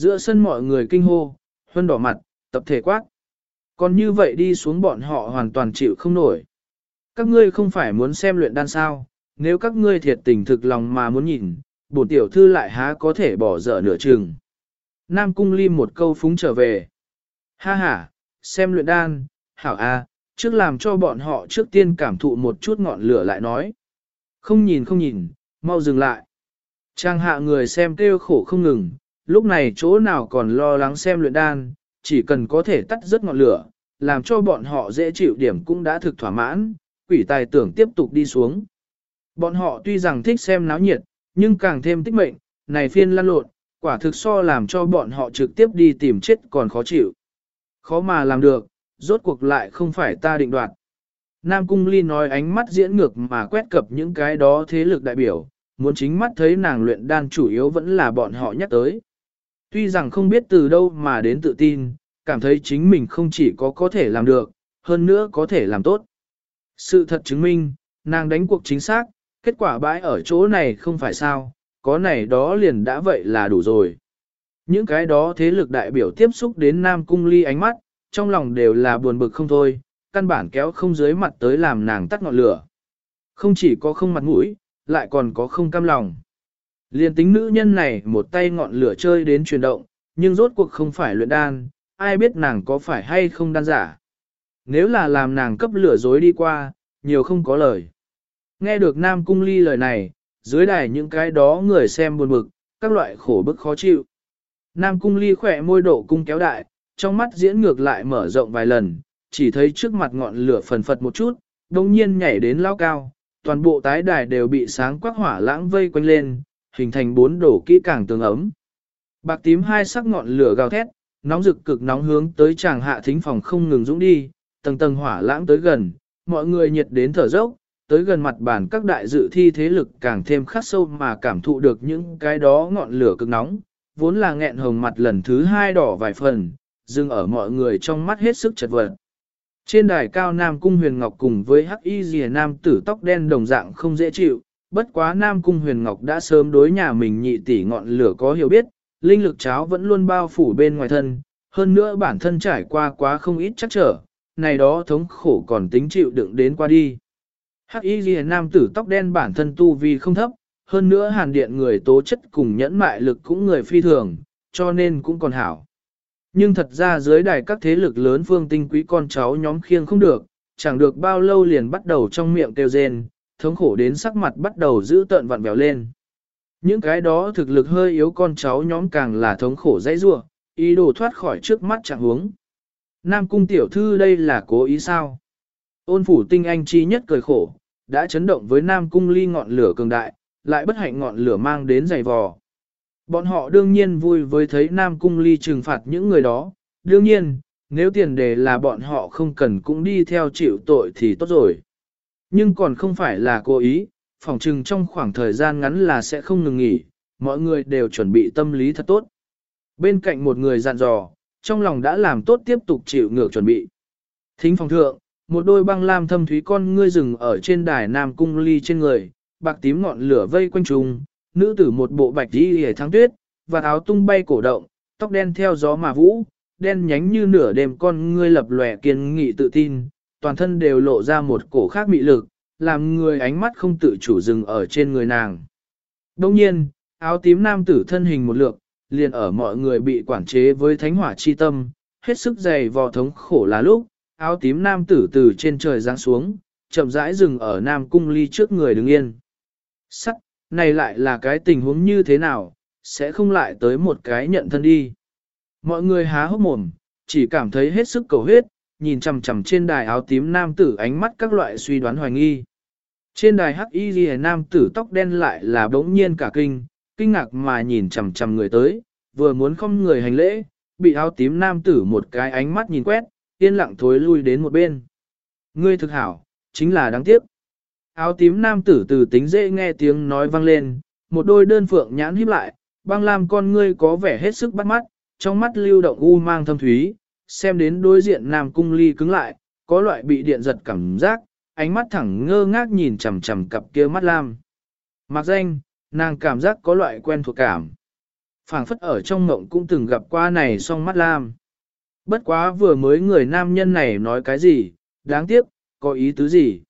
Giữa sân mọi người kinh hô, huân đỏ mặt, tập thể quát. Còn như vậy đi xuống bọn họ hoàn toàn chịu không nổi. Các ngươi không phải muốn xem luyện đan sao, nếu các ngươi thiệt tình thực lòng mà muốn nhìn, bổn tiểu thư lại há có thể bỏ dở nửa chừng. Nam cung ly một câu phúng trở về. Ha ha, xem luyện đan, hảo a, trước làm cho bọn họ trước tiên cảm thụ một chút ngọn lửa lại nói. Không nhìn không nhìn, mau dừng lại. Trang hạ người xem kêu khổ không ngừng, lúc này chỗ nào còn lo lắng xem luyện đan, chỉ cần có thể tắt rất ngọn lửa, làm cho bọn họ dễ chịu điểm cũng đã thực thỏa mãn, quỷ tài tưởng tiếp tục đi xuống. Bọn họ tuy rằng thích xem náo nhiệt, nhưng càng thêm tích mệnh, này phiên lăn lộn, quả thực so làm cho bọn họ trực tiếp đi tìm chết còn khó chịu. Khó mà làm được, rốt cuộc lại không phải ta định đoạt. Nam Cung Ly nói ánh mắt diễn ngược mà quét cập những cái đó thế lực đại biểu, muốn chính mắt thấy nàng luyện đan chủ yếu vẫn là bọn họ nhắc tới. Tuy rằng không biết từ đâu mà đến tự tin, cảm thấy chính mình không chỉ có có thể làm được, hơn nữa có thể làm tốt. Sự thật chứng minh, nàng đánh cuộc chính xác, kết quả bãi ở chỗ này không phải sao, có này đó liền đã vậy là đủ rồi. Những cái đó thế lực đại biểu tiếp xúc đến Nam Cung Ly ánh mắt, trong lòng đều là buồn bực không thôi, căn bản kéo không dưới mặt tới làm nàng tắt ngọn lửa. Không chỉ có không mặt mũi, lại còn có không cam lòng. Liên tính nữ nhân này một tay ngọn lửa chơi đến chuyển động, nhưng rốt cuộc không phải luyện đan, ai biết nàng có phải hay không đan giả. Nếu là làm nàng cấp lửa dối đi qua, nhiều không có lời. Nghe được Nam Cung Ly lời này, dưới đài những cái đó người xem buồn bực, các loại khổ bức khó chịu. Nam Cung Ly khỏe môi độ cung kéo đại, trong mắt diễn ngược lại mở rộng vài lần, chỉ thấy trước mặt ngọn lửa phần phật một chút, đồng nhiên nhảy đến lao cao, toàn bộ tái đài đều bị sáng quắc hỏa lãng vây quanh lên, hình thành bốn đổ kỹ càng tường ấm. Bạc tím hai sắc ngọn lửa gào thét, nóng rực cực nóng hướng tới chàng hạ thính phòng không ngừng dũng đi, tầng tầng hỏa lãng tới gần, mọi người nhiệt đến thở dốc, tới gần mặt bàn các đại dự thi thế lực càng thêm khắc sâu mà cảm thụ được những cái đó ngọn lửa cực nóng, vốn là nghẹn hồng mặt lần thứ hai đỏ vài phần, dừng ở mọi người trong mắt hết sức chật vật. Trên đài cao Nam Cung Huyền Ngọc cùng với Hắc Y Dìa Nam tử tóc đen đồng dạng không dễ chịu, bất quá Nam Cung Huyền Ngọc đã sớm đối nhà mình nhị tỷ ngọn lửa có hiểu biết, linh lực cháo vẫn luôn bao phủ bên ngoài thân, hơn nữa bản thân trải qua quá không ít chắc trở, này đó thống khổ còn tính chịu đựng đến qua đi. Hắc Y Liễu Nam tử tóc đen bản thân tu vi không thấp, hơn nữa hàn điện người tố chất cùng nhẫn mại lực cũng người phi thường, cho nên cũng còn hảo. Nhưng thật ra dưới đài các thế lực lớn phương tinh quý con cháu nhóm khiêng không được, chẳng được bao lâu liền bắt đầu trong miệng kêu rên, thống khổ đến sắc mặt bắt đầu giữ tợn vặn vẹo lên. Những cái đó thực lực hơi yếu con cháu nhóm càng là thống khổ dãy rua, ý đồ thoát khỏi trước mắt chẳng huống. Nam cung tiểu thư đây là cố ý sao? Ôn phủ tinh anh chi nhất cười khổ, đã chấn động với Nam cung ly ngọn lửa cường đại, lại bất hạnh ngọn lửa mang đến dày vò. Bọn họ đương nhiên vui với thấy Nam cung ly trừng phạt những người đó, đương nhiên, nếu tiền đề là bọn họ không cần cũng đi theo chịu tội thì tốt rồi. Nhưng còn không phải là cố ý, phỏng chừng trong khoảng thời gian ngắn là sẽ không ngừng nghỉ, mọi người đều chuẩn bị tâm lý thật tốt. Bên cạnh một người dặn dò, trong lòng đã làm tốt tiếp tục chịu ngược chuẩn bị. Thính phòng thượng, một đôi băng lam thâm thúy con ngươi rừng ở trên đài nam cung ly trên người, bạc tím ngọn lửa vây quanh trùng, nữ tử một bộ bạch đi hề thắng tuyết, và áo tung bay cổ động, tóc đen theo gió mà vũ, đen nhánh như nửa đêm con ngươi lập lòe kiên nghị tự tin, toàn thân đều lộ ra một cổ khác mị lực, làm người ánh mắt không tự chủ dừng ở trên người nàng. Đông nhiên, áo tím nam tử thân hình một lượng, liền ở mọi người bị quản chế với thánh hỏa chi tâm, hết sức dày vò thống khổ là lúc, áo tím nam tử từ trên trời giáng xuống, chậm rãi dừng ở nam cung ly trước người đứng yên. Sắc, này lại là cái tình huống như thế nào, sẽ không lại tới một cái nhận thân đi. Mọi người há hốc mồm, chỉ cảm thấy hết sức cầu huyết, nhìn chằm chằm trên đài áo tím nam tử ánh mắt các loại suy đoán hoài nghi. Trên đài hắc y ghi nam tử tóc đen lại là bỗng nhiên cả kinh, kinh ngạc mà nhìn chằm chằm người tới, vừa muốn không người hành lễ, bị áo tím nam tử một cái ánh mắt nhìn quét, yên lặng thối lui đến một bên. Ngươi thực hảo, chính là đáng tiếc. Áo tím nam tử từ tính dễ nghe tiếng nói vang lên, một đôi đơn phượng nhãn híp lại, băng lam con ngươi có vẻ hết sức bắt mắt, trong mắt lưu động u mang thâm thúy, xem đến đối diện nam cung ly cứng lại, có loại bị điện giật cảm giác, ánh mắt thẳng ngơ ngác nhìn chằm chằm cặp kia mắt lam. Mặc danh, nàng cảm giác có loại quen thuộc cảm. phảng phất ở trong mộng cũng từng gặp qua này song mắt lam. Bất quá vừa mới người nam nhân này nói cái gì, đáng tiếc, có ý tứ gì.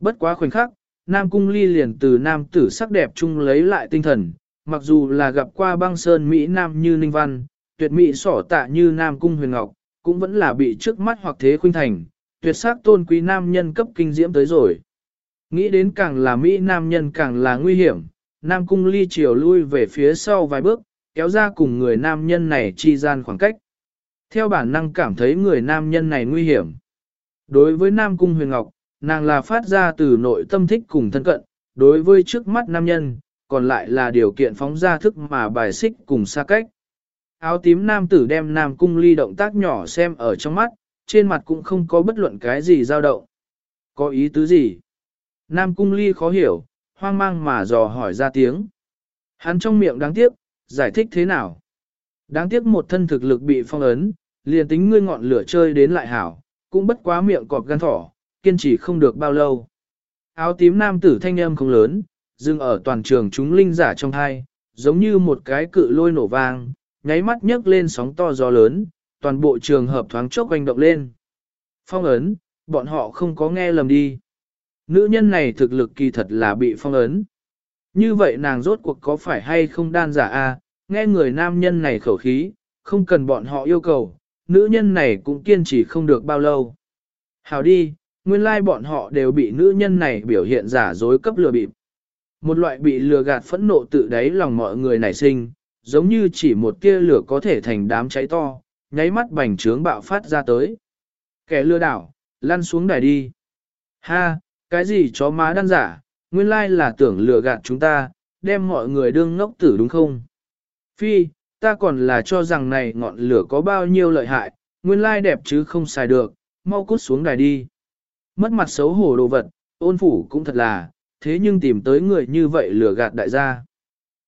Bất quá khoảnh khắc, Nam Cung Ly liền từ nam tử sắc đẹp chung lấy lại tinh thần, mặc dù là gặp qua băng sơn Mỹ Nam như Ninh Văn, tuyệt mỹ sỏ tạ như Nam Cung Huyền Ngọc, cũng vẫn là bị trước mắt hoặc thế khuynh thành, tuyệt sắc tôn quý nam nhân cấp kinh diễm tới rồi. Nghĩ đến càng là Mỹ nam nhân càng là nguy hiểm, Nam Cung Ly chiều lui về phía sau vài bước, kéo ra cùng người nam nhân này chi gian khoảng cách. Theo bản năng cảm thấy người nam nhân này nguy hiểm. Đối với Nam Cung Huyền Ngọc, nàng là phát ra từ nội tâm thích cùng thân cận, đối với trước mắt nam nhân, còn lại là điều kiện phóng ra thức mà bài xích cùng xa cách. Áo tím nam tử đem Nam Cung Ly động tác nhỏ xem ở trong mắt, trên mặt cũng không có bất luận cái gì dao động. Có ý tứ gì? Nam Cung Ly khó hiểu, hoang mang mà dò hỏi ra tiếng. Hắn trong miệng đáng tiếc, giải thích thế nào? Đáng tiếc một thân thực lực bị phong ấn, liền tính ngươi ngọn lửa chơi đến lại hảo, cũng bất quá miệng cọp gan thỏ, kiên trì không được bao lâu. Áo tím nam tử thanh âm không lớn, dừng ở toàn trường chúng linh giả trong hai, giống như một cái cự lôi nổ vang, nháy mắt nhấc lên sóng to gió lớn, toàn bộ trường hợp thoáng chốc quanh động lên. Phong ấn, bọn họ không có nghe lầm đi. Nữ nhân này thực lực kỳ thật là bị phong ấn. Như vậy nàng rốt cuộc có phải hay không đan giả a? nghe người nam nhân này khẩu khí, không cần bọn họ yêu cầu, nữ nhân này cũng kiên trì không được bao lâu. Hào đi, nguyên lai like bọn họ đều bị nữ nhân này biểu hiện giả dối cấp lừa bịp. Một loại bị lừa gạt phẫn nộ tự đáy lòng mọi người nảy sinh, giống như chỉ một tia lửa có thể thành đám cháy to, nháy mắt bành trướng bạo phát ra tới. Kẻ lừa đảo, lăn xuống đài đi. Ha, cái gì chó má đan giả, nguyên lai là tưởng lừa gạt chúng ta, đem mọi người đương ngốc tử đúng không? Phi, ta còn là cho rằng này ngọn lửa có bao nhiêu lợi hại, nguyên lai đẹp chứ không xài được, mau cút xuống đài đi. Mất mặt xấu hổ đồ vật, ôn phủ cũng thật là, thế nhưng tìm tới người như vậy lừa gạt đại gia.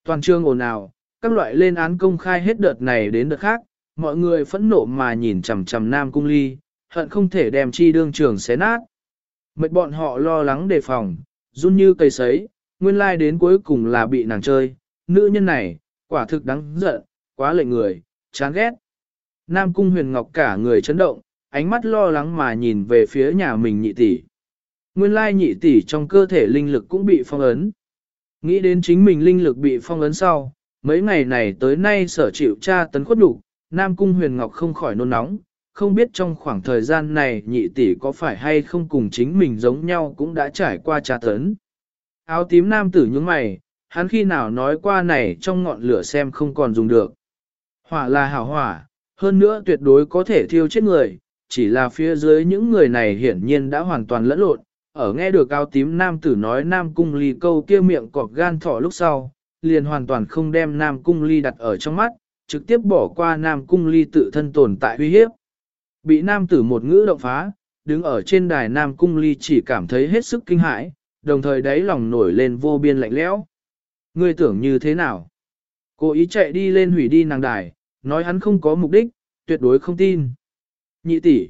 Toàn trương ồn ào, các loại lên án công khai hết đợt này đến đợt khác, mọi người phẫn nộ mà nhìn chằm chằm Nam Cung Ly, hận không thể đem chi đương trường xé nát. Mệt bọn họ lo lắng đề phòng, run như cây sấy, nguyên lai đến cuối cùng là bị nàng chơi, nữ nhân này, quả thực đáng giận, quá lệnh người, chán ghét. Nam Cung Huyền Ngọc cả người chấn động, ánh mắt lo lắng mà nhìn về phía nhà mình nhị tỷ. Nguyên lai nhị tỷ trong cơ thể linh lực cũng bị phong ấn. Nghĩ đến chính mình linh lực bị phong ấn sau, mấy ngày này tới nay sở chịu tra tấn khuất đủ, Nam Cung Huyền Ngọc không khỏi nôn nóng, không biết trong khoảng thời gian này nhị tỷ có phải hay không cùng chính mình giống nhau cũng đã trải qua tra tấn. Áo tím nam tử nhướng mày, hắn khi nào nói qua này trong ngọn lửa xem không còn dùng được. Hỏa là hảo hỏa, hơn nữa tuyệt đối có thể thiêu chết người, chỉ là phía dưới những người này hiển nhiên đã hoàn toàn lẫn lộn. Ở nghe được áo tím nam tử nói nam cung ly câu kia miệng cọp gan thỏ lúc sau, liền hoàn toàn không đem nam cung ly đặt ở trong mắt, trực tiếp bỏ qua nam cung ly tự thân tồn tại uy hiếp. Bị nam tử một ngữ động phá, đứng ở trên đài nam cung ly chỉ cảm thấy hết sức kinh hãi, đồng thời đáy lòng nổi lên vô biên lạnh lẽo. Ngươi tưởng như thế nào? Cô ý chạy đi lên hủy đi nàng đài, nói hắn không có mục đích, tuyệt đối không tin. Nhị tỷ.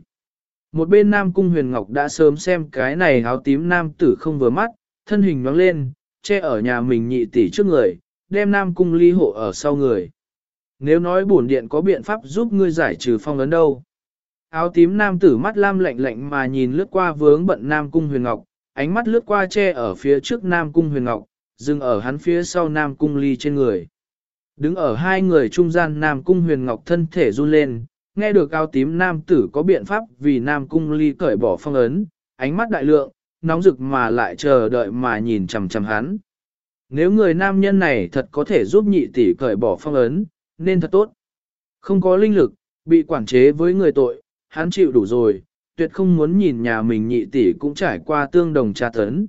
Một bên Nam Cung Huyền Ngọc đã sớm xem cái này áo tím nam tử không vừa mắt, thân hình nhoáng lên, che ở nhà mình nhị tỷ trước người, đem Nam Cung ly hộ ở sau người. Nếu nói bổn điện có biện pháp giúp ngươi giải trừ phong ấn đâu. Áo tím nam tử mắt lam lạnh lạnh mà nhìn lướt qua vướng bận Nam Cung Huyền Ngọc, ánh mắt lướt qua che ở phía trước Nam Cung Huyền Ngọc, dừng ở hắn phía sau Nam Cung Ly trên người. Đứng ở hai người trung gian Nam Cung Huyền Ngọc thân thể run lên, nghe được áo tím nam tử có biện pháp vì Nam Cung Ly cởi bỏ phong ấn, ánh mắt đại lượng, nóng rực mà lại chờ đợi mà nhìn chằm chằm hắn. Nếu người nam nhân này thật có thể giúp nhị tỷ cởi bỏ phong ấn, nên thật tốt. Không có linh lực, bị quản chế với người tội, hắn chịu đủ rồi, tuyệt không muốn nhìn nhà mình nhị tỷ cũng trải qua tương đồng tra tấn.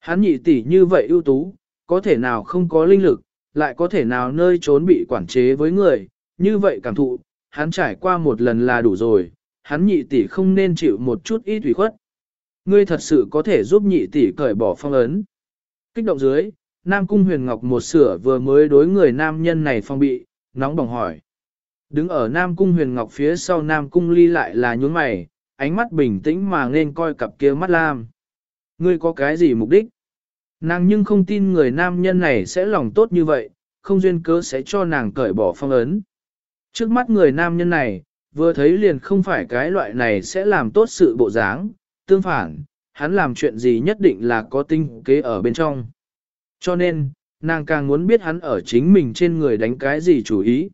Hắn nhị tỷ như vậy ưu tú, có thể nào không có linh lực, lại có thể nào nơi trốn bị quản chế với người, như vậy cảm thụ, hắn trải qua một lần là đủ rồi, hắn nhị tỷ không nên chịu một chút ít ủy khuất. Ngươi thật sự có thể giúp nhị tỷ cởi bỏ phong ấn. Kích động dưới, Nam Cung Huyền Ngọc một sửa vừa mới đối người nam nhân này phong bị, nóng bỏng hỏi. Đứng ở Nam Cung Huyền Ngọc phía sau Nam Cung ly lại là nhún mày, ánh mắt bình tĩnh mà nên coi cặp kia mắt lam. Ngươi có cái gì mục đích? Nàng nhưng không tin người nam nhân này sẽ lòng tốt như vậy, không duyên cớ sẽ cho nàng cởi bỏ phong ấn. Trước mắt người nam nhân này, vừa thấy liền không phải cái loại này sẽ làm tốt sự bộ dáng, tương phản, hắn làm chuyện gì nhất định là có tinh kế ở bên trong. Cho nên, nàng càng muốn biết hắn ở chính mình trên người đánh cái gì chủ ý.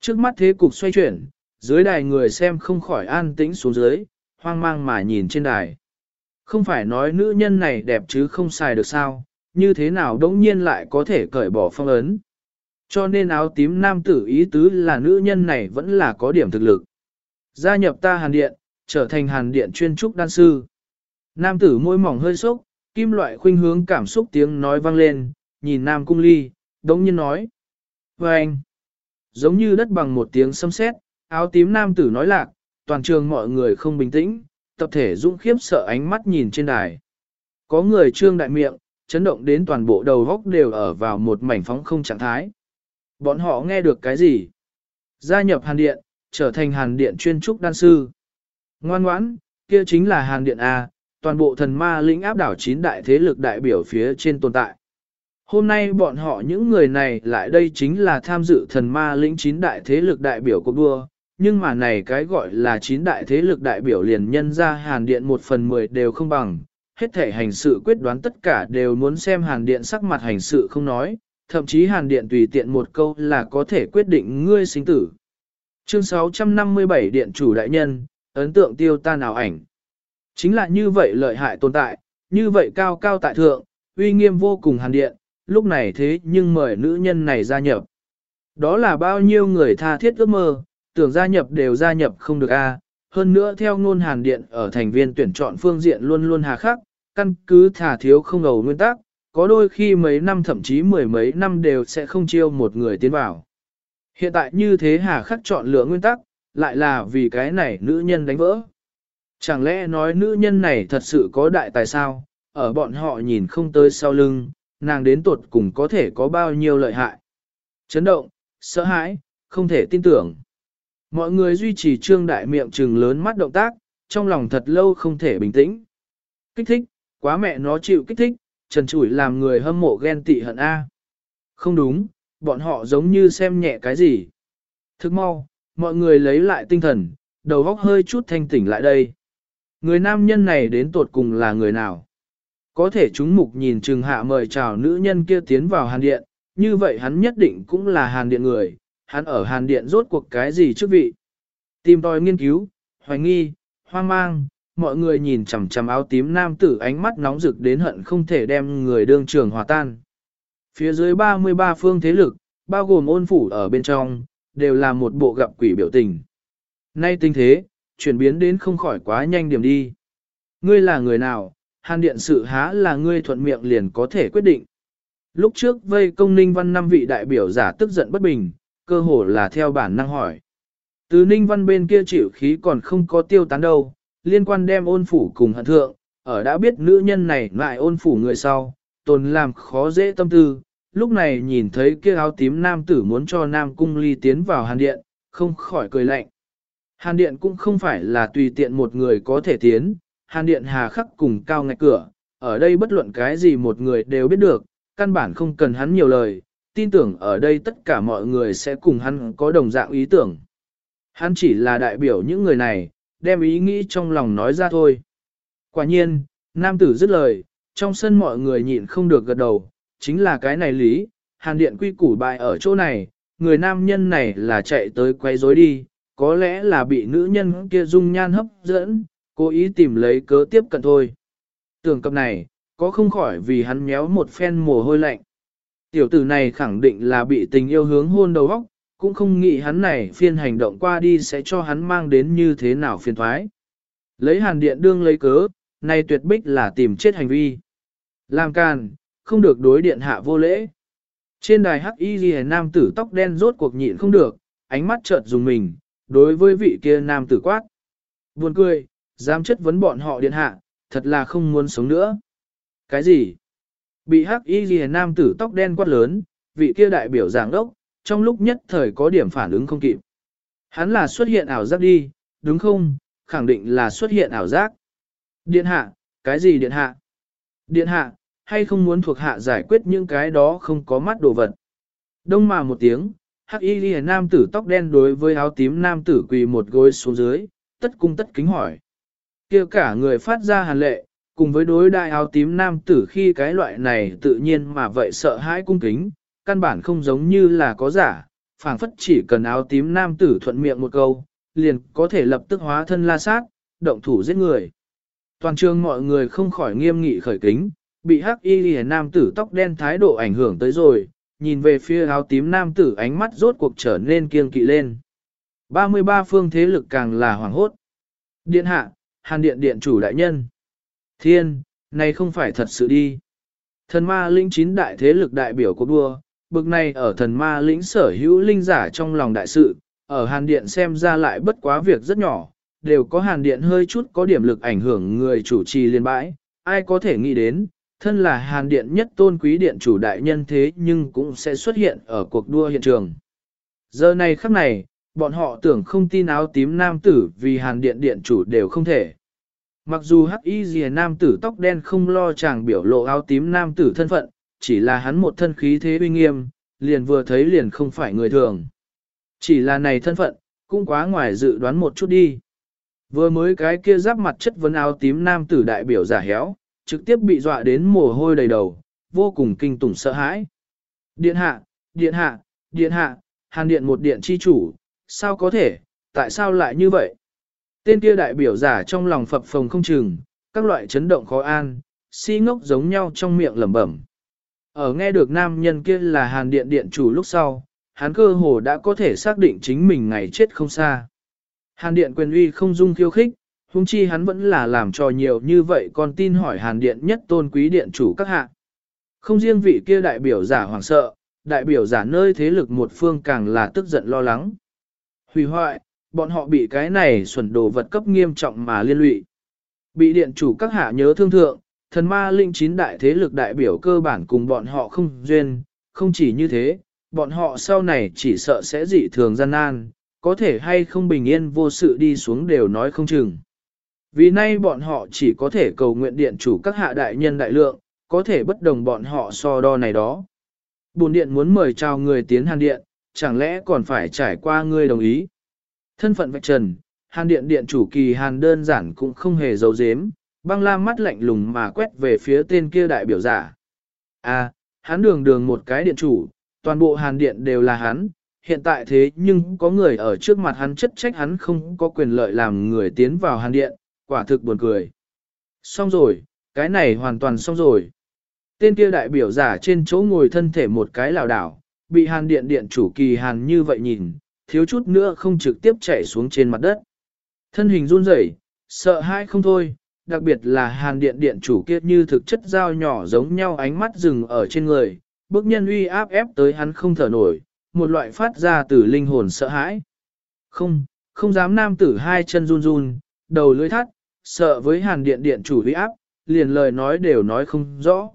Trước mắt thế cục xoay chuyển, dưới đài người xem không khỏi an tĩnh xuống dưới, hoang mang mà nhìn trên đài. Không phải nói nữ nhân này đẹp chứ không xài được sao, như thế nào đống nhiên lại có thể cởi bỏ phong ấn. Cho nên áo tím nam tử ý tứ là nữ nhân này vẫn là có điểm thực lực. Gia nhập ta hàn điện, trở thành hàn điện chuyên trúc đan sư. Nam tử môi mỏng hơi sốc, kim loại khuynh hướng cảm xúc tiếng nói vang lên, nhìn nam cung ly, đống nhiên nói. Và anh, giống như đất bằng một tiếng xâm xét, áo tím nam tử nói lạc, toàn trường mọi người không bình tĩnh, tập thể dũng khiếp sợ ánh mắt nhìn trên đài. Có người trương đại miệng, chấn động đến toàn bộ đầu góc đều ở vào một mảnh phóng không trạng thái. Bọn họ nghe được cái gì? Gia nhập hàn điện, trở thành hàn điện chuyên trúc đan sư. Ngoan ngoãn, kia chính là hàn điện A, toàn bộ thần ma lĩnh áp đảo chín đại thế lực đại biểu phía trên tồn tại. Hôm nay bọn họ những người này lại đây chính là tham dự thần ma lĩnh chín đại thế lực đại biểu cuộc đua, nhưng mà này cái gọi là chín đại thế lực đại biểu liền nhân ra hàn điện một phần mười đều không bằng, hết thể hành sự quyết đoán tất cả đều muốn xem hàn điện sắc mặt hành sự không nói, thậm chí hàn điện tùy tiện một câu là có thể quyết định ngươi sinh tử. Chương 657 Điện chủ đại nhân, ấn tượng tiêu tan nào ảnh. Chính là như vậy lợi hại tồn tại, như vậy cao cao tại thượng, uy nghiêm vô cùng hàn điện, lúc này thế nhưng mời nữ nhân này gia nhập. Đó là bao nhiêu người tha thiết ước mơ, tưởng gia nhập đều gia nhập không được a. À. Hơn nữa theo ngôn hàn điện ở thành viên tuyển chọn phương diện luôn luôn hà khắc, căn cứ thả thiếu không ngầu nguyên tắc, có đôi khi mấy năm thậm chí mười mấy năm đều sẽ không chiêu một người tiến vào. Hiện tại như thế hà khắc chọn lựa nguyên tắc, lại là vì cái này nữ nhân đánh vỡ. Chẳng lẽ nói nữ nhân này thật sự có đại tài sao, ở bọn họ nhìn không tới sau lưng, nàng đến tuột cùng có thể có bao nhiêu lợi hại. Chấn động, sợ hãi, không thể tin tưởng. Mọi người duy trì trương đại miệng trừng lớn mắt động tác, trong lòng thật lâu không thể bình tĩnh. Kích thích, quá mẹ nó chịu kích thích, trần chủi làm người hâm mộ ghen tị hận A. Không đúng, bọn họ giống như xem nhẹ cái gì. Thức mau, mọi người lấy lại tinh thần, đầu óc hơi chút thanh tỉnh lại đây. Người nam nhân này đến tột cùng là người nào? Có thể chúng mục nhìn trừng hạ mời chào nữ nhân kia tiến vào hàn điện, như vậy hắn nhất định cũng là hàn điện người, hắn ở hàn điện rốt cuộc cái gì trước vị. Tìm tòi nghiên cứu, hoài nghi, hoang mang, mọi người nhìn chằm chằm áo tím nam tử ánh mắt nóng rực đến hận không thể đem người đương trường hòa tan. Phía dưới 33 phương thế lực, bao gồm ôn phủ ở bên trong, đều là một bộ gặp quỷ biểu tình. Nay tình thế, chuyển biến đến không khỏi quá nhanh điểm đi. Ngươi là người nào, hàn điện sự há là ngươi thuận miệng liền có thể quyết định. Lúc trước vây công ninh văn năm vị đại biểu giả tức giận bất bình, cơ hồ là theo bản năng hỏi. Từ ninh văn bên kia chịu khí còn không có tiêu tán đâu, liên quan đem ôn phủ cùng hận thượng, ở đã biết nữ nhân này lại ôn phủ người sau, tồn làm khó dễ tâm tư, lúc này nhìn thấy kia áo tím nam tử muốn cho nam cung ly tiến vào hàn điện, không khỏi cười lạnh. Hàn điện cũng không phải là tùy tiện một người có thể tiến, hàn điện hà khắc cùng cao ngạch cửa, ở đây bất luận cái gì một người đều biết được, căn bản không cần hắn nhiều lời, tin tưởng ở đây tất cả mọi người sẽ cùng hắn có đồng dạng ý tưởng. Hắn chỉ là đại biểu những người này, đem ý nghĩ trong lòng nói ra thôi. Quả nhiên, nam tử dứt lời, trong sân mọi người nhịn không được gật đầu, chính là cái này lý, hàn điện quy củ bại ở chỗ này, người nam nhân này là chạy tới quay rối đi, có lẽ là bị nữ nhân kia dung nhan hấp dẫn, cố ý tìm lấy cớ tiếp cận thôi. Tưởng cập này, có không khỏi vì hắn méo một phen mồ hôi lạnh. Tiểu tử này khẳng định là bị tình yêu hướng hôn đầu óc, cũng không nghĩ hắn này phiên hành động qua đi sẽ cho hắn mang đến như thế nào phiền thoái. Lấy hàn điện đương lấy cớ, này tuyệt bích là tìm chết hành vi. Làm càn, không được đối điện hạ vô lễ. Trên đài hắc y ghi nam tử tóc đen rốt cuộc nhịn không được, ánh mắt chợt dùng mình, đối với vị kia nam tử quát. Buồn cười, dám chất vấn bọn họ điện hạ, thật là không muốn sống nữa. Cái gì? Bị hắc y ghi nam tử tóc đen quát lớn, vị kia đại biểu giảng đốc, trong lúc nhất thời có điểm phản ứng không kịp. Hắn là xuất hiện ảo giác đi, đúng không? Khẳng định là xuất hiện ảo giác. Điện hạ, cái gì điện hạ? Điện hạ, hay không muốn thuộc hạ giải quyết những cái đó không có mắt đồ vật. Đông mà một tiếng, hắc y ghi nam tử tóc đen đối với áo tím nam tử quỳ một gối xuống dưới, tất cung tất kính hỏi. kia cả người phát ra hàn lệ, cùng với đối đại áo tím nam tử khi cái loại này tự nhiên mà vậy sợ hãi cung kính, căn bản không giống như là có giả, phảng phất chỉ cần áo tím nam tử thuận miệng một câu, liền có thể lập tức hóa thân la sát, động thủ giết người. Toàn trường mọi người không khỏi nghiêm nghị khởi kính, bị hắc y lìa nam tử tóc đen thái độ ảnh hưởng tới rồi, nhìn về phía áo tím nam tử ánh mắt rốt cuộc trở nên kiêng kỵ lên. 33 phương thế lực càng là hoảng hốt. Điện hạ, hàn điện điện chủ đại nhân. Thiên, này không phải thật sự đi. Thần ma linh chín đại thế lực đại biểu của đua, bực này ở thần ma lĩnh sở hữu linh giả trong lòng đại sự, ở hàn điện xem ra lại bất quá việc rất nhỏ, đều có hàn điện hơi chút có điểm lực ảnh hưởng người chủ trì liên bãi, ai có thể nghĩ đến, thân là hàn điện nhất tôn quý điện chủ đại nhân thế nhưng cũng sẽ xuất hiện ở cuộc đua hiện trường. Giờ này khắc này, bọn họ tưởng không tin áo tím nam tử vì hàn điện điện chủ đều không thể. Mặc dù hắc y dìa nam tử tóc đen không lo chàng biểu lộ áo tím nam tử thân phận, chỉ là hắn một thân khí thế uy nghiêm, liền vừa thấy liền không phải người thường. Chỉ là này thân phận, cũng quá ngoài dự đoán một chút đi. Vừa mới cái kia giáp mặt chất vấn áo tím nam tử đại biểu giả héo, trực tiếp bị dọa đến mồ hôi đầy đầu, vô cùng kinh tủng sợ hãi. Điện hạ, điện hạ, điện hạ, hàn điện một điện chi chủ, sao có thể, tại sao lại như vậy? Tên kia đại biểu giả trong lòng phập phồng không chừng, các loại chấn động khó an, si ngốc giống nhau trong miệng lẩm bẩm. Ở nghe được nam nhân kia là hàn điện điện chủ lúc sau, hắn cơ hồ đã có thể xác định chính mình ngày chết không xa. Hàn điện quyền uy không dung khiêu khích, Hùng chi hắn vẫn là làm trò nhiều như vậy còn tin hỏi hàn điện nhất tôn quý điện chủ các hạ. Không riêng vị kia đại biểu giả hoảng sợ, đại biểu giả nơi thế lực một phương càng là tức giận lo lắng. Hủy hoại, bọn họ bị cái này xuẩn đồ vật cấp nghiêm trọng mà liên lụy. Bị điện chủ các hạ nhớ thương thượng, thần ma linh chín đại thế lực đại biểu cơ bản cùng bọn họ không duyên, không chỉ như thế, bọn họ sau này chỉ sợ sẽ dị thường gian nan, có thể hay không bình yên vô sự đi xuống đều nói không chừng. Vì nay bọn họ chỉ có thể cầu nguyện điện chủ các hạ đại nhân đại lượng, có thể bất đồng bọn họ so đo này đó. Bồn điện muốn mời chào người tiến hàn điện, chẳng lẽ còn phải trải qua ngươi đồng ý. Thân phận vạch trần, hàn điện điện chủ kỳ hàn đơn giản cũng không hề giấu giếm, băng la mắt lạnh lùng mà quét về phía tên kia đại biểu giả. À, hắn đường đường một cái điện chủ, toàn bộ hàn điện đều là hắn, hiện tại thế nhưng có người ở trước mặt hắn chất trách hắn không có quyền lợi làm người tiến vào hàn điện, quả thực buồn cười. Xong rồi, cái này hoàn toàn xong rồi. Tên kia đại biểu giả trên chỗ ngồi thân thể một cái lảo đảo, bị hàn điện điện chủ kỳ hàn như vậy nhìn, thiếu chút nữa không trực tiếp chạy xuống trên mặt đất. Thân hình run rẩy, sợ hãi không thôi, đặc biệt là hàn điện điện chủ kia như thực chất dao nhỏ giống nhau ánh mắt rừng ở trên người, bức nhân uy áp ép tới hắn không thở nổi, một loại phát ra từ linh hồn sợ hãi. Không, không dám nam tử hai chân run run, đầu lưỡi thắt, sợ với hàn điện điện chủ uy áp, liền lời nói đều nói không rõ.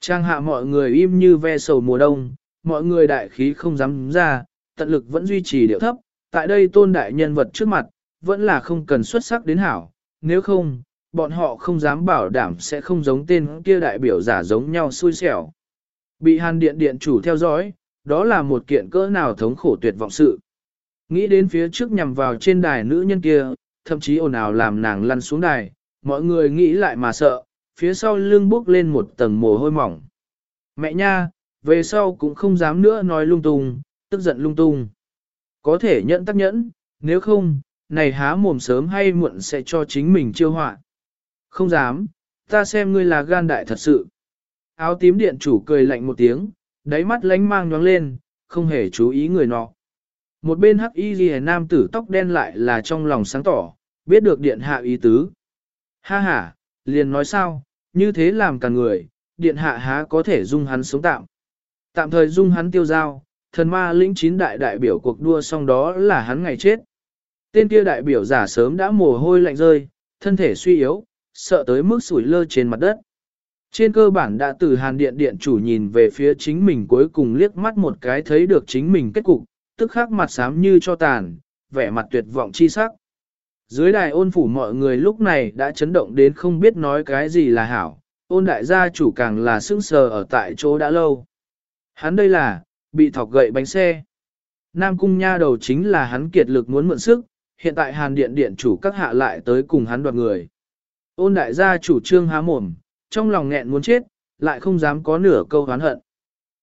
Trang hạ mọi người im như ve sầu mùa đông, mọi người đại khí không dám ra, tận lực vẫn duy trì điệu thấp, tại đây tôn đại nhân vật trước mặt, vẫn là không cần xuất sắc đến hảo, nếu không, bọn họ không dám bảo đảm sẽ không giống tên kia đại biểu giả giống nhau xui xẻo. Bị hàn điện điện chủ theo dõi, đó là một kiện cỡ nào thống khổ tuyệt vọng sự. Nghĩ đến phía trước nhằm vào trên đài nữ nhân kia, thậm chí ồn ào làm nàng lăn xuống đài, mọi người nghĩ lại mà sợ, phía sau lưng bước lên một tầng mồ hôi mỏng. Mẹ nha, về sau cũng không dám nữa nói lung tung, tức giận lung tung. Có thể nhận tác nhẫn, nếu không, này há mồm sớm hay muộn sẽ cho chính mình chiêu họa. Không dám, ta xem ngươi là gan đại thật sự. Áo tím điện chủ cười lạnh một tiếng, đáy mắt lánh mang nhoáng lên, không hề chú ý người nọ. Một bên hắc y ghi nam tử tóc đen lại là trong lòng sáng tỏ, biết được điện hạ ý tứ. Ha ha, liền nói sao, như thế làm cả người, điện hạ há có thể dung hắn sống tạm. Tạm thời dung hắn tiêu giao, thần ma lĩnh chín đại đại biểu cuộc đua xong đó là hắn ngày chết. Tên kia đại biểu giả sớm đã mồ hôi lạnh rơi, thân thể suy yếu, sợ tới mức sủi lơ trên mặt đất. Trên cơ bản đã từ hàn điện điện chủ nhìn về phía chính mình cuối cùng liếc mắt một cái thấy được chính mình kết cục, tức khắc mặt xám như cho tàn, vẻ mặt tuyệt vọng chi sắc. Dưới đài ôn phủ mọi người lúc này đã chấn động đến không biết nói cái gì là hảo, ôn đại gia chủ càng là sững sờ ở tại chỗ đã lâu. Hắn đây là, bị thọc gậy bánh xe. Nam cung nha đầu chính là hắn kiệt lực muốn mượn sức, hiện tại hàn điện điện chủ các hạ lại tới cùng hắn đoạt người. Ôn đại gia chủ trương há mồm, trong lòng nghẹn muốn chết, lại không dám có nửa câu hán hận.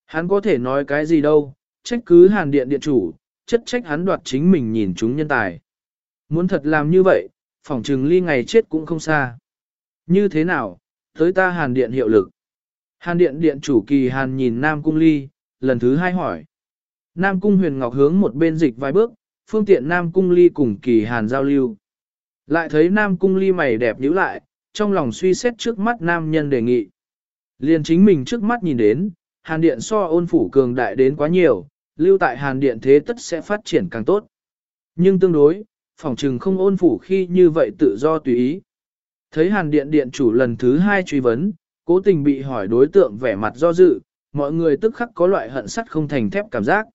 Hắn có thể nói cái gì đâu, trách cứ hàn điện điện chủ, chất trách hắn đoạt chính mình nhìn chúng nhân tài. Muốn thật làm như vậy, phỏng trừng ly ngày chết cũng không xa. Như thế nào, tới ta hàn điện hiệu lực. Hàn điện điện chủ kỳ hàn nhìn Nam Cung ly, lần thứ hai hỏi. Nam Cung huyền ngọc hướng một bên dịch vài bước, phương tiện Nam Cung ly cùng kỳ hàn giao lưu. Lại thấy Nam Cung ly mày đẹp nhíu lại, trong lòng suy xét trước mắt nam nhân đề nghị. Liền chính mình trước mắt nhìn đến, hàn điện so ôn phủ cường đại đến quá nhiều, lưu tại hàn điện thế tất sẽ phát triển càng tốt. Nhưng tương đối, phòng trừng không ôn phủ khi như vậy tự do tùy ý. Thấy hàn điện điện chủ lần thứ hai truy vấn, cố tình bị hỏi đối tượng vẻ mặt do dự, mọi người tức khắc có loại hận sắt không thành thép cảm giác.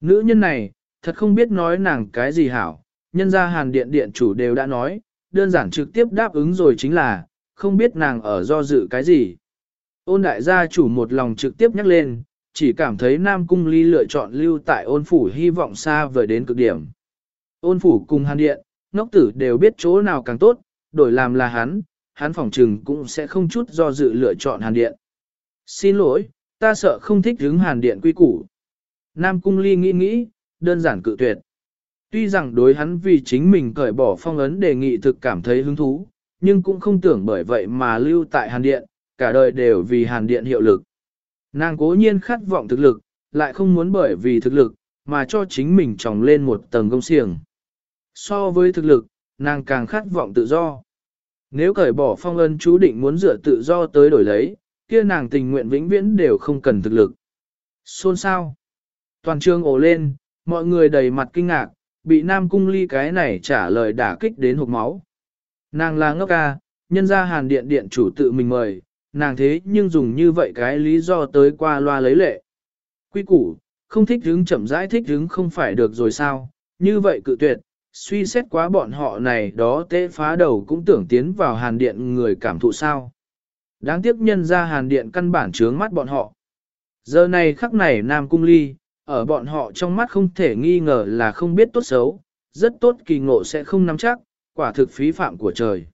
Nữ nhân này, thật không biết nói nàng cái gì hảo, nhân ra hàn điện điện chủ đều đã nói, đơn giản trực tiếp đáp ứng rồi chính là, không biết nàng ở do dự cái gì. Ôn đại gia chủ một lòng trực tiếp nhắc lên, chỉ cảm thấy Nam Cung Ly lựa chọn lưu tại ôn phủ hy vọng xa vời đến cực điểm. Ôn phủ cùng hàn điện, ngốc tử đều biết chỗ nào càng tốt, đổi làm là hắn, hắn phỏng trừng cũng sẽ không chút do dự lựa chọn hàn điện. Xin lỗi, ta sợ không thích hứng hàn điện quy củ. Nam Cung Ly nghĩ nghĩ, đơn giản cự tuyệt. Tuy rằng đối hắn vì chính mình cởi bỏ phong ấn đề nghị thực cảm thấy hứng thú, nhưng cũng không tưởng bởi vậy mà lưu tại hàn điện, cả đời đều vì hàn điện hiệu lực. Nàng cố nhiên khát vọng thực lực, lại không muốn bởi vì thực lực, mà cho chính mình tròng lên một tầng công xiềng. So với thực lực, nàng càng khát vọng tự do. Nếu cởi bỏ phong ân chú định muốn dựa tự do tới đổi lấy, kia nàng tình nguyện vĩnh viễn đều không cần thực lực. Xôn sao? Toàn trường ổ lên, mọi người đầy mặt kinh ngạc, bị Nam Cung Ly cái này trả lời đả kích đến hộp máu. Nàng là ngốc ca, nhân ra hàn điện điện chủ tự mình mời, nàng thế nhưng dùng như vậy cái lý do tới qua loa lấy lệ. Quy củ, không thích hứng chậm rãi thích hứng không phải được rồi sao, như vậy cự tuyệt, suy xét quá bọn họ này đó tế phá đầu cũng tưởng tiến vào hàn điện người cảm thụ sao. Đáng tiếc nhân ra hàn điện căn bản trướng mắt bọn họ. Giờ này khắc này Nam Cung Ly, ở bọn họ trong mắt không thể nghi ngờ là không biết tốt xấu, rất tốt kỳ ngộ sẽ không nắm chắc, quả thực phí phạm của trời.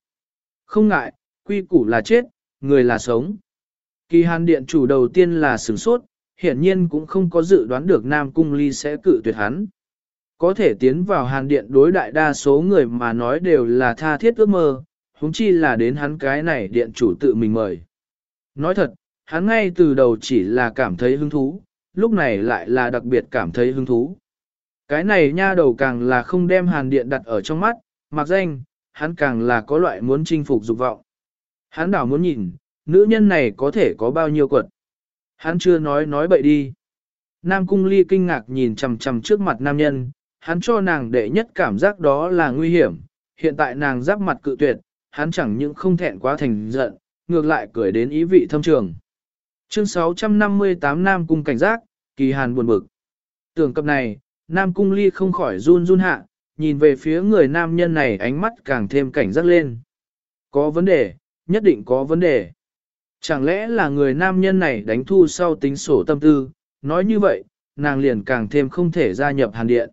Không ngại, quy củ là chết, người là sống. Kỳ hàn điện chủ đầu tiên là sửng sốt, hiển nhiên cũng không có dự đoán được Nam Cung Ly sẽ cự tuyệt hắn. Có thể tiến vào hàn điện đối đại đa số người mà nói đều là tha thiết ước mơ, huống chi là đến hắn cái này điện chủ tự mình mời. Nói thật, hắn ngay từ đầu chỉ là cảm thấy hứng thú, lúc này lại là đặc biệt cảm thấy hứng thú. Cái này nha đầu càng là không đem hàn điện đặt ở trong mắt, mặc danh, hắn càng là có loại muốn chinh phục dục vọng. Hắn đảo muốn nhìn, nữ nhân này có thể có bao nhiêu quật. Hắn chưa nói nói bậy đi. Nam cung ly kinh ngạc nhìn chầm chầm trước mặt nam nhân, hắn cho nàng đệ nhất cảm giác đó là nguy hiểm, hiện tại nàng giáp mặt cự tuyệt, hắn chẳng những không thẹn quá thành giận, ngược lại cười đến ý vị thâm trường. Chương 658 Nam Cung cảnh giác, kỳ hàn buồn bực. Tưởng cập này, Nam Cung ly không khỏi run run hạ, nhìn về phía người nam nhân này ánh mắt càng thêm cảnh giác lên. Có vấn đề, nhất định có vấn đề. Chẳng lẽ là người nam nhân này đánh thu sau tính sổ tâm tư, nói như vậy, nàng liền càng thêm không thể gia nhập hàn điện.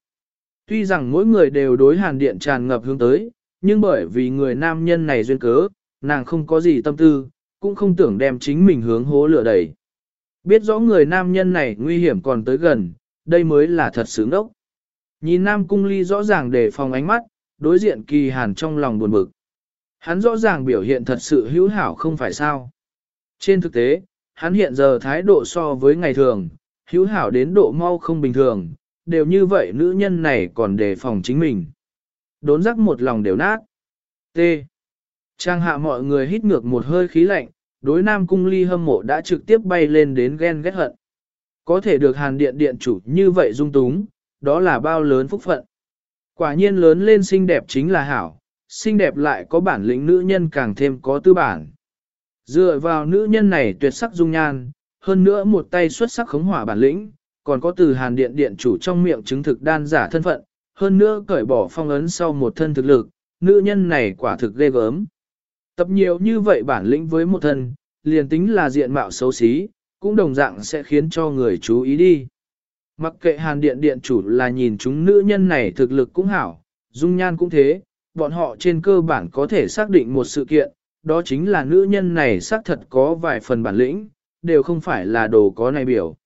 Tuy rằng mỗi người đều đối hàn điện tràn ngập hướng tới, nhưng bởi vì người nam nhân này duyên cớ, nàng không có gì tâm tư, cũng không tưởng đem chính mình hướng hố lửa đẩy. Biết rõ người nam nhân này nguy hiểm còn tới gần, đây mới là thật sướng đốc. Nhìn nam cung ly rõ ràng để phòng ánh mắt, đối diện kỳ hàn trong lòng buồn bực. Hắn rõ ràng biểu hiện thật sự hữu hảo không phải sao. Trên thực tế, hắn hiện giờ thái độ so với ngày thường, hữu hảo đến độ mau không bình thường, đều như vậy nữ nhân này còn đề phòng chính mình. Đốn rắc một lòng đều nát. T. Trang hạ mọi người hít ngược một hơi khí lạnh, đối nam cung ly hâm mộ đã trực tiếp bay lên đến ghen ghét hận. Có thể được hàn điện điện chủ như vậy dung túng, đó là bao lớn phúc phận. Quả nhiên lớn lên xinh đẹp chính là hảo, xinh đẹp lại có bản lĩnh nữ nhân càng thêm có tư bản. Dựa vào nữ nhân này tuyệt sắc dung nhan, hơn nữa một tay xuất sắc khống hỏa bản lĩnh, còn có từ hàn điện điện chủ trong miệng chứng thực đan giả thân phận, hơn nữa cởi bỏ phong ấn sau một thân thực lực, nữ nhân này quả thực ghê gớm. Tập nhiều như vậy bản lĩnh với một thân, liền tính là diện mạo xấu xí, cũng đồng dạng sẽ khiến cho người chú ý đi. Mặc kệ hàn điện điện chủ là nhìn chúng nữ nhân này thực lực cũng hảo, dung nhan cũng thế, bọn họ trên cơ bản có thể xác định một sự kiện, đó chính là nữ nhân này xác thật có vài phần bản lĩnh, đều không phải là đồ có này biểu.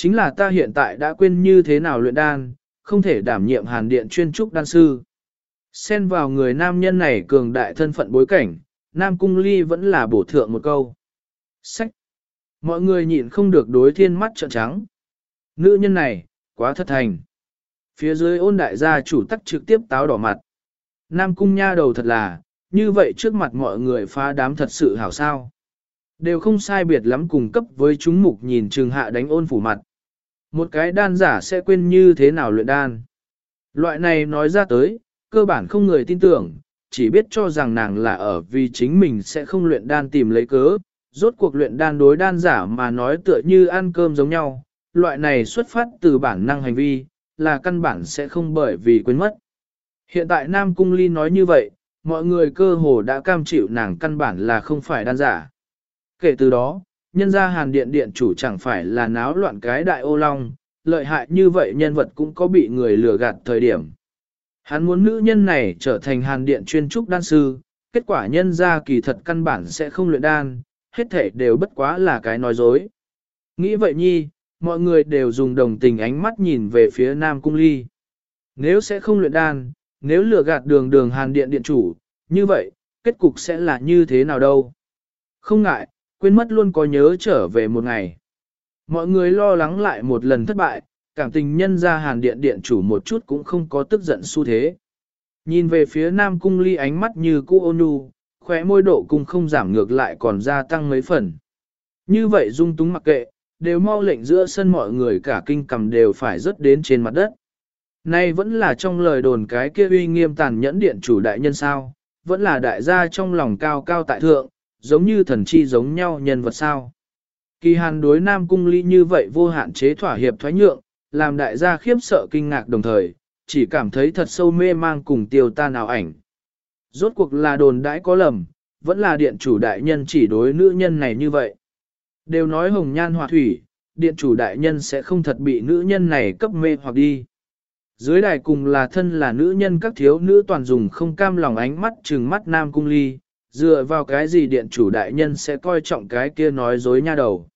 Chính là ta hiện tại đã quên như thế nào luyện đan, không thể đảm nhiệm hàn điện chuyên trúc đan sư. Xen vào người nam nhân này cường đại thân phận bối cảnh, nam cung ly vẫn là bổ thượng một câu. Sách! Mọi người nhịn không được đối thiên mắt trợn trắng. Nữ nhân này, quá thất thành. Phía dưới ôn đại gia chủ tắc trực tiếp táo đỏ mặt. Nam cung nha đầu thật là, như vậy trước mặt mọi người phá đám thật sự hảo sao. Đều không sai biệt lắm cùng cấp với chúng mục nhìn trường hạ đánh ôn phủ mặt. Một cái đan giả sẽ quên như thế nào luyện đan. Loại này nói ra tới, cơ bản không người tin tưởng, chỉ biết cho rằng nàng là ở vì chính mình sẽ không luyện đan tìm lấy cớ. Rốt cuộc luyện đan đối đan giả mà nói tựa như ăn cơm giống nhau, loại này xuất phát từ bản năng hành vi, là căn bản sẽ không bởi vì quên mất. Hiện tại Nam Cung Ly nói như vậy, mọi người cơ hồ đã cam chịu nàng căn bản là không phải đan giả. Kể từ đó, nhân gia hàn điện điện chủ chẳng phải là náo loạn cái đại ô long, lợi hại như vậy nhân vật cũng có bị người lừa gạt thời điểm. Hắn muốn nữ nhân này trở thành hàn điện chuyên trúc đan sư, kết quả nhân gia kỳ thật căn bản sẽ không luyện đan, hết thể đều bất quá là cái nói dối. Nghĩ vậy nhi, mọi người đều dùng đồng tình ánh mắt nhìn về phía Nam Cung Ly. Nếu sẽ không luyện đan, nếu lừa gạt đường đường hàn điện điện chủ, như vậy, kết cục sẽ là như thế nào đâu? Không ngại, quên mất luôn có nhớ trở về một ngày. Mọi người lo lắng lại một lần thất bại, cảm tình nhân ra hàn điện điện chủ một chút cũng không có tức giận xu thế. Nhìn về phía nam cung ly ánh mắt như cũ ôn nhu, khóe môi độ cung không giảm ngược lại còn gia tăng mấy phần. Như vậy dung túng mặc kệ, đều mau lệnh giữa sân mọi người cả kinh cầm đều phải rớt đến trên mặt đất. Nay vẫn là trong lời đồn cái kia uy nghiêm tàn nhẫn điện chủ đại nhân sao, vẫn là đại gia trong lòng cao cao tại thượng, giống như thần chi giống nhau nhân vật sao. Kỳ hàn đối Nam Cung Ly như vậy vô hạn chế thỏa hiệp thoái nhượng, làm đại gia khiếp sợ kinh ngạc đồng thời, chỉ cảm thấy thật sâu mê mang cùng tiêu ta nào ảnh. Rốt cuộc là đồn đãi có lầm, vẫn là điện chủ đại nhân chỉ đối nữ nhân này như vậy. Đều nói hồng nhan hòa thủy, điện chủ đại nhân sẽ không thật bị nữ nhân này cấp mê hoặc đi. Dưới đài cùng là thân là nữ nhân các thiếu nữ toàn dùng không cam lòng ánh mắt trừng mắt nam cung ly, dựa vào cái gì điện chủ đại nhân sẽ coi trọng cái kia nói dối nha đầu.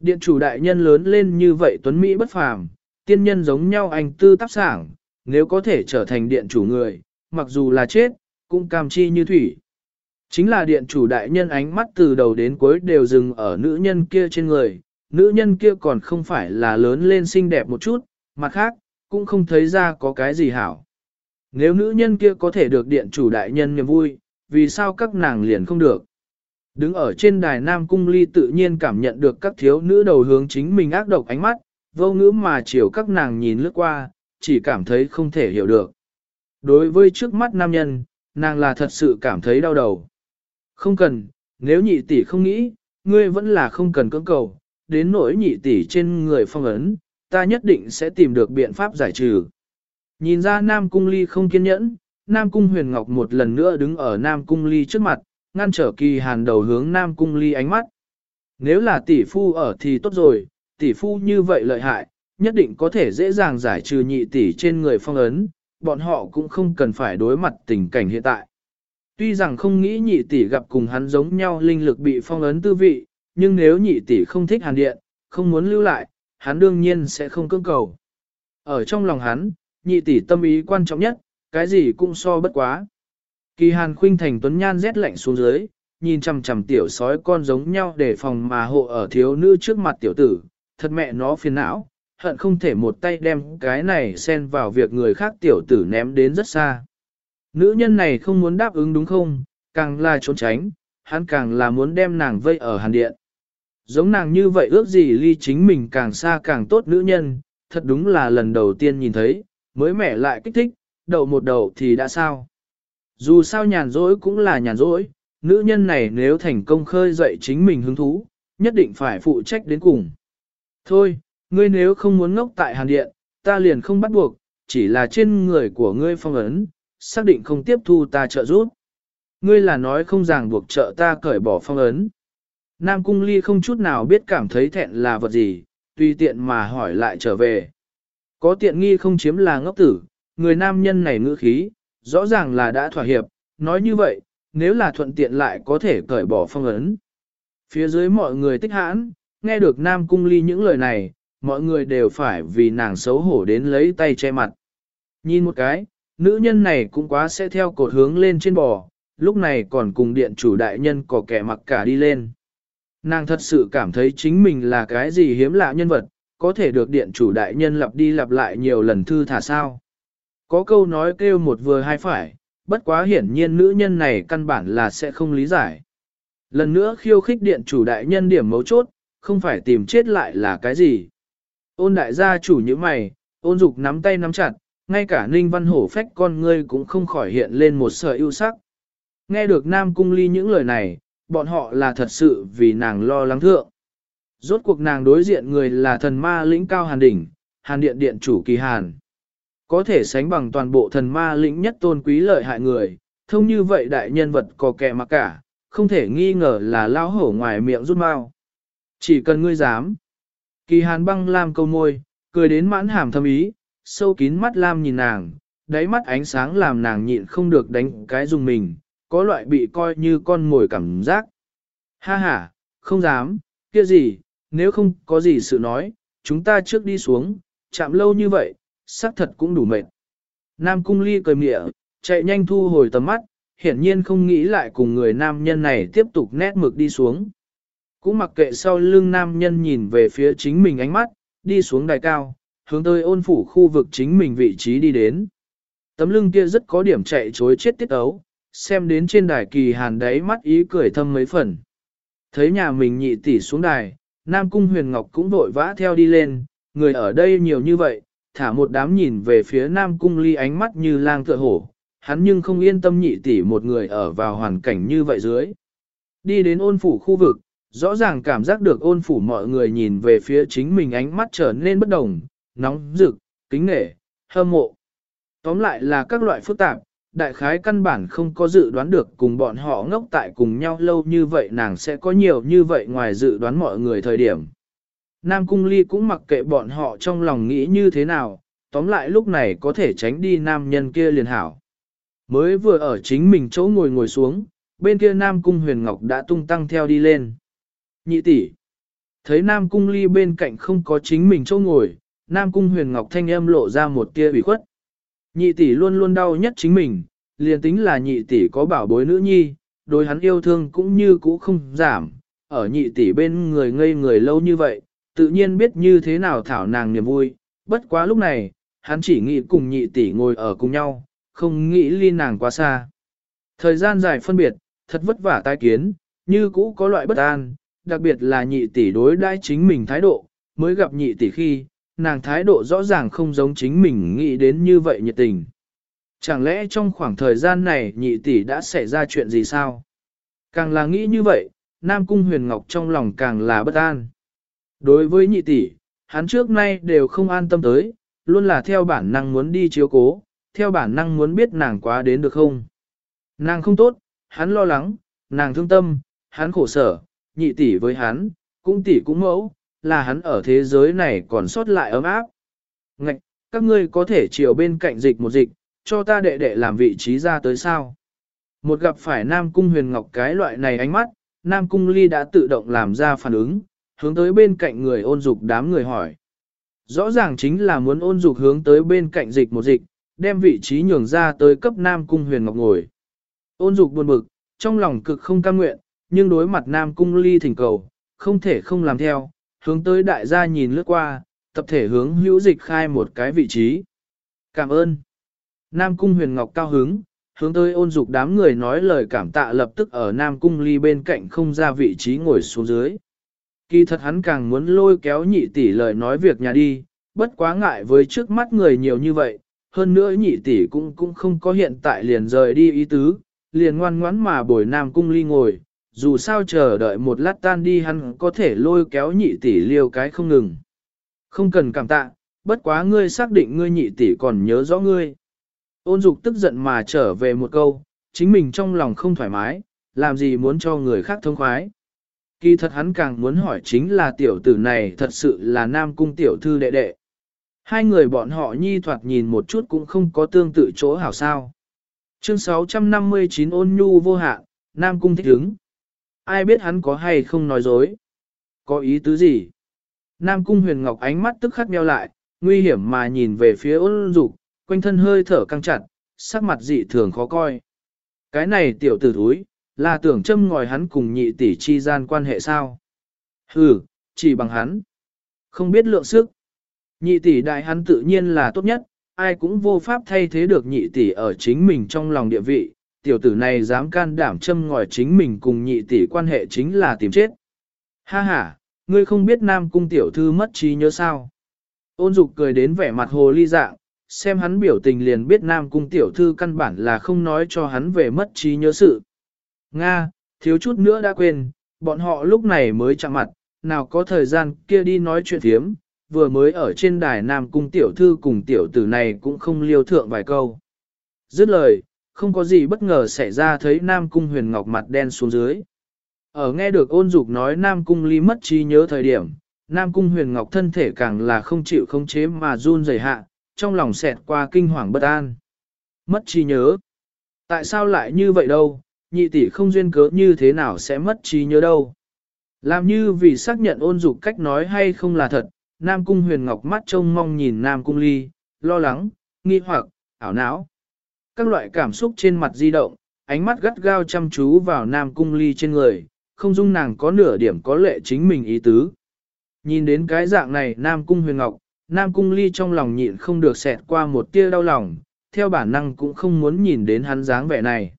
Điện chủ đại nhân lớn lên như vậy tuấn Mỹ bất phàm, tiên nhân giống nhau anh tư tác sảng, nếu có thể trở thành điện chủ người, mặc dù là chết, cũng cam chi như thủy. Chính là điện chủ đại nhân ánh mắt từ đầu đến cuối đều dừng ở nữ nhân kia trên người, nữ nhân kia còn không phải là lớn lên xinh đẹp một chút, mặt khác, cũng không thấy ra có cái gì hảo. Nếu nữ nhân kia có thể được điện chủ đại nhân niềm vui, vì sao các nàng liền không được? Đứng ở trên đài Nam Cung Ly tự nhiên cảm nhận được các thiếu nữ đầu hướng chính mình ác độc ánh mắt, vô ngữ mà chiều các nàng nhìn lướt qua, chỉ cảm thấy không thể hiểu được. Đối với trước mắt nam nhân, nàng là thật sự cảm thấy đau đầu. Không cần, nếu nhị tỷ không nghĩ, ngươi vẫn là không cần cưỡng cầu, đến nỗi nhị tỷ trên người phong ấn, ta nhất định sẽ tìm được biện pháp giải trừ. Nhìn ra Nam Cung Ly không kiên nhẫn, Nam Cung Huyền Ngọc một lần nữa đứng ở Nam Cung Ly trước mặt, ngăn trở kỳ hàn đầu hướng Nam Cung Ly ánh mắt. Nếu là tỷ phu ở thì tốt rồi, tỷ phu như vậy lợi hại, nhất định có thể dễ dàng giải trừ nhị tỷ trên người phong ấn, bọn họ cũng không cần phải đối mặt tình cảnh hiện tại. Tuy rằng không nghĩ nhị tỷ gặp cùng hắn giống nhau linh lực bị phong ấn tư vị, nhưng nếu nhị tỷ không thích hàn điện, không muốn lưu lại, hắn đương nhiên sẽ không cưỡng cầu. Ở trong lòng hắn, nhị tỷ tâm ý quan trọng nhất, cái gì cũng so bất quá. Kỳ hàn khuynh thành tuấn nhan rét lạnh xuống dưới, nhìn chằm chằm tiểu sói con giống nhau để phòng mà hộ ở thiếu nữ trước mặt tiểu tử, thật mẹ nó phiền não, hận không thể một tay đem cái này xen vào việc người khác tiểu tử ném đến rất xa. Nữ nhân này không muốn đáp ứng đúng không, càng là trốn tránh, hắn càng là muốn đem nàng vây ở hàn điện. Giống nàng như vậy ước gì ly chính mình càng xa càng tốt nữ nhân, thật đúng là lần đầu tiên nhìn thấy, mới mẻ lại kích thích, đầu một đầu thì đã sao. Dù sao nhàn rỗi cũng là nhàn rỗi, nữ nhân này nếu thành công khơi dậy chính mình hứng thú, nhất định phải phụ trách đến cùng. Thôi, ngươi nếu không muốn ngốc tại hàn điện, ta liền không bắt buộc, chỉ là trên người của ngươi phong ấn, xác định không tiếp thu ta trợ giúp. Ngươi là nói không ràng buộc trợ ta cởi bỏ phong ấn. Nam Cung Ly không chút nào biết cảm thấy thẹn là vật gì, tùy tiện mà hỏi lại trở về, Có tiện nghi không chiếm là ngốc tử, người nam nhân này ngữ khí, rõ ràng là đã thỏa hiệp, nói như vậy, nếu là thuận tiện lại có thể cởi bỏ phong ấn. Phía dưới mọi người tích hãn, nghe được Nam Cung Ly những lời này, mọi người đều phải vì nàng xấu hổ đến lấy tay che mặt. Nhìn một cái, nữ nhân này cũng quá sẽ theo cột hướng lên trên bò, lúc này còn cùng điện chủ đại nhân có kẻ mặc cả đi lên. Nàng thật sự cảm thấy chính mình là cái gì hiếm lạ nhân vật, có thể được điện chủ đại nhân lặp đi lặp lại nhiều lần thư thả sao. Có câu nói kêu một vừa hai phải, bất quá hiển nhiên nữ nhân này căn bản là sẽ không lý giải. Lần nữa khiêu khích điện chủ đại nhân điểm mấu chốt, không phải tìm chết lại là cái gì. Ôn đại gia chủ như mày, ôn dục nắm tay nắm chặt, ngay cả ninh văn hổ phách con ngươi cũng không khỏi hiện lên một sợi ưu sắc. Nghe được Nam Cung Ly những lời này, bọn họ là thật sự vì nàng lo lắng thượng. Rốt cuộc nàng đối diện người là thần ma lĩnh cao hàn đỉnh, hàn điện điện chủ kỳ hàn. Có thể sánh bằng toàn bộ thần ma lĩnh nhất tôn quý lợi hại người, thông như vậy đại nhân vật có kẻ mà cả, không thể nghi ngờ là lao hổ ngoài miệng rút mau. Chỉ cần ngươi dám. Kỳ hàn băng lam câu môi, cười đến mãn hàm thâm ý, sâu kín mắt lam nhìn nàng, đáy mắt ánh sáng làm nàng nhịn không được đánh cái dùng mình, có loại bị coi như con mồi cảm giác. Ha ha, không dám, kia gì, nếu không có gì sự nói, chúng ta trước đi xuống, chạm lâu như vậy, xác thật cũng đủ mệt. Nam cung ly cười mịa, chạy nhanh thu hồi tầm mắt, hiển nhiên không nghĩ lại cùng người nam nhân này tiếp tục nét mực đi xuống. Cũng mặc kệ sau lưng nam nhân nhìn về phía chính mình ánh mắt, đi xuống đài cao, hướng tới ôn phủ khu vực chính mình vị trí đi đến. Tấm lưng kia rất có điểm chạy chối chết tiết ấu, xem đến trên đài kỳ hàn đáy mắt ý cười thâm mấy phần. Thấy nhà mình nhị tỷ xuống đài, Nam Cung Huyền Ngọc cũng vội vã theo đi lên, người ở đây nhiều như vậy, thả một đám nhìn về phía Nam Cung ly ánh mắt như lang tựa hổ, hắn nhưng không yên tâm nhị tỷ một người ở vào hoàn cảnh như vậy dưới. Đi đến ôn phủ khu vực, rõ ràng cảm giác được ôn phủ mọi người nhìn về phía chính mình ánh mắt trở nên bất đồng, nóng rực, kính nể, hâm mộ. Tóm lại là các loại phức tạp, đại khái căn bản không có dự đoán được cùng bọn họ ngốc tại cùng nhau lâu như vậy nàng sẽ có nhiều như vậy ngoài dự đoán mọi người thời điểm. Nam Cung Ly cũng mặc kệ bọn họ trong lòng nghĩ như thế nào, tóm lại lúc này có thể tránh đi nam nhân kia liền hảo. Mới vừa ở chính mình chỗ ngồi ngồi xuống, bên kia Nam Cung Huyền Ngọc đã tung tăng theo đi lên. Nhị tỷ, thấy Nam Cung Ly bên cạnh không có chính mình chỗ ngồi, Nam Cung Huyền Ngọc thanh âm lộ ra một tia ủy khuất. Nhị tỷ luôn luôn đau nhất chính mình, liền tính là nhị tỷ có bảo bối nữ nhi, đối hắn yêu thương cũng như cũ không giảm, ở nhị tỷ bên người ngây người lâu như vậy, tự nhiên biết như thế nào thảo nàng niềm vui, bất quá lúc này, hắn chỉ nghĩ cùng nhị tỷ ngồi ở cùng nhau, không nghĩ ly nàng quá xa. Thời gian dài phân biệt, thật vất vả tai kiến, như cũ có loại bất an, đặc biệt là nhị tỷ đối đãi chính mình thái độ, mới gặp nhị tỷ khi, nàng thái độ rõ ràng không giống chính mình nghĩ đến như vậy nhiệt tình. Chẳng lẽ trong khoảng thời gian này nhị tỷ đã xảy ra chuyện gì sao? Càng là nghĩ như vậy, Nam Cung Huyền Ngọc trong lòng càng là bất an. Đối với nhị tỷ, hắn trước nay đều không an tâm tới, luôn là theo bản năng muốn đi chiếu cố, theo bản năng muốn biết nàng quá đến được không. Nàng không tốt, hắn lo lắng, nàng thương tâm, hắn khổ sở, nhị tỷ với hắn, cũng tỷ cũng mẫu, là hắn ở thế giới này còn sót lại ấm áp. Ngạch, các ngươi có thể chiều bên cạnh dịch một dịch, cho ta đệ đệ làm vị trí ra tới sao. Một gặp phải Nam Cung huyền ngọc cái loại này ánh mắt, Nam Cung ly đã tự động làm ra phản ứng, hướng tới bên cạnh người ôn dục đám người hỏi. Rõ ràng chính là muốn ôn dục hướng tới bên cạnh dịch một dịch, đem vị trí nhường ra tới cấp Nam Cung huyền ngọc ngồi. Ôn dục buồn bực, trong lòng cực không cam nguyện, nhưng đối mặt Nam Cung ly thỉnh cầu, không thể không làm theo, hướng tới đại gia nhìn lướt qua, tập thể hướng hữu dịch khai một cái vị trí. Cảm ơn. Nam Cung huyền ngọc cao hứng, hướng tới ôn dục đám người nói lời cảm tạ lập tức ở Nam Cung ly bên cạnh không ra vị trí ngồi xuống dưới. Kỳ thật hắn càng muốn lôi kéo nhị tỷ lời nói việc nhà đi, bất quá ngại với trước mắt người nhiều như vậy, hơn nữa nhị tỷ cũng cũng không có hiện tại liền rời đi ý tứ, liền ngoan ngoãn mà bồi Nam Cung ly ngồi, dù sao chờ đợi một lát tan đi hắn có thể lôi kéo nhị tỷ liêu cái không ngừng. Không cần cảm tạ, bất quá ngươi xác định ngươi nhị tỷ còn nhớ rõ ngươi. Ôn dục tức giận mà trở về một câu, chính mình trong lòng không thoải mái, làm gì muốn cho người khác thông khoái. Kỳ thật hắn càng muốn hỏi chính là tiểu tử này thật sự là nam cung tiểu thư đệ đệ. Hai người bọn họ nhi thoạt nhìn một chút cũng không có tương tự chỗ hảo sao. Chương 659 ôn nhu vô hạn, Nam Cung thích hứng. Ai biết hắn có hay không nói dối? Có ý tứ gì? Nam Cung huyền ngọc ánh mắt tức khắc meo lại, nguy hiểm mà nhìn về phía ôn dục, quanh thân hơi thở căng chặt, sắc mặt dị thường khó coi. Cái này tiểu tử thúi, là tưởng châm ngòi hắn cùng nhị tỷ chi gian quan hệ sao? ừ, chỉ bằng hắn. Không biết lượng sức. Nhị tỷ đại hắn tự nhiên là tốt nhất, ai cũng vô pháp thay thế được nhị tỷ ở chính mình trong lòng địa vị. Tiểu tử này dám can đảm châm ngòi chính mình cùng nhị tỷ quan hệ chính là tìm chết. Ha ha, ngươi không biết nam cung tiểu thư mất trí nhớ sao. Ôn dục cười đến vẻ mặt hồ ly dạng, xem hắn biểu tình liền biết nam cung tiểu thư căn bản là không nói cho hắn về mất trí nhớ sự. Nga, thiếu chút nữa đã quên, bọn họ lúc này mới chạm mặt, nào có thời gian kia đi nói chuyện thiếm, vừa mới ở trên đài Nam Cung tiểu thư cùng tiểu tử này cũng không liêu thượng vài câu. Dứt lời, không có gì bất ngờ xảy ra thấy Nam Cung huyền ngọc mặt đen xuống dưới. Ở nghe được ôn dục nói Nam Cung ly mất trí nhớ thời điểm, Nam Cung huyền ngọc thân thể càng là không chịu không chế mà run rẩy hạ, trong lòng xẹt qua kinh hoàng bất an. Mất trí nhớ. Tại sao lại như vậy đâu, nhị tỷ không duyên cớ như thế nào sẽ mất trí nhớ đâu. Làm như vì xác nhận ôn dục cách nói hay không là thật, Nam Cung huyền ngọc mắt trông mong nhìn Nam Cung ly, lo lắng, nghi hoặc, ảo não. Các loại cảm xúc trên mặt di động, ánh mắt gắt gao chăm chú vào Nam Cung ly trên người, không dung nàng có nửa điểm có lệ chính mình ý tứ. Nhìn đến cái dạng này Nam Cung huyền ngọc, Nam Cung ly trong lòng nhịn không được xẹt qua một tia đau lòng, theo bản năng cũng không muốn nhìn đến hắn dáng vẻ này.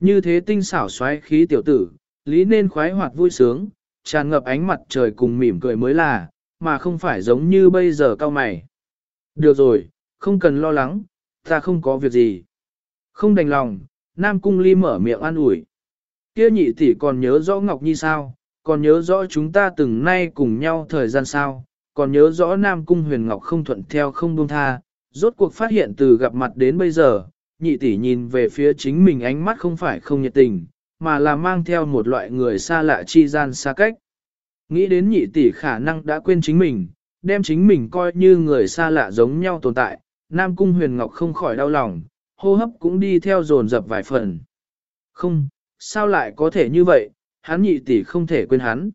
Như thế tinh xảo xoáy khí tiểu tử, lý nên khoái hoạt vui sướng, tràn ngập ánh mặt trời cùng mỉm cười mới là, mà không phải giống như bây giờ cao mày. Được rồi, không cần lo lắng, ta không có việc gì. Không đành lòng, Nam Cung Ly mở miệng an ủi. Kia nhị tỷ còn nhớ rõ Ngọc Nhi sao, còn nhớ rõ chúng ta từng nay cùng nhau thời gian sao, còn nhớ rõ Nam Cung Huyền Ngọc không thuận theo không buông tha, rốt cuộc phát hiện từ gặp mặt đến bây giờ, nhị tỷ nhìn về phía chính mình ánh mắt không phải không nhiệt tình, mà là mang theo một loại người xa lạ chi gian xa cách. Nghĩ đến nhị tỷ khả năng đã quên chính mình, đem chính mình coi như người xa lạ giống nhau tồn tại, Nam Cung Huyền Ngọc không khỏi đau lòng, hô hấp cũng đi theo dồn dập vài phần. Không, sao lại có thể như vậy, hắn nhị tỷ không thể quên hắn.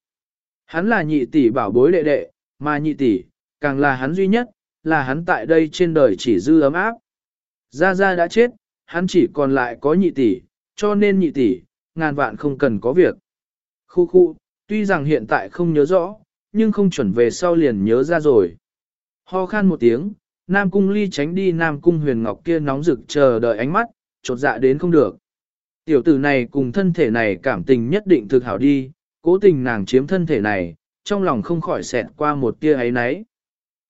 Hắn là nhị tỷ bảo bối đệ đệ, mà nhị tỷ, càng là hắn duy nhất, là hắn tại đây trên đời chỉ dư ấm áp. Gia Gia đã chết, hắn chỉ còn lại có nhị tỷ, cho nên nhị tỷ, ngàn vạn không cần có việc. Khu khu, tuy rằng hiện tại không nhớ rõ, nhưng không chuẩn về sau liền nhớ ra rồi. Ho khan một tiếng, Nam Cung Ly tránh đi Nam Cung Huyền Ngọc kia nóng rực chờ đợi ánh mắt, chột dạ đến không được. Tiểu tử này cùng thân thể này cảm tình nhất định thực hảo đi, cố tình nàng chiếm thân thể này, trong lòng không khỏi xẹt qua một tia ấy náy.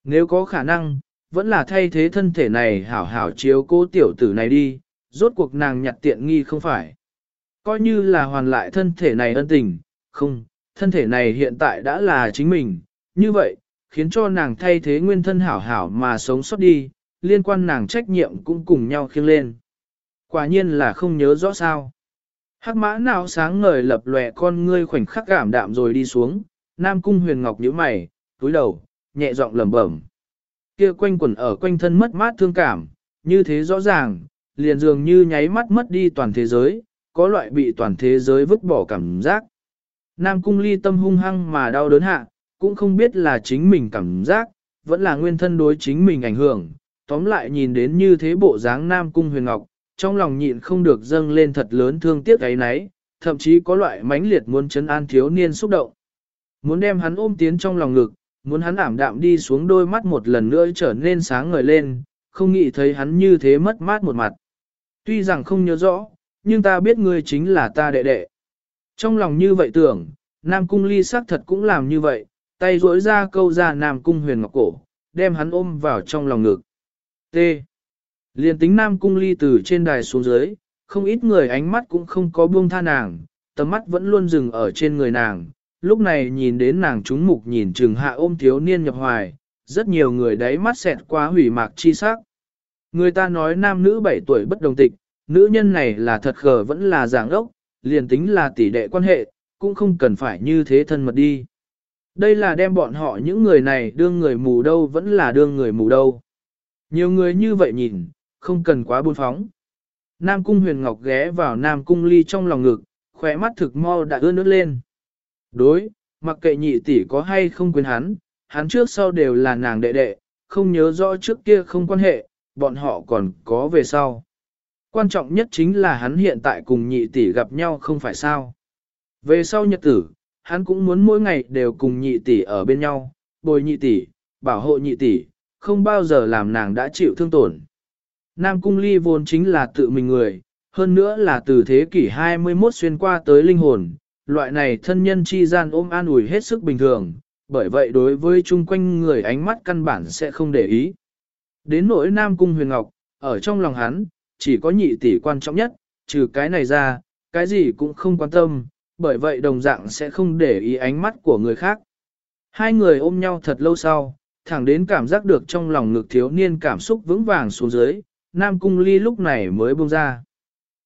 Nếu có khả năng, vẫn là thay thế thân thể này hảo hảo chiếu cố tiểu tử này đi, rốt cuộc nàng nhặt tiện nghi không phải. Coi như là hoàn lại thân thể này ân tình, không, thân thể này hiện tại đã là chính mình, như vậy, khiến cho nàng thay thế nguyên thân hảo hảo mà sống sót đi, liên quan nàng trách nhiệm cũng cùng nhau khiêng lên. Quả nhiên là không nhớ rõ sao. Hắc mã nào sáng ngời lập lòe con ngươi khoảnh khắc cảm đạm rồi đi xuống, Nam Cung Huyền Ngọc nhíu mày, túi đầu, nhẹ giọng lẩm bẩm. Kia quanh quẩn ở quanh thân mất mát thương cảm, như thế rõ ràng, liền dường như nháy mắt mất đi toàn thế giới, có loại bị toàn thế giới vứt bỏ cảm giác. Nam cung ly tâm hung hăng mà đau đớn hạ, cũng không biết là chính mình cảm giác, vẫn là nguyên thân đối chính mình ảnh hưởng. Tóm lại nhìn đến như thế bộ dáng Nam cung huyền ngọc, trong lòng nhịn không được dâng lên thật lớn thương tiếc ấy nấy, thậm chí có loại mãnh liệt muốn chấn an thiếu niên xúc động. Muốn đem hắn ôm tiến trong lòng ngực, muốn hắn ảm đạm đi xuống đôi mắt một lần nữa trở nên sáng ngời lên, không nghĩ thấy hắn như thế mất mát một mặt. Tuy rằng không nhớ rõ, nhưng ta biết ngươi chính là ta đệ đệ. Trong lòng như vậy tưởng, Nam Cung ly xác thật cũng làm như vậy, tay duỗi ra câu ra Nam Cung huyền ngọc cổ, đem hắn ôm vào trong lòng ngực. T. Liên tính Nam Cung ly từ trên đài xuống dưới, không ít người ánh mắt cũng không có buông tha nàng, tầm mắt vẫn luôn dừng ở trên người nàng. Lúc này nhìn đến nàng trúng mục nhìn trừng hạ ôm thiếu niên nhập hoài, rất nhiều người đáy mắt xẹt qua hủy mạc chi sắc. Người ta nói nam nữ 7 tuổi bất đồng tịch, nữ nhân này là thật khờ vẫn là giảng ốc, liền tính là tỷ đệ quan hệ, cũng không cần phải như thế thân mật đi. Đây là đem bọn họ những người này đương người mù đâu vẫn là đương người mù đâu. Nhiều người như vậy nhìn, không cần quá buôn phóng. Nam Cung Huyền Ngọc ghé vào Nam Cung Ly trong lòng ngực, khỏe mắt thực mau đã ướt nước lên. Đối, mặc kệ nhị tỷ có hay không quên hắn, hắn trước sau đều là nàng đệ đệ, không nhớ rõ trước kia không quan hệ, bọn họ còn có về sau. Quan trọng nhất chính là hắn hiện tại cùng nhị tỷ gặp nhau không phải sao. Về sau nhật tử, hắn cũng muốn mỗi ngày đều cùng nhị tỷ ở bên nhau, bồi nhị tỷ, bảo hộ nhị tỷ, không bao giờ làm nàng đã chịu thương tổn. Nam Cung Ly vốn chính là tự mình người, hơn nữa là từ thế kỷ 21 xuyên qua tới linh hồn, loại này thân nhân chi gian ôm an ủi hết sức bình thường, bởi vậy đối với chung quanh người ánh mắt căn bản sẽ không để ý. Đến nỗi Nam Cung Huyền Ngọc, ở trong lòng hắn, chỉ có nhị tỷ quan trọng nhất, trừ cái này ra, cái gì cũng không quan tâm, bởi vậy đồng dạng sẽ không để ý ánh mắt của người khác. Hai người ôm nhau thật lâu sau, thẳng đến cảm giác được trong lòng ngực thiếu niên cảm xúc vững vàng xuống dưới, Nam Cung Ly lúc này mới buông ra.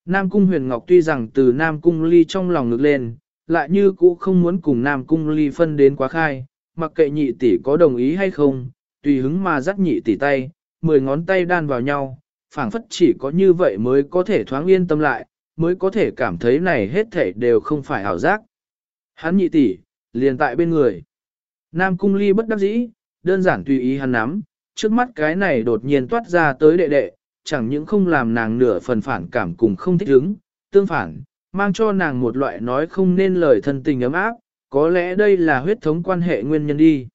Nam Cung Huyền Ngọc tuy rằng từ Nam Cung Ly trong lòng ngực lên, lại như cũ không muốn cùng Nam Cung Ly phân đến quá khai, mặc kệ nhị tỷ có đồng ý hay không, tùy hứng mà dắt nhị tỷ tay, mười ngón tay đan vào nhau, phảng phất chỉ có như vậy mới có thể thoáng yên tâm lại, mới có thể cảm thấy này hết thảy đều không phải ảo giác. Hắn nhị tỷ, liền tại bên người. Nam Cung Ly bất đắc dĩ, đơn giản tùy ý hắn nắm, trước mắt cái này đột nhiên toát ra tới đệ đệ, chẳng những không làm nàng nửa phần phản cảm cùng không thích ứng, tương phản, mang cho nàng một loại nói không nên lời thân tình ấm áp, có lẽ đây là huyết thống quan hệ nguyên nhân đi.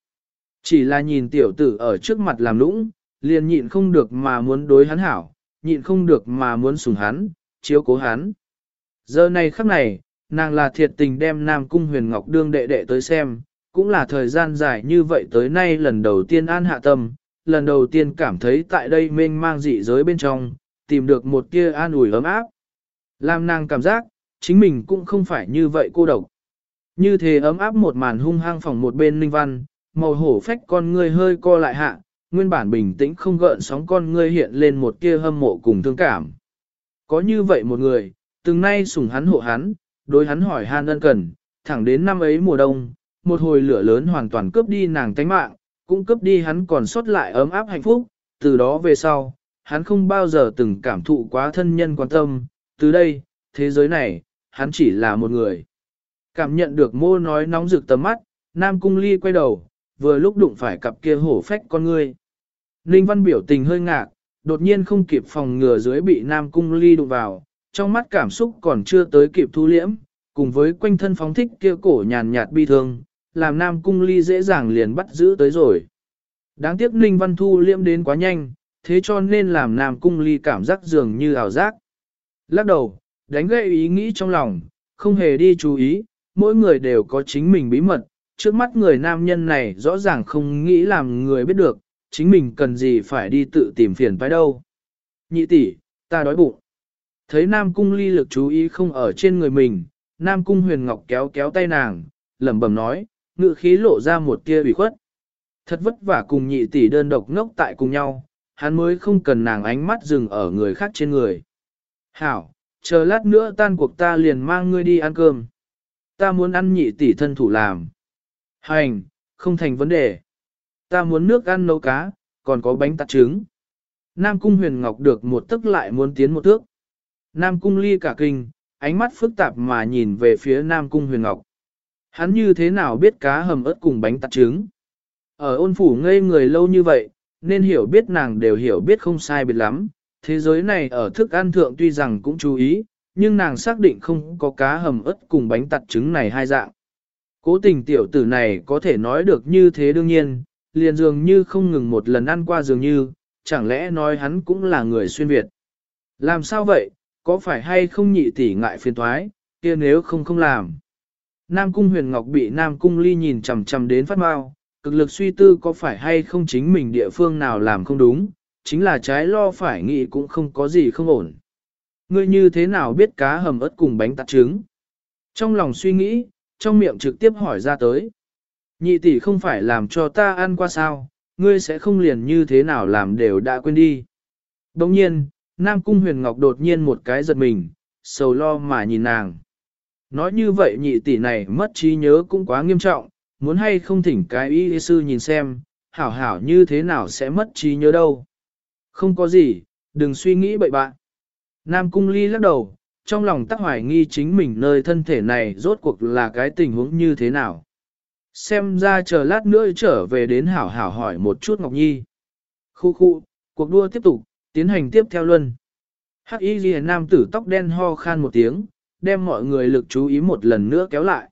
Chỉ là nhìn tiểu tử ở trước mặt làm lũng, liền nhịn không được mà muốn đối hắn hảo, nhịn không được mà muốn sủng hắn, chiếu cố hắn. Giờ này khắc này, nàng là thiệt tình đem Nam Cung Huyền Ngọc đương đệ đệ tới xem, cũng là thời gian dài như vậy tới nay lần đầu tiên an hạ tâm, lần đầu tiên cảm thấy tại đây mênh mang dị giới bên trong, tìm được một tia an ủi ấm áp. Làm nàng cảm giác, chính mình cũng không phải như vậy cô độc. Như thế ấm áp một màn hung hăng phòng một bên linh văn, màu hổ phách con ngươi hơi co lại hạ, nguyên bản bình tĩnh không gợn sóng con ngươi hiện lên một kia hâm mộ cùng thương cảm. Có như vậy một người, từng nay sủng hắn hộ hắn, đối hắn hỏi han ân cần, thẳng đến năm ấy mùa đông, một hồi lửa lớn hoàn toàn cướp đi nàng tánh mạng, cũng cướp đi hắn còn sót lại ấm áp hạnh phúc, từ đó về sau, hắn không bao giờ từng cảm thụ quá thân nhân quan tâm, từ đây, thế giới này, hắn chỉ là một người. Cảm nhận được mô nói nóng rực tầm mắt, Nam Cung Ly quay đầu, vừa lúc đụng phải cặp kia hổ phách con ngươi. Ninh Văn biểu tình hơi ngạc, đột nhiên không kịp phòng ngừa dưới bị Nam Cung Ly đụng vào, trong mắt cảm xúc còn chưa tới kịp thu liễm, cùng với quanh thân phóng thích kia cổ nhàn nhạt bi thương, làm Nam Cung Ly dễ dàng liền bắt giữ tới rồi. Đáng tiếc Ninh Văn thu liễm đến quá nhanh, thế cho nên làm Nam Cung Ly cảm giác dường như ảo giác. Lắc đầu, đánh gậy ý nghĩ trong lòng, không hề đi chú ý, mỗi người đều có chính mình bí mật, trước mắt người nam nhân này rõ ràng không nghĩ làm người biết được, chính mình cần gì phải đi tự tìm phiền phải đâu. Nhị tỷ, ta đói bụng. Thấy Nam Cung ly lực chú ý không ở trên người mình, Nam Cung huyền ngọc kéo kéo tay nàng, lẩm bẩm nói, ngự khí lộ ra một tia ủy khuất. Thật vất vả cùng nhị tỷ đơn độc ngốc tại cùng nhau, hắn mới không cần nàng ánh mắt dừng ở người khác trên người. Hảo, chờ lát nữa tan cuộc ta liền mang ngươi đi ăn cơm. Ta muốn ăn nhị tỷ thân thủ làm. Hành, không thành vấn đề. Ta muốn nước ăn nấu cá, còn có bánh tạt trứng. Nam Cung Huyền Ngọc được một tức lại muốn tiến một thước. Nam Cung ly cả kinh, ánh mắt phức tạp mà nhìn về phía Nam Cung Huyền Ngọc. Hắn như thế nào biết cá hầm ớt cùng bánh tạt trứng? Ở ôn phủ ngây người lâu như vậy, nên hiểu biết nàng đều hiểu biết không sai biệt lắm. Thế giới này ở thức ăn thượng tuy rằng cũng chú ý, nhưng nàng xác định không có cá hầm ớt cùng bánh tặt trứng này hai dạng. Cố tình tiểu tử này có thể nói được như thế đương nhiên, liền dường như không ngừng một lần ăn qua dường như, chẳng lẽ nói hắn cũng là người xuyên Việt. Làm sao vậy, có phải hay không nhị tỷ ngại phiền thoái, kia nếu không không làm. Nam Cung Huyền Ngọc bị Nam Cung Ly nhìn chằm chằm đến phát mau, cực lực suy tư có phải hay không chính mình địa phương nào làm không đúng, chính là trái lo phải nghĩ cũng không có gì không ổn. Ngươi như thế nào biết cá hầm ớt cùng bánh tạt trứng? Trong lòng suy nghĩ, trong miệng trực tiếp hỏi ra tới. Nhị tỷ không phải làm cho ta ăn qua sao, ngươi sẽ không liền như thế nào làm đều đã quên đi. Đồng nhiên, Nam Cung Huyền Ngọc đột nhiên một cái giật mình, sầu lo mà nhìn nàng. Nói như vậy nhị tỷ này mất trí nhớ cũng quá nghiêm trọng, muốn hay không thỉnh cái y sư nhìn xem, hảo hảo như thế nào sẽ mất trí nhớ đâu. Không có gì, đừng suy nghĩ bậy bạn. Nam Cung Ly lắc đầu, trong lòng tắc hoài nghi chính mình nơi thân thể này rốt cuộc là cái tình huống như thế nào. Xem ra chờ lát nữa trở về đến hảo hảo hỏi một chút Ngọc Nhi. Khu khu, cuộc đua tiếp tục, tiến hành tiếp theo luân. Hắc y ghi nam tử tóc đen ho khan một tiếng, đem mọi người lực chú ý một lần nữa kéo lại.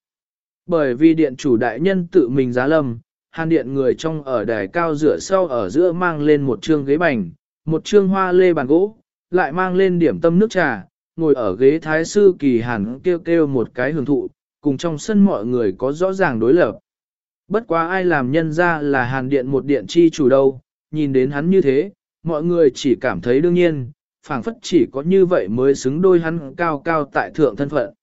Bởi vì điện chủ đại nhân tự mình giá lâm, hàn điện người trong ở đài cao rửa sau ở giữa mang lên một trương ghế bành, một trương hoa lê bàn gỗ, lại mang lên điểm tâm nước trà, ngồi ở ghế thái sư kỳ hàn kêu kêu một cái hưởng thụ, cùng trong sân mọi người có rõ ràng đối lập. Bất quá ai làm nhân ra là hàn điện một điện chi chủ đâu, nhìn đến hắn như thế, mọi người chỉ cảm thấy đương nhiên, phảng phất chỉ có như vậy mới xứng đôi hắn cao cao tại thượng thân phận.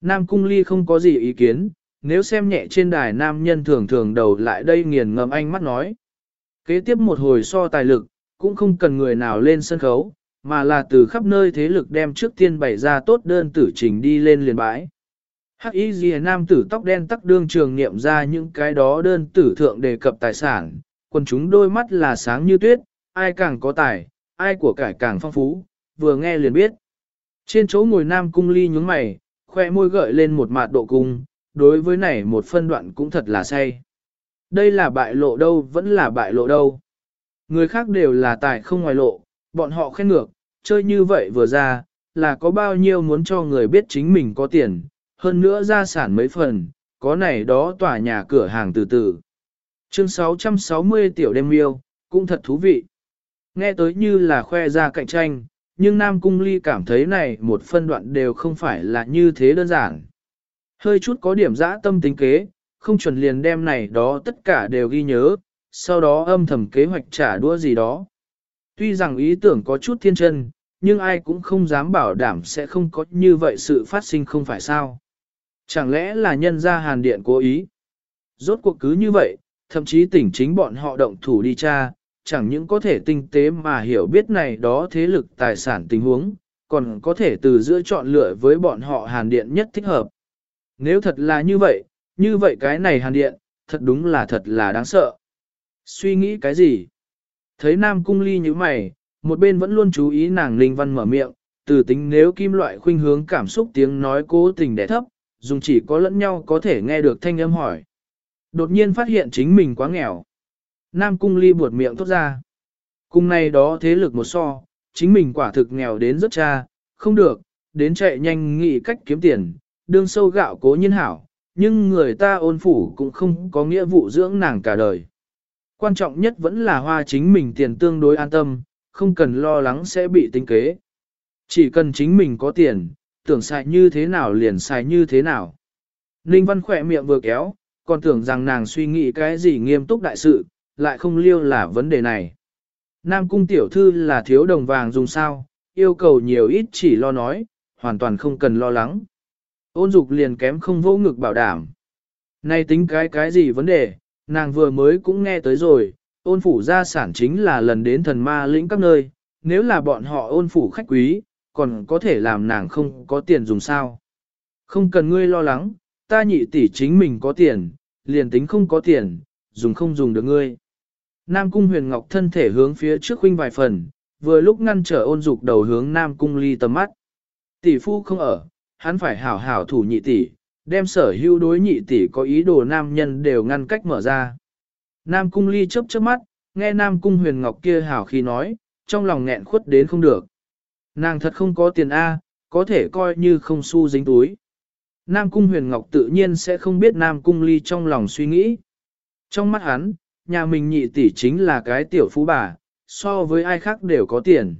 Nam Cung Ly không có gì ý kiến, nếu xem nhẹ trên đài nam nhân thường thường đầu lại đây nghiền ngầm anh mắt nói. Kế tiếp một hồi so tài lực, cũng không cần người nào lên sân khấu, mà là từ khắp nơi thế lực đem trước tiên bày ra tốt đơn tử trình đi lên liền bãi. Hắc y ghi nam tử tóc đen tắc đương trường niệm ra những cái đó đơn tử thượng đề cập tài sản, quần chúng đôi mắt là sáng như tuyết, ai càng có tài, ai của cải càng phong phú, vừa nghe liền biết. Trên chỗ ngồi nam cung ly nhướng mày, khoe môi gợi lên một mạt độ cung, đối với này một phân đoạn cũng thật là say. Đây là bại lộ đâu vẫn là bại lộ đâu. Người khác đều là tài không ngoài lộ, bọn họ khen ngược, chơi như vậy vừa ra, là có bao nhiêu muốn cho người biết chính mình có tiền, hơn nữa gia sản mấy phần, có này đó tòa nhà cửa hàng từ từ. Chương 660 tiểu đêm miêu, cũng thật thú vị. Nghe tới như là khoe ra cạnh tranh, nhưng Nam Cung Ly cảm thấy này một phân đoạn đều không phải là như thế đơn giản. Hơi chút có điểm dã tâm tính kế, không chuẩn liền đem này đó tất cả đều ghi nhớ, sau đó âm thầm kế hoạch trả đũa gì đó. Tuy rằng ý tưởng có chút thiên chân, nhưng ai cũng không dám bảo đảm sẽ không có như vậy sự phát sinh không phải sao. Chẳng lẽ là nhân gia hàn điện cố ý? Rốt cuộc cứ như vậy, thậm chí tỉnh chính bọn họ động thủ đi tra, chẳng những có thể tinh tế mà hiểu biết này đó thế lực tài sản tình huống, còn có thể từ giữa chọn lựa với bọn họ hàn điện nhất thích hợp. Nếu thật là như vậy, như vậy cái này hàn điện, thật đúng là thật là đáng sợ. Suy nghĩ cái gì? Thấy Nam Cung Ly như mày, một bên vẫn luôn chú ý nàng Linh Văn mở miệng, từ tính nếu kim loại khuynh hướng cảm xúc tiếng nói cố tình đẻ thấp, dùng chỉ có lẫn nhau có thể nghe được thanh âm hỏi. Đột nhiên phát hiện chính mình quá nghèo. Nam Cung Ly buột miệng thốt ra. Cung này đó thế lực một so, chính mình quả thực nghèo đến rất cha, không được, đến chạy nhanh nghĩ cách kiếm tiền, đương sâu gạo cố nhiên hảo, nhưng người ta ôn phủ cũng không có nghĩa vụ dưỡng nàng cả đời. Quan trọng nhất vẫn là hoa chính mình tiền tương đối an tâm, không cần lo lắng sẽ bị tính kế. Chỉ cần chính mình có tiền, tưởng xài như thế nào liền xài như thế nào. Ninh Văn khỏe miệng vừa kéo, còn tưởng rằng nàng suy nghĩ cái gì nghiêm túc đại sự, lại không liêu là vấn đề này. Nam cung tiểu thư là thiếu đồng vàng dùng sao, yêu cầu nhiều ít chỉ lo nói, hoàn toàn không cần lo lắng. Ôn dục liền kém không vô ngực bảo đảm. Nay tính cái cái gì vấn đề, nàng vừa mới cũng nghe tới rồi, ôn phủ gia sản chính là lần đến thần ma lĩnh các nơi, nếu là bọn họ ôn phủ khách quý, còn có thể làm nàng không có tiền dùng sao. Không cần ngươi lo lắng, ta nhị tỷ chính mình có tiền, liền tính không có tiền, dùng không dùng được ngươi. Nam cung huyền ngọc thân thể hướng phía trước huynh vài phần, vừa lúc ngăn trở ôn dục đầu hướng Nam cung ly tầm mắt. Tỷ phu không ở, hắn phải hảo hảo thủ nhị tỷ, đem sở hữu đối nhị tỷ có ý đồ nam nhân đều ngăn cách mở ra. Nam cung ly chớp chớp mắt, nghe Nam cung huyền ngọc kia hảo khi nói, trong lòng nghẹn khuất đến không được. Nàng thật không có tiền A, có thể coi như không xu dính túi. Nam cung huyền ngọc tự nhiên sẽ không biết Nam cung ly trong lòng suy nghĩ. Trong mắt hắn, nhà mình nhị tỷ chính là cái tiểu phú bà, so với ai khác đều có tiền.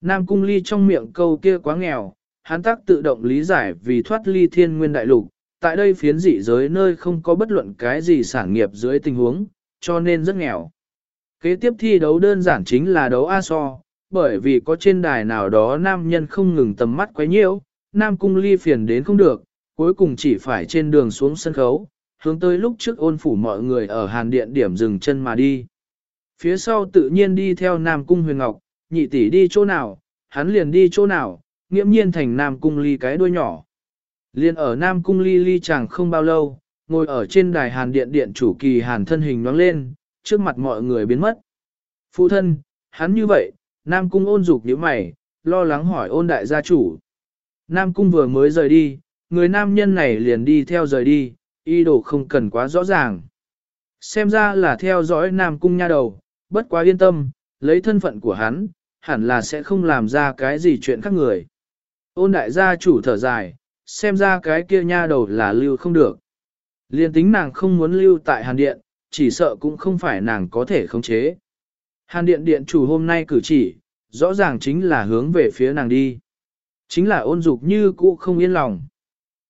Nam cung ly trong miệng câu kia quá nghèo, hắn tác tự động lý giải vì thoát ly thiên nguyên đại lục, tại đây phiến dị giới nơi không có bất luận cái gì sản nghiệp dưới tình huống, cho nên rất nghèo. Kế tiếp thi đấu đơn giản chính là đấu A-so, bởi vì có trên đài nào đó nam nhân không ngừng tầm mắt quấy nhiễu, nam cung ly phiền đến không được, cuối cùng chỉ phải trên đường xuống sân khấu, hướng tới lúc trước ôn phủ mọi người ở hàn điện điểm dừng chân mà đi. Phía sau tự nhiên đi theo nam cung huyền ngọc, nhị tỷ đi chỗ nào, hắn liền đi chỗ nào, nghiễm nhiên thành nam cung ly cái đuôi nhỏ. Liên ở nam cung ly ly chẳng không bao lâu, ngồi ở trên đài hàn điện điện chủ kỳ hàn thân hình nhoáng lên, trước mặt mọi người biến mất. Phụ thân, hắn như vậy, Nam Cung ôn dục như mày, lo lắng hỏi ôn đại gia chủ. Nam Cung vừa mới rời đi, người nam nhân này liền đi theo rời đi, ý đồ không cần quá rõ ràng. Xem ra là theo dõi Nam Cung nha đầu, bất quá yên tâm, lấy thân phận của hắn, hẳn là sẽ không làm ra cái gì chuyện khác người. Ôn đại gia chủ thở dài, xem ra cái kia nha đầu là lưu không được. Liên tính nàng không muốn lưu tại hàn điện, chỉ sợ cũng không phải nàng có thể khống chế. Hàn điện điện chủ hôm nay cử chỉ, rõ ràng chính là hướng về phía nàng đi. Chính là ôn dục như cũ không yên lòng.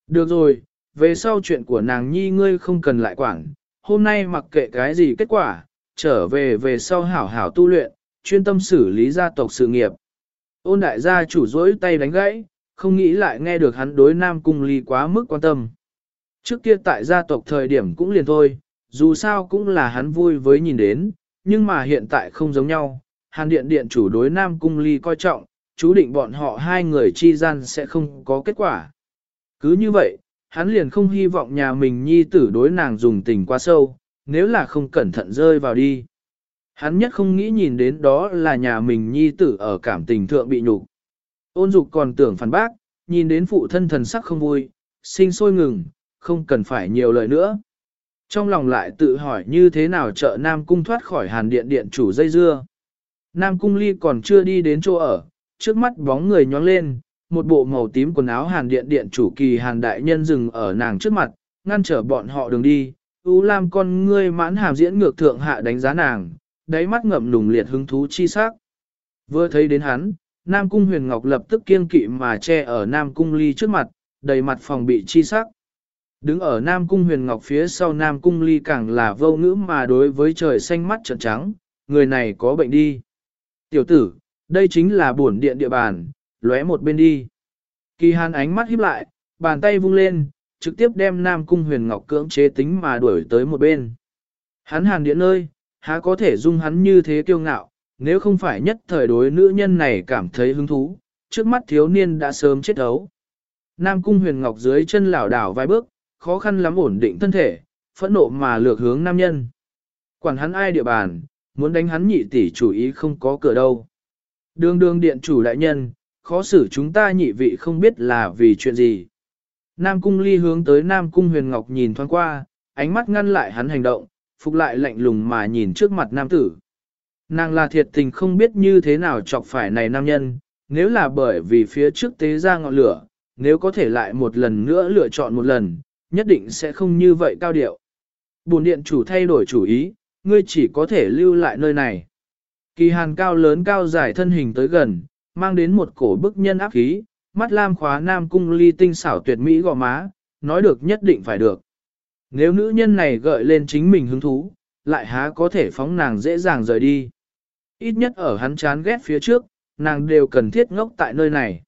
Được rồi, về sau chuyện của nàng nhi ngươi không cần lại quản, hôm nay mặc kệ cái gì kết quả, trở về về sau hảo hảo tu luyện, chuyên tâm xử lý gia tộc sự nghiệp. Ôn đại gia chủ dỗi tay đánh gãy, không nghĩ lại nghe được hắn đối Nam Cung Ly quá mức quan tâm. Trước kia tại gia tộc thời điểm cũng liền thôi, dù sao cũng là hắn vui với nhìn đến, nhưng mà hiện tại không giống nhau. Hàn điện điện chủ đối Nam Cung Ly coi trọng, chú định bọn họ hai người chi gian sẽ không có kết quả. Cứ như vậy, hắn liền không hy vọng nhà mình nhi tử đối nàng dùng tình quá sâu, nếu là không cẩn thận rơi vào đi. Hắn nhất không nghĩ nhìn đến đó là nhà mình nhi tử ở cảm tình thượng bị nhục. Ôn dục còn tưởng phản bác, nhìn đến phụ thân thần sắc không vui, sinh sôi ngừng, không cần phải nhiều lời nữa. Trong lòng lại tự hỏi như thế nào trợ Nam Cung thoát khỏi hàn điện điện chủ dây dưa. Nam Cung ly còn chưa đi đến chỗ ở, trước mắt bóng người nhóng lên, một bộ màu tím quần áo hàn điện điện chủ kỳ hàn đại nhân dừng ở nàng trước mặt, ngăn trở bọn họ đường đi. U Lam con ngươi mãn hàm diễn ngược thượng hạ đánh giá nàng, đáy mắt ngậm nùng liệt hứng thú chi sắc. Vừa thấy đến hắn, Nam Cung Huyền Ngọc lập tức kiên kỵ mà che ở Nam Cung Ly trước mặt, đầy mặt phòng bị chi sắc. Đứng ở Nam Cung Huyền Ngọc phía sau Nam Cung Ly càng là vô ngữ mà đối với trời xanh mắt trợn trắng, người này có bệnh đi. Tiểu tử, đây chính là bổn điện địa bàn, lóe một bên đi. Kỳ hàn ánh mắt híp lại, bàn tay vung lên, trực tiếp đem Nam Cung Huyền Ngọc cưỡng chế tính mà đuổi tới một bên. Hắn hàn điện ơi, há có thể dung hắn như thế kiêu ngạo, nếu không phải nhất thời đối nữ nhân này cảm thấy hứng thú, trước mắt thiếu niên đã sớm chết ấu. Nam Cung Huyền Ngọc dưới chân lảo đảo vài bước, khó khăn lắm ổn định thân thể, phẫn nộ mà lược hướng nam nhân. Quản hắn ai địa bàn, muốn đánh hắn nhị tỷ chủ ý không có cửa đâu. Đường đường điện chủ đại nhân, khó xử chúng ta nhị vị không biết là vì chuyện gì. Nam cung ly hướng tới Nam cung huyền ngọc nhìn thoáng qua, ánh mắt ngăn lại hắn hành động, phục lại lạnh lùng mà nhìn trước mặt nam tử. Nàng là thiệt tình không biết như thế nào chọc phải này nam nhân, nếu là bởi vì phía trước tế ra ngọn lửa, nếu có thể lại một lần nữa lựa chọn một lần, nhất định sẽ không như vậy cao điệu. Bồn điện chủ thay đổi chủ ý, ngươi chỉ có thể lưu lại nơi này. Kỳ hàn cao lớn cao dài thân hình tới gần, mang đến một cổ bức nhân áp khí, mắt lam khóa nam cung ly tinh xảo tuyệt mỹ gò má, nói được nhất định phải được. Nếu nữ nhân này gợi lên chính mình hứng thú, lại há có thể phóng nàng dễ dàng rời đi. Ít nhất ở hắn chán ghét phía trước, nàng đều cần thiết ngốc tại nơi này.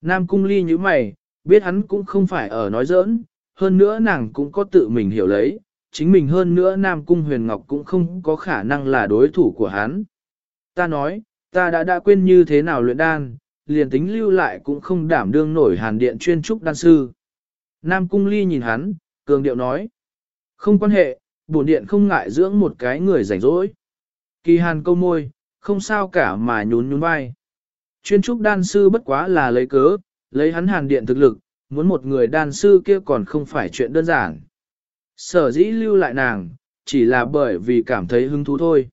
Nam cung ly như mày, biết hắn cũng không phải ở nói giỡn, hơn nữa nàng cũng có tự mình hiểu lấy, chính mình hơn nữa Nam Cung Huyền Ngọc cũng không có khả năng là đối thủ của hắn. Ta nói, ta đã đã quên như thế nào luyện đan, liền tính lưu lại cũng không đảm đương nổi hàn điện chuyên trúc đan sư. Nam Cung Ly nhìn hắn, cường điệu nói, không quan hệ, bổn điện không ngại dưỡng một cái người rảnh rỗi. Kỳ hàn câu môi, không sao cả mà nhún nhún vai. Chuyên trúc đan sư bất quá là lấy cớ, lấy hắn hàn điện thực lực, muốn một người đan sư kia còn không phải chuyện đơn giản. Sở dĩ lưu lại nàng, chỉ là bởi vì cảm thấy hứng thú thôi.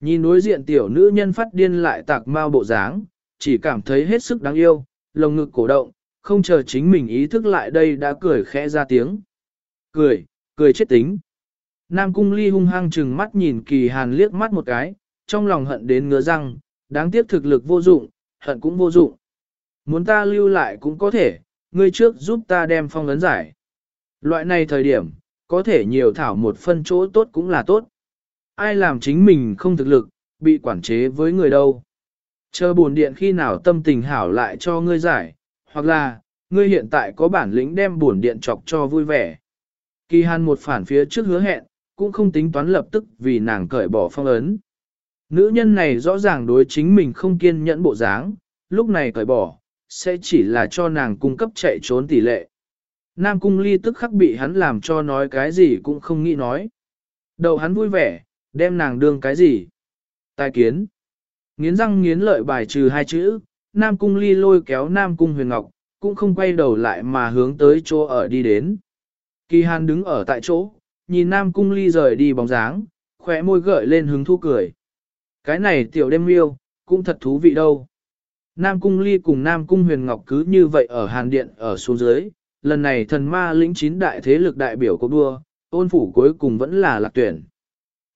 Nhìn đối diện tiểu nữ nhân phát điên lại tạc mau bộ dáng, chỉ cảm thấy hết sức đáng yêu, lồng ngực cổ động, không chờ chính mình ý thức lại đây đã cười khẽ ra tiếng. Cười, cười chết tính. Nam cung ly hung hăng chừng mắt nhìn kỳ hàn liếc mắt một cái, trong lòng hận đến ngứa răng, đáng tiếc thực lực vô dụng, hận cũng vô dụng. Muốn ta lưu lại cũng có thể, ngươi trước giúp ta đem phong ấn giải. Loại này thời điểm, có thể nhiều thảo một phân chỗ tốt cũng là tốt. Ai làm chính mình không thực lực, bị quản chế với người đâu. Chờ buồn điện khi nào tâm tình hảo lại cho ngươi giải, hoặc là, ngươi hiện tại có bản lĩnh đem buồn điện chọc cho vui vẻ. Kỳ hàn một phản phía trước hứa hẹn, cũng không tính toán lập tức vì nàng cởi bỏ phong ấn. Nữ nhân này rõ ràng đối chính mình không kiên nhẫn bộ dáng, lúc này cởi bỏ, sẽ chỉ là cho nàng cung cấp chạy trốn tỷ lệ. Nam Cung Ly tức khắc bị hắn làm cho nói cái gì cũng không nghĩ nói. Đầu hắn vui vẻ, đem nàng đương cái gì? Tài kiến. Nghiến răng nghiến lợi bài trừ hai chữ, Nam Cung Ly lôi kéo Nam Cung Huyền Ngọc, cũng không quay đầu lại mà hướng tới chỗ ở đi đến. Kỳ Hàn đứng ở tại chỗ, nhìn Nam Cung Ly rời đi bóng dáng, khỏe môi gợi lên hứng thú cười. Cái này tiểu đêm miêu, cũng thật thú vị đâu. Nam Cung Ly cùng Nam Cung Huyền Ngọc cứ như vậy ở Hàn Điện ở xuống dưới, lần này thần ma lĩnh chín đại thế lực đại biểu cuộc đua, ôn phủ cuối cùng vẫn là lạc tuyển.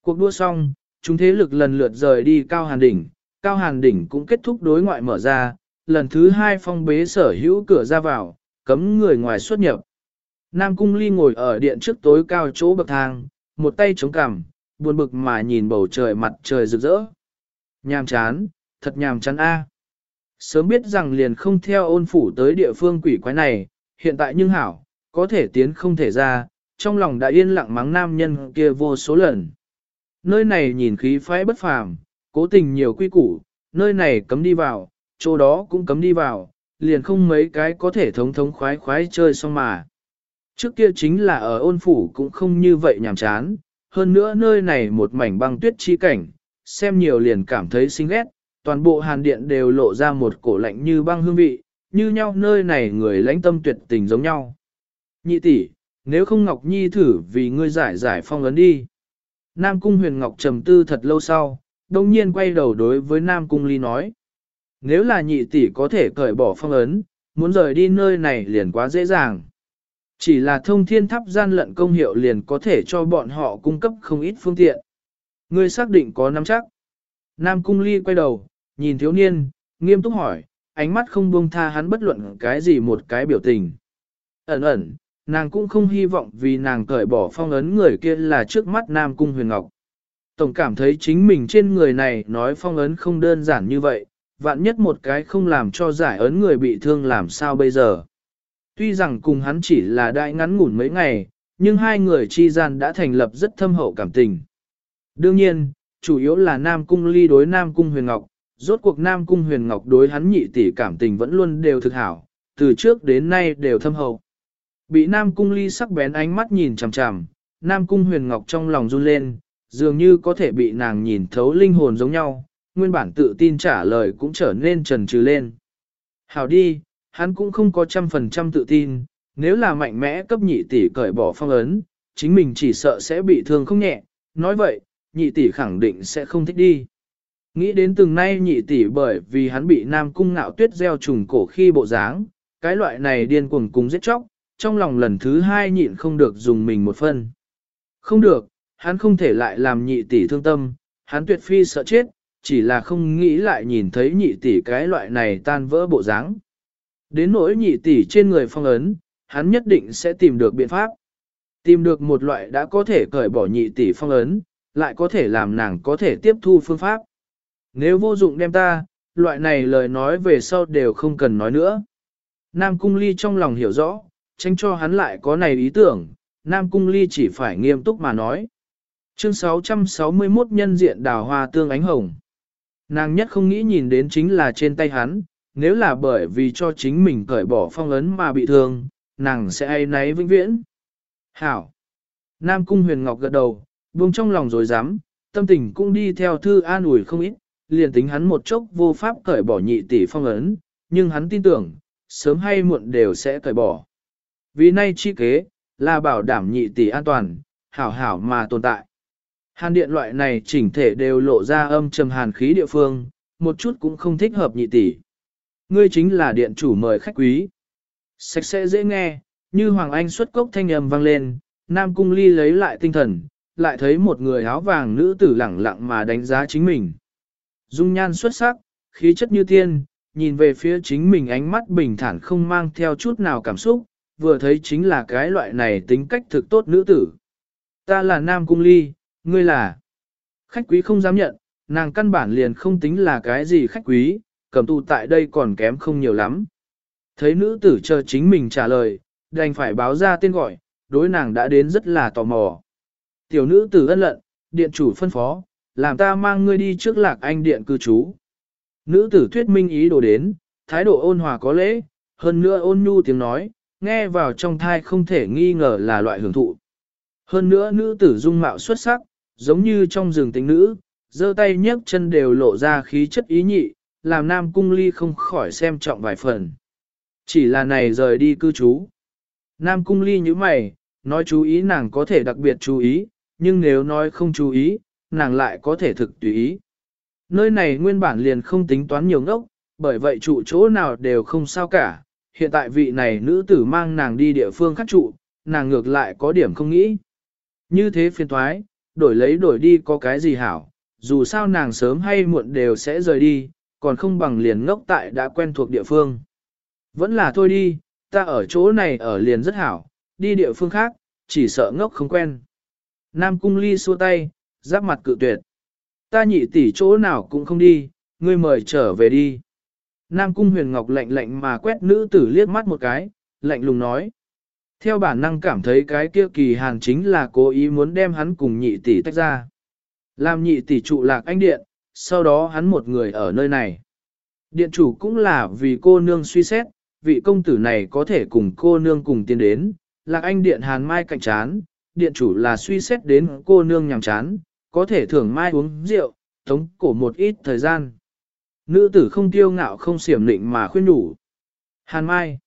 Cuộc đua xong, chúng thế lực lần lượt rời đi Cao Hàn Đỉnh, Cao Hàn Đỉnh cũng kết thúc đối ngoại mở ra, lần thứ hai phong bế sở hữu cửa ra vào, cấm người ngoài xuất nhập. Nam Cung Ly ngồi ở điện trước tối cao chỗ bậc thang, một tay chống cằm, buồn bực mà nhìn bầu trời mặt trời rực rỡ. Nhàm chán, thật nhàm chán a. Sớm biết rằng liền không theo ôn phủ tới địa phương quỷ quái này, hiện tại nhưng hảo, có thể tiến không thể ra, trong lòng đã yên lặng mắng nam nhân kia vô số lần. Nơi này nhìn khí phái bất phàm, cố tình nhiều quy củ, nơi này cấm đi vào, chỗ đó cũng cấm đi vào, liền không mấy cái có thể thống thống khoái khoái chơi xong mà. Trước kia chính là ở ôn phủ cũng không như vậy nhàm chán, hơn nữa nơi này một mảnh băng tuyết chi cảnh, xem nhiều liền cảm thấy xinh ghét, toàn bộ hàn điện đều lộ ra một cổ lạnh như băng hương vị, như nhau nơi này người lãnh tâm tuyệt tình giống nhau. Nhị tỷ, nếu không Ngọc Nhi thử vì ngươi giải giải phong ấn đi. Nam Cung huyền Ngọc trầm tư thật lâu sau, đồng nhiên quay đầu đối với Nam Cung Ly nói. Nếu là nhị tỷ có thể cởi bỏ phong ấn, muốn rời đi nơi này liền quá dễ dàng. Chỉ là thông thiên tháp gian lận công hiệu liền có thể cho bọn họ cung cấp không ít phương tiện. Ngươi xác định có nắm chắc. Nam Cung Ly quay đầu, nhìn thiếu niên, nghiêm túc hỏi, ánh mắt không buông tha hắn bất luận cái gì một cái biểu tình. Ẩn ẩn, nàng cũng không hy vọng vì nàng cởi bỏ phong ấn người kia là trước mắt Nam Cung Huyền Ngọc. Tổng cảm thấy chính mình trên người này nói phong ấn không đơn giản như vậy, vạn nhất một cái không làm cho giải ấn người bị thương làm sao bây giờ. Tuy rằng cùng hắn chỉ là đại ngắn ngủn mấy ngày, nhưng hai người chi gian đã thành lập rất thâm hậu cảm tình. Đương nhiên, chủ yếu là Nam Cung ly đối Nam Cung Huyền Ngọc, rốt cuộc Nam Cung Huyền Ngọc đối hắn nhị tỷ cảm tình vẫn luôn đều thực hảo, từ trước đến nay đều thâm hậu. Bị Nam Cung ly sắc bén ánh mắt nhìn chằm chằm, Nam Cung Huyền Ngọc trong lòng run lên, dường như có thể bị nàng nhìn thấu linh hồn giống nhau, nguyên bản tự tin trả lời cũng trở nên trần trừ lên. Hảo đi, hắn cũng không có trăm phần trăm tự tin, nếu là mạnh mẽ cấp nhị tỷ cởi bỏ phong ấn, chính mình chỉ sợ sẽ bị thương không nhẹ, nói vậy, nhị tỷ khẳng định sẽ không thích đi. Nghĩ đến từng nay nhị tỷ bởi vì hắn bị nam cung ngạo tuyết gieo trùng cổ khi bộ dáng, cái loại này điên cuồng cùng giết chóc, trong lòng lần thứ hai nhịn không được dùng mình một phân. Không được, hắn không thể lại làm nhị tỷ thương tâm, hắn tuyệt phi sợ chết, chỉ là không nghĩ lại nhìn thấy nhị tỷ cái loại này tan vỡ bộ dáng. Đến nỗi nhị tỷ trên người phong ấn, hắn nhất định sẽ tìm được biện pháp. Tìm được một loại đã có thể cởi bỏ nhị tỷ phong ấn, lại có thể làm nàng có thể tiếp thu phương pháp. Nếu vô dụng đem ta, loại này lời nói về sau đều không cần nói nữa. Nam Cung Ly trong lòng hiểu rõ, tránh cho hắn lại có này ý tưởng, Nam Cung Ly chỉ phải nghiêm túc mà nói. Chương 661 nhân diện đào hoa tương ánh hồng. Nàng nhất không nghĩ nhìn đến chính là trên tay hắn, nếu là bởi vì cho chính mình cởi bỏ phong ấn mà bị thương, nàng sẽ ai nấy vĩnh viễn. Hảo! Nam Cung Huyền Ngọc gật đầu, buông trong lòng rồi dám, tâm tình cũng đi theo thư an ủi không ít, liền tính hắn một chốc vô pháp cởi bỏ nhị tỷ phong ấn, nhưng hắn tin tưởng, sớm hay muộn đều sẽ cởi bỏ. Vì nay chi kế, là bảo đảm nhị tỷ an toàn, hảo hảo mà tồn tại. Hàn điện loại này chỉnh thể đều lộ ra âm trầm hàn khí địa phương, một chút cũng không thích hợp nhị tỷ. Ngươi chính là điện chủ mời khách quý. Sạch sẽ dễ nghe, như Hoàng Anh xuất cốc thanh âm vang lên, Nam Cung Ly lấy lại tinh thần, lại thấy một người áo vàng nữ tử lẳng lặng mà đánh giá chính mình. Dung nhan xuất sắc, khí chất như tiên, nhìn về phía chính mình ánh mắt bình thản không mang theo chút nào cảm xúc, vừa thấy chính là cái loại này tính cách thực tốt nữ tử. Ta là Nam Cung Ly, ngươi là... Khách quý không dám nhận, nàng căn bản liền không tính là cái gì khách quý, cầm tù tại đây còn kém không nhiều lắm. Thấy nữ tử chờ chính mình trả lời, đành phải báo ra tên gọi, đối nàng đã đến rất là tò mò. Tiểu nữ tử ân lận, điện chủ phân phó, làm ta mang ngươi đi trước lạc anh điện cư trú. Nữ tử thuyết minh ý đồ đến, thái độ ôn hòa có lễ, hơn nữa ôn nhu tiếng nói, nghe vào trong thai không thể nghi ngờ là loại hưởng thụ. Hơn nữa nữ tử dung mạo xuất sắc, giống như trong rừng tính nữ, giơ tay nhấc chân đều lộ ra khí chất ý nhị, làm nam cung ly không khỏi xem trọng vài phần. Chỉ là này rời đi cư trú. Nam cung ly như mày, nói chú ý nàng có thể đặc biệt chú ý, nhưng nếu nói không chú ý, nàng lại có thể thực tùy ý. Nơi này nguyên bản liền không tính toán nhiều ngốc, bởi vậy trụ chỗ nào đều không sao cả. Hiện tại vị này nữ tử mang nàng đi địa phương khác trụ, nàng ngược lại có điểm không nghĩ. Như thế phiền thoái, đổi lấy đổi đi có cái gì hảo, dù sao nàng sớm hay muộn đều sẽ rời đi, còn không bằng liền ngốc tại đã quen thuộc địa phương. Vẫn là thôi đi, ta ở chỗ này ở liền rất hảo, đi địa phương khác, chỉ sợ ngốc không quen. Nam cung ly xua tay, giáp mặt cự tuyệt. Ta nhị tỷ chỗ nào cũng không đi, ngươi mời trở về đi. Nam cung huyền ngọc lạnh lạnh mà quét nữ tử liếc mắt một cái, lạnh lùng nói. Theo bản năng cảm thấy cái kia kỳ hàn chính là cố ý muốn đem hắn cùng nhị tỷ tách ra. Làm nhị tỷ trụ lạc anh điện, sau đó hắn một người ở nơi này. Điện chủ cũng là vì cô nương suy xét, vị công tử này có thể cùng cô nương cùng tiến đến, lạc anh điện hàn mai cạnh chán, điện chủ là suy xét đến cô nương nhằm chán, có thể thưởng mai uống rượu, tống cổ một ít thời gian. Nữ tử không tiêu ngạo không xiểm định mà khuyên đủ Hàn mai.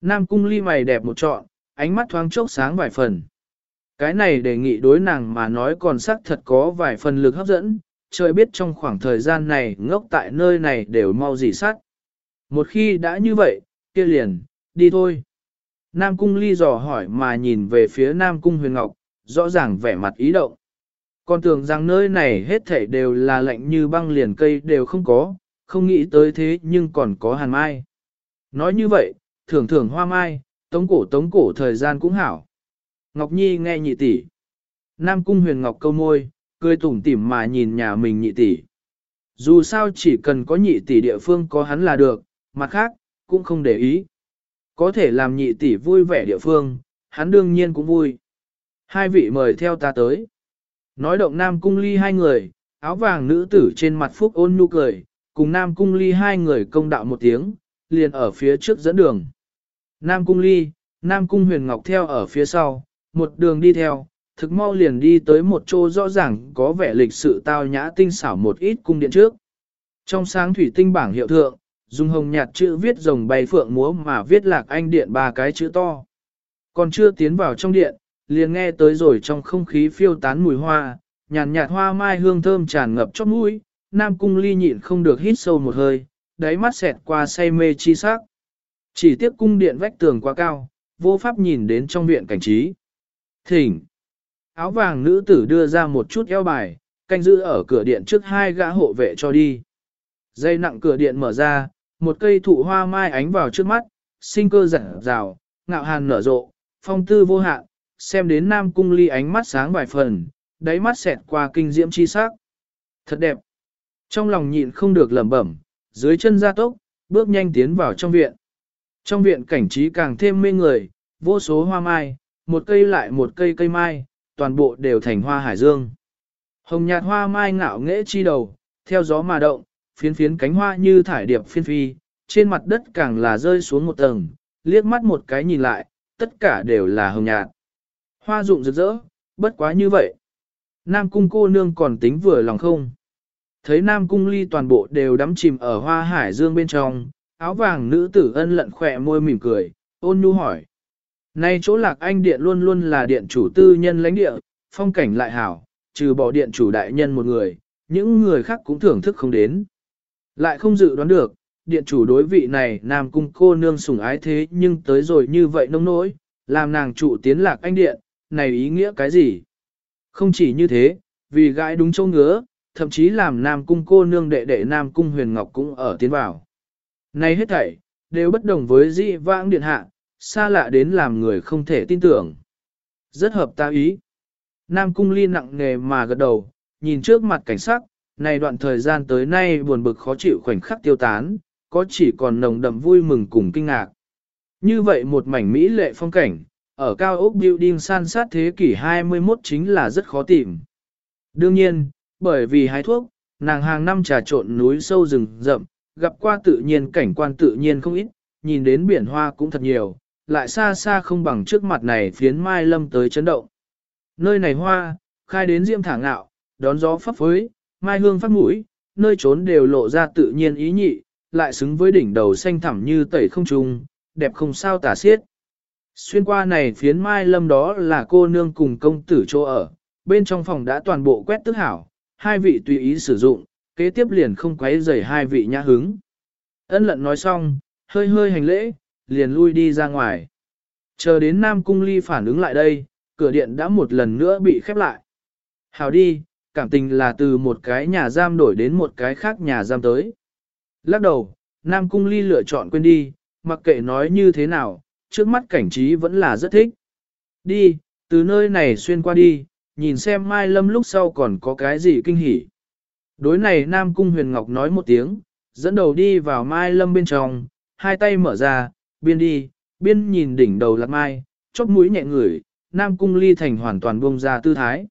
Nam cung ly mày đẹp một trọn, ánh mắt thoáng chốc sáng vài phần. Cái này đề nghị đối nàng mà nói còn sắc thật có vài phần lực hấp dẫn, trời biết trong khoảng thời gian này ngốc tại nơi này đều mau dị sát. Một khi đã như vậy, kia liền, đi thôi. Nam cung ly dò hỏi mà nhìn về phía Nam cung huyền ngọc, rõ ràng vẻ mặt ý động. Còn tưởng rằng nơi này hết thảy đều là lạnh như băng liền cây đều không có, không nghĩ tới thế nhưng còn có hàn mai. Nói như vậy, thưởng thưởng hoa mai, tống cổ tống cổ thời gian cũng hảo. Ngọc Nhi nghe nhị tỷ. Nam cung huyền ngọc câu môi, cười tủm tỉm mà nhìn nhà mình nhị tỷ. Dù sao chỉ cần có nhị tỷ địa phương có hắn là được, mặt khác, cũng không để ý. Có thể làm nhị tỷ vui vẻ địa phương, hắn đương nhiên cũng vui. Hai vị mời theo ta tới. Nói động Nam Cung Ly hai người, áo vàng nữ tử trên mặt phúc ôn nhu cười, cùng Nam Cung Ly hai người công đạo một tiếng, liền ở phía trước dẫn đường. Nam Cung Ly, Nam Cung Huyền Ngọc theo ở phía sau, một đường đi theo, thực mau liền đi tới một chỗ rõ ràng có vẻ lịch sự tao nhã tinh xảo một ít cung điện trước. Trong sáng thủy tinh bảng hiệu thượng, dùng hồng nhạt chữ viết rồng bay phượng múa mà viết lạc anh điện ba cái chữ to. Còn chưa tiến vào trong điện, liền nghe tới rồi trong không khí phiêu tán mùi hoa, nhàn nhạt hoa mai hương thơm tràn ngập chót mũi, Nam Cung Ly nhịn không được hít sâu một hơi, đáy mắt xẹt qua say mê chi sắc. Chỉ tiếc cung điện vách tường quá cao, vô pháp nhìn đến trong viện cảnh trí. Thỉnh! Áo vàng nữ tử đưa ra một chút eo bài, canh giữ ở cửa điện trước hai gã hộ vệ cho đi. Dây nặng cửa điện mở ra, một cây thụ hoa mai ánh vào trước mắt, sinh cơ rạng rào, ngạo hàn nở rộ, phong tư vô hạn, xem đến Nam Cung Ly ánh mắt sáng vài phần, đáy mắt xẹt qua kinh diễm chi sắc. Thật đẹp. Trong lòng nhịn không được lẩm bẩm, dưới chân ra tốc, bước nhanh tiến vào trong viện. Trong viện cảnh trí càng thêm mê người, vô số hoa mai, một cây lại một cây cây mai, toàn bộ đều thành hoa hải dương. Hồng nhạt hoa mai ngạo nghễ chi đầu, theo gió mà động, phiến phiến cánh hoa như thải điệp phiên phi, trên mặt đất càng là rơi xuống một tầng, liếc mắt một cái nhìn lại, tất cả đều là hồng nhạt. Hoa rụng rực rỡ, bất quá như vậy. Nam cung cô nương còn tính vừa lòng không? Thấy Nam cung ly toàn bộ đều đắm chìm ở hoa hải dương bên trong, áo vàng nữ tử ân lận khỏe môi mỉm cười, ôn nhu hỏi. Nay chỗ lạc anh điện luôn luôn là điện chủ tư nhân lãnh địa, phong cảnh lại hảo, trừ bỏ điện chủ đại nhân một người, những người khác cũng thưởng thức không đến. Lại không dự đoán được, điện chủ đối vị này nam cung cô nương sủng ái thế nhưng tới rồi như vậy nông nỗi, làm nàng trụ tiến lạc anh điện, này ý nghĩa cái gì? Không chỉ như thế, vì gãi đúng châu ngứa, thậm chí làm nam cung cô nương đệ đệ nam cung huyền ngọc cũng ở tiến vào. Này hết thảy, đều bất đồng với dị vãng điện hạ, xa lạ đến làm người không thể tin tưởng. Rất hợp ta ý. Nam cung ly nặng nề mà gật đầu, nhìn trước mặt cảnh sắc, này đoạn thời gian tới nay buồn bực khó chịu khoảnh khắc tiêu tán, có chỉ còn nồng đậm vui mừng cùng kinh ngạc. Như vậy một mảnh mỹ lệ phong cảnh, ở cao ốc building san sát thế kỷ 21 chính là rất khó tìm. Đương nhiên, bởi vì hái thuốc, nàng hàng năm trà trộn núi sâu rừng rậm, gặp qua tự nhiên cảnh quan tự nhiên không ít, nhìn đến biển hoa cũng thật nhiều, lại xa xa không bằng trước mặt này phiến mai lâm tới chấn động. Nơi này hoa, khai đến diêm thả ngạo, đón gió phấp phới, mai hương phát mũi, nơi trốn đều lộ ra tự nhiên ý nhị, lại xứng với đỉnh đầu xanh thẳm như tẩy không trùng, đẹp không sao tả xiết. Xuyên qua này phiến mai lâm đó là cô nương cùng công tử chỗ ở, bên trong phòng đã toàn bộ quét tức hảo, hai vị tùy ý sử dụng, kế tiếp liền không quấy rầy hai vị nhã hứng. Ân lận nói xong, hơi hơi hành lễ, liền lui đi ra ngoài. Chờ đến Nam Cung Ly phản ứng lại đây, cửa điện đã một lần nữa bị khép lại. Hào đi, cảm tình là từ một cái nhà giam đổi đến một cái khác nhà giam tới. Lắc đầu, Nam Cung Ly lựa chọn quên đi, mặc kệ nói như thế nào, trước mắt cảnh trí vẫn là rất thích. Đi, từ nơi này xuyên qua đi, nhìn xem Mai Lâm lúc sau còn có cái gì kinh hỉ. Đối này Nam Cung Huyền Ngọc nói một tiếng, dẫn đầu đi vào Mai Lâm bên trong, hai tay mở ra, biên đi, biên nhìn đỉnh đầu lạc mai, chóp mũi nhẹ ngửi, Nam Cung Ly Thành hoàn toàn buông ra tư thái.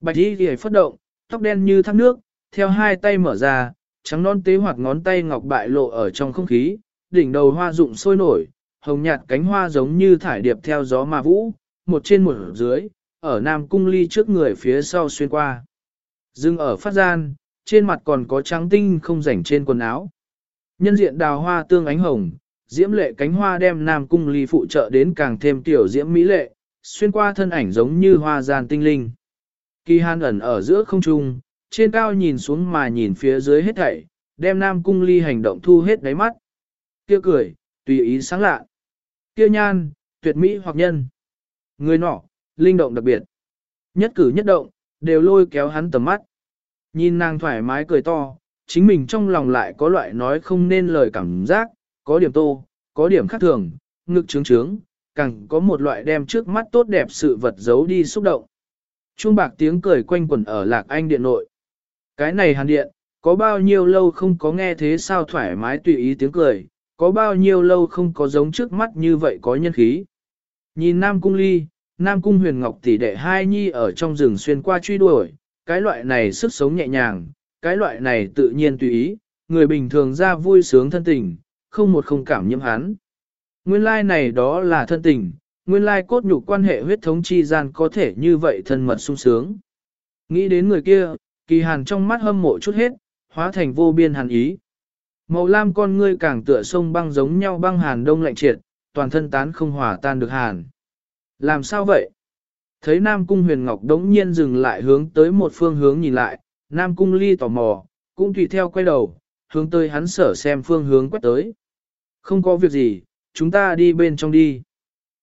Bạch y ghi phất động, tóc đen như thác nước, theo hai tay mở ra, trắng non tế hoặc ngón tay ngọc bại lộ ở trong không khí, đỉnh đầu hoa rụng sôi nổi, hồng nhạt cánh hoa giống như thải điệp theo gió mà vũ, một trên một dưới, ở Nam Cung Ly trước người phía sau xuyên qua. Dưng ở phát gian, trên mặt còn có trắng tinh không rảnh trên quần áo. Nhân diện đào hoa tương ánh hồng, diễm lệ cánh hoa đem Nam Cung Ly phụ trợ đến càng thêm tiểu diễm mỹ lệ, xuyên qua thân ảnh giống như hoa gian tinh linh. Kỳ hàn ẩn ở giữa không trung, trên cao nhìn xuống mà nhìn phía dưới hết thảy, đem Nam Cung Ly hành động thu hết đáy mắt. Kia cười, tùy ý sáng lạ. Kia nhan, tuyệt mỹ hoặc nhân. Người nọ, linh động đặc biệt. Nhất cử nhất động, đều lôi kéo hắn tầm mắt. Nhìn nàng thoải mái cười to, chính mình trong lòng lại có loại nói không nên lời cảm giác, có điểm tô, có điểm khác thường, ngực trướng trướng, càng có một loại đem trước mắt tốt đẹp sự vật giấu đi xúc động. Chuông bạc tiếng cười quanh quẩn ở lạc anh điện nội. Cái này hàn điện, có bao nhiêu lâu không có nghe thế sao thoải mái tùy ý tiếng cười, có bao nhiêu lâu không có giống trước mắt như vậy có nhân khí. Nhìn Nam Cung Ly, Nam Cung Huyền Ngọc tỷ đệ hai nhi ở trong rừng xuyên qua truy đuổi, cái loại này sức sống nhẹ nhàng, cái loại này tự nhiên tùy ý, người bình thường ra vui sướng thân tình, không một không cảm nhiễm hắn. Nguyên lai like này đó là thân tình, nguyên lai like cốt nhục quan hệ huyết thống chi gian có thể như vậy thân mật sung sướng. Nghĩ đến người kia, kỳ hàn trong mắt hâm mộ chút hết, hóa thành vô biên hàn ý. Màu lam con ngươi càng tựa sông băng giống nhau băng hàn đông lạnh triệt, toàn thân tán không hòa tan được hàn. Làm sao vậy? Thấy Nam Cung Huyền Ngọc đống nhiên dừng lại hướng tới một phương hướng nhìn lại, Nam Cung Ly tò mò, cũng tùy theo quay đầu, hướng tới hắn sở xem phương hướng quét tới. Không có việc gì, chúng ta đi bên trong đi.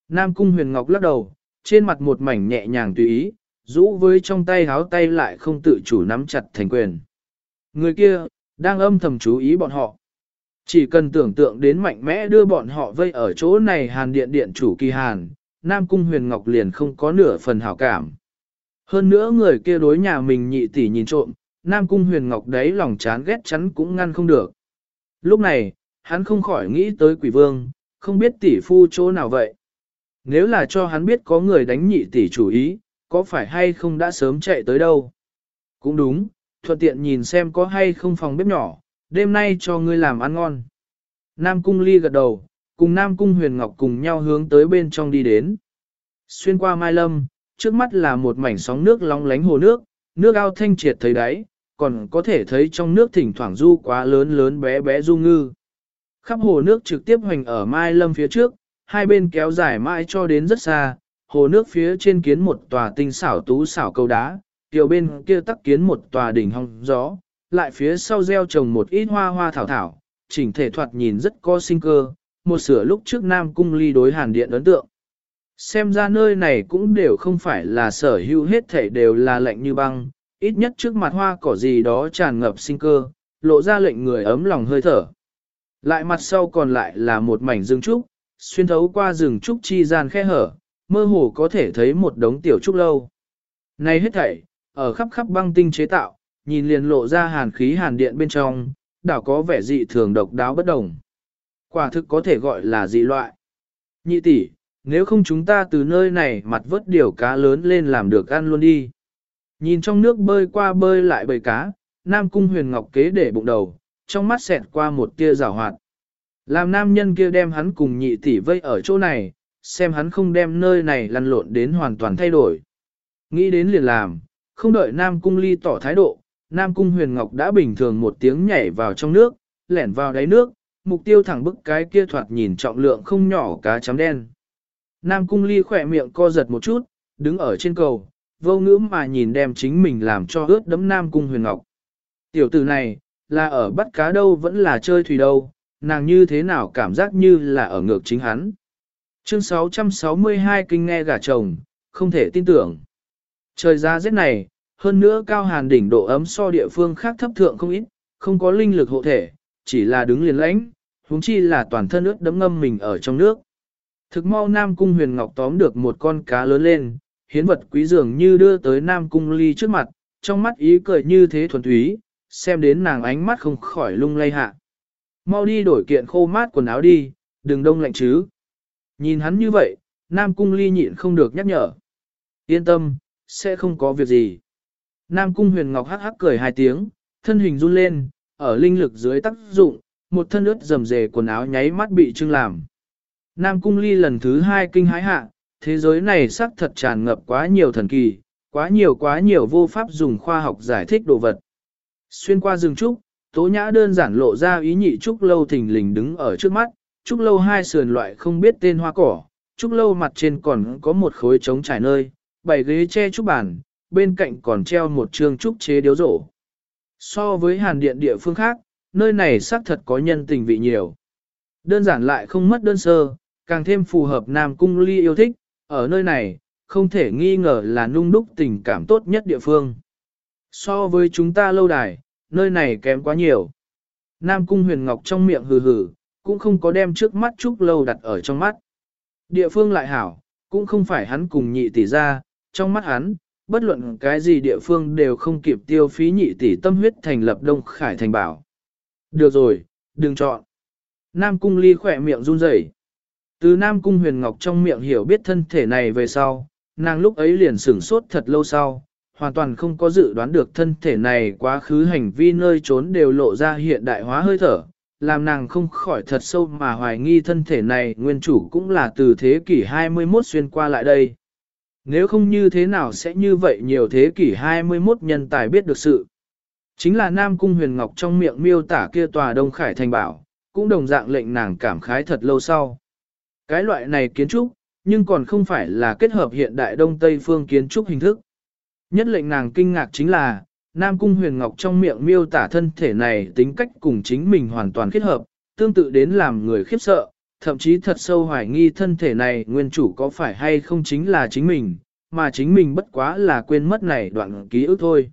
Nam Cung Huyền Ngọc lắc đầu, trên mặt một mảnh nhẹ nhàng tùy ý, rũ với trong tay háo tay lại không tự chủ nắm chặt thành quyền. Người kia, đang âm thầm chú ý bọn họ. Chỉ cần tưởng tượng đến mạnh mẽ đưa bọn họ vây ở chỗ này hàn điện điện chủ kỳ hàn, Nam Cung Huyền Ngọc liền không có nửa phần hảo cảm. Hơn nữa người kia đối nhà mình nhị tỷ nhìn trộm, Nam Cung Huyền Ngọc đấy lòng chán ghét chắn cũng ngăn không được. Lúc này, hắn không khỏi nghĩ tới quỷ vương, không biết tỷ phu chỗ nào vậy. Nếu là cho hắn biết có người đánh nhị tỷ chủ ý, có phải hay không đã sớm chạy tới đâu. Cũng đúng, thuận tiện nhìn xem có hay không phòng bếp nhỏ, đêm nay cho ngươi làm ăn ngon. Nam Cung Ly gật đầu, cùng Nam Cung Huyền Ngọc cùng nhau hướng tới bên trong đi đến. Xuyên qua Mai Lâm, trước mắt là một mảnh sóng nước long lánh hồ nước, nước ao thanh triệt thấy đáy, còn có thể thấy trong nước thỉnh thoảng du quá lớn lớn bé bé du ngư. Khắp hồ nước trực tiếp hoành ở Mai Lâm phía trước, hai bên kéo dài mãi cho đến rất xa, hồ nước phía trên kiến một tòa tinh xảo tú xảo cầu đá, tiểu bên kia tắc kiến một tòa đỉnh hong gió, lại phía sau gieo trồng một ít hoa hoa thảo thảo, chỉnh thể thoạt nhìn rất có sinh cơ, một sửa lúc trước Nam Cung ly đối hàn điện ấn tượng. Xem ra nơi này cũng đều không phải là sở hữu hết thể đều là lạnh như băng, ít nhất trước mặt hoa cỏ gì đó tràn ngập sinh cơ, lộ ra lệnh người ấm lòng hơi thở. Lại mặt sau còn lại là một mảnh rừng trúc, xuyên thấu qua rừng trúc chi gian khe hở, mơ hồ có thể thấy một đống tiểu trúc lâu. Này hết thảy, ở khắp khắp băng tinh chế tạo, nhìn liền lộ ra hàn khí hàn điện bên trong, đảo có vẻ dị thường độc đáo bất đồng. Quả thực có thể gọi là dị loại. Nhị tỷ, nếu không chúng ta từ nơi này mặt vớt điều cá lớn lên làm được ăn luôn đi. Nhìn trong nước bơi qua bơi lại bầy cá, Nam Cung Huyền Ngọc kế để bụng đầu, trong mắt xẹt qua một tia rào hoạt. Làm nam nhân kia đem hắn cùng nhị tỷ vây ở chỗ này, xem hắn không đem nơi này lăn lộn đến hoàn toàn thay đổi. Nghĩ đến liền làm, không đợi Nam Cung Ly tỏ thái độ, Nam Cung Huyền Ngọc đã bình thường một tiếng nhảy vào trong nước, lẻn vào đáy nước, mục tiêu thẳng bức cái kia thoạt nhìn trọng lượng không nhỏ cá chấm đen. Nam Cung Ly khỏe miệng co giật một chút, đứng ở trên cầu, vô ngữ mà nhìn đem chính mình làm cho ướt đấm Nam Cung Huyền Ngọc. Tiểu tử này, là ở bắt cá đâu vẫn là chơi thủy đâu, nàng như thế nào cảm giác như là ở ngược chính hắn. Chương 662 kinh nghe gà chồng, không thể tin tưởng. Trời ra rét này, hơn nữa cao hàn đỉnh độ ấm so địa phương khác thấp thượng không ít, không có linh lực hộ thể, chỉ là đứng liền lãnh, huống chi là toàn thân ướt đấm ngâm mình ở trong nước. Thực mau Nam Cung huyền ngọc tóm được một con cá lớn lên, hiến vật quý dường như đưa tới Nam Cung ly trước mặt, trong mắt ý cười như thế thuần túy, xem đến nàng ánh mắt không khỏi lung lay hạ. Mau đi đổi kiện khô mát quần áo đi, đừng đông lạnh chứ. Nhìn hắn như vậy, Nam Cung ly nhịn không được nhắc nhở. Yên tâm, sẽ không có việc gì. Nam Cung huyền ngọc hắc hắc cười hai tiếng, thân hình run lên, ở linh lực dưới tác dụng, một thân ướt rầm rề quần áo nháy mắt bị trưng làm. Nam Cung ly lần thứ hai kinh hái hạ, thế giới này xác thật tràn ngập quá nhiều thần kỳ, quá nhiều quá nhiều vô pháp dùng khoa học giải thích đồ vật. Xuyên qua rừng trúc, tố nhã đơn giản lộ ra ý nhị trúc lâu thình lình đứng ở trước mắt, trúc lâu hai sườn loại không biết tên hoa cỏ, trúc lâu mặt trên còn có một khối trống trải nơi, bảy ghế che trúc bàn, bên cạnh còn treo một trương trúc chế điếu rổ. So với hàn điện địa phương khác, nơi này xác thật có nhân tình vị nhiều. Đơn giản lại không mất đơn sơ, càng thêm phù hợp Nam Cung Ly yêu thích, ở nơi này, không thể nghi ngờ là nung đúc tình cảm tốt nhất địa phương. So với chúng ta lâu đài, nơi này kém quá nhiều. Nam Cung Huyền Ngọc trong miệng hừ hừ, cũng không có đem trước mắt Trúc Lâu đặt ở trong mắt. Địa phương lại hảo, cũng không phải hắn cùng nhị tỷ ra, trong mắt hắn, bất luận cái gì địa phương đều không kịp tiêu phí nhị tỷ tâm huyết thành lập Đông Khải Thành Bảo. Được rồi, đừng chọn. Nam Cung Ly khỏe miệng run rẩy. Từ Nam Cung Huyền Ngọc trong miệng hiểu biết thân thể này về sau, nàng lúc ấy liền sửng sốt thật lâu sau, hoàn toàn không có dự đoán được thân thể này quá khứ hành vi nơi trốn đều lộ ra hiện đại hóa hơi thở, làm nàng không khỏi thật sâu mà hoài nghi thân thể này nguyên chủ cũng là từ thế kỷ 21 xuyên qua lại đây. Nếu không như thế nào sẽ như vậy nhiều thế kỷ 21 nhân tài biết được sự. Chính là Nam Cung Huyền Ngọc trong miệng miêu tả kia tòa Đông Khải Thành Bảo, cũng đồng dạng lệnh nàng cảm khái thật lâu sau. Cái loại này kiến trúc, nhưng còn không phải là kết hợp hiện đại Đông Tây phương kiến trúc hình thức. Nhất lệnh nàng kinh ngạc chính là, Nam Cung Huyền Ngọc trong miệng miêu tả thân thể này tính cách cùng chính mình hoàn toàn kết hợp, tương tự đến làm người khiếp sợ, thậm chí thật sâu hoài nghi thân thể này nguyên chủ có phải hay không chính là chính mình, mà chính mình bất quá là quên mất này đoạn ký ức thôi.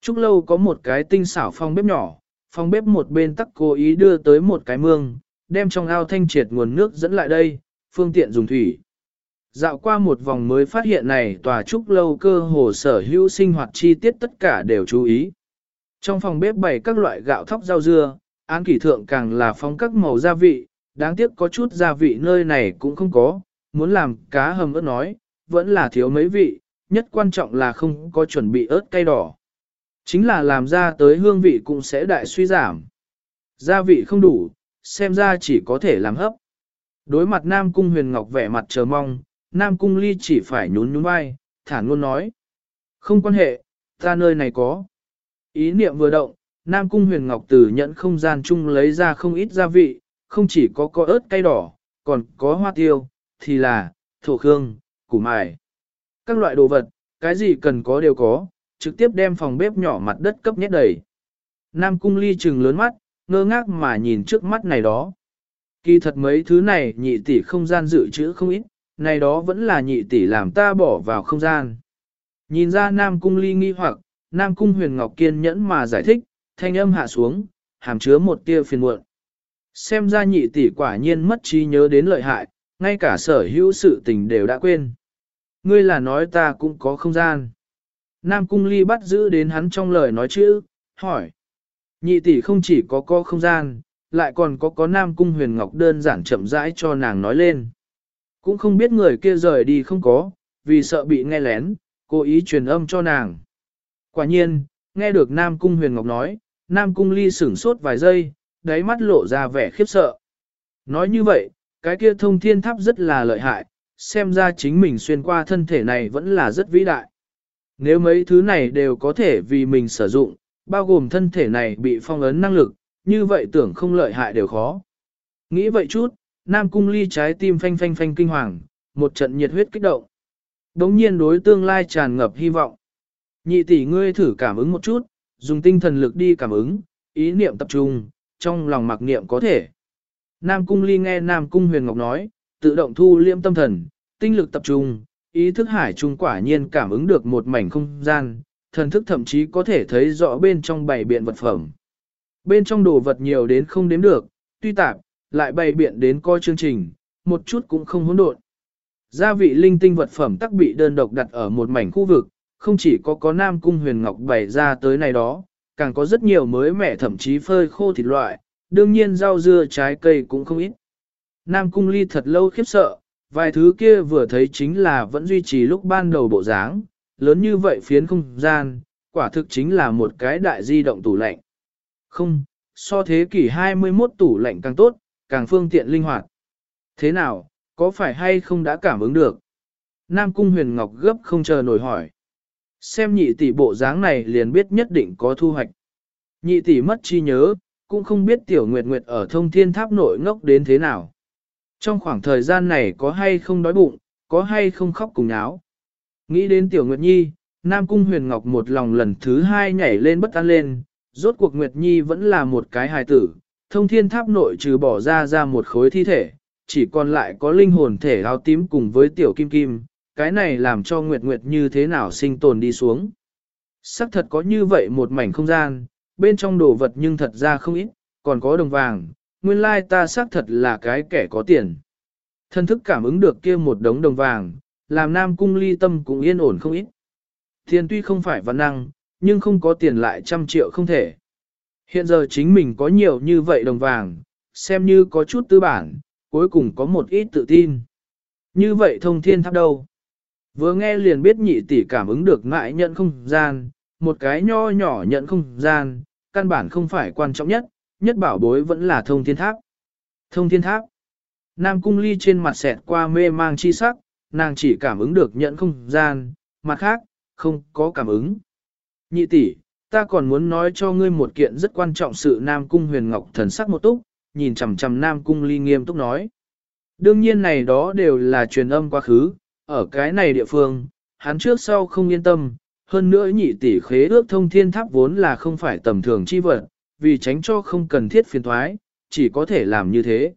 Trúc lâu có một cái tinh xảo phong bếp nhỏ, phong bếp một bên tắc cố ý đưa tới một cái mương, đem trong ao thanh triệt nguồn nước dẫn lại đây, phương tiện dùng thủy. Dạo qua một vòng mới phát hiện này tòa trúc lâu cơ hồ sở hữu sinh hoạt chi tiết tất cả đều chú ý. Trong phòng bếp bày các loại gạo thóc rau dưa, án kỷ thượng càng là phong các màu gia vị, đáng tiếc có chút gia vị nơi này cũng không có, muốn làm cá hầm ớt nói, vẫn là thiếu mấy vị, nhất quan trọng là không có chuẩn bị ớt cay đỏ. Chính là làm ra tới hương vị cũng sẽ đại suy giảm. Gia vị không đủ, xem ra chỉ có thể làm hấp. Đối mặt Nam Cung Huyền Ngọc vẻ mặt chờ mong, Nam Cung Ly chỉ phải nhún nhún vai, thản luôn nói. Không quan hệ, ta nơi này có. Ý niệm vừa động, Nam Cung Huyền Ngọc từ nhận không gian chung lấy ra không ít gia vị, không chỉ có có ớt cay đỏ, còn có hoa tiêu, thì là, thổ khương, củ mài. Các loại đồ vật, cái gì cần có đều có, trực tiếp đem phòng bếp nhỏ mặt đất cấp nhét đầy. Nam Cung Ly trừng lớn mắt, ngơ ngác mà nhìn trước mắt này đó. Kỳ thật mấy thứ này nhị tỷ không gian dự trữ không ít, này đó vẫn là nhị tỷ làm ta bỏ vào không gian. Nhìn ra Nam Cung ly nghi hoặc, Nam Cung huyền ngọc kiên nhẫn mà giải thích, thanh âm hạ xuống, hàm chứa một tia phiền muộn. Xem ra nhị tỷ quả nhiên mất trí nhớ đến lợi hại, ngay cả sở hữu sự tình đều đã quên. Ngươi là nói ta cũng có không gian. Nam Cung ly bắt giữ đến hắn trong lời nói chữ, hỏi. Nhị tỷ không chỉ có có không gian, lại còn có có Nam Cung huyền ngọc đơn giản chậm rãi cho nàng nói lên. Cũng không biết người kia rời đi không có, vì sợ bị nghe lén, cố ý truyền âm cho nàng. Quả nhiên, nghe được Nam Cung Huyền Ngọc nói, Nam Cung Ly sửng sốt vài giây, đáy mắt lộ ra vẻ khiếp sợ. Nói như vậy, cái kia thông thiên tháp rất là lợi hại, xem ra chính mình xuyên qua thân thể này vẫn là rất vĩ đại. Nếu mấy thứ này đều có thể vì mình sử dụng, bao gồm thân thể này bị phong ấn năng lực, như vậy tưởng không lợi hại đều khó. Nghĩ vậy chút, Nam Cung Ly trái tim phanh phanh phanh kinh hoàng, một trận nhiệt huyết kích động. Đống nhiên đối tương lai tràn ngập hy vọng. Nhị tỷ ngươi thử cảm ứng một chút, dùng tinh thần lực đi cảm ứng, ý niệm tập trung, trong lòng mặc niệm có thể. Nam Cung Ly nghe Nam Cung Huyền Ngọc nói, tự động thu liễm tâm thần, tinh lực tập trung, ý thức hải trung quả nhiên cảm ứng được một mảnh không gian, thần thức thậm chí có thể thấy rõ bên trong bảy biện vật phẩm. Bên trong đồ vật nhiều đến không đếm được, tuy tạp, lại bày biện đến coi chương trình, một chút cũng không hỗn độn. Gia vị linh tinh vật phẩm tắc bị đơn độc đặt ở một mảnh khu vực, không chỉ có có Nam Cung Huyền Ngọc bày ra tới này đó, càng có rất nhiều mới mẻ thậm chí phơi khô thịt loại, đương nhiên rau dưa trái cây cũng không ít. Nam Cung Ly thật lâu khiếp sợ, vài thứ kia vừa thấy chính là vẫn duy trì lúc ban đầu bộ dáng, lớn như vậy phiến không gian, quả thực chính là một cái đại di động tủ lạnh. Không, so thế kỷ 21 tủ lạnh càng tốt, càng phương tiện linh hoạt. Thế nào, có phải hay không đã cảm ứng được? Nam Cung Huyền Ngọc gấp không chờ nổi hỏi. Xem nhị tỷ bộ dáng này liền biết nhất định có thu hoạch. Nhị tỷ mất chi nhớ, cũng không biết tiểu nguyệt nguyệt ở thông thiên tháp nội ngốc đến thế nào. Trong khoảng thời gian này có hay không đói bụng, có hay không khóc cùng nháo. Nghĩ đến tiểu nguyệt nhi, Nam Cung Huyền Ngọc một lòng lần thứ hai nhảy lên bất an lên, rốt cuộc Nguyệt Nhi vẫn là một cái hài tử, thông thiên tháp nội trừ bỏ ra ra một khối thi thể, chỉ còn lại có linh hồn thể áo tím cùng với tiểu kim kim, cái này làm cho Nguyệt Nguyệt như thế nào sinh tồn đi xuống. Sắc thật có như vậy một mảnh không gian, bên trong đồ vật nhưng thật ra không ít, còn có đồng vàng, nguyên lai ta xác thật là cái kẻ có tiền. Thân thức cảm ứng được kia một đống đồng vàng, làm nam cung ly tâm cũng yên ổn không ít. Tiền tuy không phải văn năng, nhưng không có tiền lại trăm triệu không thể. Hiện giờ chính mình có nhiều như vậy đồng vàng, xem như có chút tư bản, cuối cùng có một ít tự tin. Như vậy thông thiên tháp đâu? Vừa nghe liền biết nhị tỷ cảm ứng được ngại nhận không gian, một cái nho nhỏ nhận không gian, căn bản không phải quan trọng nhất, nhất bảo bối vẫn là thông thiên tháp. Thông thiên tháp. Nam cung ly trên mặt xẹt qua mê mang chi sắc, nàng chỉ cảm ứng được nhận không gian, mặt khác, không có cảm ứng. Nhị tỷ, ta còn muốn nói cho ngươi một kiện rất quan trọng sự Nam Cung huyền ngọc thần sắc một túc, nhìn chằm chằm Nam Cung ly nghiêm túc nói. Đương nhiên này đó đều là truyền âm quá khứ, ở cái này địa phương, hắn trước sau không yên tâm, hơn nữa nhị tỷ khế ước thông thiên tháp vốn là không phải tầm thường chi vật, vì tránh cho không cần thiết phiền thoái, chỉ có thể làm như thế.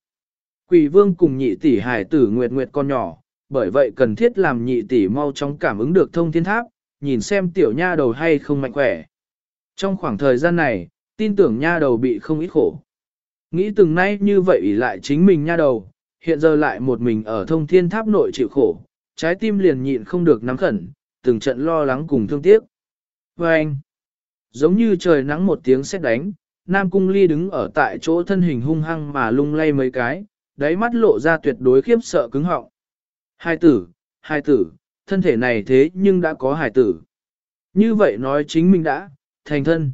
Quỷ vương cùng nhị tỷ hải tử nguyệt nguyệt con nhỏ, bởi vậy cần thiết làm nhị tỷ mau chóng cảm ứng được thông thiên tháp, nhìn xem tiểu nha đầu hay không mạnh khỏe. Trong khoảng thời gian này, tin tưởng nha đầu bị không ít khổ. Nghĩ từng nay như vậy lại chính mình nha đầu, hiện giờ lại một mình ở thông thiên tháp nội chịu khổ, trái tim liền nhịn không được nắm khẩn, từng trận lo lắng cùng thương tiếc. Và anh, giống như trời nắng một tiếng xét đánh, Nam Cung Ly đứng ở tại chỗ thân hình hung hăng mà lung lay mấy cái, đáy mắt lộ ra tuyệt đối khiếp sợ cứng họng. Hai tử, hai tử, thân thể này thế nhưng đã có hải tử. Như vậy nói chính mình đã, thành thân.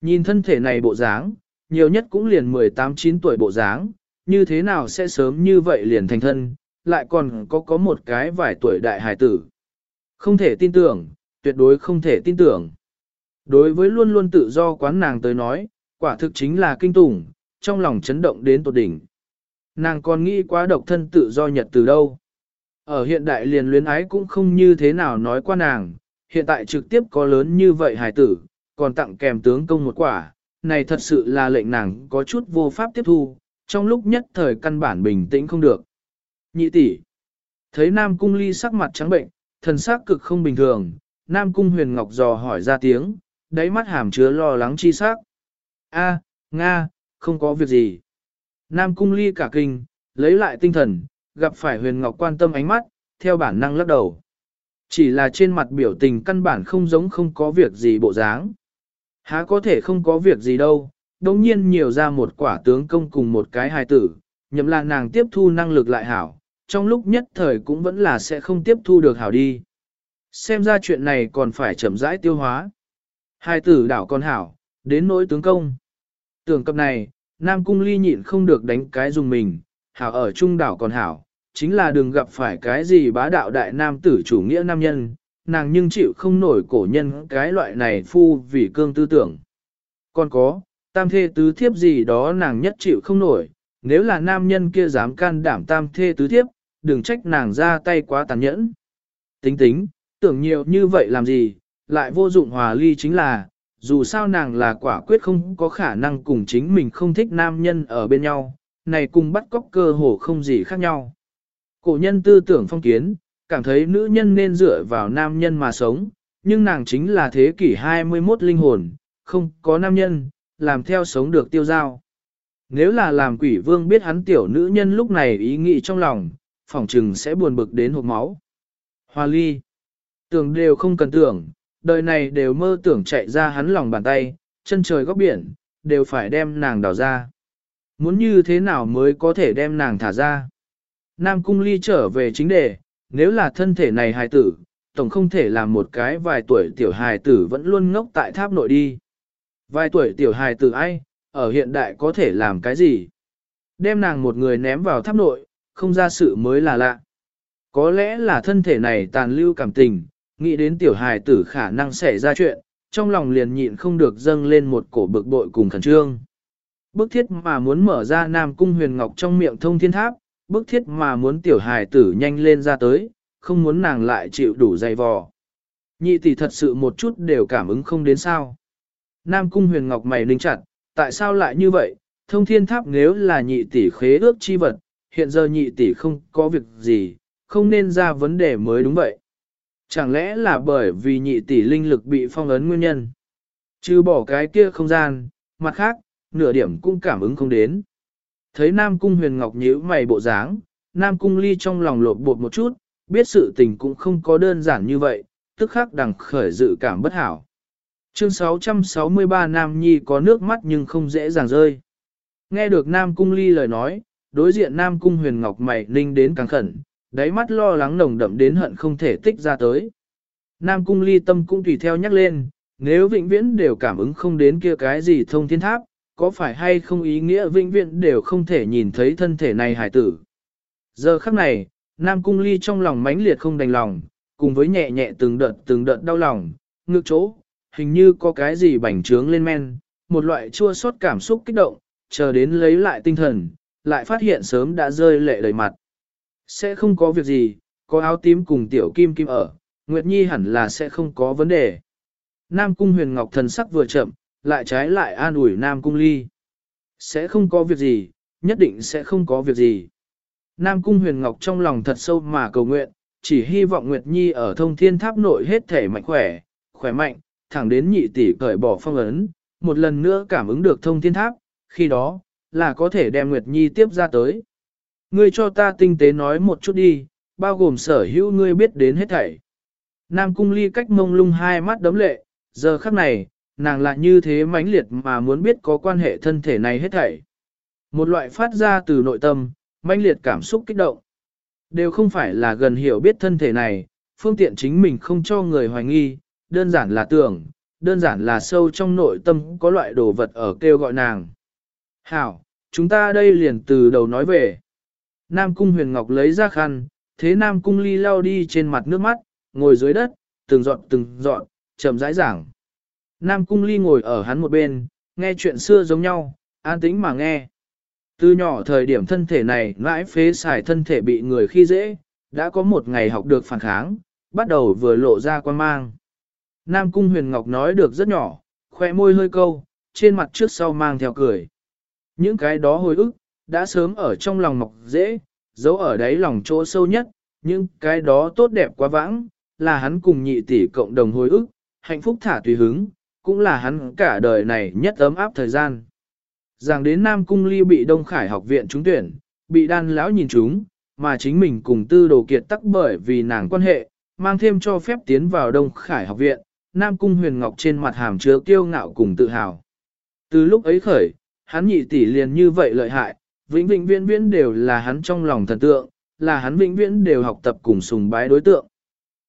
Nhìn thân thể này bộ dáng, nhiều nhất cũng liền 18-9 tuổi bộ dáng, như thế nào sẽ sớm như vậy liền thành thân, lại còn có có một cái vài tuổi đại hải tử. Không thể tin tưởng, tuyệt đối không thể tin tưởng. Đối với luôn luôn tự do quán nàng tới nói, quả thực chính là kinh tủng, trong lòng chấn động đến tột đỉnh. Nàng còn nghĩ quá độc thân tự do nhật từ đâu. Ở hiện đại liền luyến ái cũng không như thế nào nói qua nàng, hiện tại trực tiếp có lớn như vậy hài tử, còn tặng kèm tướng công một quả, này thật sự là lệnh nàng có chút vô pháp tiếp thu, trong lúc nhất thời căn bản bình tĩnh không được. Nhị tỷ, thấy Nam Cung Ly sắc mặt trắng bệnh, thần sắc cực không bình thường, Nam Cung Huyền Ngọc dò hỏi ra tiếng, đáy mắt hàm chứa lo lắng chi sắc. A, Nga, không có việc gì. Nam Cung Ly cả kinh, lấy lại tinh thần, gặp phải Huyền Ngọc quan tâm ánh mắt, theo bản năng lắc đầu. Chỉ là trên mặt biểu tình căn bản không giống không có việc gì bộ dáng. Há có thể không có việc gì đâu, đồng nhiên nhiều ra một quả tướng công cùng một cái hài tử, nhậm là nàng tiếp thu năng lực lại hảo, trong lúc nhất thời cũng vẫn là sẽ không tiếp thu được hảo đi. Xem ra chuyện này còn phải chậm rãi tiêu hóa. Hai tử đảo con hảo, đến nỗi tướng công. Tưởng cập này, Nam Cung Ly nhịn không được đánh cái dùng mình, hảo ở trung đảo còn hảo, chính là đừng gặp phải cái gì bá đạo đại nam tử chủ nghĩa nam nhân, nàng nhưng chịu không nổi cổ nhân cái loại này phu vì cương tư tưởng. Còn có, tam thê tứ thiếp gì đó nàng nhất chịu không nổi, nếu là nam nhân kia dám can đảm tam thê tứ thiếp, đừng trách nàng ra tay quá tàn nhẫn. Tính tính, tưởng nhiều như vậy làm gì, lại vô dụng hòa ly chính là, dù sao nàng là quả quyết không có khả năng cùng chính mình không thích nam nhân ở bên nhau, này cùng bắt cóc cơ hồ không gì khác nhau. Cổ nhân tư tưởng phong kiến, cảm thấy nữ nhân nên dựa vào nam nhân mà sống, nhưng nàng chính là thế kỷ 21 linh hồn, không có nam nhân, làm theo sống được tiêu giao. Nếu là làm quỷ vương biết hắn tiểu nữ nhân lúc này ý nghĩ trong lòng, phỏng trừng sẽ buồn bực đến hộp máu. Hoa ly. Tưởng đều không cần tưởng, đời này đều mơ tưởng chạy ra hắn lòng bàn tay, chân trời góc biển, đều phải đem nàng đào ra. Muốn như thế nào mới có thể đem nàng thả ra? Nam cung ly trở về chính đề, nếu là thân thể này hài tử, tổng không thể làm một cái vài tuổi tiểu hài tử vẫn luôn ngốc tại tháp nội đi. Vài tuổi tiểu hài tử ai, ở hiện đại có thể làm cái gì? Đem nàng một người ném vào tháp nội, không ra sự mới là lạ. Có lẽ là thân thể này tàn lưu cảm tình, nghĩ đến tiểu hài tử khả năng xảy ra chuyện, trong lòng liền nhịn không được dâng lên một cổ bực bội cùng khẩn trương. Bức thiết mà muốn mở ra Nam Cung Huyền Ngọc trong miệng thông thiên tháp, bức thiết mà muốn tiểu hài tử nhanh lên ra tới, không muốn nàng lại chịu đủ dày vò. Nhị tỷ thật sự một chút đều cảm ứng không đến sao. Nam Cung Huyền Ngọc mày ninh chặt, tại sao lại như vậy, thông thiên tháp nếu là nhị tỷ khế ước chi vật, hiện giờ nhị tỷ không có việc gì, không nên ra vấn đề mới đúng vậy. Chẳng lẽ là bởi vì nhị tỷ linh lực bị phong ấn nguyên nhân? Chứ bỏ cái kia không gian, mặt khác, nửa điểm cũng cảm ứng không đến. Thấy Nam Cung huyền ngọc nhíu mày bộ dáng, Nam Cung ly trong lòng lột bột một chút, biết sự tình cũng không có đơn giản như vậy, tức khắc đằng khởi dự cảm bất hảo. Chương 663 Nam Nhi có nước mắt nhưng không dễ dàng rơi. Nghe được Nam Cung ly lời nói, đối diện Nam Cung huyền ngọc mày ninh đến càng khẩn, đáy mắt lo lắng nồng đậm đến hận không thể tích ra tới. Nam Cung ly tâm cũng tùy theo nhắc lên, nếu vĩnh viễn đều cảm ứng không đến kia cái gì thông thiên tháp, có phải hay không ý nghĩa vĩnh viễn đều không thể nhìn thấy thân thể này hải tử. Giờ khắc này, Nam Cung Ly trong lòng mãnh liệt không đành lòng, cùng với nhẹ nhẹ từng đợt từng đợt đau lòng, ngược chỗ, hình như có cái gì bành trướng lên men, một loại chua xót cảm xúc kích động, chờ đến lấy lại tinh thần, lại phát hiện sớm đã rơi lệ đầy mặt. Sẽ không có việc gì, có áo tím cùng tiểu kim kim ở, Nguyệt Nhi hẳn là sẽ không có vấn đề. Nam Cung Huyền Ngọc thần sắc vừa chậm, lại trái lại an ủi Nam Cung Ly. Sẽ không có việc gì, nhất định sẽ không có việc gì. Nam Cung Huyền Ngọc trong lòng thật sâu mà cầu nguyện, chỉ hy vọng Nguyệt Nhi ở thông thiên tháp nội hết thể mạnh khỏe, khỏe mạnh, thẳng đến nhị tỷ cởi bỏ phong ấn, một lần nữa cảm ứng được thông thiên tháp, khi đó, là có thể đem Nguyệt Nhi tiếp ra tới. Ngươi cho ta tinh tế nói một chút đi, bao gồm sở hữu ngươi biết đến hết thảy. Nam Cung Ly cách mông lung hai mắt đấm lệ, giờ khắc này, nàng lại như thế mãnh liệt mà muốn biết có quan hệ thân thể này hết thảy. Một loại phát ra từ nội tâm, mãnh liệt cảm xúc kích động. Đều không phải là gần hiểu biết thân thể này, phương tiện chính mình không cho người hoài nghi, đơn giản là tưởng, đơn giản là sâu trong nội tâm có loại đồ vật ở kêu gọi nàng. Hảo, chúng ta đây liền từ đầu nói về. Nam Cung Huyền Ngọc lấy ra khăn, thế Nam Cung Ly lao đi trên mặt nước mắt, ngồi dưới đất, từng dọn từng dọn, chậm rãi giảng. Nam Cung Ly ngồi ở hắn một bên, nghe chuyện xưa giống nhau, an tĩnh mà nghe. Từ nhỏ thời điểm thân thể này mãi phế xài thân thể bị người khi dễ, đã có một ngày học được phản kháng, bắt đầu vừa lộ ra quan mang. Nam Cung Huyền Ngọc nói được rất nhỏ, khoe môi hơi câu, trên mặt trước sau mang theo cười. Những cái đó hồi ức, đã sớm ở trong lòng mọc dễ, giấu ở đáy lòng chỗ sâu nhất, nhưng cái đó tốt đẹp quá vãng, là hắn cùng nhị tỷ cộng đồng hồi ức, hạnh phúc thả tùy hứng, cũng là hắn cả đời này nhất ấm áp thời gian. Giảng đến Nam Cung Ly bị Đông Khải học viện trúng tuyển, bị đan lão nhìn trúng, mà chính mình cùng tư đồ kiệt tắc bởi vì nàng quan hệ, mang thêm cho phép tiến vào Đông Khải học viện, Nam Cung Huyền Ngọc trên mặt hàm chứa kiêu ngạo cùng tự hào. Từ lúc ấy khởi, hắn nhị tỷ liền như vậy lợi hại, vĩnh vĩnh viễn viễn đều là hắn trong lòng thần tượng, là hắn vĩnh viễn đều học tập cùng sùng bái đối tượng.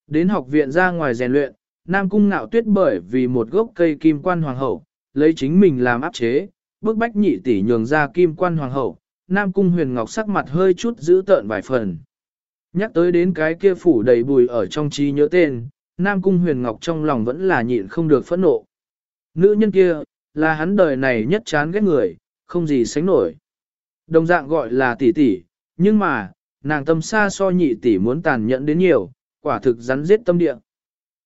Đến học viện ra ngoài rèn luyện, Nam Cung Ngạo Tuyết bởi vì một gốc cây kim quan hoàng hậu, lấy chính mình làm áp chế, bức bách nhị tỷ nhường ra kim quan hoàng hậu, Nam Cung Huyền Ngọc sắc mặt hơi chút giữ tợn vài phần. Nhắc tới đến cái kia phủ đầy bùi ở trong trí nhớ tên, Nam Cung Huyền Ngọc trong lòng vẫn là nhịn không được phẫn nộ. Nữ nhân kia, là hắn đời này nhất chán ghét người, không gì sánh nổi. Đồng dạng gọi là tỷ tỷ, nhưng mà, nàng tâm xa so nhị tỷ muốn tàn nhẫn đến nhiều, quả thực rắn giết tâm địa.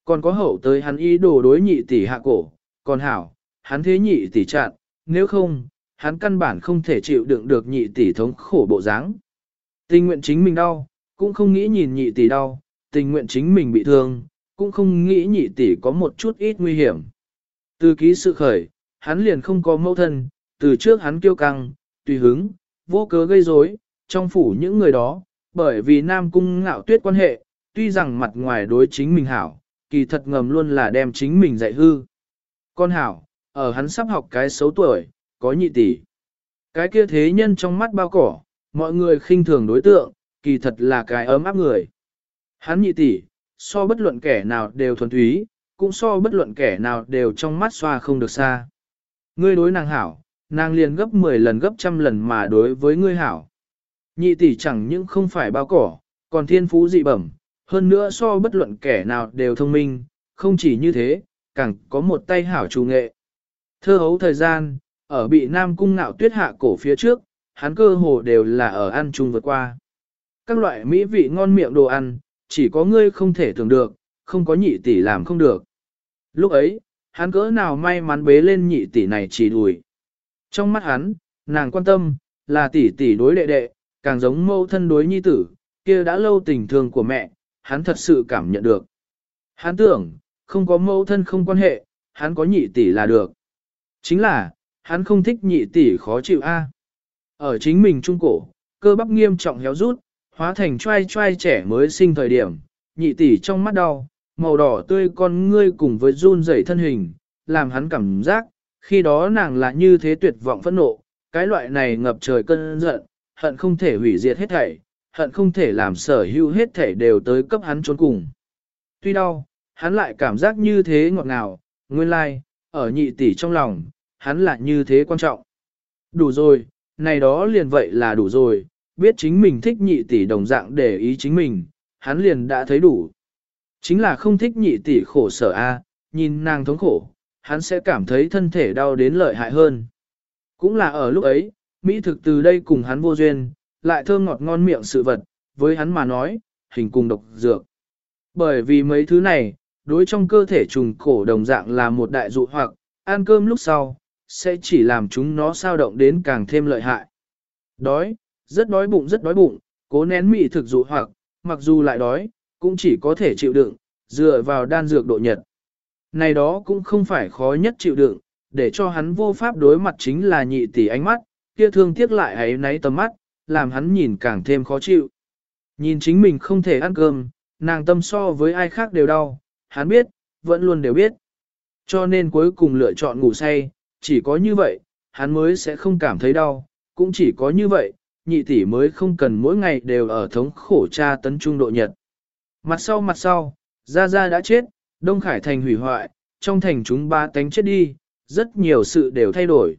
Còn có hậu tới hắn ý đồ đối nhị tỷ hạ cổ, còn hảo, hắn thế nhị tỷ chặn, nếu không, hắn căn bản không thể chịu đựng được nhị tỷ thống khổ bộ dáng. Tình nguyện chính mình đau, cũng không nghĩ nhìn nhị tỷ đau, tình nguyện chính mình bị thương, cũng không nghĩ nhị tỷ có một chút ít nguy hiểm. Từ ký sự khởi, hắn liền không có mâu thân, từ trước hắn kiêu căng, tùy hứng, vô cớ gây rối, trong phủ những người đó, bởi vì Nam Cung ngạo tuyết quan hệ, tuy rằng mặt ngoài đối chính mình hảo, kỳ thật ngầm luôn là đem chính mình dạy hư. Con hảo, ở hắn sắp học cái xấu tuổi, có nhị tỷ. Cái kia thế nhân trong mắt bao cỏ, mọi người khinh thường đối tượng, kỳ thật là cái ấm áp người. Hắn nhị tỷ, so bất luận kẻ nào đều thuần túy, cũng so bất luận kẻ nào đều trong mắt xoa không được xa. Ngươi đối nàng hảo, nàng liền gấp 10 lần gấp trăm lần mà đối với ngươi hảo. Nhị tỷ chẳng những không phải bao cỏ, còn thiên phú dị bẩm, hơn nữa so bất luận kẻ nào đều thông minh, không chỉ như thế, càng có một tay hảo chủ nghệ. Thơ hấu thời gian, ở bị Nam Cung ngạo tuyết hạ cổ phía trước, hắn cơ hồ đều là ở ăn chung vượt qua. Các loại mỹ vị ngon miệng đồ ăn, chỉ có ngươi không thể tưởng được, không có nhị tỷ làm không được. Lúc ấy, hắn cỡ nào may mắn bế lên nhị tỷ này chỉ đùi. Trong mắt hắn, nàng quan tâm, là tỷ tỷ đối đệ đệ, càng giống mâu thân đối nhi tử, kia đã lâu tình thương của mẹ, hắn thật sự cảm nhận được. Hắn tưởng, không có mẫu thân không quan hệ, hắn có nhị tỷ là được. Chính là, hắn không thích nhị tỷ khó chịu a. Ở chính mình trung cổ, cơ bắp nghiêm trọng héo rút, hóa thành trai trai trẻ mới sinh thời điểm, nhị tỷ trong mắt đau, màu đỏ tươi con ngươi cùng với run rẩy thân hình, làm hắn cảm giác, khi đó nàng là như thế tuyệt vọng phẫn nộ, cái loại này ngập trời cơn giận, hận không thể hủy diệt hết thảy, hận không thể làm sở hữu hết thể đều tới cấp hắn trốn cùng. Tuy đau, hắn lại cảm giác như thế ngọt ngào, nguyên lai, ở nhị tỷ trong lòng, hắn lại như thế quan trọng. Đủ rồi, này đó liền vậy là đủ rồi, biết chính mình thích nhị tỷ đồng dạng để ý chính mình, hắn liền đã thấy đủ. Chính là không thích nhị tỷ khổ sở a, nhìn nàng thống khổ, hắn sẽ cảm thấy thân thể đau đến lợi hại hơn. Cũng là ở lúc ấy, Mỹ thực từ đây cùng hắn vô duyên, lại thơm ngọt ngon miệng sự vật, với hắn mà nói, hình cùng độc dược. Bởi vì mấy thứ này, đối trong cơ thể trùng cổ đồng dạng là một đại dụ hoặc, ăn cơm lúc sau, sẽ chỉ làm chúng nó sao động đến càng thêm lợi hại. Đói, rất đói bụng rất đói bụng, cố nén mị thực dụ hoặc, mặc dù lại đói, cũng chỉ có thể chịu đựng, dựa vào đan dược độ nhật. Này đó cũng không phải khó nhất chịu đựng, để cho hắn vô pháp đối mặt chính là nhị tỷ ánh mắt, kia thương tiếc lại ấy náy tầm mắt, làm hắn nhìn càng thêm khó chịu. Nhìn chính mình không thể ăn cơm, nàng tâm so với ai khác đều đau, hắn biết, vẫn luôn đều biết. Cho nên cuối cùng lựa chọn ngủ say, chỉ có như vậy, hắn mới sẽ không cảm thấy đau, cũng chỉ có như vậy, nhị tỷ mới không cần mỗi ngày đều ở thống khổ tra tấn trung độ nhật. Mặt sau mặt sau, Gia Gia đã chết, Đông Khải thành hủy hoại, trong thành chúng ba tánh chết đi, rất nhiều sự đều thay đổi.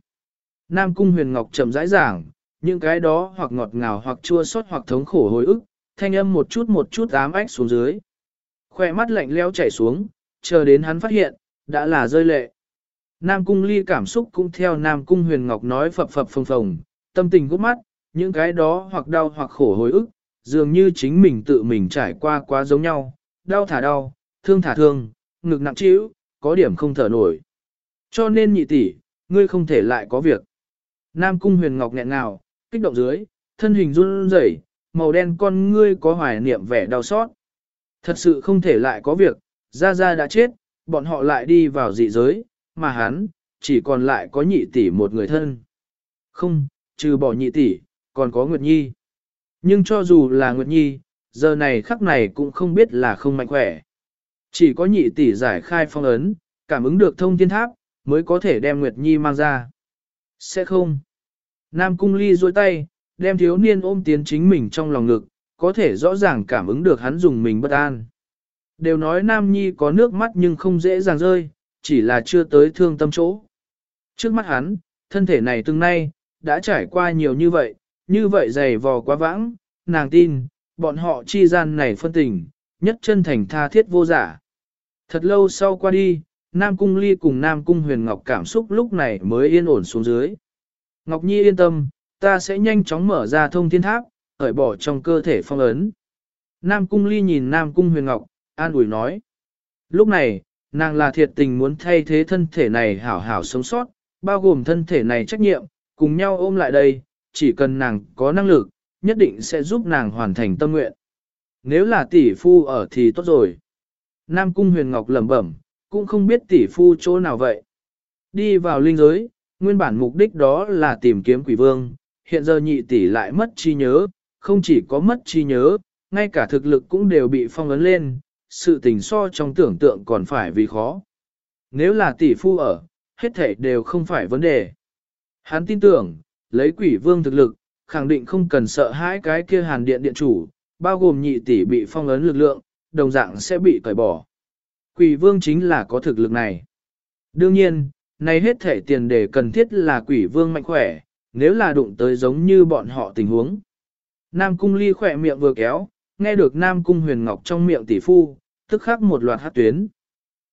Nam Cung Huyền Ngọc trầm rãi giảng, những cái đó hoặc ngọt ngào hoặc chua xót hoặc thống khổ hồi ức, thanh âm một chút một chút ám ách xuống dưới. Khoe mắt lạnh leo chảy xuống, chờ đến hắn phát hiện, đã là rơi lệ. Nam Cung Ly cảm xúc cũng theo Nam Cung Huyền Ngọc nói phập phập phồng phồng, tâm tình gút mắt, những cái đó hoặc đau hoặc khổ hồi ức, dường như chính mình tự mình trải qua quá giống nhau, đau thả đau, thương thả thương, ngực nặng trĩu, có điểm không thở nổi. Cho nên nhị tỷ, ngươi không thể lại có việc. Nam Cung Huyền Ngọc nghẹn ngào, kích động dưới, thân hình run rẩy, màu đen con ngươi có hoài niệm vẻ đau xót. Thật sự không thể lại có việc, Gia Gia đã chết, bọn họ lại đi vào dị giới, mà hắn, chỉ còn lại có nhị tỷ một người thân. Không, trừ bỏ nhị tỷ, còn có Nguyệt Nhi. Nhưng cho dù là Nguyệt Nhi, giờ này khắc này cũng không biết là không mạnh khỏe. Chỉ có nhị tỷ giải khai phong ấn, cảm ứng được thông thiên tháp, mới có thể đem Nguyệt Nhi mang ra. Sẽ không. Nam Cung Ly duỗi tay, đem thiếu niên ôm tiến chính mình trong lòng ngực, có thể rõ ràng cảm ứng được hắn dùng mình bất an. Đều nói Nam Nhi có nước mắt nhưng không dễ dàng rơi, chỉ là chưa tới thương tâm chỗ. Trước mắt hắn, thân thể này từng nay, đã trải qua nhiều như vậy, như vậy dày vò quá vãng, nàng tin, bọn họ chi gian này phân tình, nhất chân thành tha thiết vô giả. Thật lâu sau qua đi, Nam Cung Ly cùng Nam Cung Huyền Ngọc cảm xúc lúc này mới yên ổn xuống dưới. Ngọc Nhi yên tâm, ta sẽ nhanh chóng mở ra thông thiên tháp, khởi bỏ trong cơ thể phong ấn. Nam Cung Ly nhìn Nam Cung Huyền Ngọc, an ủi nói. Lúc này, nàng là thiệt tình muốn thay thế thân thể này hảo hảo sống sót, bao gồm thân thể này trách nhiệm, cùng nhau ôm lại đây, chỉ cần nàng có năng lực, nhất định sẽ giúp nàng hoàn thành tâm nguyện. Nếu là tỷ phu ở thì tốt rồi. Nam Cung Huyền Ngọc lẩm bẩm, cũng không biết tỷ phu chỗ nào vậy. Đi vào linh giới, nguyên bản mục đích đó là tìm kiếm quỷ vương, hiện giờ nhị tỷ lại mất trí nhớ, không chỉ có mất trí nhớ, ngay cả thực lực cũng đều bị phong ấn lên, sự tình so trong tưởng tượng còn phải vì khó. Nếu là tỷ phu ở, hết thảy đều không phải vấn đề. Hắn tin tưởng, lấy quỷ vương thực lực, khẳng định không cần sợ hãi cái kia hàn điện điện chủ, bao gồm nhị tỷ bị phong ấn lực lượng, đồng dạng sẽ bị cởi bỏ. Quỷ vương chính là có thực lực này. Đương nhiên, này hết thể tiền đề cần thiết là quỷ vương mạnh khỏe, nếu là đụng tới giống như bọn họ tình huống. Nam cung ly khỏe miệng vừa kéo, nghe được Nam cung huyền ngọc trong miệng tỷ phu, tức khắc một loạt hát tuyến.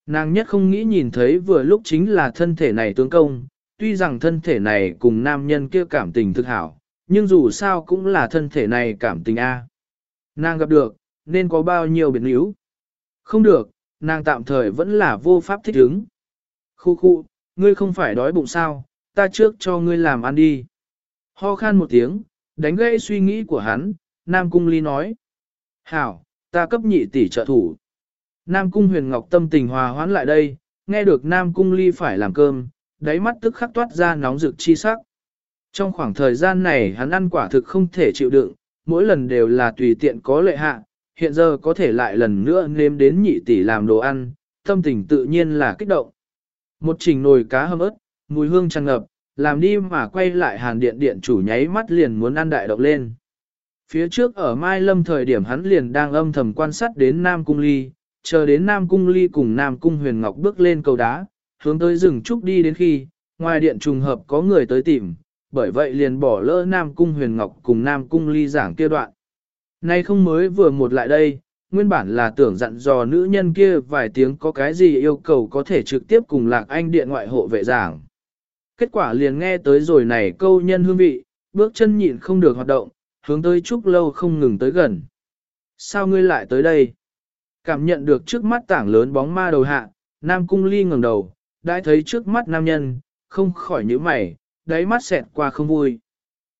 Nàng nhất không nghĩ nhìn thấy vừa lúc chính là thân thể này tướng công, tuy rằng thân thể này cùng nam nhân kia cảm tình thực hảo, nhưng dù sao cũng là thân thể này cảm tình A. Nàng gặp được, nên có bao nhiêu biến yếu. Không được, nàng tạm thời vẫn là vô pháp thích ứng. Khu khu, ngươi không phải đói bụng sao, ta trước cho ngươi làm ăn đi. Ho khan một tiếng, đánh gãy suy nghĩ của hắn, Nam Cung Ly nói. Hảo, ta cấp nhị tỷ trợ thủ. Nam Cung Huyền Ngọc tâm tình hòa hoãn lại đây, nghe được Nam Cung Ly phải làm cơm, đáy mắt tức khắc toát ra nóng rực chi sắc. Trong khoảng thời gian này hắn ăn quả thực không thể chịu đựng, mỗi lần đều là tùy tiện có lệ hạ, hiện giờ có thể lại lần nữa nếm đến nhị tỷ làm đồ ăn, tâm tình tự nhiên là kích động. Một chỉnh nồi cá hầm ớt, mùi hương tràn ngập, làm đi mà quay lại hàn điện điện chủ nháy mắt liền muốn ăn đại động lên. Phía trước ở Mai Lâm thời điểm hắn liền đang âm thầm quan sát đến Nam Cung Ly, chờ đến Nam Cung Ly cùng Nam Cung Huyền Ngọc bước lên cầu đá, hướng tới rừng trúc đi đến khi, ngoài điện trùng hợp có người tới tìm, bởi vậy liền bỏ lỡ Nam Cung Huyền Ngọc cùng Nam Cung Ly giảng kia đoạn. Nay không mới vừa một lại đây, nguyên bản là tưởng dặn dò nữ nhân kia vài tiếng có cái gì yêu cầu có thể trực tiếp cùng lạc anh điện ngoại hộ vệ giảng. Kết quả liền nghe tới rồi này câu nhân hương vị, bước chân nhịn không được hoạt động, hướng tới chúc lâu không ngừng tới gần. Sao ngươi lại tới đây? Cảm nhận được trước mắt tảng lớn bóng ma đầu hạ, Nam Cung Ly ngẩng đầu, đã thấy trước mắt nam nhân, không khỏi nhíu mày, đáy mắt xẹt qua không vui.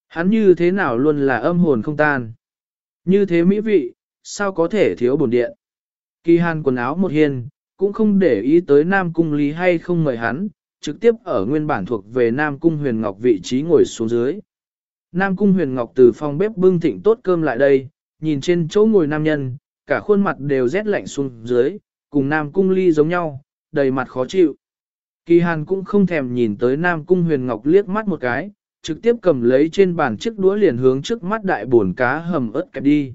Hắn như thế nào luôn là âm hồn không tan. Như thế mỹ vị, sao có thể thiếu bổn điện. Kỳ hàn quần áo một hiên, cũng không để ý tới Nam Cung Lý hay không mời hắn, trực tiếp ở nguyên bản thuộc về Nam Cung Huyền Ngọc vị trí ngồi xuống dưới. Nam Cung Huyền Ngọc từ phòng bếp bưng thịnh tốt cơm lại đây, nhìn trên chỗ ngồi nam nhân, cả khuôn mặt đều rét lạnh xuống dưới, cùng Nam Cung Ly giống nhau, đầy mặt khó chịu. Kỳ Hàn cũng không thèm nhìn tới Nam Cung Huyền Ngọc liếc mắt một cái, trực tiếp cầm lấy trên bàn chiếc đũa liền hướng trước mắt đại bổn cá hầm ớt kẹp đi.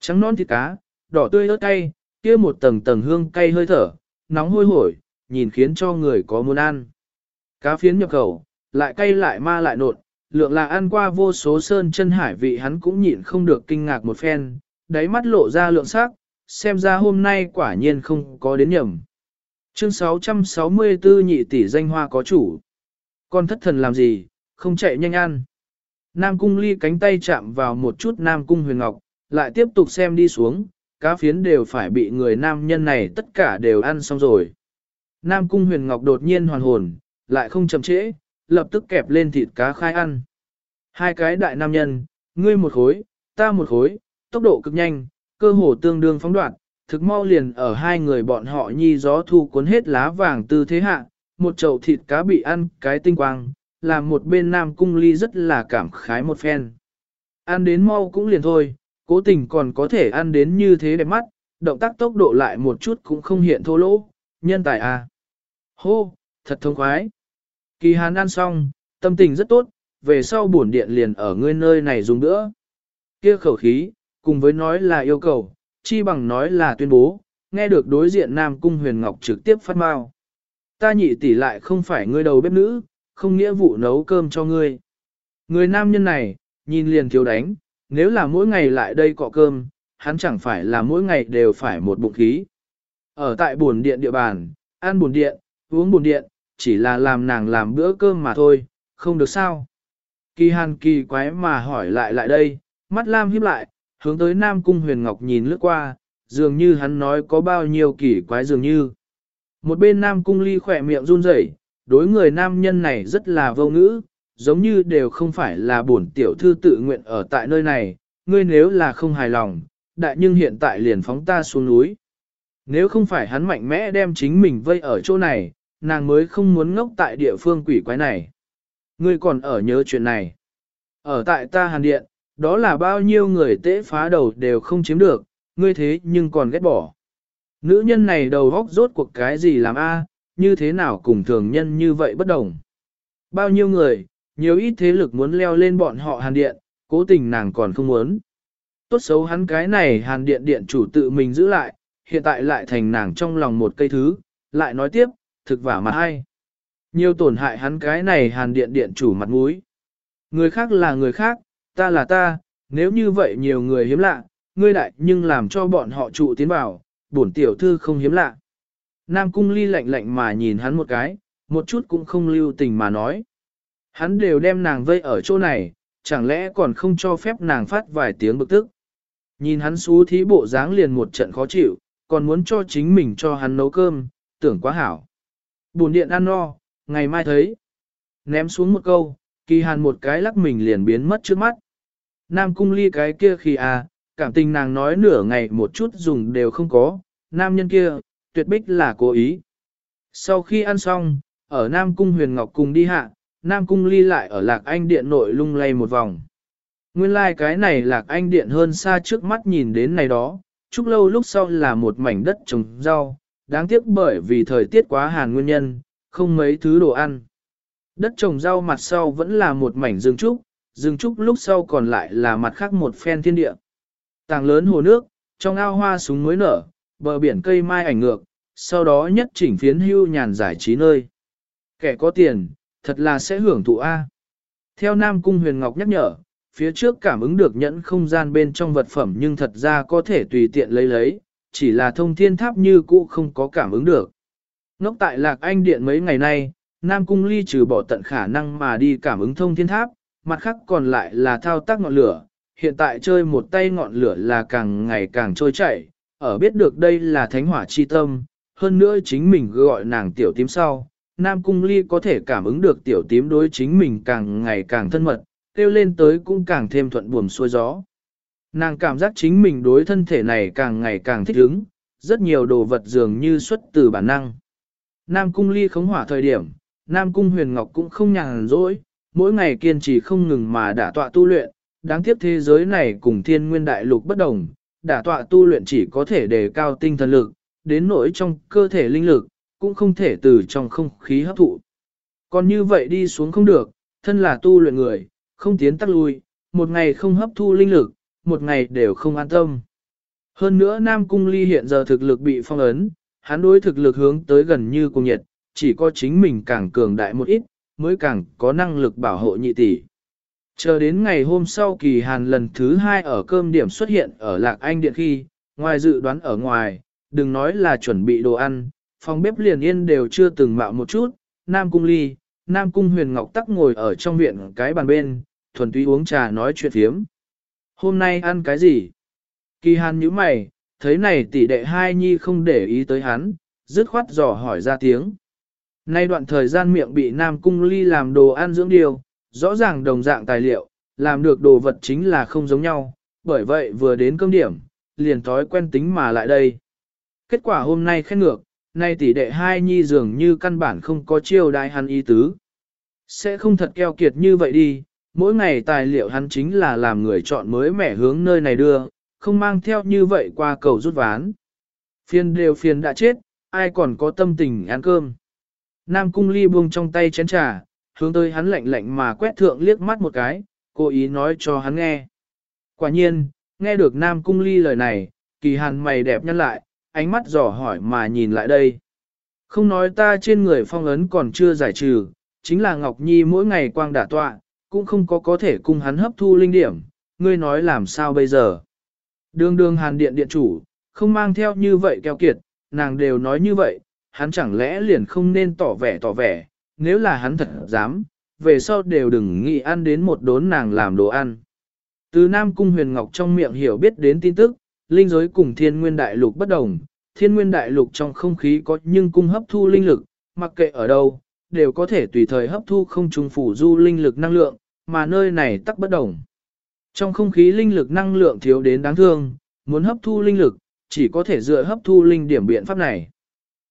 Trắng non thịt cá, đỏ tươi ớt cay, kia một tầng tầng hương cay hơi thở, nóng hôi hổi, nhìn khiến cho người có muốn ăn. Cá phiến nhập khẩu, lại cay lại ma lại nột, lượng là ăn qua vô số sơn chân hải vị hắn cũng nhịn không được kinh ngạc một phen, đáy mắt lộ ra lượng sắc, xem ra hôm nay quả nhiên không có đến nhầm. Chương 664 nhị tỷ danh hoa có chủ. Con thất thần làm gì, không chạy nhanh ăn. Nam cung ly cánh tay chạm vào một chút Nam cung huyền ngọc, lại tiếp tục xem đi xuống, cá phiến đều phải bị người nam nhân này tất cả đều ăn xong rồi. Nam cung huyền ngọc đột nhiên hoàn hồn, lại không chậm trễ, lập tức kẹp lên thịt cá khai ăn. Hai cái đại nam nhân, ngươi một khối, ta một khối, tốc độ cực nhanh, cơ hồ tương đương phóng đoạn, thực mau liền ở hai người bọn họ nhi gió thu cuốn hết lá vàng tư thế hạ, một chậu thịt cá bị ăn cái tinh quang, làm một bên nam cung ly rất là cảm khái một phen. Ăn đến mau cũng liền thôi, cố tình còn có thể ăn đến như thế đẹp mắt, động tác tốc độ lại một chút cũng không hiện thô lỗ, nhân tài à. Hô, thật thông khoái. Kỳ hàn ăn xong, tâm tình rất tốt, về sau bổn điện liền ở ngươi nơi này dùng nữa. Kia khẩu khí, cùng với nói là yêu cầu, chi bằng nói là tuyên bố, nghe được đối diện Nam Cung Huyền Ngọc trực tiếp phát mau. Ta nhị tỷ lại không phải ngươi đầu bếp nữ, không nghĩa vụ nấu cơm cho ngươi. Người nam nhân này, nhìn liền thiếu đánh, nếu là mỗi ngày lại đây cọ cơm, hắn chẳng phải là mỗi ngày đều phải một bụng khí. Ở tại buồn điện địa bàn, ăn buồn điện, uống buồn điện, chỉ là làm nàng làm bữa cơm mà thôi, không được sao. Kỳ hàn kỳ quái mà hỏi lại lại đây, mắt lam híp lại, hướng tới Nam Cung Huyền Ngọc nhìn lướt qua, dường như hắn nói có bao nhiêu kỳ quái dường như. Một bên Nam Cung Ly khỏe miệng run rẩy, đối người nam nhân này rất là vô ngữ, giống như đều không phải là bổn tiểu thư tự nguyện ở tại nơi này, ngươi nếu là không hài lòng, đại nhưng hiện tại liền phóng ta xuống núi. Nếu không phải hắn mạnh mẽ đem chính mình vây ở chỗ này, nàng mới không muốn ngốc tại địa phương quỷ quái này. Ngươi còn ở nhớ chuyện này. Ở tại ta hàn điện, đó là bao nhiêu người tế phá đầu đều không chiếm được, ngươi thế nhưng còn ghét bỏ. Nữ nhân này đầu góc rốt cuộc cái gì làm a, như thế nào cùng thường nhân như vậy bất đồng. Bao nhiêu người, nhiều ít thế lực muốn leo lên bọn họ hàn điện, cố tình nàng còn không muốn. Tốt xấu hắn cái này hàn điện điện chủ tự mình giữ lại, hiện tại lại thành nàng trong lòng một cây thứ, lại nói tiếp, thực vả mặt hay. Nhiều tổn hại hắn cái này hàn điện điện chủ mặt mũi. Người khác là người khác, ta là ta, nếu như vậy nhiều người hiếm lạ, ngươi đại nhưng làm cho bọn họ trụ tiến vào, bổn tiểu thư không hiếm lạ. Nam cung ly lạnh lạnh mà nhìn hắn một cái, một chút cũng không lưu tình mà nói. Hắn đều đem nàng vây ở chỗ này, chẳng lẽ còn không cho phép nàng phát vài tiếng bực tức. Nhìn hắn xú thí bộ dáng liền một trận khó chịu, còn muốn cho chính mình cho hắn nấu cơm, tưởng quá hảo. buồn điện ăn no, ngày mai thấy. Ném xuống một câu, kỳ hàn một cái lắc mình liền biến mất trước mắt. Nam cung ly cái kia khi à, cảm tình nàng nói nửa ngày một chút dùng đều không có, nam nhân kia, tuyệt bích là cố ý. Sau khi ăn xong, ở Nam cung huyền ngọc cùng đi hạ, Nam cung ly lại ở lạc anh điện nội lung lay một vòng. Nguyên lai like cái này lạc anh điện hơn xa trước mắt nhìn đến này đó, chúc lâu lúc sau là một mảnh đất trồng rau, đáng tiếc bởi vì thời tiết quá hàn nguyên nhân, không mấy thứ đồ ăn. Đất trồng rau mặt sau vẫn là một mảnh rừng trúc, rừng trúc lúc sau còn lại là mặt khác một phen thiên địa. Tàng lớn hồ nước, trong ao hoa súng mới nở, bờ biển cây mai ảnh ngược, sau đó nhất chỉnh phiến hưu nhàn giải trí nơi. Kẻ có tiền, thật là sẽ hưởng thụ A. Theo Nam Cung Huyền Ngọc nhắc nhở, phía trước cảm ứng được nhẫn không gian bên trong vật phẩm nhưng thật ra có thể tùy tiện lấy lấy, chỉ là thông thiên tháp như cũ không có cảm ứng được. Ngốc tại Lạc Anh Điện mấy ngày nay, Nam Cung Ly trừ bỏ tận khả năng mà đi cảm ứng thông thiên tháp, mặt khác còn lại là thao tác ngọn lửa, hiện tại chơi một tay ngọn lửa là càng ngày càng trôi chảy, ở biết được đây là thánh hỏa chi tâm, hơn nữa chính mình gọi nàng tiểu tím sau, Nam Cung Ly có thể cảm ứng được tiểu tím đối chính mình càng ngày càng thân mật, kêu lên tới cũng càng thêm thuận buồm xuôi gió. Nàng cảm giác chính mình đối thân thể này càng ngày càng thích ứng, rất nhiều đồ vật dường như xuất từ bản năng. Nam Cung Ly khống hỏa thời điểm, Nam Cung Huyền Ngọc cũng không nhàn rỗi, mỗi ngày kiên trì không ngừng mà đả tọa tu luyện, đáng tiếc thế giới này cùng thiên nguyên đại lục bất đồng, đả tọa tu luyện chỉ có thể đề cao tinh thần lực, đến nỗi trong cơ thể linh lực, cũng không thể từ trong không khí hấp thụ. Còn như vậy đi xuống không được, thân là tu luyện người, không tiến tắc lui, một ngày không hấp thu linh lực, một ngày đều không an tâm. Hơn nữa Nam Cung Ly hiện giờ thực lực bị phong ấn, hắn đối thực lực hướng tới gần như cùng nhiệt, chỉ có chính mình càng cường đại một ít, mới càng có năng lực bảo hộ nhị tỷ. Chờ đến ngày hôm sau kỳ hàn lần thứ hai ở cơm điểm xuất hiện ở Lạc Anh Điện khi, ngoài dự đoán ở ngoài, đừng nói là chuẩn bị đồ ăn, phòng bếp liền yên đều chưa từng mạo một chút, Nam Cung Ly, Nam Cung Huyền Ngọc tắc ngồi ở trong viện cái bàn bên, thuần túy uống trà nói chuyện phiếm. Hôm nay ăn cái gì? Kỳ hàn nhíu mày, thấy này tỷ đệ hai nhi không để ý tới hắn, dứt khoát dò hỏi ra tiếng. Nay đoạn thời gian miệng bị Nam Cung Ly làm đồ ăn dưỡng điều, rõ ràng đồng dạng tài liệu, làm được đồ vật chính là không giống nhau, bởi vậy vừa đến cơm điểm, liền thói quen tính mà lại đây. Kết quả hôm nay khen ngược, nay tỷ đệ hai nhi dường như căn bản không có chiêu đại hắn ý tứ. Sẽ không thật keo kiệt như vậy đi, mỗi ngày tài liệu hắn chính là làm người chọn mới mẻ hướng nơi này đưa, không mang theo như vậy qua cầu rút ván. Phiền đều phiền đã chết, ai còn có tâm tình ăn cơm. Nam cung ly buông trong tay chén trà, hướng tới hắn lạnh lạnh mà quét thượng liếc mắt một cái, cố ý nói cho hắn nghe. Quả nhiên, nghe được Nam cung ly lời này, kỳ hàn mày đẹp nhăn lại, ánh mắt dò hỏi mà nhìn lại đây. Không nói ta trên người phong ấn còn chưa giải trừ, chính là Ngọc Nhi mỗi ngày quang đả tọa, cũng không có có thể cùng hắn hấp thu linh điểm, ngươi nói làm sao bây giờ? Đường đường hàn điện điện chủ, không mang theo như vậy keo kiệt, nàng đều nói như vậy, hắn chẳng lẽ liền không nên tỏ vẻ tỏ vẻ, nếu là hắn thật dám, về sau đều đừng nghĩ ăn đến một đốn nàng làm đồ ăn. Từ Nam Cung Huyền Ngọc trong miệng hiểu biết đến tin tức, linh giới cùng thiên nguyên đại lục bất đồng, thiên nguyên đại lục trong không khí có nhưng cung hấp thu linh lực, mặc kệ ở đâu, đều có thể tùy thời hấp thu không trùng phủ du linh lực năng lượng, mà nơi này tắc bất đồng. Trong không khí linh lực năng lượng thiếu đến đáng thương, muốn hấp thu linh lực, chỉ có thể dựa hấp thu linh điểm biện pháp này.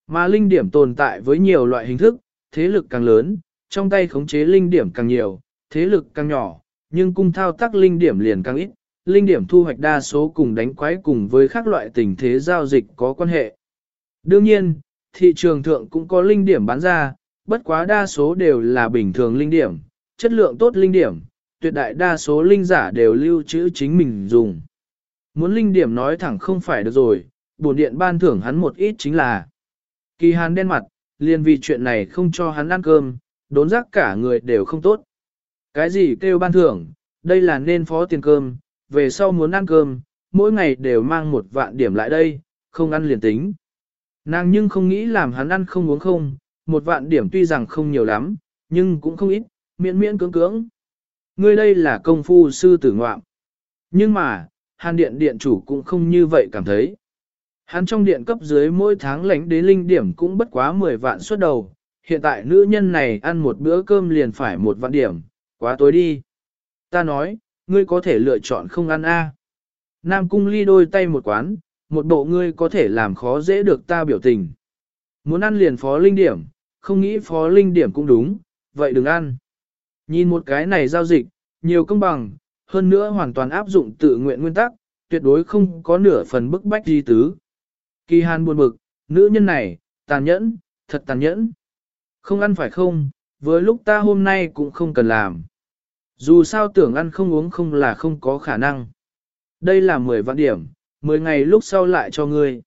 Mà linh điểm tồn tại với nhiều loại hình thức, thế lực càng lớn, trong tay khống chế linh điểm càng nhiều, thế lực càng nhỏ, nhưng cung thao tác linh điểm liền càng ít, linh điểm thu hoạch đa số cùng đánh quái cùng với các loại tình thế giao dịch có quan hệ. Đương nhiên, thị trường thượng cũng có linh điểm bán ra, bất quá đa số đều là bình thường linh điểm, chất lượng tốt linh điểm, tuyệt đại đa số linh giả đều lưu trữ chính mình dùng. Muốn linh điểm nói thẳng không phải được rồi, bổn điện ban thưởng hắn một ít chính là. Kỳ hàn đen mặt, liền vì chuyện này không cho hắn ăn cơm, đốn giác cả người đều không tốt. Cái gì kêu ban thưởng, đây là nên phó tiền cơm, về sau muốn ăn cơm, mỗi ngày đều mang một vạn điểm lại đây, không ăn liền tính. Nàng nhưng không nghĩ làm hắn ăn không uống không, một vạn điểm tuy rằng không nhiều lắm, nhưng cũng không ít, miễn miễn cưỡng cưỡng. Ngươi đây là công phu sư tử ngoạm. Nhưng mà, hàn điện điện chủ cũng không như vậy cảm thấy. Hắn trong điện cấp dưới mỗi tháng lãnh đến linh điểm cũng bất quá 10 vạn suất đầu, hiện tại nữ nhân này ăn một bữa cơm liền phải một vạn điểm, quá tối đi. Ta nói, ngươi có thể lựa chọn không ăn a. Nam cung ly đôi tay một quán, một bộ ngươi có thể làm khó dễ được ta biểu tình. Muốn ăn liền phó linh điểm, không nghĩ phó linh điểm cũng đúng, vậy đừng ăn. Nhìn một cái này giao dịch, nhiều công bằng, hơn nữa hoàn toàn áp dụng tự nguyện nguyên tắc, tuyệt đối không có nửa phần bức bách di tứ. Kỳ hàn buồn bực, nữ nhân này, tàn nhẫn, thật tàn nhẫn. Không ăn phải không, với lúc ta hôm nay cũng không cần làm. Dù sao tưởng ăn không uống không là không có khả năng. Đây là 10 vạn điểm, 10 ngày lúc sau lại cho ngươi.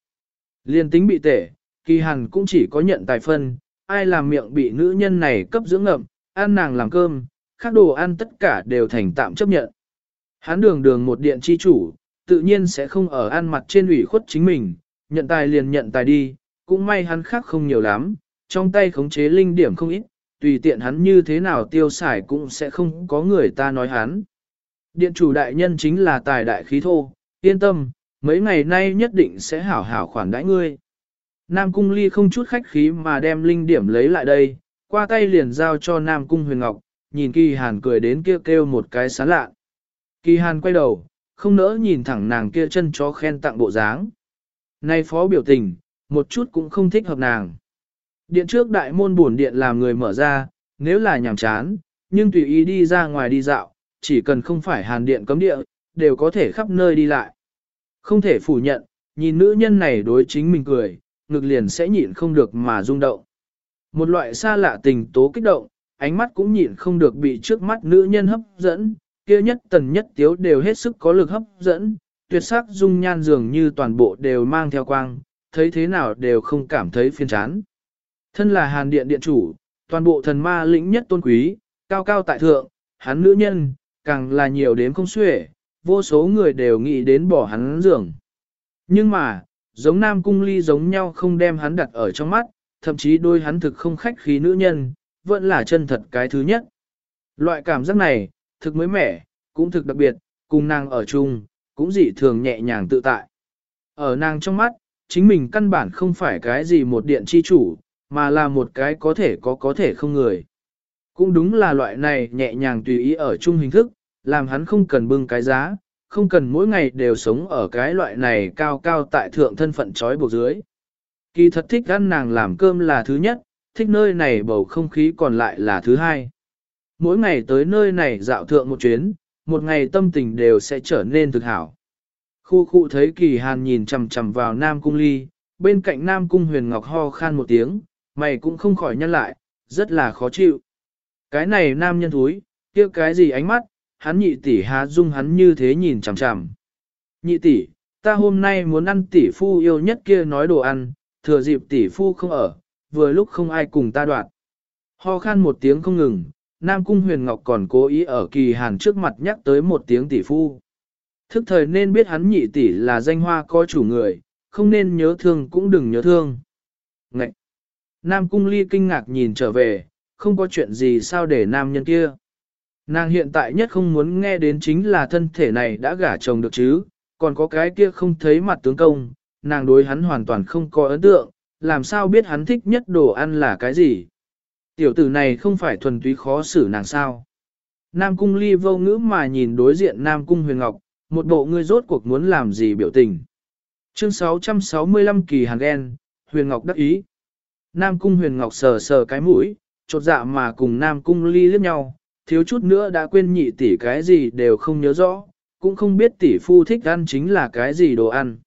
Liên tính bị tể, kỳ hàn cũng chỉ có nhận tài phân, ai làm miệng bị nữ nhân này cấp dưỡng ngậm, ăn nàng làm cơm, khác đồ ăn tất cả đều thành tạm chấp nhận. Hắn đường đường một điện chi chủ, tự nhiên sẽ không ở ăn mặt trên ủy khuất chính mình, nhận tài liền nhận tài đi, cũng may hắn khác không nhiều lắm, trong tay khống chế linh điểm không ít, tùy tiện hắn như thế nào tiêu xài cũng sẽ không có người ta nói hắn. Điện chủ đại nhân chính là tài đại khí thô, yên tâm, mấy ngày nay nhất định sẽ hảo hảo khoản đãi ngươi. Nam Cung Ly không chút khách khí mà đem linh điểm lấy lại đây, qua tay liền giao cho Nam Cung Huyền Ngọc, nhìn Kỳ Hàn cười đến kêu kêu một cái sán lạ. Kỳ Hàn quay đầu, không nỡ nhìn thẳng nàng kia chân chó khen tặng bộ dáng. Nay phó biểu tình, một chút cũng không thích hợp nàng. Điện trước đại môn buồn điện làm người mở ra, nếu là nhàm chán, nhưng tùy ý đi ra ngoài đi dạo, chỉ cần không phải hàn điện cấm địa, đều có thể khắp nơi đi lại. Không thể phủ nhận, nhìn nữ nhân này đối chính mình cười, ngực liền sẽ nhịn không được mà rung động. Một loại xa lạ tình tố kích động, ánh mắt cũng nhịn không được bị trước mắt nữ nhân hấp dẫn, kia nhất tần nhất tiếu đều hết sức có lực hấp dẫn, tuyệt sắc dung nhan dường như toàn bộ đều mang theo quang, thấy thế nào đều không cảm thấy phiền chán. Thân là hàn điện điện chủ, toàn bộ thần ma lĩnh nhất tôn quý, cao cao tại thượng, hắn nữ nhân, càng là nhiều đến không xuể, vô số người đều nghĩ đến bỏ hắn giường. Nhưng mà, giống nam cung ly giống nhau không đem hắn đặt ở trong mắt, thậm chí đôi hắn thực không khách khí nữ nhân, vẫn là chân thật cái thứ nhất. Loại cảm giác này, thực mới mẻ, cũng thực đặc biệt, cùng nàng ở chung, cũng dị thường nhẹ nhàng tự tại. Ở nàng trong mắt, chính mình căn bản không phải cái gì một điện chi chủ, mà là một cái có thể có có thể không người. Cũng đúng là loại này nhẹ nhàng tùy ý ở chung hình thức, làm hắn không cần bưng cái giá, không cần mỗi ngày đều sống ở cái loại này cao cao tại thượng thân phận trói buộc dưới. Kỳ thật thích ăn nàng làm cơm là thứ nhất, thích nơi này bầu không khí còn lại là thứ hai. Mỗi ngày tới nơi này dạo thượng một chuyến, một ngày tâm tình đều sẽ trở nên thực hảo. Khu khu thấy kỳ hàn nhìn chầm chầm vào Nam Cung Ly, bên cạnh Nam Cung Huyền Ngọc ho khan một tiếng, mày cũng không khỏi nhăn lại, rất là khó chịu. Cái này nam nhân thúi, kia cái gì ánh mắt, hắn nhị tỷ há dung hắn như thế nhìn chằm chằm. Nhị tỷ, ta hôm nay muốn ăn tỷ phu yêu nhất kia nói đồ ăn, thừa dịp tỷ phu không ở, vừa lúc không ai cùng ta đoạt. Ho khan một tiếng không ngừng, Nam Cung Huyền Ngọc còn cố ý ở kỳ hàn trước mặt nhắc tới một tiếng tỷ phu. Thức thời nên biết hắn nhị tỷ là danh hoa có chủ người, không nên nhớ thương cũng đừng nhớ thương. Ngậy! Nam Cung Ly kinh ngạc nhìn trở về, không có chuyện gì sao để nam nhân kia. Nàng hiện tại nhất không muốn nghe đến chính là thân thể này đã gả chồng được chứ, còn có cái kia không thấy mặt tướng công, nàng đối hắn hoàn toàn không có ấn tượng, làm sao biết hắn thích nhất đồ ăn là cái gì. Tiểu tử này không phải thuần túy khó xử nàng sao. Nam cung ly vô ngữ mà nhìn đối diện Nam cung huyền ngọc, một bộ ngươi rốt cuộc muốn làm gì biểu tình. Chương 665 kỳ hàng đen, huyền ngọc đắc ý. Nam cung huyền ngọc sờ sờ cái mũi, chột dạ mà cùng Nam cung ly liếc nhau, thiếu chút nữa đã quên nhị tỷ cái gì đều không nhớ rõ, cũng không biết tỷ phu thích ăn chính là cái gì đồ ăn.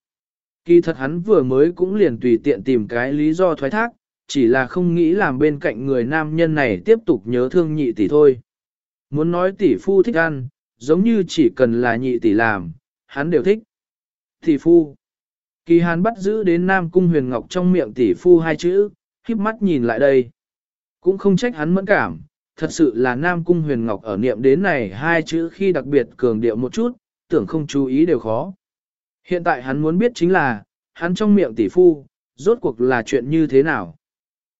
Kỳ thật hắn vừa mới cũng liền tùy tiện tìm cái lý do thoái thác, chỉ là không nghĩ làm bên cạnh người nam nhân này tiếp tục nhớ thương nhị tỷ thôi. Muốn nói tỷ phu thích ăn, giống như chỉ cần là nhị tỷ làm, hắn đều thích. Tỷ phu. Kỳ hàn bắt giữ đến Nam Cung Huyền Ngọc trong miệng tỷ phu hai chữ, híp mắt nhìn lại đây. Cũng không trách hắn mẫn cảm, thật sự là Nam Cung Huyền Ngọc ở niệm đến này hai chữ khi đặc biệt cường điệu một chút, tưởng không chú ý đều khó. Hiện tại hắn muốn biết chính là, hắn trong miệng tỷ phu, rốt cuộc là chuyện như thế nào.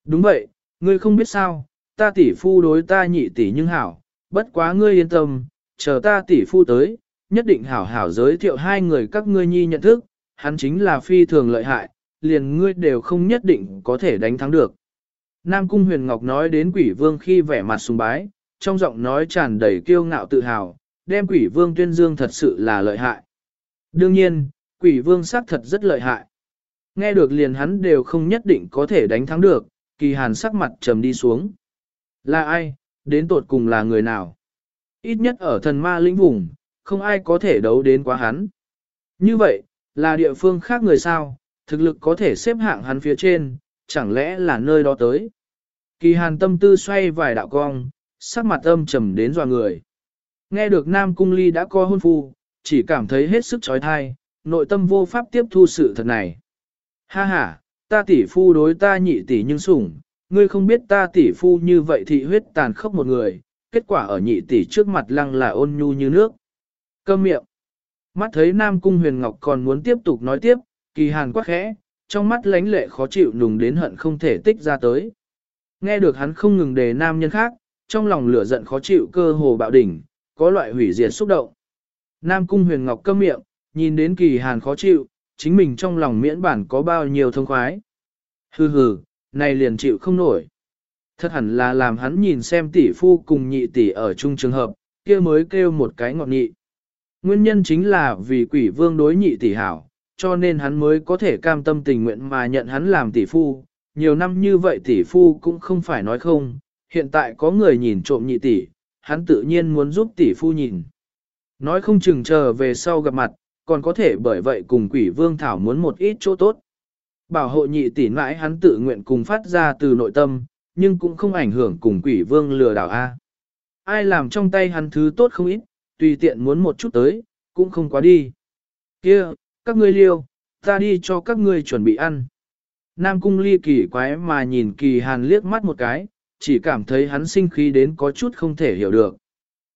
Đúng vậy, ngươi không biết sao, ta tỷ phu đối ta nhị tỷ nhưng hảo, bất quá ngươi yên tâm, chờ ta tỷ phu tới, nhất định hảo hảo giới thiệu hai người các ngươi nhi nhận thức, hắn chính là phi thường lợi hại, liền ngươi đều không nhất định có thể đánh thắng được. Nam Cung Huyền Ngọc nói đến quỷ vương khi vẻ mặt sùng bái, trong giọng nói tràn đầy kiêu ngạo tự hào, đem quỷ vương tuyên dương thật sự là lợi hại. Đương nhiên, quỷ vương xác thật rất lợi hại. Nghe được liền hắn đều không nhất định có thể đánh thắng được, kỳ hàn sắc mặt trầm đi xuống. Là ai, đến tột cùng là người nào? Ít nhất ở thần ma lĩnh vùng, không ai có thể đấu đến quá hắn. Như vậy, là địa phương khác người sao, thực lực có thể xếp hạng hắn phía trên, chẳng lẽ là nơi đó tới. Kỳ hàn tâm tư xoay vài đạo cong, sắc mặt âm trầm đến dò người. Nghe được Nam Cung Ly đã co hôn phu, chỉ cảm thấy hết sức trói thai, nội tâm vô pháp tiếp thu sự thật này. Ha ha, ta tỷ phu đối ta nhị tỷ nhưng sủng, ngươi không biết ta tỷ phu như vậy thị huyết tàn khốc một người, kết quả ở nhị tỷ trước mặt lăng là ôn nhu như nước. Câm miệng. Mắt thấy Nam Cung Huyền Ngọc còn muốn tiếp tục nói tiếp, kỳ hàn quá khẽ, trong mắt lánh lệ khó chịu nùng đến hận không thể tích ra tới. Nghe được hắn không ngừng đề nam nhân khác, trong lòng lửa giận khó chịu cơ hồ bạo đỉnh, có loại hủy diệt xúc động. Nam Cung Huyền Ngọc câm miệng, nhìn đến kỳ hàn khó chịu, chính mình trong lòng miễn bản có bao nhiêu thông khoái. Hừ hừ, này liền chịu không nổi. Thật hẳn là làm hắn nhìn xem tỷ phu cùng nhị tỷ ở chung trường hợp, kia mới kêu một cái ngọt nhị. Nguyên nhân chính là vì quỷ vương đối nhị tỷ hảo, cho nên hắn mới có thể cam tâm tình nguyện mà nhận hắn làm tỷ phu. Nhiều năm như vậy tỷ phu cũng không phải nói không, hiện tại có người nhìn trộm nhị tỷ, hắn tự nhiên muốn giúp tỷ phu nhìn. Nói không chừng chờ về sau gặp mặt, còn có thể bởi vậy cùng quỷ vương thảo muốn một ít chỗ tốt. Bảo hộ nhị tỷ mãi hắn tự nguyện cùng phát ra từ nội tâm, nhưng cũng không ảnh hưởng cùng quỷ vương lừa đảo A. Ai làm trong tay hắn thứ tốt không ít, tùy tiện muốn một chút tới, cũng không quá đi. kia các ngươi liêu, ta đi cho các ngươi chuẩn bị ăn. Nam cung ly kỳ quái mà nhìn kỳ hàn liếc mắt một cái, chỉ cảm thấy hắn sinh khí đến có chút không thể hiểu được.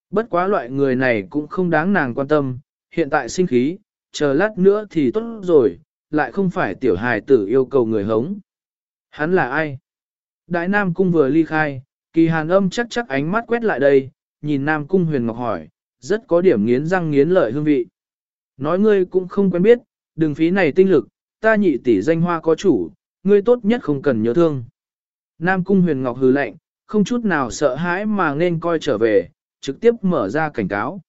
Bất quá loại người này cũng không đáng nàng quan tâm, hiện tại sinh khí, chờ lát nữa thì tốt rồi, lại không phải tiểu hài tử yêu cầu người hống. Hắn là ai? Đại Nam Cung vừa ly khai, kỳ hàn âm chắc chắc ánh mắt quét lại đây, nhìn Nam Cung huyền ngọc hỏi, rất có điểm nghiến răng nghiến lợi hương vị. Nói ngươi cũng không quen biết, đừng phí này tinh lực, ta nhị tỷ danh hoa có chủ, ngươi tốt nhất không cần nhớ thương. Nam Cung huyền ngọc hừ lạnh, không chút nào sợ hãi mà nên coi trở về, trực tiếp mở ra cảnh cáo.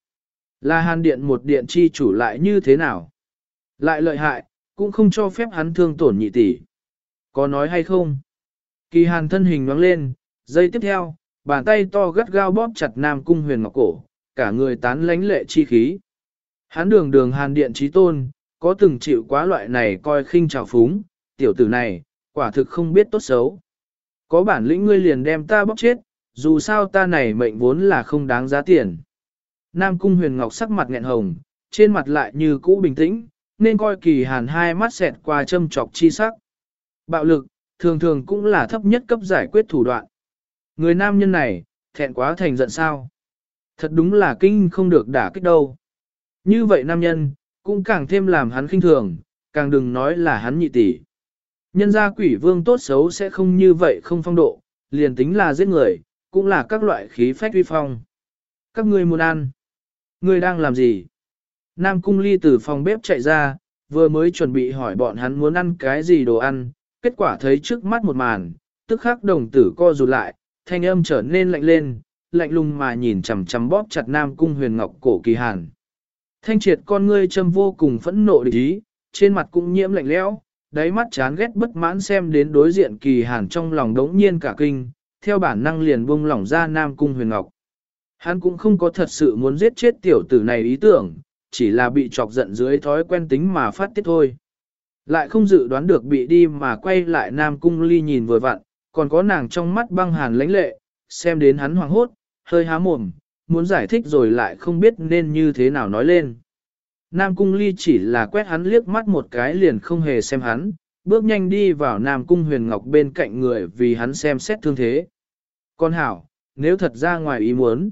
Là hàn điện một điện chi chủ lại như thế nào? Lại lợi hại, cũng không cho phép hắn thương tổn nhị tỷ. Có nói hay không? Kỳ hàn thân hình nhoáng lên, giây tiếp theo, bàn tay to gắt gao bóp chặt nam cung huyền ngọc cổ, cả người tán lánh lệ chi khí. Hắn đường đường hàn điện trí tôn, có từng chịu quá loại này coi khinh trào phúng, tiểu tử này, quả thực không biết tốt xấu. Có bản lĩnh ngươi liền đem ta bóc chết, dù sao ta này mệnh vốn là không đáng giá tiền. Nam cung huyền ngọc sắc mặt nghẹn hồng, trên mặt lại như cũ bình tĩnh, nên coi kỳ hàn hai mắt xẹt qua châm trọc chi sắc. Bạo lực, thường thường cũng là thấp nhất cấp giải quyết thủ đoạn. Người nam nhân này, thẹn quá thành giận sao. Thật đúng là kinh không được đả kích đâu. Như vậy nam nhân, cũng càng thêm làm hắn khinh thường, càng đừng nói là hắn nhị tỷ. Nhân gia quỷ vương tốt xấu sẽ không như vậy không phong độ, liền tính là giết người, cũng là các loại khí phách uy phong. Các ngươi muốn ăn. Ngươi đang làm gì? Nam cung ly từ phòng bếp chạy ra, vừa mới chuẩn bị hỏi bọn hắn muốn ăn cái gì đồ ăn, kết quả thấy trước mắt một màn, tức khắc đồng tử co rụt lại, thanh âm trở nên lạnh lên, lạnh lùng mà nhìn chằm chằm bóp chặt Nam cung huyền ngọc cổ kỳ hàn. Thanh triệt con ngươi châm vô cùng phẫn nộ địch ý, trên mặt cũng nhiễm lạnh lẽo, đáy mắt chán ghét bất mãn xem đến đối diện kỳ hàn trong lòng đống nhiên cả kinh, theo bản năng liền buông lỏng ra Nam cung huyền ngọc. Hắn cũng không có thật sự muốn giết chết tiểu tử này ý tưởng, chỉ là bị chọc giận dưới thói quen tính mà phát tiết thôi. Lại không dự đoán được bị đi mà quay lại Nam Cung Ly nhìn vừa vặn, còn có nàng trong mắt băng hàn lãnh lệ, xem đến hắn hoàng hốt, hơi há mồm, muốn giải thích rồi lại không biết nên như thế nào nói lên. Nam Cung Ly chỉ là quét hắn liếc mắt một cái liền không hề xem hắn, bước nhanh đi vào Nam Cung Huyền Ngọc bên cạnh người vì hắn xem xét thương thế. Con hảo, nếu thật ra ngoài ý muốn,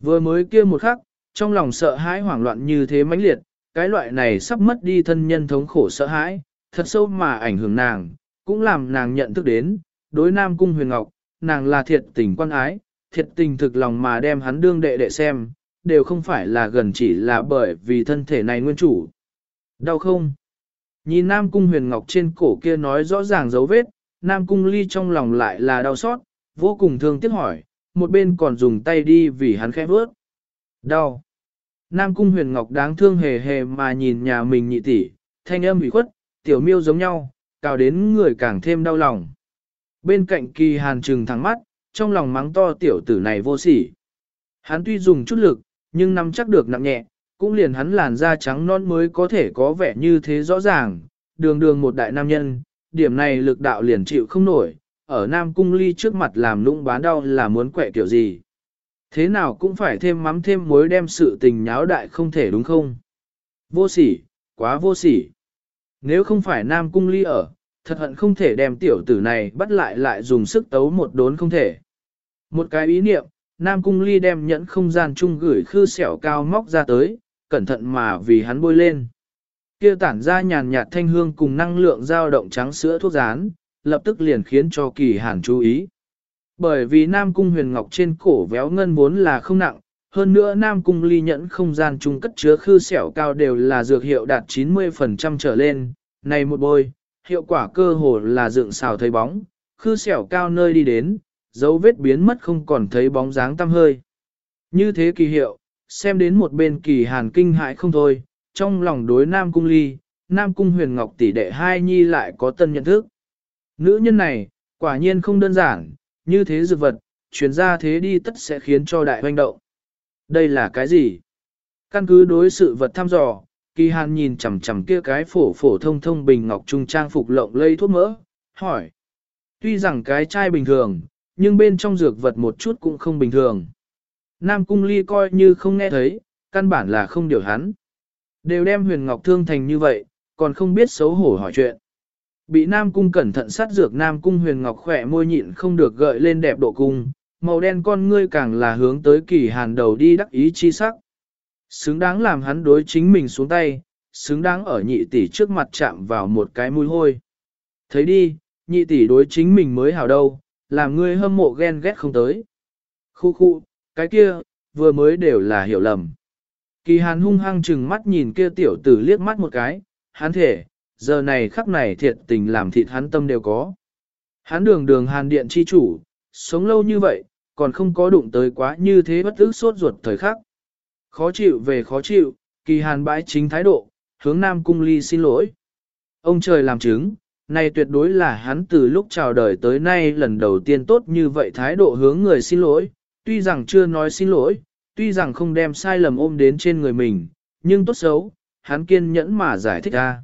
vừa mới kia một khắc, trong lòng sợ hãi hoảng loạn như thế mãnh liệt, cái loại này sắp mất đi thân nhân thống khổ sợ hãi, thật sâu mà ảnh hưởng nàng, cũng làm nàng nhận thức đến, đối Nam Cung Huyền Ngọc, nàng là thiệt tình quan ái, thiệt tình thực lòng mà đem hắn đương đệ đệ xem, đều không phải là gần chỉ là bởi vì thân thể này nguyên chủ. Đau không? Nhìn Nam Cung Huyền Ngọc trên cổ kia nói rõ ràng dấu vết, Nam Cung Ly trong lòng lại là đau xót, vô cùng thương tiếc hỏi, một bên còn dùng tay đi vì hắn khẽ vớt. Đau. Nam Cung Huyền Ngọc đáng thương hề hề mà nhìn nhà mình nhị tỷ, thanh âm ủy khuất, tiểu miêu giống nhau, cào đến người càng thêm đau lòng. Bên cạnh kỳ hàn trừng thẳng mắt, trong lòng mắng to tiểu tử này vô sỉ. Hắn tuy dùng chút lực, nhưng nắm chắc được nặng nhẹ, cũng liền hắn làn da trắng non mới có thể có vẻ như thế rõ ràng, đường đường một đại nam nhân, điểm này lực đạo liền chịu không nổi, ở Nam Cung Ly trước mặt làm lũng bán đau là muốn quẹ kiểu gì. Thế nào cũng phải thêm mắm thêm muối đem sự tình nháo đại không thể đúng không? Vô sỉ, quá vô sỉ. Nếu không phải Nam Cung Ly ở, thật hận không thể đem tiểu tử này bắt lại lại dùng sức tấu một đốn không thể. Một cái ý niệm, Nam Cung Ly đem nhẫn không gian chung gửi khư xẻo cao móc ra tới, cẩn thận mà vì hắn bôi lên. Kia tản ra nhàn nhạt thanh hương cùng năng lượng dao động trắng sữa thuốc rán, lập tức liền khiến cho kỳ hàn chú ý. Bởi vì Nam Cung huyền ngọc trên cổ véo ngân vốn là không nặng, hơn nữa Nam Cung ly nhẫn không gian chung cất chứa khư xẻo cao đều là dược hiệu đạt 90% trở lên, này một bôi, hiệu quả cơ hồ là dựng xào thấy bóng, khư xẻo cao nơi đi đến, dấu vết biến mất không còn thấy bóng dáng tăm hơi. Như thế kỳ hiệu, xem đến một bên kỳ hàn kinh hại không thôi, trong lòng đối Nam Cung ly, Nam Cung huyền ngọc tỷ đệ hai nhi lại có tân nhận thức. Nữ nhân này, quả nhiên không đơn giản, như thế dược vật, chuyển ra thế đi tất sẽ khiến cho đại hoành động. Đây là cái gì? Căn cứ đối sự vật thăm dò, kỳ hàn nhìn chằm chằm kia cái phổ phổ thông thông bình ngọc trung trang phục lộng lây thuốc mỡ, hỏi. Tuy rằng cái chai bình thường, nhưng bên trong dược vật một chút cũng không bình thường. Nam cung ly coi như không nghe thấy, căn bản là không điều hắn. Đều đem huyền ngọc thương thành như vậy, còn không biết xấu hổ hỏi chuyện. Bị Nam Cung cẩn thận sát dược Nam Cung huyền ngọc khỏe môi nhịn không được gợi lên đẹp độ cung, màu đen con ngươi càng là hướng tới kỳ hàn đầu đi đắc ý chi sắc. Xứng đáng làm hắn đối chính mình xuống tay, xứng đáng ở nhị tỷ trước mặt chạm vào một cái mũi hôi. Thấy đi, nhị tỷ đối chính mình mới hảo đâu, làm ngươi hâm mộ ghen ghét không tới. Khu khu, cái kia, vừa mới đều là hiểu lầm. Kỳ hàn hung hăng chừng mắt nhìn kia tiểu tử liếc mắt một cái, hắn thể, giờ này khắc này thiệt tình làm thịt hắn tâm đều có. Hắn đường đường hàn điện chi chủ, sống lâu như vậy, còn không có đụng tới quá như thế bất ức sốt ruột thời khắc. Khó chịu về khó chịu, kỳ hàn bãi chính thái độ, hướng Nam Cung Ly xin lỗi. Ông trời làm chứng, này tuyệt đối là hắn từ lúc chào đời tới nay lần đầu tiên tốt như vậy thái độ hướng người xin lỗi, tuy rằng chưa nói xin lỗi, tuy rằng không đem sai lầm ôm đến trên người mình, nhưng tốt xấu, hắn kiên nhẫn mà giải thích ra.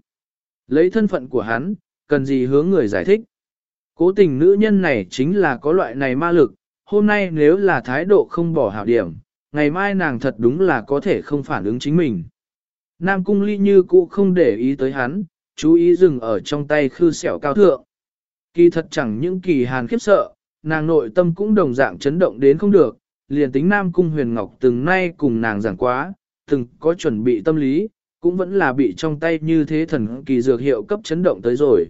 Lấy thân phận của hắn, cần gì hướng người giải thích. Cố tình nữ nhân này chính là có loại này ma lực, hôm nay nếu là thái độ không bỏ hảo điểm, ngày mai nàng thật đúng là có thể không phản ứng chính mình. Nam cung ly như cũ không để ý tới hắn, chú ý dừng ở trong tay khư sẹo cao thượng. Kỳ thật chẳng những kỳ hàn khiếp sợ, nàng nội tâm cũng đồng dạng chấn động đến không được, liền tính Nam cung huyền ngọc từng nay cùng nàng giảng quá, từng có chuẩn bị tâm lý, cũng vẫn là bị trong tay như thế thần kỳ dược hiệu cấp chấn động tới rồi.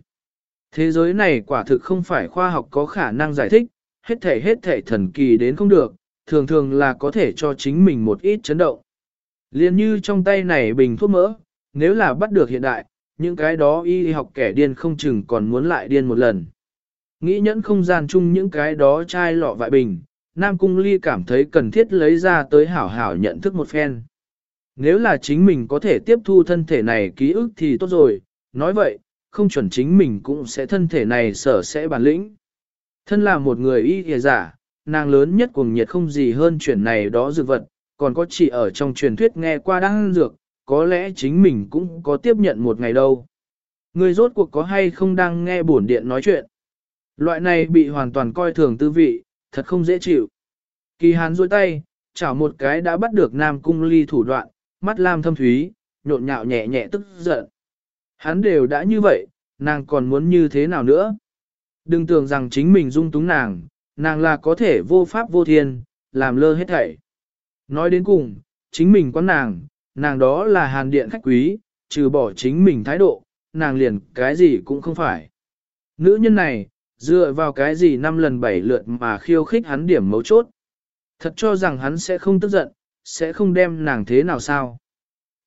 Thế giới này quả thực không phải khoa học có khả năng giải thích, hết thể hết thể thần kỳ đến không được, thường thường là có thể cho chính mình một ít chấn động. Liên như trong tay này bình thuốc mỡ, nếu là bắt được hiện đại, những cái đó y học kẻ điên không chừng còn muốn lại điên một lần. Nghĩ nhẫn không gian chung những cái đó chai lọ vại bình, Nam Cung Ly cảm thấy cần thiết lấy ra tới hảo hảo nhận thức một phen. Nếu là chính mình có thể tiếp thu thân thể này ký ức thì tốt rồi, nói vậy, không chuẩn chính mình cũng sẽ thân thể này sở sẽ bản lĩnh. Thân là một người y hề giả, nàng lớn nhất cuồng nhiệt không gì hơn chuyển này đó dược vật, còn có chỉ ở trong truyền thuyết nghe qua đang dược, có lẽ chính mình cũng có tiếp nhận một ngày đâu. Người rốt cuộc có hay không đang nghe bổn điện nói chuyện. Loại này bị hoàn toàn coi thường tư vị, thật không dễ chịu. Kỳ hán duỗi tay, chảo một cái đã bắt được nam cung ly thủ đoạn, mắt lam thâm thúy, nhộn nhạo nhẹ nhẹ tức giận. Hắn đều đã như vậy, nàng còn muốn như thế nào nữa? Đừng tưởng rằng chính mình dung túng nàng, nàng là có thể vô pháp vô thiên, làm lơ hết thảy. Nói đến cùng, chính mình quán nàng, nàng đó là hàn điện khách quý, trừ bỏ chính mình thái độ, nàng liền cái gì cũng không phải. Nữ nhân này, dựa vào cái gì năm lần bảy lượt mà khiêu khích hắn điểm mấu chốt. Thật cho rằng hắn sẽ không tức giận, sẽ không đem nàng thế nào sao.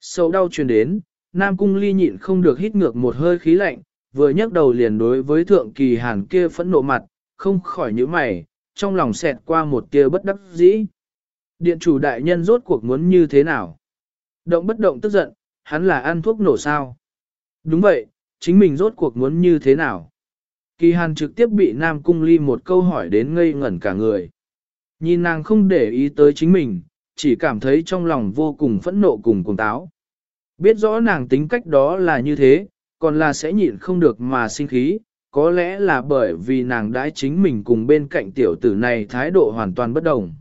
Sầu đau truyền đến, Nam Cung Ly nhịn không được hít ngược một hơi khí lạnh, vừa nhấc đầu liền đối với thượng kỳ hàn kia phẫn nộ mặt, không khỏi nhíu mày, trong lòng xẹt qua một tia bất đắc dĩ. Điện chủ đại nhân rốt cuộc muốn như thế nào? Động bất động tức giận, hắn là ăn thuốc nổ sao? Đúng vậy, chính mình rốt cuộc muốn như thế nào? Kỳ hàn trực tiếp bị Nam Cung Ly một câu hỏi đến ngây ngẩn cả người. Nhìn nàng không để ý tới chính mình, chỉ cảm thấy trong lòng vô cùng phẫn nộ cùng cuồng táo. Biết rõ nàng tính cách đó là như thế, còn là sẽ nhịn không được mà sinh khí, có lẽ là bởi vì nàng đãi chính mình cùng bên cạnh tiểu tử này thái độ hoàn toàn bất đồng.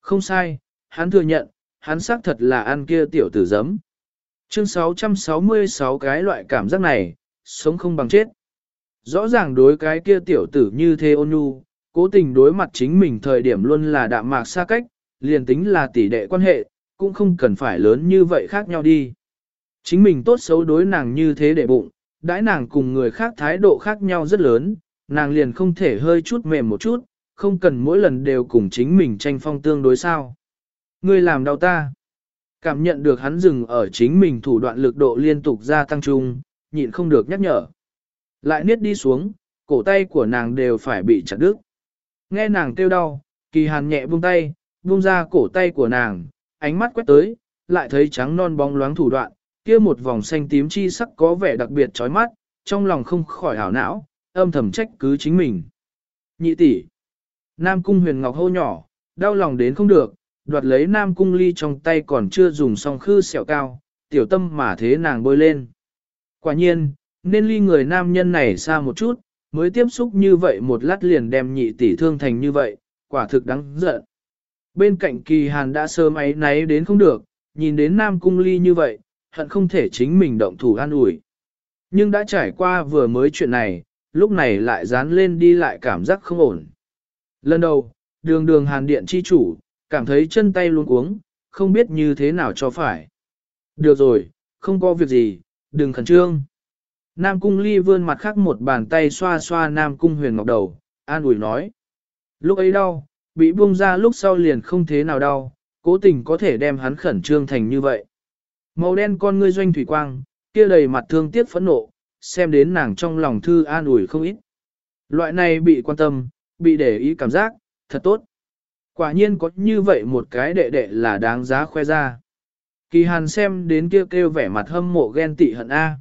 Không sai, hắn thừa nhận, hắn xác thật là ăn kia tiểu tử giấm. Chương 666 cái loại cảm giác này, sống không bằng chết. Rõ ràng đối cái kia tiểu tử như thế ôn nhu, cố tình đối mặt chính mình thời điểm luôn là đạm mạc xa cách, liền tính là tỷ đệ quan hệ, cũng không cần phải lớn như vậy khác nhau đi. Chính mình tốt xấu đối nàng như thế để bụng, đãi nàng cùng người khác thái độ khác nhau rất lớn, nàng liền không thể hơi chút mềm một chút, không cần mỗi lần đều cùng chính mình tranh phong tương đối sao. Ngươi làm đau ta. Cảm nhận được hắn dừng ở chính mình thủ đoạn lực độ liên tục gia tăng trung, nhịn không được nhắc nhở. Lại niết đi xuống, cổ tay của nàng đều phải bị chặt đứt. Nghe nàng kêu đau, kỳ hàn nhẹ buông tay, buông ra cổ tay của nàng, ánh mắt quét tới, lại thấy trắng non bóng loáng thủ đoạn, kia một vòng xanh tím chi sắc có vẻ đặc biệt chói mắt, trong lòng không khỏi hảo não, âm thầm trách cứ chính mình. Nhị tỷ, Nam cung huyền ngọc hô nhỏ, đau lòng đến không được, đoạt lấy Nam cung ly trong tay còn chưa dùng xong khư sẹo cao, tiểu tâm mà thế nàng bôi lên. Quả nhiên, nên ly người nam nhân này xa một chút, mới tiếp xúc như vậy một lát liền đem nhị tỷ thương thành như vậy, quả thực đáng giận. Bên cạnh kỳ hàn đã sớm ấy náy đến không được, nhìn đến nam cung ly như vậy, hận không thể chính mình động thủ an ủi. Nhưng đã trải qua vừa mới chuyện này, lúc này lại dán lên đi lại cảm giác không ổn. Lần đầu, đường đường hàn điện chi chủ, cảm thấy chân tay luôn cuống, không biết như thế nào cho phải. Được rồi, không có việc gì, đừng khẩn trương. Nam cung ly vươn mặt khác một bàn tay xoa xoa Nam cung huyền ngọc đầu, an ủi nói. Lúc ấy đau, bị buông ra lúc sau liền không thế nào đau, cố tình có thể đem hắn khẩn trương thành như vậy. Màu đen con ngươi doanh thủy quang, kia đầy mặt thương tiếc phẫn nộ, xem đến nàng trong lòng thư an ủi không ít. Loại này bị quan tâm, bị để ý cảm giác, thật tốt. Quả nhiên có như vậy một cái đệ đệ là đáng giá khoe ra. Kỳ hàn xem đến kia kêu, kêu vẻ mặt hâm mộ ghen tị hận A.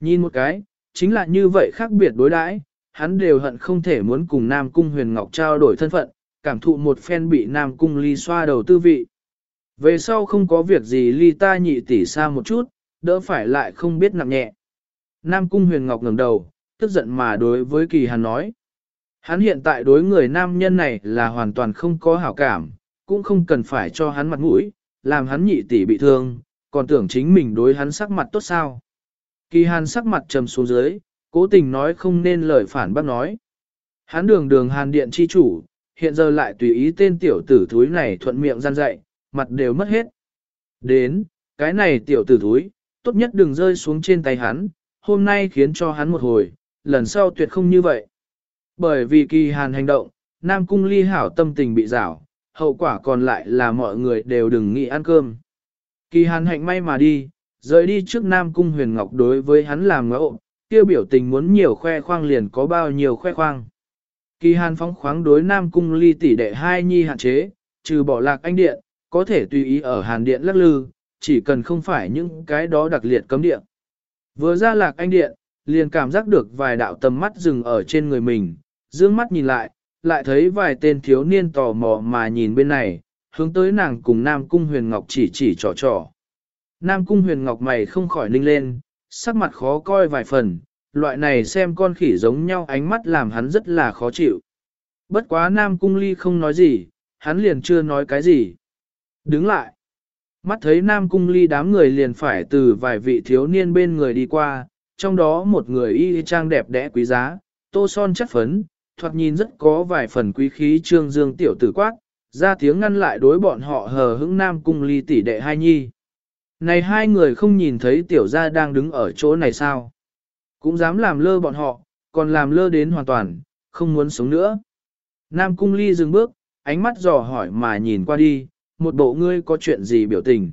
Nhìn một cái, chính là như vậy khác biệt đối đãi, hắn đều hận không thể muốn cùng Nam Cung Huyền Ngọc trao đổi thân phận, cảm thụ một phen bị Nam Cung ly xoa đầu tư vị. Về sau không có việc gì ly ta nhị tỷ xa một chút, đỡ phải lại không biết nặng nhẹ. Nam Cung Huyền Ngọc ngẩng đầu, tức giận mà đối với Kỳ Hàn nói. Hắn hiện tại đối người nam nhân này là hoàn toàn không có hảo cảm, cũng không cần phải cho hắn mặt mũi, làm hắn nhị tỷ bị thương, còn tưởng chính mình đối hắn sắc mặt tốt sao. Kỳ hàn sắc mặt trầm xuống dưới, cố tình nói không nên lời phản bác nói. Hắn đường đường hàn điện chi chủ, hiện giờ lại tùy ý tên tiểu tử thúi này thuận miệng gian dạy, mặt đều mất hết. Đến, cái này tiểu tử thúi, tốt nhất đừng rơi xuống trên tay hắn, hôm nay khiến cho hắn một hồi, lần sau tuyệt không như vậy. Bởi vì kỳ hàn hành động, Nam Cung ly hảo tâm tình bị rảo, hậu quả còn lại là mọi người đều đừng nghĩ ăn cơm. Kỳ hàn hạnh may mà đi, rời đi trước Nam Cung huyền ngọc đối với hắn làm ngẫu, tiêu biểu tình muốn nhiều khoe khoang liền có bao nhiêu khoe khoang. Kỳ hàn phóng khoáng đối Nam Cung ly tỷ đệ hai nhi hạn chế, trừ bỏ lạc anh điện, có thể tùy ý ở hàn điện lắc lư, chỉ cần không phải những cái đó đặc liệt cấm điện. Vừa ra lạc anh điện, liền cảm giác được vài đạo tầm mắt dừng ở trên người mình, dương mắt nhìn lại, lại thấy vài tên thiếu niên tò mò mà nhìn bên này, hướng tới nàng cùng Nam Cung Huyền Ngọc chỉ chỉ trò trò. Nam Cung Huyền Ngọc mày không khỏi ninh lên, sắc mặt khó coi vài phần, loại này xem con khỉ giống nhau ánh mắt làm hắn rất là khó chịu. Bất quá Nam Cung Ly không nói gì, hắn liền chưa nói cái gì. Đứng lại. Mắt thấy Nam Cung Ly đám người liền phải từ vài vị thiếu niên bên người đi qua, trong đó một người y trang đẹp đẽ quý giá, tô son chất phấn, thoạt nhìn rất có vài phần quý khí trương dương tiểu tử quát, ra tiếng ngăn lại đối bọn họ hờ hững Nam Cung Ly tỷ đệ hai nhi. Này hai người không nhìn thấy tiểu gia đang đứng ở chỗ này sao? Cũng dám làm lơ bọn họ, còn làm lơ đến hoàn toàn, không muốn sống nữa. Nam Cung Ly dừng bước, ánh mắt dò hỏi mà nhìn qua đi, một bộ ngươi có chuyện gì biểu tình.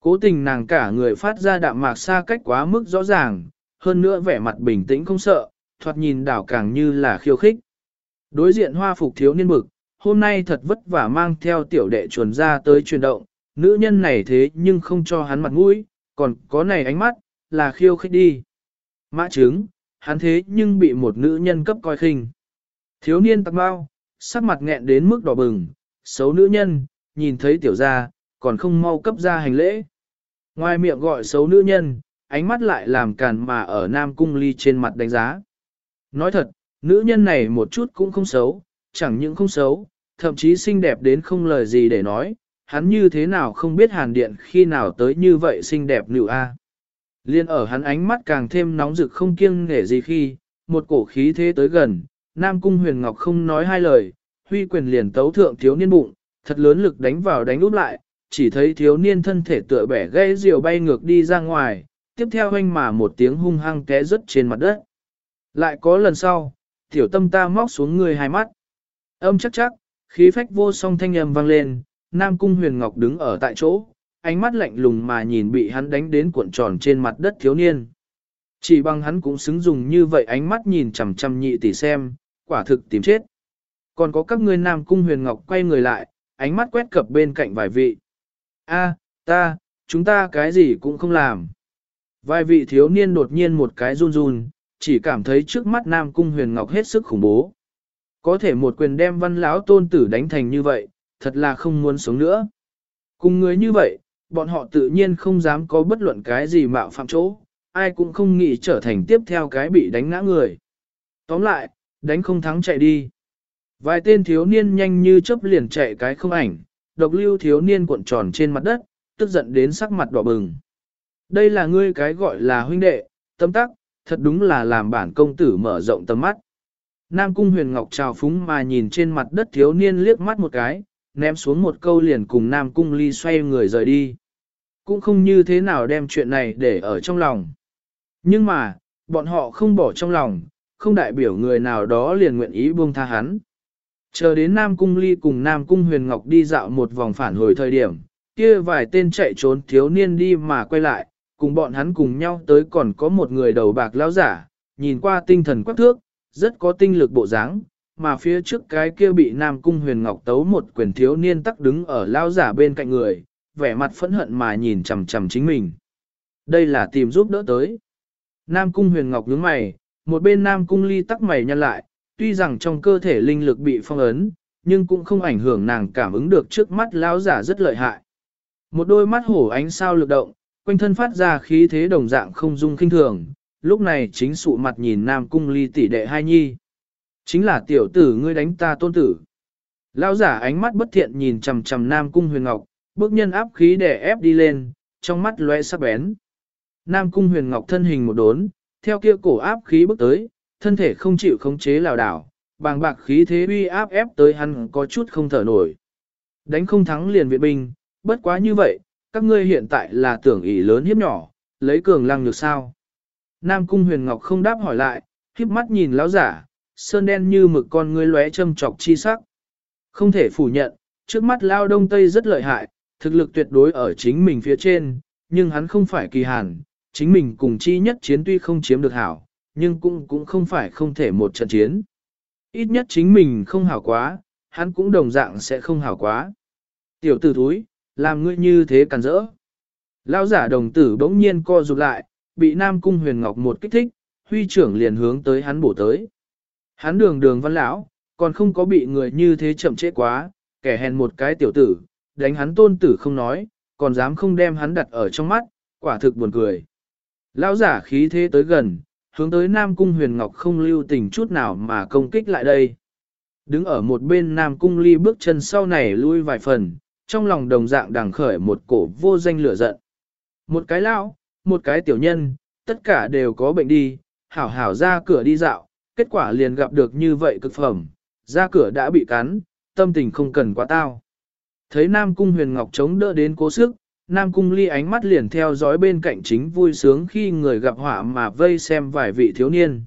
Cố tình nàng cả người phát ra đạm mạc xa cách quá mức rõ ràng, hơn nữa vẻ mặt bình tĩnh không sợ, thoạt nhìn đảo càng như là khiêu khích. Đối diện hoa phục thiếu niên bực, hôm nay thật vất vả mang theo tiểu đệ chuồn ra tới truyền động, nữ nhân này thế nhưng không cho hắn mặt mũi, còn có này ánh mắt, là khiêu khích đi. Mã trứng hắn thế nhưng bị một nữ nhân cấp coi khinh. Thiếu niên tặc bao, sắc mặt nghẹn đến mức đỏ bừng, xấu nữ nhân, nhìn thấy tiểu gia, còn không mau cấp ra hành lễ. Ngoài miệng gọi xấu nữ nhân, ánh mắt lại làm càn mà ở Nam Cung Ly trên mặt đánh giá. Nói thật, nữ nhân này một chút cũng không xấu, chẳng những không xấu, thậm chí xinh đẹp đến không lời gì để nói, hắn như thế nào không biết hàn điện khi nào tới như vậy xinh đẹp nữ a. Liên ở hắn ánh mắt càng thêm nóng rực không kiêng nể gì khi, một cổ khí thế tới gần, Nam Cung Huyền Ngọc không nói hai lời, huy quyền liền tấu thượng thiếu niên bụng, thật lớn lực đánh vào đánh úp lại, chỉ thấy thiếu niên thân thể tựa bẻ gãy diều bay ngược đi ra ngoài, tiếp theo hoanh mà một tiếng hung hăng té rớt trên mặt đất. Lại có lần sau, tiểu tâm ta móc xuống người hai mắt. Âm chắc chắc, khí phách vô song thanh âm vang lên, Nam Cung Huyền Ngọc đứng ở tại chỗ, ánh mắt lạnh lùng mà nhìn bị hắn đánh đến cuộn tròn trên mặt đất thiếu niên. Chỉ bằng hắn cũng xứng dùng như vậy ánh mắt nhìn chằm chằm nhị tỷ xem, quả thực tìm chết. Còn có các ngươi Nam Cung Huyền Ngọc quay người lại, ánh mắt quét cập bên cạnh vài vị. A, ta, chúng ta cái gì cũng không làm. Vài vị thiếu niên đột nhiên một cái run run, chỉ cảm thấy trước mắt Nam Cung Huyền Ngọc hết sức khủng bố. Có thể một quyền đem văn lão tôn tử đánh thành như vậy, thật là không muốn sống nữa. Cùng người như vậy, bọn họ tự nhiên không dám có bất luận cái gì mạo phạm chỗ, ai cũng không nghĩ trở thành tiếp theo cái bị đánh ngã người. Tóm lại, đánh không thắng chạy đi. Vài tên thiếu niên nhanh như chớp liền chạy cái không ảnh, độc lưu thiếu niên cuộn tròn trên mặt đất, tức giận đến sắc mặt đỏ bừng. Đây là ngươi cái gọi là huynh đệ, tâm tắc, thật đúng là làm bản công tử mở rộng tầm mắt. Nam Cung Huyền Ngọc trào phúng mà nhìn trên mặt đất thiếu niên liếc mắt một cái, ném xuống một câu liền cùng Nam Cung Ly xoay người rời đi. Cũng không như thế nào đem chuyện này để ở trong lòng. Nhưng mà, bọn họ không bỏ trong lòng, không đại biểu người nào đó liền nguyện ý buông tha hắn. Chờ đến Nam Cung Ly cùng Nam Cung Huyền Ngọc đi dạo một vòng phản hồi thời điểm, kia vài tên chạy trốn thiếu niên đi mà quay lại, cùng bọn hắn cùng nhau tới còn có một người đầu bạc lão giả, nhìn qua tinh thần quắc thước, rất có tinh lực bộ dáng, mà phía trước cái kia bị Nam Cung Huyền Ngọc tấu một quyền thiếu niên tắc đứng ở lão giả bên cạnh người, vẻ mặt phẫn hận mà nhìn chằm chằm chính mình. Đây là tìm giúp đỡ tới. Nam Cung Huyền Ngọc nhướng mày, một bên Nam Cung Ly tắc mày nhăn lại, tuy rằng trong cơ thể linh lực bị phong ấn, nhưng cũng không ảnh hưởng nàng cảm ứng được trước mắt lão giả rất lợi hại. Một đôi mắt hổ ánh sao lực động, quanh thân phát ra khí thế đồng dạng không dung kinh thường, lúc này chính sụ mặt nhìn Nam Cung Ly tỷ đệ hai nhi. Chính là tiểu tử ngươi đánh ta tôn tử. Lão giả ánh mắt bất thiện nhìn chằm chằm Nam Cung Huyền Ngọc, bước nhân áp khí để ép đi lên, trong mắt lóe sắc bén. Nam Cung Huyền Ngọc thân hình một đốn, theo kia cổ áp khí bước tới, thân thể không chịu khống chế lảo đảo, bàng bạc khí thế uy áp ép tới hắn có chút không thở nổi. Đánh không thắng liền viện binh, bất quá như vậy, các ngươi hiện tại là tưởng ỷ lớn hiếp nhỏ, lấy cường lăng được sao. Nam Cung Huyền Ngọc không đáp hỏi lại, khiếp mắt nhìn lão giả, sơn đen như mực con ngươi lóe châm trọc chi sắc. Không thể phủ nhận, trước mắt lao đông tây rất lợi hại, thực lực tuyệt đối ở chính mình phía trên, nhưng hắn không phải kỳ hàn, chính mình cùng chi nhất chiến tuy không chiếm được hảo, nhưng cũng cũng không phải không thể một trận chiến. Ít nhất chính mình không hảo quá, hắn cũng đồng dạng sẽ không hảo quá. Tiểu tử thúi, làm ngươi như thế càn rỡ. Lão giả đồng tử bỗng nhiên co rụt lại, bị Nam Cung Huyền Ngọc một kích thích, huy trưởng liền hướng tới hắn bổ tới. Hắn đường đường văn lão, còn không có bị người như thế chậm trễ quá, kẻ hèn một cái tiểu tử, đánh hắn tôn tử không nói, còn dám không đem hắn đặt ở trong mắt, quả thực buồn cười. Lão giả khí thế tới gần, hướng tới Nam Cung Huyền Ngọc không lưu tình chút nào mà công kích lại đây. Đứng ở một bên Nam Cung Ly bước chân sau này lui vài phần, trong lòng đồng dạng đằng khởi một cổ vô danh lửa giận. Một cái lão, một cái tiểu nhân, tất cả đều có bệnh đi, hảo hảo ra cửa đi dạo, kết quả liền gặp được như vậy cực phẩm, ra cửa đã bị cắn, tâm tình không cần quá tao. Thấy Nam Cung Huyền Ngọc chống đỡ đến cố sức, Nam Cung Ly ánh mắt liền theo dõi bên cạnh chính vui sướng khi người gặp họa mà vây xem vài vị thiếu niên.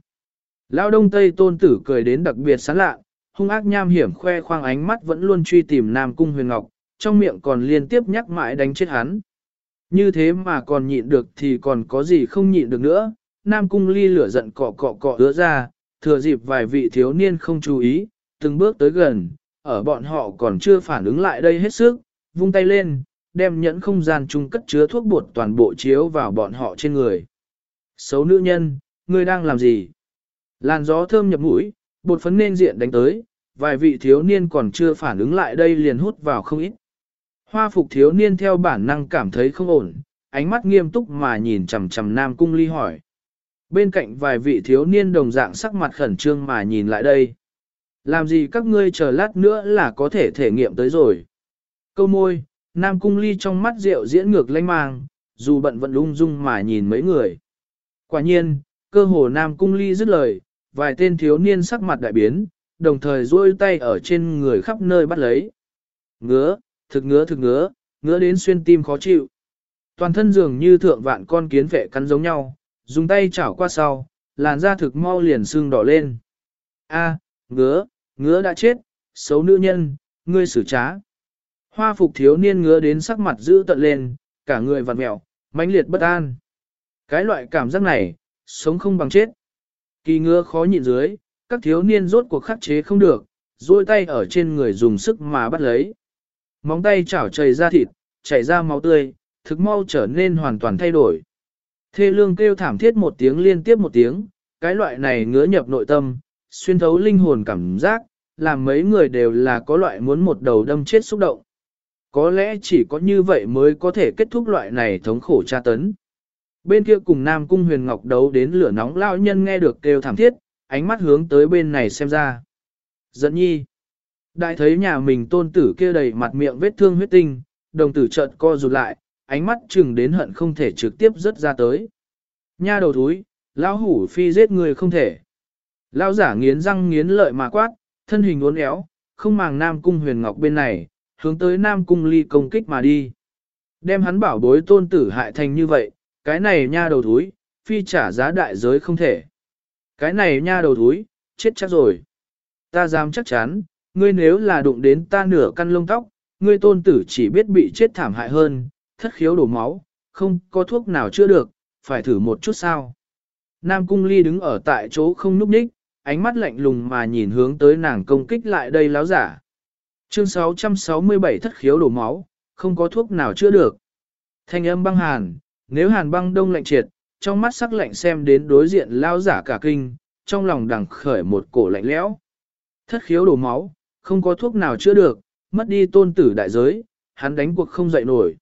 Lão Đông Tây tôn tử cười đến đặc biệt sán lạ, hung ác nham hiểm khoe khoang ánh mắt vẫn luôn truy tìm Nam Cung Huyền Ngọc, trong miệng còn liên tiếp nhắc mãi đánh chết hắn. Như thế mà còn nhịn được thì còn có gì không nhịn được nữa, Nam Cung Ly lửa giận cọ cọ cọ ứa ra, thừa dịp vài vị thiếu niên không chú ý, từng bước tới gần, ở bọn họ còn chưa phản ứng lại đây hết sức, vung tay lên, đem nhẫn không gian chung cất chứa thuốc bột toàn bộ chiếu vào bọn họ trên người. Xấu nữ nhân, ngươi đang làm gì? Làn gió thơm nhập mũi, bột phấn nên diện đánh tới, vài vị thiếu niên còn chưa phản ứng lại đây liền hút vào không ít. Hoa phục thiếu niên theo bản năng cảm thấy không ổn, ánh mắt nghiêm túc mà nhìn chằm chằm Nam Cung Ly hỏi. Bên cạnh vài vị thiếu niên đồng dạng sắc mặt khẩn trương mà nhìn lại đây. Làm gì các ngươi chờ lát nữa là có thể thể nghiệm tới rồi. Câu môi, Nam Cung Ly trong mắt rượu diễn ngược lanh mang, dù bận vẫn lung dung mà nhìn mấy người. Quả nhiên, cơ hồ Nam Cung Ly dứt lời, vài tên thiếu niên sắc mặt đại biến, đồng thời duỗi tay ở trên người khắp nơi bắt lấy. Ngứa, thực ngứa thực ngứa, ngứa đến xuyên tim khó chịu. Toàn thân dường như thượng vạn con kiến vệ cắn giống nhau, dùng tay chảo qua sau, làn da thực mau liền sưng đỏ lên. A, ngứa, ngứa đã chết, xấu nữ nhân, ngươi xử trá. Hoa phục thiếu niên ngứa đến sắc mặt dữ tận lên, cả người vặn mẹo, mãnh liệt bất an. Cái loại cảm giác này, sống không bằng chết. Kỳ ngứa khó nhịn dưới, các thiếu niên rốt cuộc khắc chế không được, duỗi tay ở trên người dùng sức mà bắt lấy. Móng tay chảo chảy ra thịt, chảy ra máu tươi, thực mau trở nên hoàn toàn thay đổi. Thê lương kêu thảm thiết một tiếng liên tiếp một tiếng, cái loại này ngứa nhập nội tâm, xuyên thấu linh hồn cảm giác, làm mấy người đều là có loại muốn một đầu đâm chết xúc động. Có lẽ chỉ có như vậy mới có thể kết thúc loại này thống khổ tra tấn. Bên kia cùng Nam Cung Huyền Ngọc đấu đến lửa nóng lao nhân nghe được kêu thảm thiết, ánh mắt hướng tới bên này xem ra. Dẫn nhi. Đại thấy nhà mình tôn tử kia đầy mặt miệng vết thương huyết tinh, đồng tử chợt co rụt lại, ánh mắt chừng đến hận không thể trực tiếp rớt ra tới. Nha đầu thúi, lão hủ phi giết người không thể. Lão giả nghiến răng nghiến lợi mà quát, thân hình uốn éo, không màng Nam Cung Huyền Ngọc bên này, hướng tới Nam Cung Ly công kích mà đi. Đem hắn bảo bối tôn tử hại thành như vậy, cái này nha đầu thúi, phi trả giá đại giới không thể. Cái này nha đầu thúi, chết chắc rồi. Ta dám chắc chắn, ngươi nếu là đụng đến ta nửa căn lông tóc, ngươi tôn tử chỉ biết bị chết thảm hại hơn, thất khiếu đổ máu, không có thuốc nào chữa được, phải thử một chút sao. Nam Cung Ly đứng ở tại chỗ không núp nhích, ánh mắt lạnh lùng mà nhìn hướng tới nàng công kích lại đây láo giả. Chương 667 thất khiếu đổ máu, không có thuốc nào chữa được. Thanh âm băng hàn, nếu hàn băng đông lạnh triệt, trong mắt sắc lạnh xem đến đối diện lao giả cả kinh, trong lòng đằng khởi một cổ lạnh lẽo. Thất khiếu đổ máu, không có thuốc nào chữa được, mất đi tôn tử đại giới, hắn đánh cuộc không dậy nổi.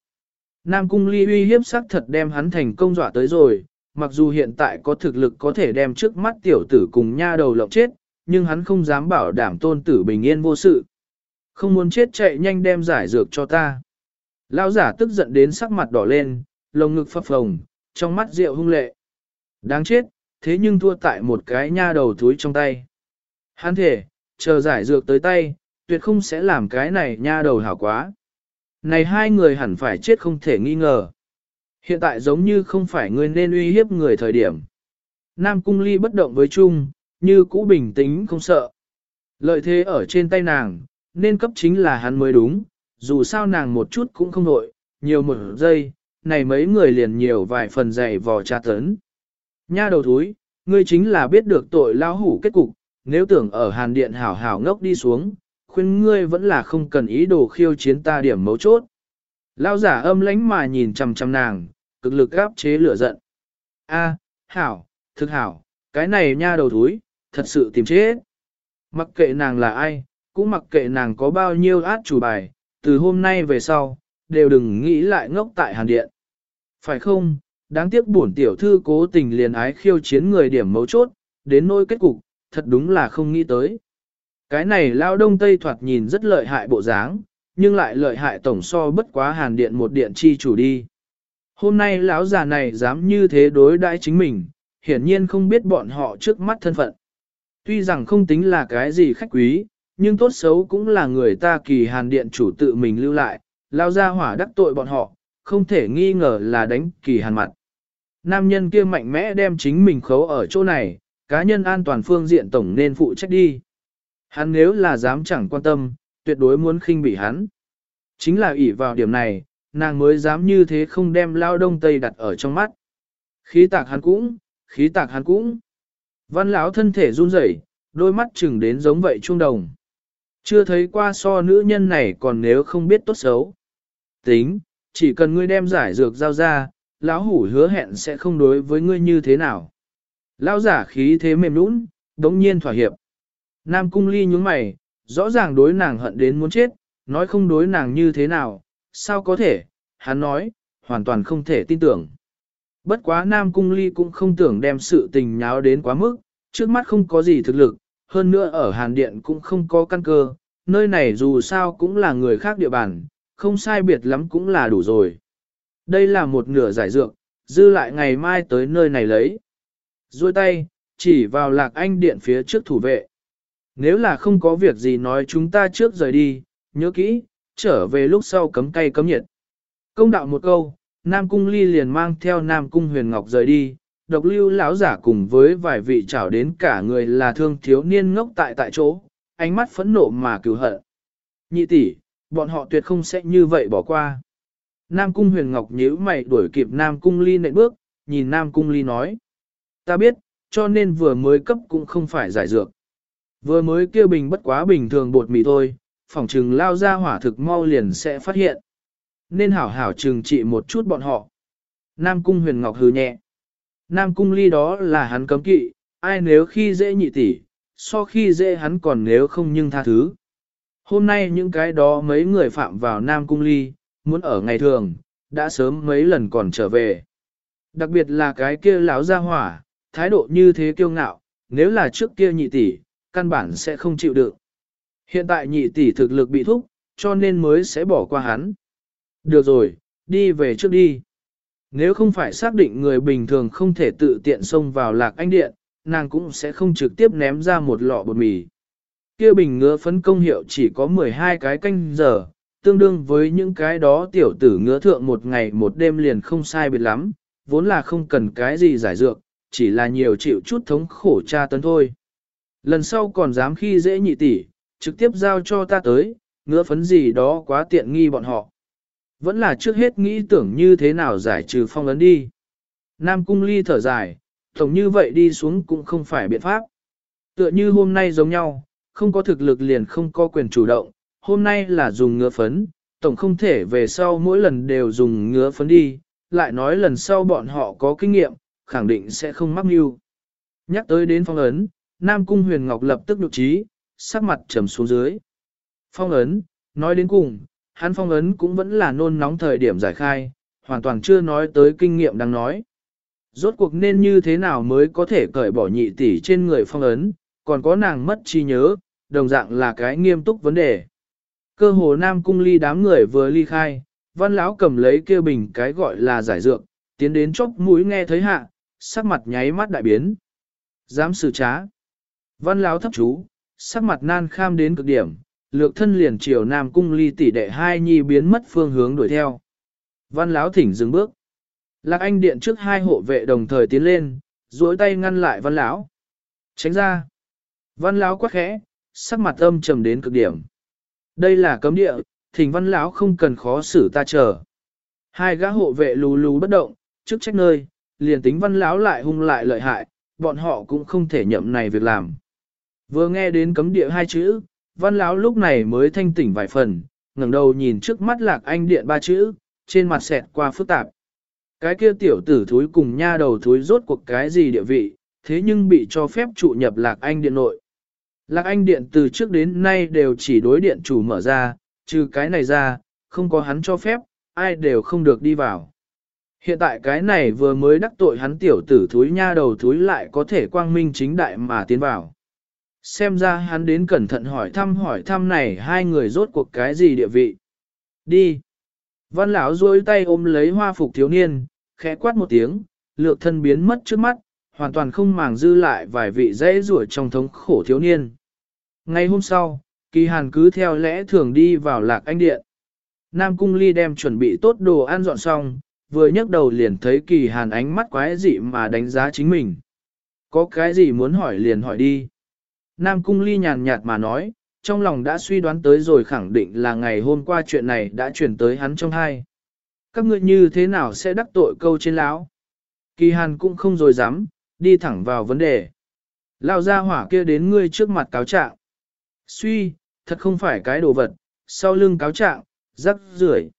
Nam cung ly uy hiếp sắc thật đem hắn thành công dọa tới rồi, mặc dù hiện tại có thực lực có thể đem trước mắt tiểu tử cùng nha đầu lộng chết, nhưng hắn không dám bảo đảm tôn tử bình yên vô sự. Không muốn chết chạy nhanh đem giải dược cho ta. Lão giả tức giận đến sắc mặt đỏ lên, lồng ngực phập phồng, trong mắt rượu hung lệ. Đáng chết, thế nhưng thua tại một cái nha đầu túi trong tay. Hắn thể, chờ giải dược tới tay, tuyệt không sẽ làm cái này nha đầu hảo quá. Này hai người hẳn phải chết không thể nghi ngờ. Hiện tại giống như không phải người nên uy hiếp người thời điểm. Nam cung ly bất động với Trung, như cũ bình tĩnh không sợ. Lợi thế ở trên tay nàng, nên cấp chính là hắn mới đúng, dù sao nàng một chút cũng không nội, nhiều một giây, này mấy người liền nhiều vài phần dày vò tra tấn. Nha đầu thúi, ngươi chính là biết được tội lao hủ kết cục, nếu tưởng ở hàn điện hảo hảo ngốc đi xuống, khuyên ngươi vẫn là không cần ý đồ khiêu chiến ta điểm mấu chốt. Lao giả âm lánh mà nhìn chằm chằm nàng, cực lực gáp chế lửa giận. A, hảo, thực hảo, cái này nha đầu thúi, thật sự tìm chết. Mặc kệ nàng là ai, cũng mặc kệ nàng có bao nhiêu át chủ bài, từ hôm nay về sau, đều đừng nghĩ lại ngốc tại hàn điện. Phải không, đáng tiếc bổn tiểu thư cố tình liền ái khiêu chiến người điểm mấu chốt, đến nỗi kết cục, thật đúng là không nghĩ tới. Cái này lao đông tây thoạt nhìn rất lợi hại bộ dáng, nhưng lại lợi hại tổng so bất quá hàn điện một điện chi chủ đi. Hôm nay lão già này dám như thế đối đãi chính mình, hiển nhiên không biết bọn họ trước mắt thân phận. Tuy rằng không tính là cái gì khách quý, nhưng tốt xấu cũng là người ta kỳ hàn điện chủ tự mình lưu lại, lao ra hỏa đắc tội bọn họ, không thể nghi ngờ là đánh kỳ hàn mặt. Nam nhân kia mạnh mẽ đem chính mình khấu ở chỗ này, cá nhân an toàn phương diện tổng nên phụ trách đi. Hắn nếu là dám chẳng quan tâm, tuyệt đối muốn khinh bị hắn. Chính là ỷ vào điểm này, nàng mới dám như thế không đem lao đông tây đặt ở trong mắt. Khí tạc hắn cũng, khí tạc hắn cũng. Văn lão thân thể run rẩy, đôi mắt chừng đến giống vậy trung đồng. Chưa thấy qua so nữ nhân này còn nếu không biết tốt xấu. Tính, chỉ cần ngươi đem giải dược giao ra, lão hủ hứa hẹn sẽ không đối với ngươi như thế nào. Lão giả khí thế mềm nũng, đống nhiên thỏa hiệp. Nam cung ly nhúng mày, rõ ràng đối nàng hận đến muốn chết, nói không đối nàng như thế nào, sao có thể, hắn nói, hoàn toàn không thể tin tưởng. Bất quá Nam cung ly cũng không tưởng đem sự tình nháo đến quá mức, trước mắt không có gì thực lực, hơn nữa ở Hàn Điện cũng không có căn cơ, nơi này dù sao cũng là người khác địa bàn, không sai biệt lắm cũng là đủ rồi. Đây là một nửa giải dược, dư lại ngày mai tới nơi này lấy duỗi tay, chỉ vào lạc anh điện phía trước thủ vệ. Nếu là không có việc gì nói chúng ta trước rời đi, nhớ kỹ, trở về lúc sau cấm cay cấm nhiệt. Công đạo một câu, Nam Cung Ly liền mang theo Nam Cung Huyền Ngọc rời đi, độc lưu lão giả cùng với vài vị trảo đến cả người là thương thiếu niên ngốc tại tại chỗ, ánh mắt phẫn nộ mà cứu hận. Nhị tỷ, bọn họ tuyệt không sẽ như vậy bỏ qua. Nam Cung Huyền Ngọc nhíu mày đuổi kịp Nam Cung Ly nệ bước, nhìn Nam Cung Ly nói. Ta biết, cho nên vừa mới cấp cũng không phải giải dược. Vừa mới kêu bình bất quá bình thường bột mì thôi, phòng trừng lao ra hỏa thực mau liền sẽ phát hiện. Nên hảo hảo trừng trị một chút bọn họ. Nam Cung Huyền Ngọc hừ nhẹ. Nam Cung Ly đó là hắn cấm kỵ, ai nếu khi dễ nhị tỷ, so khi dễ hắn còn nếu không nhưng tha thứ. Hôm nay những cái đó mấy người phạm vào Nam Cung Ly, muốn ở ngày thường, đã sớm mấy lần còn trở về. Đặc biệt là cái kia lão ra hỏa, thái độ như thế kiêu ngạo, nếu là trước kia nhị tỷ, căn bản sẽ không chịu được. Hiện tại nhị tỷ thực lực bị thúc, cho nên mới sẽ bỏ qua hắn. Được rồi, đi về trước đi. Nếu không phải xác định người bình thường không thể tự tiện xông vào lạc anh điện, nàng cũng sẽ không trực tiếp ném ra một lọ bột mì. Kia bình ngứa phấn công hiệu chỉ có 12 cái canh giờ, tương đương với những cái đó tiểu tử ngứa thượng một ngày một đêm liền không sai biệt lắm, vốn là không cần cái gì giải dược, chỉ là nhiều chịu chút thống khổ tra tấn thôi. Lần sau còn dám khi dễ nhị tỷ, trực tiếp giao cho ta tới, ngứa phấn gì đó quá tiện nghi bọn họ. Vẫn là trước hết nghĩ tưởng như thế nào giải trừ phong ấn đi. Nam cung ly thở dài, tổng như vậy đi xuống cũng không phải biện pháp. Tựa như hôm nay giống nhau, không có thực lực liền không có quyền chủ động, hôm nay là dùng ngứa phấn, tổng không thể về sau mỗi lần đều dùng ngứa phấn đi, lại nói lần sau bọn họ có kinh nghiệm, khẳng định sẽ không mắc mưu. Nhắc tới đến phong ấn, Nam Cung Huyền Ngọc lập tức nhục trí, sắc mặt trầm xuống dưới. Phong ấn, nói đến cùng, hắn phong ấn cũng vẫn là nôn nóng thời điểm giải khai, hoàn toàn chưa nói tới kinh nghiệm đang nói. Rốt cuộc nên như thế nào mới có thể cởi bỏ nhị tỷ trên người phong ấn, còn có nàng mất trí nhớ, đồng dạng là cái nghiêm túc vấn đề. Cơ hồ Nam Cung ly đám người vừa ly khai, văn lão cầm lấy kia bình cái gọi là giải dược, tiến đến chốc mũi nghe thấy hạ, sắc mặt nháy mắt đại biến. Dám xử trá. Văn lão thấp chú, sắc mặt nan kham đến cực điểm, lược thân liền chiều Nam Cung ly tỷ đệ hai nhi biến mất phương hướng đuổi theo. Văn Lão thỉnh dừng bước. Lạc Anh điện trước hai hộ vệ đồng thời tiến lên, duỗi tay ngăn lại Văn Lão. Tránh ra. Văn Lão quát khẽ, sắc mặt âm trầm đến cực điểm. Đây là cấm địa, thỉnh Văn Lão không cần khó xử ta chờ. Hai gã hộ vệ lù lù bất động, trước trách nơi, liền tính Văn Lão lại hung lại lợi hại, bọn họ cũng không thể nhậm này việc làm. Vừa nghe đến cấm địa hai chữ, Văn Lão lúc này mới thanh tỉnh vài phần, ngẩng đầu nhìn trước mắt Lạc Anh điện ba chữ, trên mặt xẹt qua phức tạp. Cái kia tiểu tử thúi cùng nha đầu thúi rốt cuộc cái gì địa vị, thế nhưng bị cho phép trụ nhập Lạc Anh Điện nội. Lạc Anh Điện từ trước đến nay đều chỉ đối điện chủ mở ra, trừ cái này ra, không có hắn cho phép, ai đều không được đi vào. Hiện tại cái này vừa mới đắc tội hắn tiểu tử thúi nha đầu thúi lại có thể quang minh chính đại mà tiến vào. Xem ra hắn đến cẩn thận hỏi thăm hỏi thăm này hai người rốt cuộc cái gì địa vị. Đi. Văn lão duỗi tay ôm lấy hoa phục thiếu niên, khẽ quát một tiếng, lược thân biến mất trước mắt, hoàn toàn không màng dư lại vài vị dễ rủa trong thống khổ thiếu niên. Ngày hôm sau, kỳ hàn cứ theo lẽ thường đi vào lạc anh điện. Nam cung ly đem chuẩn bị tốt đồ ăn dọn xong, vừa nhấc đầu liền thấy kỳ hàn ánh mắt quái dị mà đánh giá chính mình. Có cái gì muốn hỏi liền hỏi đi. Nam cung ly nhàn nhạt mà nói, trong lòng đã suy đoán tới rồi khẳng định là ngày hôm qua chuyện này đã chuyển tới hắn trong hai. Các ngươi như thế nào sẽ đắc tội câu trên lão? Kỳ hàn cũng không rồi dám, đi thẳng vào vấn đề. Lao ra hỏa kia đến ngươi trước mặt cáo trạng. Suy, thật không phải cái đồ vật, sau lưng cáo trạng, rắc rưởi.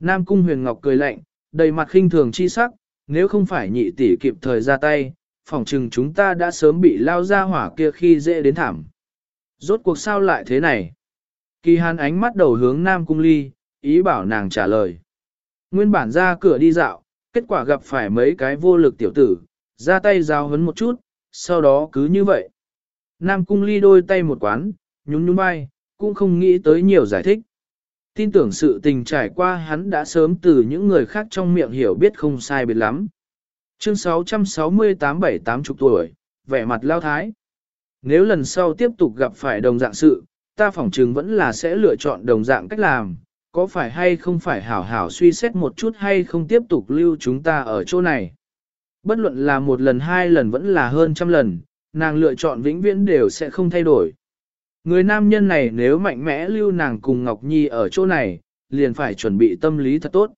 Nam cung huyền ngọc cười lạnh, đầy mặt khinh thường chi sắc, nếu không phải nhị tỷ kịp thời ra tay, phỏng chừng chúng ta đã sớm bị lao ra hỏa kia khi dễ đến thảm. Rốt cuộc sao lại thế này? Kỳ hàn ánh mắt đầu hướng Nam Cung Ly, ý bảo nàng trả lời. Nguyên bản ra cửa đi dạo, kết quả gặp phải mấy cái vô lực tiểu tử, ra tay giao hấn một chút, sau đó cứ như vậy. Nam Cung Ly đôi tay một quán, nhún nhún vai, cũng không nghĩ tới nhiều giải thích. Tin tưởng sự tình trải qua hắn đã sớm từ những người khác trong miệng hiểu biết không sai biệt lắm. Chương 668 78 chục tuổi, vẻ mặt lao thái. Nếu lần sau tiếp tục gặp phải đồng dạng sự, ta phỏng chừng vẫn là sẽ lựa chọn đồng dạng cách làm, có phải hay không phải hảo hảo suy xét một chút hay không tiếp tục lưu chúng ta ở chỗ này. Bất luận là một lần hai lần vẫn là hơn trăm lần, nàng lựa chọn vĩnh viễn đều sẽ không thay đổi. Người nam nhân này nếu mạnh mẽ lưu nàng cùng Ngọc Nhi ở chỗ này, liền phải chuẩn bị tâm lý thật tốt.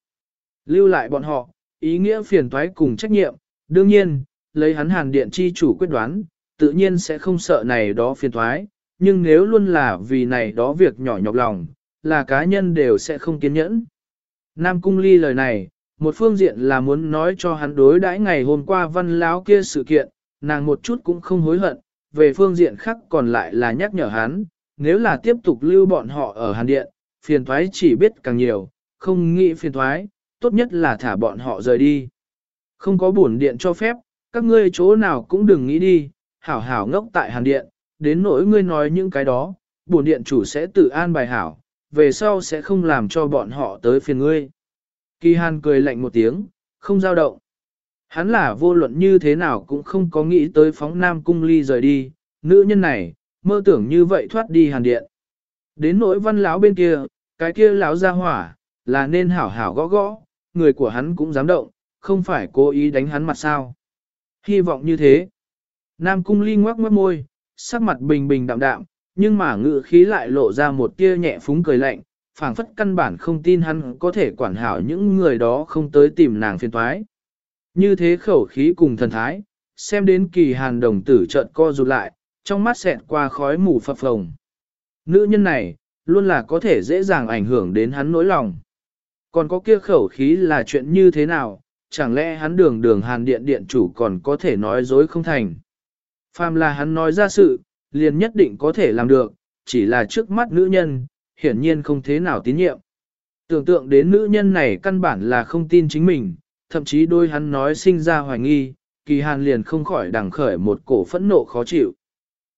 Lưu lại bọn họ, ý nghĩa phiền toái cùng trách nhiệm, đương nhiên, lấy hắn hàn điện chi chủ quyết đoán, tự nhiên sẽ không sợ này đó phiền toái, nhưng nếu luôn là vì này đó việc nhỏ nhọc lòng, là cá nhân đều sẽ không kiên nhẫn. Nam Cung Ly lời này, một phương diện là muốn nói cho hắn đối đãi ngày hôm qua văn láo kia sự kiện, nàng một chút cũng không hối hận, về phương diện khác còn lại là nhắc nhở hắn, nếu là tiếp tục lưu bọn họ ở hàn điện, phiền thoái chỉ biết càng nhiều, không nghĩ phiền thoái, tốt nhất là thả bọn họ rời đi. Không có bổn điện cho phép, các ngươi chỗ nào cũng đừng nghĩ đi, hảo hảo ngốc tại hàn điện, đến nỗi ngươi nói những cái đó, bổn điện chủ sẽ tự an bài hảo, về sau sẽ không làm cho bọn họ tới phiền ngươi. Kỳ hàn cười lạnh một tiếng, không giao động. Hắn là vô luận như thế nào cũng không có nghĩ tới phóng nam cung ly rời đi, nữ nhân này, mơ tưởng như vậy thoát đi hàn điện. Đến nỗi văn lão bên kia, cái kia lão ra hỏa, là nên hảo hảo gõ gõ, người của hắn cũng dám động, không phải cố ý đánh hắn mặt sao. Hy vọng như thế. Nam cung ly ngoác mất môi, sắc mặt bình bình đạm đạm, nhưng mà ngự khí lại lộ ra một tia nhẹ phúng cười lạnh, phảng phất căn bản không tin hắn có thể quản hảo những người đó không tới tìm nàng phiền toái. Như thế khẩu khí cùng thần thái, xem đến kỳ hàn đồng tử trợn co rụt lại, trong mắt xẹt qua khói mù phập phồng. Nữ nhân này, luôn là có thể dễ dàng ảnh hưởng đến hắn nỗi lòng. Còn có kia khẩu khí là chuyện như thế nào, chẳng lẽ hắn đường đường hàn điện điện chủ còn có thể nói dối không thành. Phàm là hắn nói ra sự, liền nhất định có thể làm được, chỉ là trước mắt nữ nhân, hiển nhiên không thế nào tín nhiệm. Tưởng tượng đến nữ nhân này căn bản là không tin chính mình, thậm chí đôi hắn nói sinh ra hoài nghi, kỳ hàn liền không khỏi đằng khởi một cổ phẫn nộ khó chịu.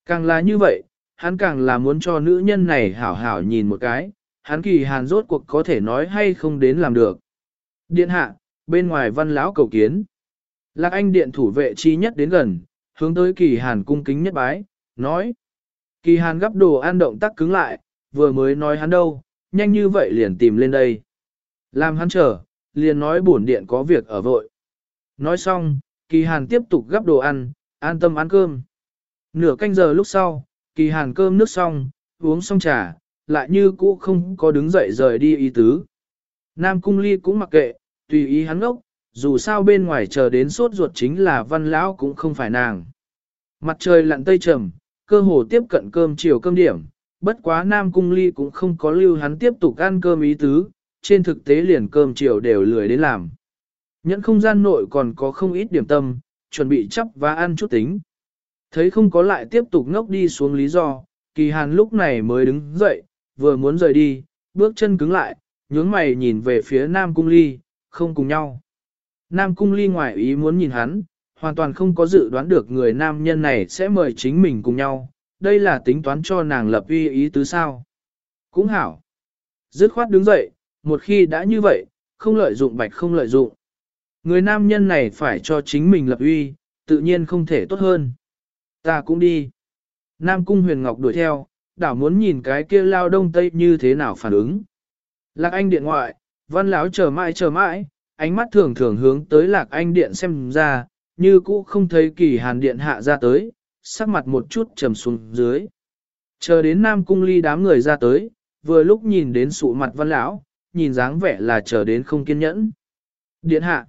Càng là như vậy, hắn càng là muốn cho nữ nhân này hảo hảo nhìn một cái, hắn kỳ hàn rốt cuộc có thể nói hay không đến làm được. Điện hạ, bên ngoài văn lão cầu kiến. Lạc anh điện thủ vệ chi nhất đến gần, hướng tới kỳ hàn cung kính nhất bái, nói. Kỳ hàn gấp đồ ăn động tác cứng lại, vừa mới nói hắn đâu, nhanh như vậy liền tìm lên đây. Làm hắn chờ, liền nói bổn điện có việc ở vội. Nói xong, kỳ hàn tiếp tục gắp đồ ăn, an tâm ăn cơm. Nửa canh giờ lúc sau, kỳ hàn cơm nước xong, uống xong trà, lại như cũ không có đứng dậy rời đi ý tứ. Nam cung ly cũng mặc kệ, tùy ý hắn ngốc, dù sao bên ngoài chờ đến sốt ruột chính là văn lão cũng không phải nàng. Mặt trời lặn tây trầm, cơ hồ tiếp cận cơm chiều cơm điểm, bất quá Nam Cung Ly cũng không có lưu hắn tiếp tục ăn cơm ý tứ, trên thực tế liền cơm chiều đều lười đến làm. Nhẫn không gian nội còn có không ít điểm tâm, chuẩn bị chắp và ăn chút tính. Thấy không có lại tiếp tục ngốc đi xuống lý do, kỳ hàn lúc này mới đứng dậy, vừa muốn rời đi, bước chân cứng lại, nhướng mày nhìn về phía Nam Cung Ly, không cùng nhau. Nam Cung Ly ngoài ý muốn nhìn hắn, hoàn toàn không có dự đoán được người nam nhân này sẽ mời chính mình cùng nhau, đây là tính toán cho nàng lập uy ý tứ sao. Cũng hảo. Dứt khoát đứng dậy, một khi đã như vậy, không lợi dụng bạch không lợi dụng. Người nam nhân này phải cho chính mình lập uy, tự nhiên không thể tốt hơn. Ta cũng đi. Nam cung huyền ngọc đuổi theo, đảo muốn nhìn cái kia lao đông tây như thế nào phản ứng. Lạc anh điện ngoại, văn lão chờ mãi chờ mãi, ánh mắt thường thường hướng tới lạc anh điện xem ra, như cũ không thấy kỳ hàn điện hạ ra tới, sắc mặt một chút trầm xuống dưới. Chờ đến Nam Cung ly đám người ra tới, vừa lúc nhìn đến sụ mặt văn lão, nhìn dáng vẻ là chờ đến không kiên nhẫn. Điện hạ,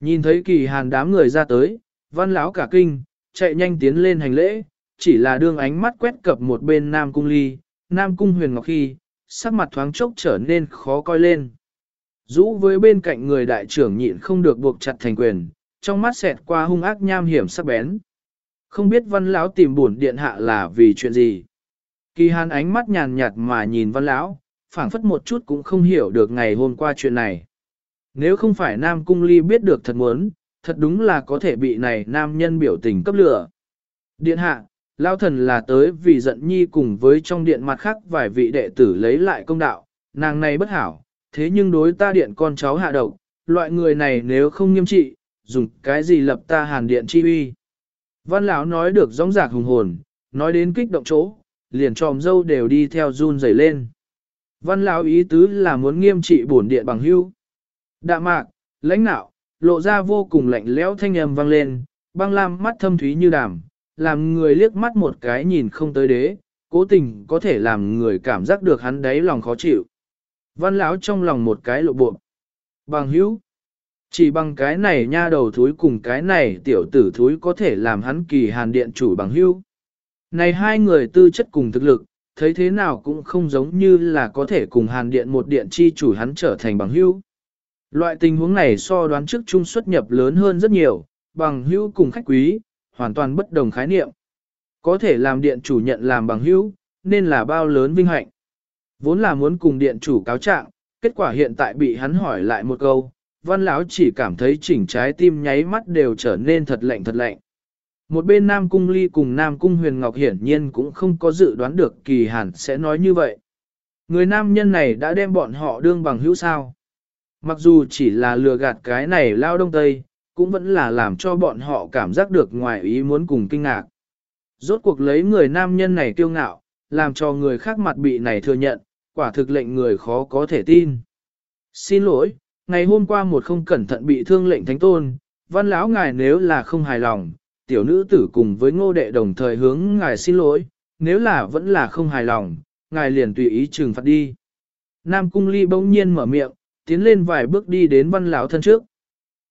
nhìn thấy kỳ hàn đám người ra tới, văn lão cả kinh, chạy nhanh tiến lên hành lễ, chỉ là đương ánh mắt quét cập một bên Nam Cung ly, Nam Cung huyền ngọc khi, sắc mặt thoáng chốc trở nên khó coi lên. Dũ với bên cạnh người đại trưởng nhịn không được buộc chặt thành quyền, trong mắt xẹt qua hung ác nham hiểm sắc bén. Không biết văn lão tìm bổn điện hạ là vì chuyện gì. Kỳ hàn ánh mắt nhàn nhạt mà nhìn văn lão, phảng phất một chút cũng không hiểu được ngày hôm qua chuyện này. Nếu không phải Nam Cung Ly biết được thật muốn, thật đúng là có thể bị này nam nhân biểu tình cấp lửa. Điện hạ, Lao thần là tới vì giận nhi cùng với trong điện mặt khác vài vị đệ tử lấy lại công đạo, nàng này bất hảo, thế nhưng đối ta điện con cháu hạ độc, loại người này nếu không nghiêm trị, dùng cái gì lập ta hàn điện chi uy. Văn lão nói được rõ rạc hùng hồn, nói đến kích động chỗ, liền tròm dâu đều đi theo run rẩy lên. Văn lão ý tứ là muốn nghiêm trị bổn điện bằng hưu. Đạ mạc, lãnh nạo, lộ ra vô cùng lạnh lẽo thanh âm vang lên, băng lam mắt thâm thúy như đàm, làm người liếc mắt một cái nhìn không tới đế, cố tình có thể làm người cảm giác được hắn đáy lòng khó chịu. Văn lão trong lòng một cái lộ bộ. Bằng hữu. Chỉ bằng cái này nha đầu thúi cùng cái này tiểu tử thúi có thể làm hắn kỳ hàn điện chủ bằng hữu. Này hai người tư chất cùng thực lực, thấy thế nào cũng không giống như là có thể cùng hàn điện một điện chi chủ hắn trở thành bằng hữu. Loại tình huống này so đoán trước chung xuất nhập lớn hơn rất nhiều, bằng hữu cùng khách quý, hoàn toàn bất đồng khái niệm. Có thể làm điện chủ nhận làm bằng hữu, nên là bao lớn vinh hạnh. Vốn là muốn cùng điện chủ cáo trạng, kết quả hiện tại bị hắn hỏi lại một câu, văn lão chỉ cảm thấy chỉnh trái tim nháy mắt đều trở nên thật lạnh thật lạnh. Một bên Nam Cung Ly cùng Nam Cung Huyền Ngọc hiển nhiên cũng không có dự đoán được kỳ hàn sẽ nói như vậy. Người nam nhân này đã đem bọn họ đương bằng hữu sao. Mặc dù chỉ là lừa gạt cái này lao đông tây, cũng vẫn là làm cho bọn họ cảm giác được ngoài ý muốn cùng kinh ngạc. Rốt cuộc lấy người nam nhân này kiêu ngạo, làm cho người khác mặt bị này thừa nhận, quả thực lệnh người khó có thể tin. Xin lỗi, ngày hôm qua một không cẩn thận bị thương lệnh thánh tôn, văn lão ngài nếu là không hài lòng, tiểu nữ tử cùng với ngô đệ đồng thời hướng ngài xin lỗi, nếu là vẫn là không hài lòng, ngài liền tùy ý trừng phạt đi. Nam cung ly bỗng nhiên mở miệng, tiến lên vài bước đi đến văn lão thân trước.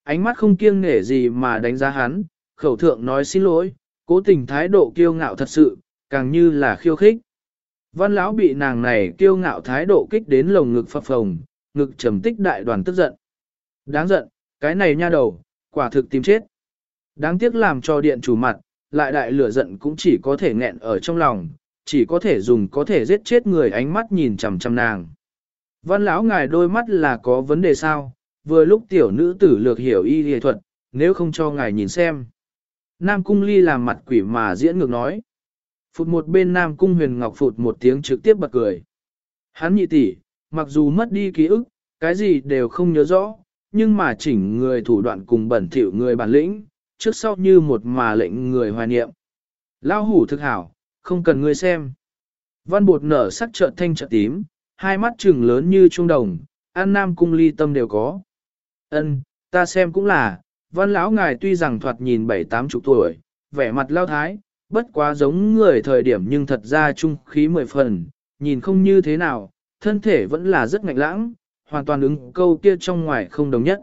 Ánh mắt không kiêng nể gì mà đánh giá hắn, khẩu thượng nói xin lỗi, cố tình thái độ kiêu ngạo thật sự, càng như là khiêu khích. Văn lão bị nàng này kiêu ngạo thái độ kích đến lồng ngực phập phồng, ngực trầm tích đại đoàn tức giận. Đáng giận, cái này nha đầu, quả thực tìm chết. Đáng tiếc làm cho điện chủ mặt, lại đại lửa giận cũng chỉ có thể nghẹn ở trong lòng, chỉ có thể dùng có thể giết chết người ánh mắt nhìn chằm chằm nàng. Văn lão ngài đôi mắt là có vấn đề sao, vừa lúc tiểu nữ tử lược hiểu y y thuật, nếu không cho ngài nhìn xem. Nam cung ly làm mặt quỷ mà diễn ngược nói. Phụt một bên Nam cung huyền ngọc phụt một tiếng trực tiếp bật cười. Hắn nhị tỷ, mặc dù mất đi ký ức, cái gì đều không nhớ rõ, nhưng mà chỉnh người thủ đoạn cùng bẩn thỉu người bản lĩnh, trước sau như một mà lệnh người hoài niệm. Lao hủ thực hảo, không cần ngươi xem. Văn bột nở sắc trợn thanh trợn tím, hai mắt trừng lớn như trung đồng, an nam cung ly tâm đều có. Ân, ta xem cũng là, văn lão ngài tuy rằng thoạt nhìn bảy tám chục tuổi, vẻ mặt lao thái, bất quá giống người thời điểm nhưng thật ra trung khí mười phần, nhìn không như thế nào, thân thể vẫn là rất ngạnh lãng, hoàn toàn ứng câu kia trong ngoài không đồng nhất.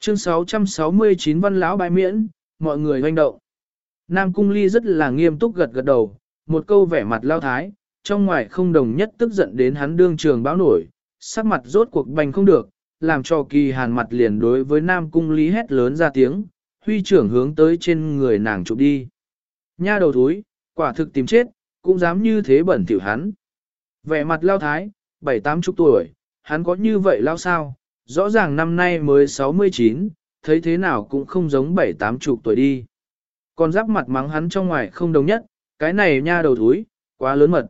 Chương 669 văn lão bãi miễn, mọi người hoành động. Nam Cung Ly rất là nghiêm túc gật gật đầu, một câu vẻ mặt lao thái, trong ngoài không đồng nhất tức giận đến hắn đương trường báo nổi, sắc mặt rốt cuộc bành không được, làm cho kỳ hàn mặt liền đối với Nam Cung Ly hét lớn ra tiếng, huy trưởng hướng tới trên người nàng chụp đi. Nha đầu thúi, quả thực tìm chết, cũng dám như thế bẩn tiểu hắn. Vẻ mặt lao thái, bảy tám chục tuổi, hắn có như vậy lao sao, rõ ràng năm nay mới 69, thấy thế nào cũng không giống bảy tám chục tuổi đi. Còn giáp mặt mắng hắn trong ngoài không đồng nhất, cái này nha đầu thúi, quá lớn mật.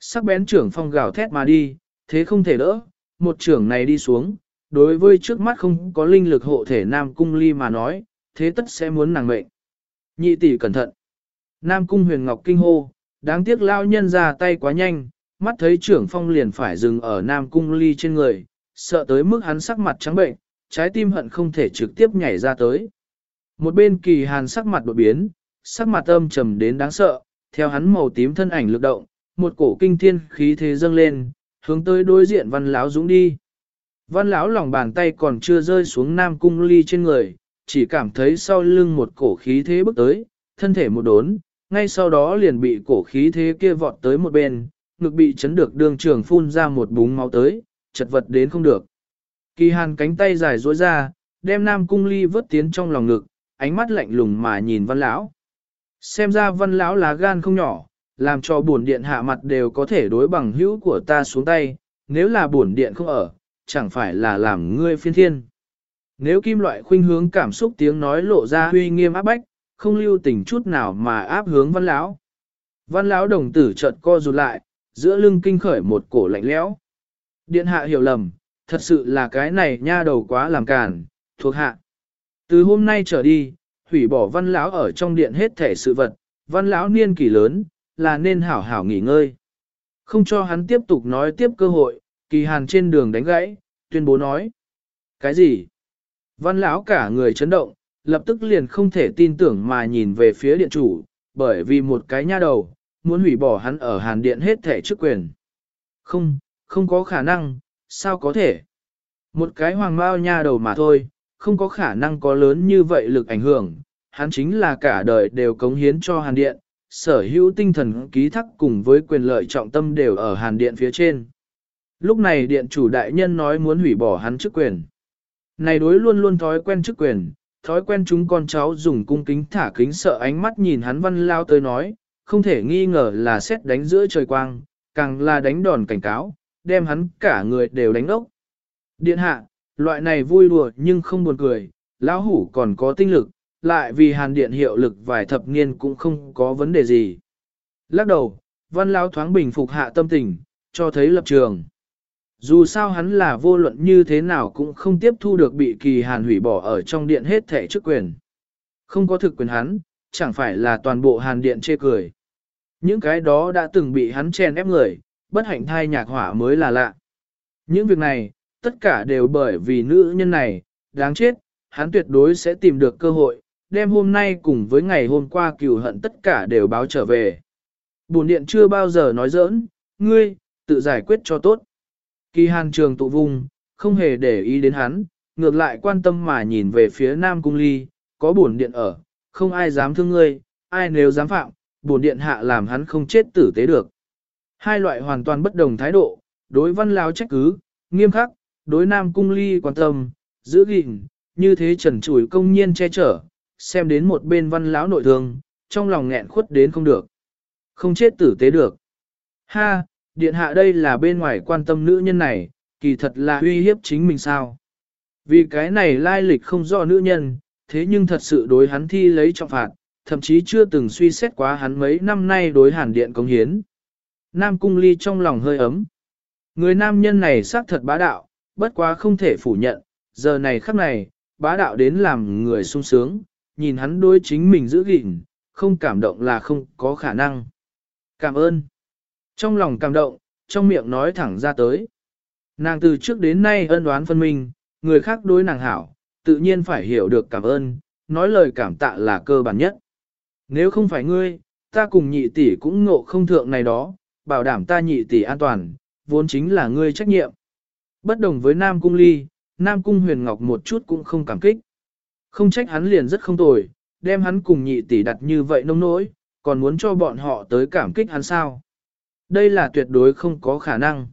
Sắc bén trưởng phong gào thét mà đi, thế không thể đỡ, một trưởng này đi xuống, đối với trước mắt không có linh lực hộ thể Nam Cung Ly mà nói, thế tất sẽ muốn nàng mệnh. Nhị tỷ cẩn thận. Nam Cung Huyền Ngọc kinh hô, đáng tiếc lao nhân ra tay quá nhanh, mắt thấy trưởng phong liền phải dừng ở Nam Cung Ly trên người, sợ tới mức hắn sắc mặt trắng bệnh, trái tim hận không thể trực tiếp nhảy ra tới. Một bên kỳ hàn sắc mặt đột biến, sắc mặt âm trầm đến đáng sợ, theo hắn màu tím thân ảnh lực động, một cổ kinh thiên khí thế dâng lên, hướng tới đối diện văn lão dũng đi. Văn lão lòng bàn tay còn chưa rơi xuống nam cung ly trên người, chỉ cảm thấy sau lưng một cổ khí thế bước tới, thân thể một đốn, ngay sau đó liền bị cổ khí thế kia vọt tới một bên, ngực bị chấn được đường trường phun ra một búng máu tới, chật vật đến không được. Kỳ hàn cánh tay dài duỗi ra, đem nam cung ly vớt tiến trong lòng ngực, ánh mắt lạnh lùng mà nhìn văn lão. Xem ra văn lão lá gan không nhỏ, làm cho bổn điện hạ mặt đều có thể đối bằng hữu của ta xuống tay, nếu là bổn điện không ở, chẳng phải là làm ngươi phiên thiên. Nếu kim loại khuynh hướng cảm xúc tiếng nói lộ ra huy nghiêm áp bách, không lưu tình chút nào mà áp hướng văn lão. Văn lão đồng tử chợt co rụt lại, giữa lưng kinh khởi một cổ lạnh lẽo. Điện hạ hiểu lầm, thật sự là cái này nha đầu quá làm cản, thuộc hạ. Từ hôm nay trở đi, hủy bỏ văn lão ở trong điện hết thể sự vật, văn lão niên kỷ lớn, là nên hảo hảo nghỉ ngơi. Không cho hắn tiếp tục nói tiếp cơ hội, kỳ hàn trên đường đánh gãy, tuyên bố nói. Cái gì? Văn lão cả người chấn động, lập tức liền không thể tin tưởng mà nhìn về phía điện chủ, bởi vì một cái nha đầu, muốn hủy bỏ hắn ở hàn điện hết thể chức quyền. Không, không có khả năng, sao có thể? Một cái hoàng mao nha đầu mà thôi, không có khả năng có lớn như vậy lực ảnh hưởng, hắn chính là cả đời đều cống hiến cho hàn điện, sở hữu tinh thần ký thắc cùng với quyền lợi trọng tâm đều ở hàn điện phía trên. Lúc này điện chủ đại nhân nói muốn hủy bỏ hắn chức quyền. Này đối luôn luôn thói quen chức quyền, thói quen chúng con cháu dùng cung kính thả kính sợ ánh mắt nhìn hắn văn lao tới nói, không thể nghi ngờ là xét đánh giữa trời quang, càng là đánh đòn cảnh cáo, đem hắn cả người đều đánh ốc. Điện hạ, loại này vui đùa nhưng không buồn cười, lão hủ còn có tinh lực, lại vì hàn điện hiệu lực vài thập niên cũng không có vấn đề gì. Lắc đầu, văn lão thoáng bình phục hạ tâm tình, cho thấy lập trường. Dù sao hắn là vô luận như thế nào cũng không tiếp thu được bị kỳ hàn hủy bỏ ở trong điện hết thẻ chức quyền. Không có thực quyền hắn, chẳng phải là toàn bộ hàn điện chê cười. Những cái đó đã từng bị hắn chèn ép người, bất hạnh thai nhạc hỏa mới là lạ. Những việc này, tất cả đều bởi vì nữ nhân này, đáng chết, hắn tuyệt đối sẽ tìm được cơ hội, đem hôm nay cùng với ngày hôm qua cừu hận tất cả đều báo trở về. Bồn điện chưa bao giờ nói giỡn, ngươi, tự giải quyết cho tốt. Kỳ hàn trường tụ vùng, không hề để ý đến hắn, ngược lại quan tâm mà nhìn về phía Nam Cung Ly, có bổn điện ở, không ai dám thương ngươi, ai nếu dám phạm, bổn điện hạ làm hắn không chết tử tế được. Hai loại hoàn toàn bất đồng thái độ, đối văn lao trách cứ, nghiêm khắc, đối Nam Cung Ly quan tâm, giữ gìn, như thế trần trùi công nhiên che chở, xem đến một bên văn lão nội thương, trong lòng nghẹn khuất đến không được. Không chết tử tế được. Ha, điện hạ đây là bên ngoài quan tâm nữ nhân này, kỳ thật là uy hiếp chính mình sao. Vì cái này lai lịch không rõ nữ nhân, thế nhưng thật sự đối hắn thi lấy trọng phạt, thậm chí chưa từng suy xét quá hắn mấy năm nay đối hàn điện công hiến. Nam cung ly trong lòng hơi ấm. Người nam nhân này xác thật bá đạo, bất quá không thể phủ nhận, giờ này khắc này, bá đạo đến làm người sung sướng, nhìn hắn đối chính mình giữ gìn, không cảm động là không có khả năng. Cảm ơn. Trong lòng cảm động, trong miệng nói thẳng ra tới. Nàng từ trước đến nay ân đoán phân minh, người khác đối nàng hảo, tự nhiên phải hiểu được cảm ơn, nói lời cảm tạ là cơ bản nhất. Nếu không phải ngươi, ta cùng nhị tỷ cũng ngộ không thượng này đó, bảo đảm ta nhị tỷ an toàn, vốn chính là ngươi trách nhiệm. Bất đồng với Nam Cung Ly, Nam Cung Huyền Ngọc một chút cũng không cảm kích. Không trách hắn liền rất không tồi, đem hắn cùng nhị tỷ đặt như vậy nông nỗi, còn muốn cho bọn họ tới cảm kích hắn sao. Đây là tuyệt đối không có khả năng.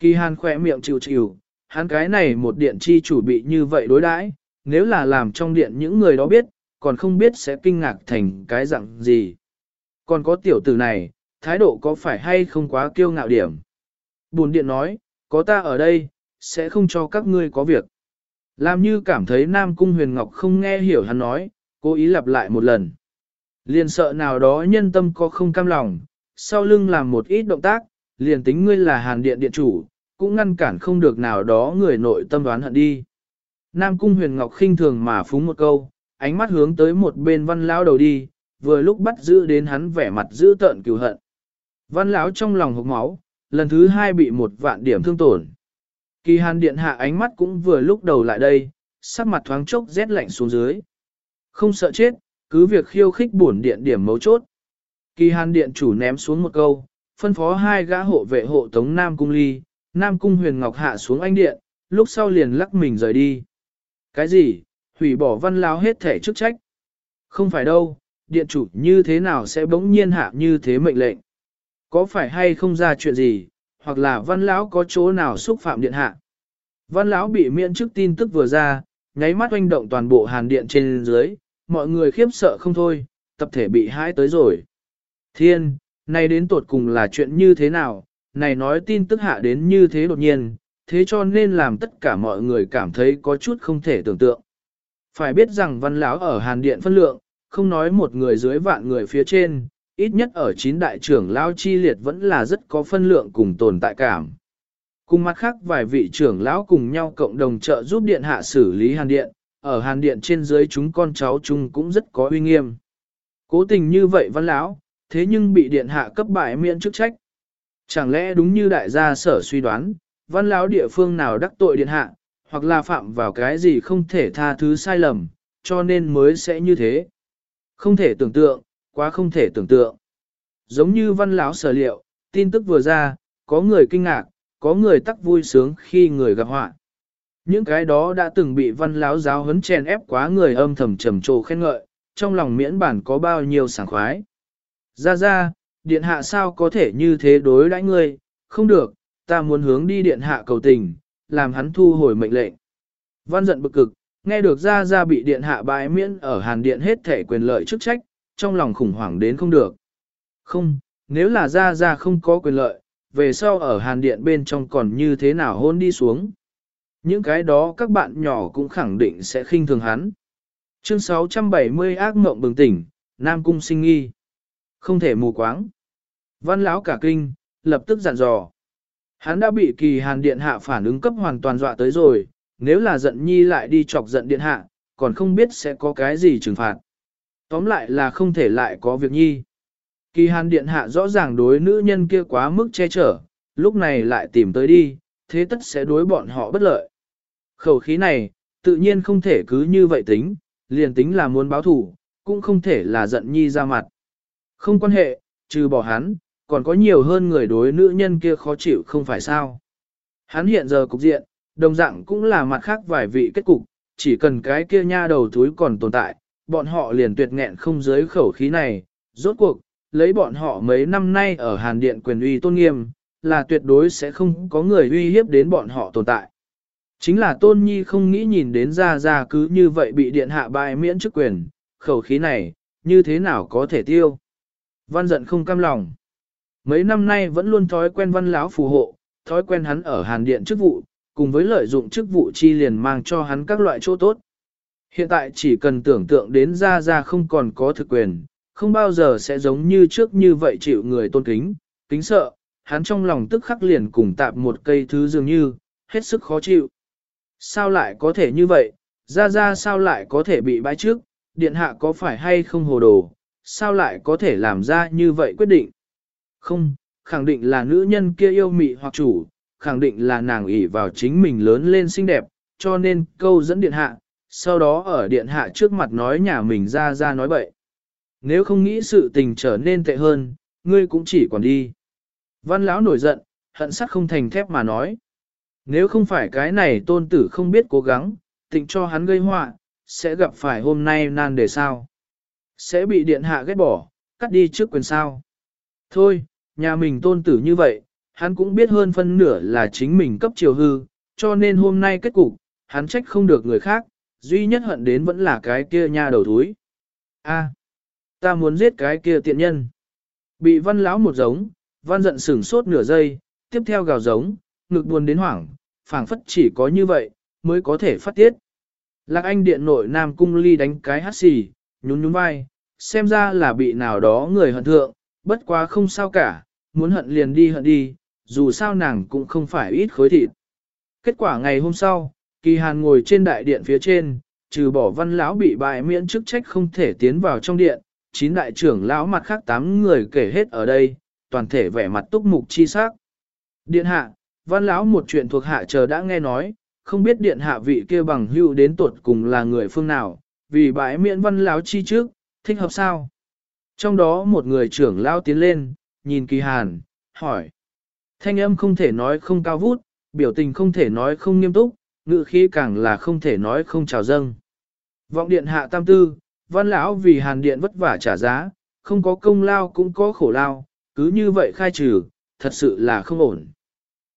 Kỳ hàn khỏe miệng chịu chịu, hắn cái này một điện chi chủ bị như vậy đối đãi, nếu là làm trong điện những người đó biết, còn không biết sẽ kinh ngạc thành cái dạng gì. Còn có tiểu tử này, thái độ có phải hay không quá kiêu ngạo điểm. Bùn điện nói, có ta ở đây, sẽ không cho các ngươi có việc. Làm như cảm thấy Nam Cung Huyền Ngọc không nghe hiểu hắn nói, cố ý lặp lại một lần. Liền sợ nào đó nhân tâm có không cam lòng, sau lưng làm một ít động tác, liền tính ngươi là hàn điện điện chủ, cũng ngăn cản không được nào đó người nội tâm đoán hận đi. Nam Cung Huyền Ngọc khinh thường mà phúng một câu, ánh mắt hướng tới một bên văn lão đầu đi, vừa lúc bắt giữ đến hắn vẻ mặt giữ tợn cừu hận. Văn lão trong lòng hộc máu, lần thứ hai bị một vạn điểm thương tổn. Kỳ hàn điện hạ ánh mắt cũng vừa lúc đầu lại đây, sắc mặt thoáng chốc rét lạnh xuống dưới. Không sợ chết, cứ việc khiêu khích bổn điện điểm mấu chốt. Kỳ hàn điện chủ ném xuống một câu, phân phó hai gã hộ vệ hộ tống Nam Cung Ly, Nam Cung Huyền Ngọc hạ xuống anh điện, lúc sau liền lắc mình rời đi. Cái gì? Hủy bỏ văn lao hết thể chức trách? Không phải đâu, điện chủ như thế nào sẽ bỗng nhiên hạ như thế mệnh lệnh? Có phải hay không ra chuyện gì, hoặc là văn lão có chỗ nào xúc phạm điện hạ? Văn lão bị miễn chức tin tức vừa ra, nháy mắt oanh động toàn bộ hàn điện trên dưới, mọi người khiếp sợ không thôi, tập thể bị hãi tới rồi. Thiên, này đến tột cùng là chuyện như thế nào, này nói tin tức hạ đến như thế đột nhiên, thế cho nên làm tất cả mọi người cảm thấy có chút không thể tưởng tượng. Phải biết rằng văn lão ở hàn điện phân lượng, không nói một người dưới vạn người phía trên, ít nhất ở chín đại trưởng lão chi liệt vẫn là rất có phân lượng cùng tồn tại cảm. Cùng mặt khác vài vị trưởng lão cùng nhau cộng đồng trợ giúp điện hạ xử lý hàn điện, ở hàn điện trên dưới chúng con cháu chung cũng rất có uy nghiêm. Cố tình như vậy văn lão, thế nhưng bị điện hạ cấp bại miễn chức trách. Chẳng lẽ đúng như đại gia sở suy đoán, văn lão địa phương nào đắc tội điện hạ, hoặc là phạm vào cái gì không thể tha thứ sai lầm, cho nên mới sẽ như thế. Không thể tưởng tượng, quá không thể tưởng tượng. Giống như văn lão sở liệu, tin tức vừa ra, có người kinh ngạc, có người tắc vui sướng khi người gặp họa. Những cái đó đã từng bị văn lão giáo huấn chèn ép quá người âm thầm trầm trồ khen ngợi, trong lòng miễn bản có bao nhiêu sảng khoái. Ra ra, điện hạ sao có thể như thế đối đãi ngươi, không được, ta muốn hướng đi điện hạ cầu tình, làm hắn thu hồi mệnh lệnh. Văn giận bực cực, nghe được ra ra bị điện hạ bãi miễn ở hàn điện hết thể quyền lợi chức trách, trong lòng khủng hoảng đến không được. Không, nếu là ra ra không có quyền lợi, về sau ở hàn điện bên trong còn như thế nào hôn đi xuống. Những cái đó các bạn nhỏ cũng khẳng định sẽ khinh thường hắn. Chương 670 ác mộng bừng tỉnh, Nam Cung sinh nghi. Không thể mù quáng. Văn lão cả kinh, lập tức dặn dò. Hắn đã bị kỳ hàn điện hạ phản ứng cấp hoàn toàn dọa tới rồi, nếu là giận nhi lại đi chọc giận điện hạ, còn không biết sẽ có cái gì trừng phạt. Tóm lại là không thể lại có việc nhi. Kỳ hàn điện hạ rõ ràng đối nữ nhân kia quá mức che chở, lúc này lại tìm tới đi, thế tất sẽ đối bọn họ bất lợi. Khẩu khí này, tự nhiên không thể cứ như vậy tính, liền tính là muốn báo thủ, cũng không thể là giận nhi ra mặt. Không quan hệ, trừ bỏ hắn, còn có nhiều hơn người đối nữ nhân kia khó chịu không phải sao. Hắn hiện giờ cục diện, đồng dạng cũng là mặt khác vài vị kết cục, chỉ cần cái kia nha đầu túi còn tồn tại, bọn họ liền tuyệt nghẹn không giới khẩu khí này, rốt cuộc, lấy bọn họ mấy năm nay ở Hàn Điện quyền uy tôn nghiêm, là tuyệt đối sẽ không có người uy hiếp đến bọn họ tồn tại. Chính là Tôn Nhi không nghĩ nhìn đến ra ra cứ như vậy bị điện hạ bài miễn chức quyền, khẩu khí này, như thế nào có thể tiêu. Văn giận không cam lòng. Mấy năm nay vẫn luôn thói quen văn lão phù hộ, thói quen hắn ở hàn điện chức vụ, cùng với lợi dụng chức vụ chi liền mang cho hắn các loại chỗ tốt. Hiện tại chỉ cần tưởng tượng đến ra ra không còn có thực quyền, không bao giờ sẽ giống như trước như vậy chịu người tôn kính, kính sợ, hắn trong lòng tức khắc liền cùng tạp một cây thứ dường như, hết sức khó chịu. Sao lại có thể như vậy, ra ra sao lại có thể bị bãi trước, điện hạ có phải hay không hồ đồ, sao lại có thể làm ra như vậy quyết định. Không, khẳng định là nữ nhân kia yêu mị hoặc chủ, khẳng định là nàng ỷ vào chính mình lớn lên xinh đẹp, cho nên câu dẫn điện hạ, sau đó ở điện hạ trước mặt nói nhà mình ra ra nói bậy. Nếu không nghĩ sự tình trở nên tệ hơn, ngươi cũng chỉ còn đi. Văn lão nổi giận, hận sắt không thành thép mà nói. Nếu không phải cái này tôn tử không biết cố gắng, tịnh cho hắn gây họa, sẽ gặp phải hôm nay nan để sao. Sẽ bị điện hạ ghét bỏ, cắt đi trước quyền sao. Thôi, nhà mình tôn tử như vậy, hắn cũng biết hơn phân nửa là chính mình cấp chiều hư, cho nên hôm nay kết cục, hắn trách không được người khác, duy nhất hận đến vẫn là cái kia nha đầu thúi. A, ta muốn giết cái kia tiện nhân. Bị văn lão một giống, văn giận sửng sốt nửa giây, tiếp theo gào giống, ngực buồn đến hoảng, phảng phất chỉ có như vậy, mới có thể phát tiết. Lạc anh điện nội nam cung ly đánh cái hát xì, nhún nhún vai, xem ra là bị nào đó người hận thượng, bất quá không sao cả, muốn hận liền đi hận đi, dù sao nàng cũng không phải ít khối thịt. Kết quả ngày hôm sau, kỳ hàn ngồi trên đại điện phía trên, trừ bỏ văn lão bị bại miễn chức trách không thể tiến vào trong điện, chín đại trưởng lão mặt khác tám người kể hết ở đây, toàn thể vẻ mặt túc mục chi sắc. Điện hạ, văn lão một chuyện thuộc hạ chờ đã nghe nói, không biết điện hạ vị kia bằng hưu đến tuột cùng là người phương nào, vì bãi miễn văn lão chi trước, thích hợp sao? Trong đó một người trưởng lão tiến lên, nhìn kỳ hàn, hỏi. Thanh âm không thể nói không cao vút, biểu tình không thể nói không nghiêm túc, ngự khí càng là không thể nói không chào dâng. Vọng điện hạ tam tư, văn lão vì hàn điện vất vả trả giá, không có công lao cũng có khổ lao, cứ như vậy khai trừ, thật sự là không ổn.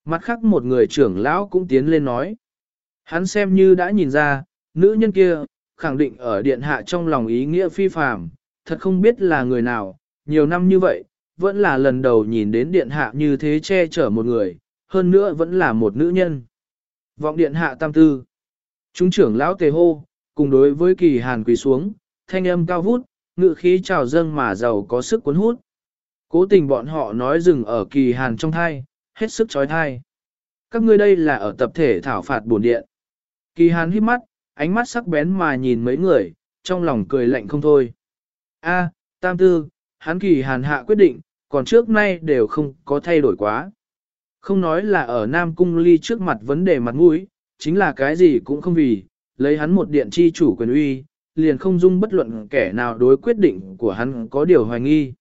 Mặt khác một người trưởng lão cũng tiến lên nói. Hắn xem như đã nhìn ra, nữ nhân kia, khẳng định ở điện hạ trong lòng ý nghĩa phi phàm, thật không biết là người nào, nhiều năm như vậy, vẫn là lần đầu nhìn đến điện hạ như thế che chở một người, hơn nữa vẫn là một nữ nhân. Vọng điện hạ tam tư. Trung trưởng lão tề hô, cùng đối với kỳ hàn quỳ xuống, thanh âm cao vút, ngự khí trào dâng mà giàu có sức cuốn hút. Cố tình bọn họ nói dừng ở kỳ hàn trong thai, hết sức trói thai. Các ngươi đây là ở tập thể thảo phạt bổn điện. Kỳ hàn hít mắt, ánh mắt sắc bén mà nhìn mấy người, trong lòng cười lạnh không thôi. A, tam tư, hắn kỳ hàn hạ quyết định, còn trước nay đều không có thay đổi quá. Không nói là ở Nam Cung Ly trước mặt vấn đề mặt mũi, chính là cái gì cũng không vì, lấy hắn một điện chi chủ quyền uy, liền không dung bất luận kẻ nào đối quyết định của hắn có điều hoài nghi.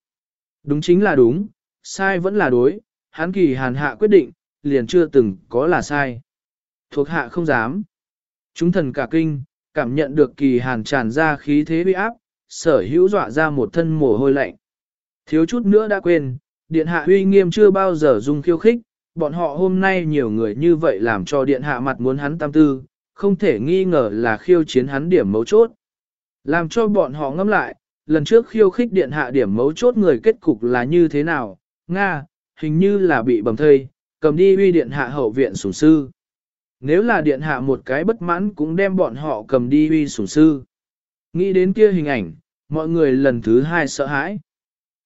Đúng chính là đúng, sai vẫn là đối, hắn kỳ hàn hạ quyết định, liền chưa từng có là sai. Thuộc hạ không dám. Chúng thần cả kinh, cảm nhận được kỳ hàn tràn ra khí thế uy áp, sở hữu dọa ra một thân mồ hôi lạnh. Thiếu chút nữa đã quên, điện hạ uy nghiêm chưa bao giờ dùng khiêu khích, bọn họ hôm nay nhiều người như vậy làm cho điện hạ mặt muốn hắn tam tư, không thể nghi ngờ là khiêu chiến hắn điểm mấu chốt. Làm cho bọn họ ngâm lại, lần trước khiêu khích điện hạ điểm mấu chốt người kết cục là như thế nào, Nga, hình như là bị bầm thây, cầm đi uy điện hạ hậu viện sủng sư. Nếu là điện hạ một cái bất mãn cũng đem bọn họ cầm đi uy sủng sư. Nghĩ đến kia hình ảnh, mọi người lần thứ hai sợ hãi.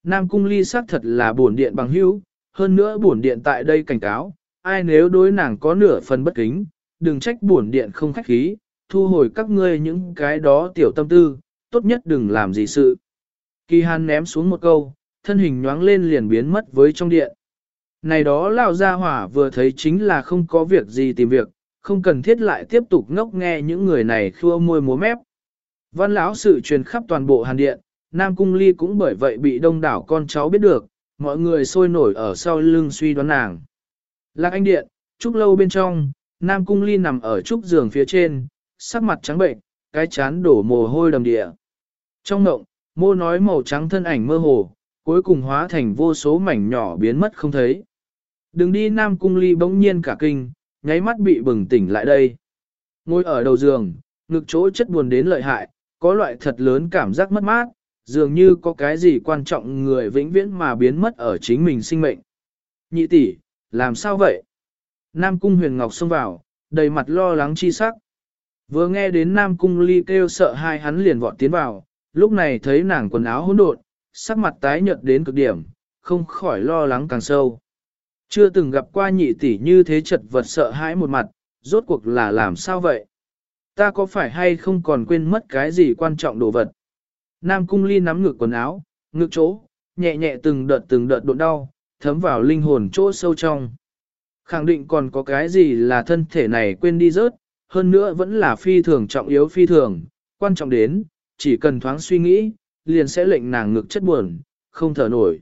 Nam cung ly xác thật là bổn điện bằng hữu, hơn nữa bổn điện tại đây cảnh cáo, ai nếu đối nàng có nửa phần bất kính, đừng trách bổn điện không khách khí, thu hồi các ngươi những cái đó tiểu tâm tư, tốt nhất đừng làm gì sự. Kỳ hàn ném xuống một câu, thân hình nhoáng lên liền biến mất với trong điện. Này đó lão gia hỏa vừa thấy chính là không có việc gì tìm việc, không cần thiết lại tiếp tục ngốc nghe những người này khua môi múa mép. Văn lão sự truyền khắp toàn bộ hàn điện, Nam Cung Ly cũng bởi vậy bị đông đảo con cháu biết được, mọi người sôi nổi ở sau lưng suy đoán nàng. Lạc anh điện, trúc lâu bên trong, Nam Cung Ly nằm ở trúc giường phía trên, sắc mặt trắng bệnh, cái chán đổ mồ hôi đầm địa. Trong ngộng, mô nói màu trắng thân ảnh mơ hồ, cuối cùng hóa thành vô số mảnh nhỏ biến mất không thấy. Đừng đi Nam Cung Ly bỗng nhiên cả kinh, nháy mắt bị bừng tỉnh lại đây. Ngồi ở đầu giường, ngực chỗ chất buồn đến lợi hại, có loại thật lớn cảm giác mất mát, dường như có cái gì quan trọng người vĩnh viễn mà biến mất ở chính mình sinh mệnh. Nhị tỷ, làm sao vậy? Nam Cung Huyền Ngọc xông vào, đầy mặt lo lắng chi sắc. Vừa nghe đến Nam Cung Ly kêu sợ hai hắn liền vọt tiến vào, lúc này thấy nàng quần áo hỗn độn, sắc mặt tái nhợt đến cực điểm, không khỏi lo lắng càng sâu. Chưa từng gặp qua nhị tỷ như thế chật vật sợ hãi một mặt, rốt cuộc là làm sao vậy? Ta có phải hay không còn quên mất cái gì quan trọng đồ vật? Nam cung ly nắm ngực quần áo, ngực chỗ, nhẹ nhẹ từng đợt từng đợt độn đau, thấm vào linh hồn chỗ sâu trong. Khẳng định còn có cái gì là thân thể này quên đi rớt, hơn nữa vẫn là phi thường trọng yếu phi thường, quan trọng đến, chỉ cần thoáng suy nghĩ, liền sẽ lệnh nàng ngực chất buồn, không thở nổi.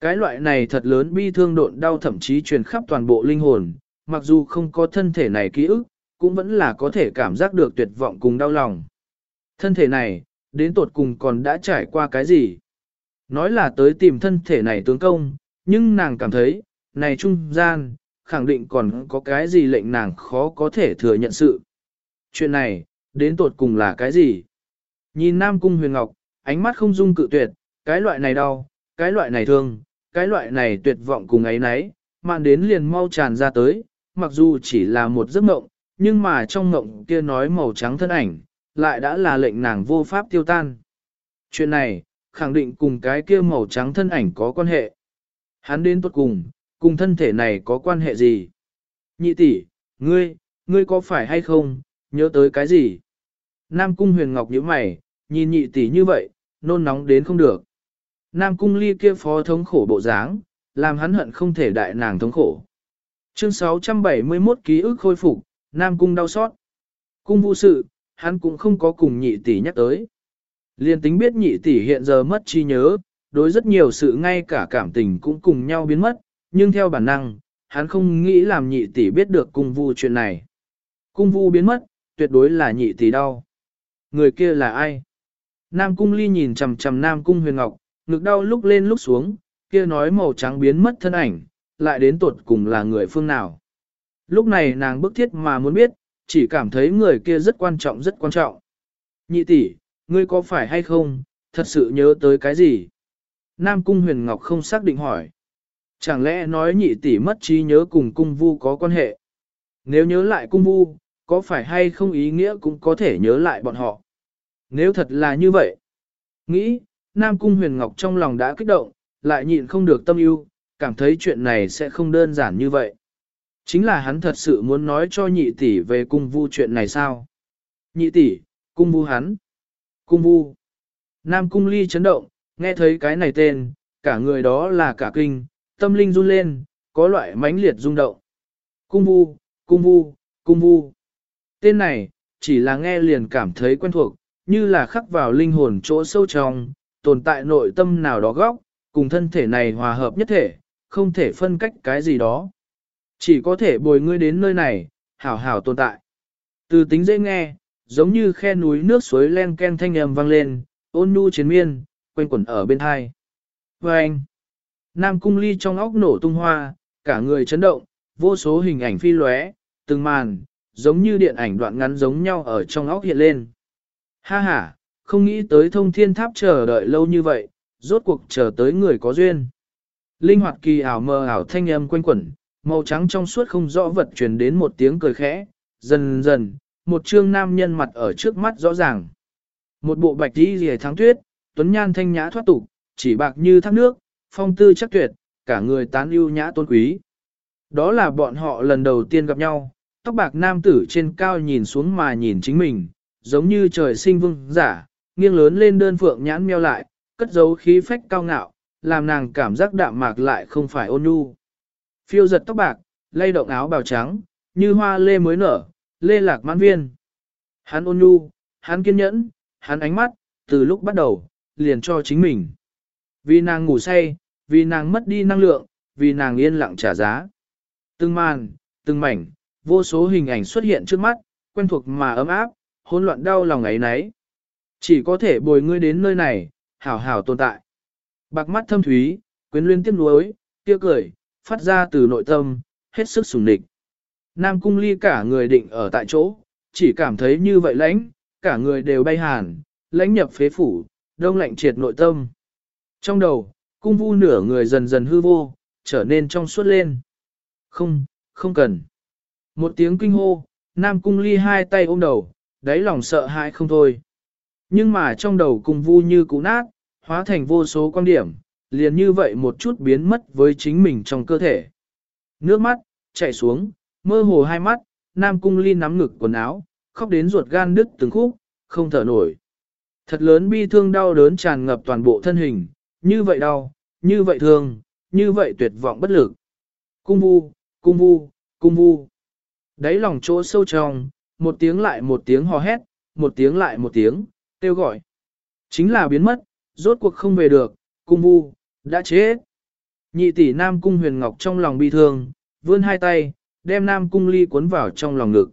Cái loại này thật lớn bi thương độn đau thậm chí truyền khắp toàn bộ linh hồn, mặc dù không có thân thể này ký ức, cũng vẫn là có thể cảm giác được tuyệt vọng cùng đau lòng. Thân thể này, đến tột cùng còn đã trải qua cái gì? Nói là tới tìm thân thể này tướng công, nhưng nàng cảm thấy, này trung gian, khẳng định còn có cái gì lệnh nàng khó có thể thừa nhận sự. Chuyện này, đến tột cùng là cái gì? Nhìn Nam Cung Huyền Ngọc, ánh mắt không dung cự tuyệt, cái loại này đau, cái loại này thương, cái loại này tuyệt vọng cùng ấy nấy, mạn đến liền mau tràn ra tới, mặc dù chỉ là một giấc mộng, nhưng mà trong mộng kia nói màu trắng thân ảnh, lại đã là lệnh nàng vô pháp tiêu tan. Chuyện này, khẳng định cùng cái kia màu trắng thân ảnh có quan hệ. Hắn đến tốt cùng, cùng thân thể này có quan hệ gì? Nhị tỷ, ngươi, ngươi có phải hay không, nhớ tới cái gì? Nam cung huyền ngọc nhíu mày, nhìn nhị tỷ như vậy, nôn nóng đến không được. Nam cung ly kia phó thống khổ bộ dáng, làm hắn hận không thể đại nàng thống khổ. Chương 671 ký ức khôi phục, Nam cung đau xót. Cung vụ sự, hắn cũng không có cùng nhị tỷ nhắc tới. Liên tính biết nhị tỷ hiện giờ mất trí nhớ, đối rất nhiều sự ngay cả cảm tình cũng cùng nhau biến mất, nhưng theo bản năng, hắn không nghĩ làm nhị tỷ biết được cung vu chuyện này. Cung vu biến mất, tuyệt đối là nhị tỷ đau. Người kia là ai? Nam cung ly nhìn chầm chầm Nam cung huyền ngọc, ngực đau lúc lên lúc xuống, kia nói màu trắng biến mất thân ảnh, lại đến tuột cùng là người phương nào. Lúc này nàng bức thiết mà muốn biết, chỉ cảm thấy người kia rất quan trọng rất quan trọng. Nhị tỷ, ngươi có phải hay không, thật sự nhớ tới cái gì? Nam Cung Huyền Ngọc không xác định hỏi. Chẳng lẽ nói nhị tỷ mất trí nhớ cùng cung vu có quan hệ? Nếu nhớ lại cung vu, có phải hay không ý nghĩa cũng có thể nhớ lại bọn họ? Nếu thật là như vậy, nghĩ, Nam Cung Huyền Ngọc trong lòng đã kích động, lại nhịn không được tâm ưu, cảm thấy chuyện này sẽ không đơn giản như vậy. Chính là hắn thật sự muốn nói cho nhị tỷ về cung vu chuyện này sao? Nhị tỷ, cung vu hắn. Cung vu. Nam cung ly chấn động, nghe thấy cái này tên, cả người đó là cả kinh, tâm linh run lên, có loại mãnh liệt rung động. Cung vu, cung vu, cung vu. Tên này, chỉ là nghe liền cảm thấy quen thuộc, như là khắc vào linh hồn chỗ sâu trong, tồn tại nội tâm nào đó góc, cùng thân thể này hòa hợp nhất thể, không thể phân cách cái gì đó. Chỉ có thể bồi ngươi đến nơi này, hảo hảo tồn tại. Từ tính dễ nghe, giống như khe núi nước suối len ken thanh âm vang lên, ôn nhu chiến miên, quanh quẩn ở bên hai. Và anh, Nam cung ly trong óc nổ tung hoa, cả người chấn động, vô số hình ảnh phi lóe, từng màn, giống như điện ảnh đoạn ngắn giống nhau ở trong óc hiện lên. Ha ha, không nghĩ tới thông thiên tháp chờ đợi lâu như vậy, rốt cuộc chờ tới người có duyên. Linh hoạt kỳ ảo mơ ảo thanh âm quanh quẩn, màu trắng trong suốt không rõ vật truyền đến một tiếng cười khẽ, dần dần, một trương nam nhân mặt ở trước mắt rõ ràng. Một bộ bạch đi rìa tháng tuyết, tuấn nhan thanh nhã thoát tục, chỉ bạc như thác nước, phong tư chắc tuyệt, cả người tán ưu nhã tôn quý. Đó là bọn họ lần đầu tiên gặp nhau, tóc bạc nam tử trên cao nhìn xuống mà nhìn chính mình, giống như trời sinh vương giả, nghiêng lớn lên đơn phượng nhãn meo lại, cất giấu khí phách cao ngạo, làm nàng cảm giác đạm mạc lại không phải ôn nhu. Phiêu giật tóc bạc, lay động áo bào trắng, như hoa lê mới nở, lê lạc mãn viên. Hắn ôn nhu, hắn kiên nhẫn, hắn ánh mắt, từ lúc bắt đầu, liền cho chính mình. Vì nàng ngủ say, vì nàng mất đi năng lượng, vì nàng yên lặng trả giá. Từng màn, từng mảnh, vô số hình ảnh xuất hiện trước mắt, quen thuộc mà ấm áp, hỗn loạn đau lòng ấy nấy. Chỉ có thể bồi ngươi đến nơi này, hảo hảo tồn tại. Bạc mắt thâm thúy, quyến luyên tiếc nuối, kia cười, phát ra từ nội tâm, hết sức sùng địch. Nam cung ly cả người định ở tại chỗ, chỉ cảm thấy như vậy lãnh, cả người đều bay hàn, lãnh nhập phế phủ, đông lạnh triệt nội tâm. Trong đầu, cung vu nửa người dần dần hư vô, trở nên trong suốt lên. Không, không cần. Một tiếng kinh hô, Nam cung ly hai tay ôm đầu, đáy lòng sợ hãi không thôi. Nhưng mà trong đầu cung vu như cũ nát, hóa thành vô số quan điểm, liền như vậy một chút biến mất với chính mình trong cơ thể. Nước mắt, chảy xuống, mơ hồ hai mắt, Nam Cung Ly nắm ngực quần áo, khóc đến ruột gan đứt từng khúc, không thở nổi. Thật lớn bi thương đau đớn tràn ngập toàn bộ thân hình, như vậy đau, như vậy thương, như vậy tuyệt vọng bất lực. Cung vu, cung vu, cung vu. Đấy lòng chỗ sâu trong, một tiếng lại một tiếng hò hét, một tiếng lại một tiếng, kêu gọi. Chính là biến mất, rốt cuộc không về được, cung vu, đã chết. Nhị tỷ Nam Cung Huyền Ngọc trong lòng bi thương, vươn hai tay, đem Nam Cung Ly cuốn vào trong lòng ngực.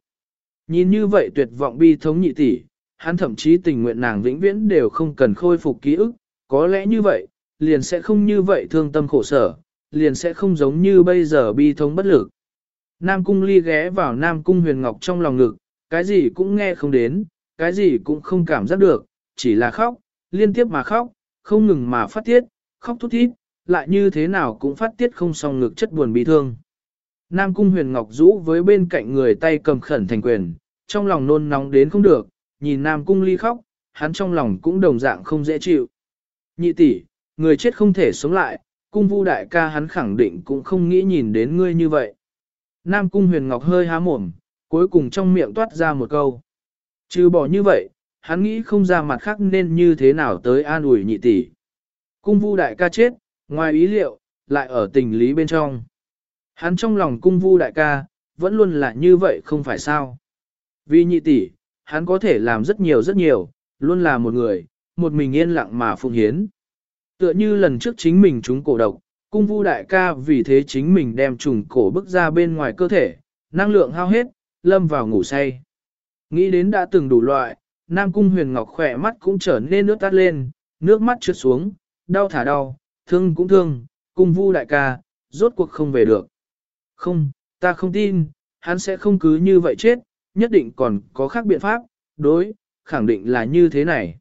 Nhìn như vậy tuyệt vọng bi thống nhị tỷ, hắn thậm chí tình nguyện nàng vĩnh viễn đều không cần khôi phục ký ức, có lẽ như vậy, liền sẽ không như vậy thương tâm khổ sở, liền sẽ không giống như bây giờ bi thống bất lực. Nam Cung Ly ghé vào Nam Cung Huyền Ngọc trong lòng ngực, cái gì cũng nghe không đến, cái gì cũng không cảm giác được, chỉ là khóc, liên tiếp mà khóc, không ngừng mà phát tiết, khóc thút thít, lại như thế nào cũng phát tiết không xong ngực chất buồn bi thương. Nam Cung Huyền Ngọc rũ với bên cạnh người tay cầm khẩn thành quyền, trong lòng nôn nóng đến không được, nhìn Nam Cung Ly khóc, hắn trong lòng cũng đồng dạng không dễ chịu. Nhị tỷ, người chết không thể sống lại, cung vu đại ca hắn khẳng định cũng không nghĩ nhìn đến ngươi như vậy. Nam Cung Huyền Ngọc hơi há mồm, cuối cùng trong miệng toát ra một câu. Trừ bỏ như vậy, hắn nghĩ không ra mặt khác nên như thế nào tới an ủi nhị tỷ. Cung vu đại ca chết, ngoài ý liệu, lại ở tình lý bên trong. Hắn trong lòng cung vu đại ca, vẫn luôn là như vậy không phải sao. Vì nhị tỷ, hắn có thể làm rất nhiều rất nhiều, luôn là một người, một mình yên lặng mà phụng hiến. Tựa như lần trước chính mình chúng cổ độc, cung vu đại ca vì thế chính mình đem trùng cổ bức ra bên ngoài cơ thể, năng lượng hao hết, lâm vào ngủ say. Nghĩ đến đã từng đủ loại, Nam Cung Huyền Ngọc khỏe mắt cũng trở nên nước tắt lên, nước mắt trượt xuống, đau thả đau, thương cũng thương, cung vu đại ca, rốt cuộc không về được. Không, ta không tin, hắn sẽ không cứ như vậy chết, nhất định còn có khác biện pháp, đối, khẳng định là như thế này.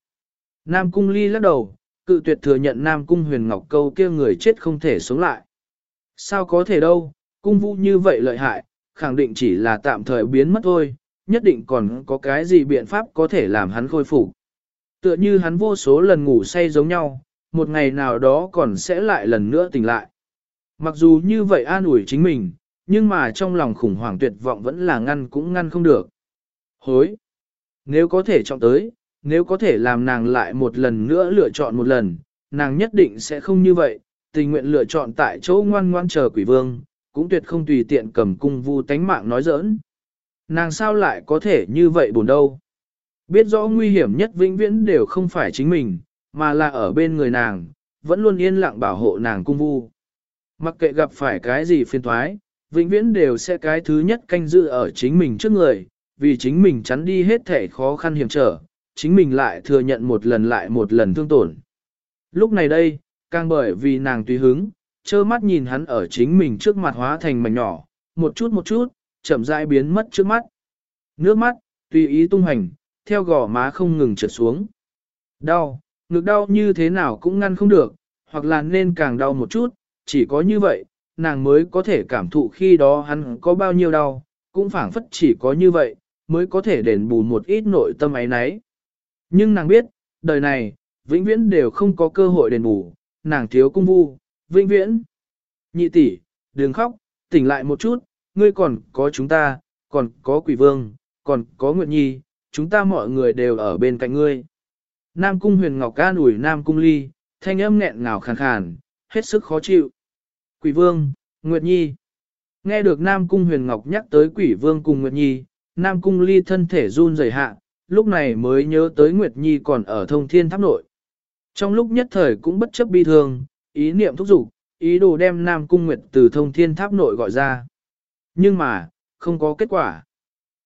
Nam Cung Ly lắc đầu, cự tuyệt thừa nhận Nam Cung Huyền Ngọc câu kia người chết không thể sống lại. Sao có thể đâu, cung vũ như vậy lợi hại, khẳng định chỉ là tạm thời biến mất thôi, nhất định còn có cái gì biện pháp có thể làm hắn khôi phục. Tựa như hắn vô số lần ngủ say giống nhau, một ngày nào đó còn sẽ lại lần nữa tỉnh lại. Mặc dù như vậy an ủi chính mình, nhưng mà trong lòng khủng hoảng tuyệt vọng vẫn là ngăn cũng ngăn không được. Hối! Nếu có thể chọn tới, nếu có thể làm nàng lại một lần nữa lựa chọn một lần, nàng nhất định sẽ không như vậy, tình nguyện lựa chọn tại chỗ ngoan ngoan chờ quỷ vương, cũng tuyệt không tùy tiện cầm cung vu tánh mạng nói giỡn. Nàng sao lại có thể như vậy buồn đâu? Biết rõ nguy hiểm nhất vĩnh viễn đều không phải chính mình, mà là ở bên người nàng, vẫn luôn yên lặng bảo hộ nàng cung vu. Mặc kệ gặp phải cái gì phiền thoái, vĩnh viễn đều sẽ cái thứ nhất canh giữ ở chính mình trước người, vì chính mình chắn đi hết thể khó khăn hiểm trở, chính mình lại thừa nhận một lần lại một lần thương tổn. Lúc này đây, càng bởi vì nàng tùy hứng, trơ mắt nhìn hắn ở chính mình trước mặt hóa thành mảnh nhỏ, một chút một chút, chậm rãi biến mất trước mắt. Nước mắt, tùy ý tung hành, theo gò má không ngừng trượt xuống. Đau, ngực đau như thế nào cũng ngăn không được, hoặc là nên càng đau một chút, chỉ có như vậy, nàng mới có thể cảm thụ khi đó hắn có bao nhiêu đau, cũng phảng phất chỉ có như vậy, mới có thể đền bù một ít nội tâm ấy nấy. Nhưng nàng biết, đời này, vĩnh viễn đều không có cơ hội đền bù, nàng thiếu cung vu, vĩnh viễn. Nhị tỷ, đừng khóc, tỉnh lại một chút, ngươi còn có chúng ta, còn có quỷ vương, còn có Nguyệt Nhi, chúng ta mọi người đều ở bên cạnh ngươi. Nam cung huyền ngọc ca ủi Nam cung ly, thanh âm nghẹn ngào khàn khàn, hết sức khó chịu. Quỷ vương, Nguyệt Nhi. Nghe được Nam cung huyền ngọc nhắc tới quỷ vương cùng Nguyệt Nhi, Nam cung ly thân thể run rẩy hạ, lúc này mới nhớ tới Nguyệt Nhi còn ở thông thiên tháp nội. Trong lúc nhất thời cũng bất chấp bi thương, ý niệm thúc giục, ý đồ đem Nam Cung Nguyệt từ thông thiên tháp nội gọi ra. Nhưng mà, không có kết quả.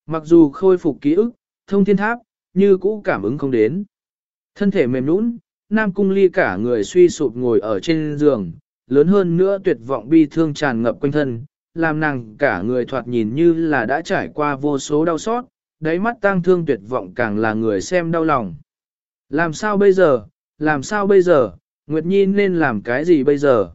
Mặc dù khôi phục ký ức, thông thiên tháp, như cũ cảm ứng không đến. Thân thể mềm nũng, Nam Cung Ly cả người suy sụp ngồi ở trên giường, lớn hơn nữa tuyệt vọng bi thương tràn ngập quanh thân, làm nàng cả người thoạt nhìn như là đã trải qua vô số đau xót, đáy mắt tang thương tuyệt vọng càng là người xem đau lòng. Làm sao bây giờ, làm sao bây giờ, Nguyệt Nhi nên làm cái gì bây giờ?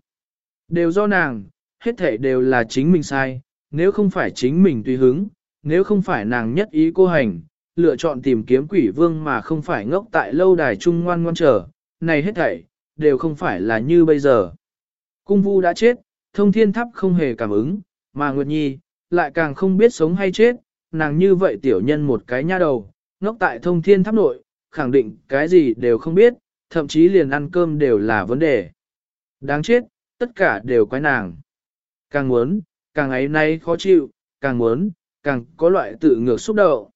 Đều do nàng, hết thể đều là chính mình sai, nếu không phải chính mình tùy hứng, nếu không phải nàng nhất ý cô hành, lựa chọn tìm kiếm quỷ vương mà không phải ngốc tại lâu đài trung ngoan ngoan chờ, này hết thảy, đều không phải là như bây giờ. Cung vu đã chết, thông thiên tháp không hề cảm ứng, mà Nguyệt Nhi, lại càng không biết sống hay chết, nàng như vậy tiểu nhân một cái nha đầu, ngốc tại thông thiên tháp nội, khẳng định cái gì đều không biết, thậm chí liền ăn cơm đều là vấn đề. Đáng chết, tất cả đều quái nàng. Càng muốn, càng ấy nay khó chịu, càng muốn, càng có loại tự ngược xúc động.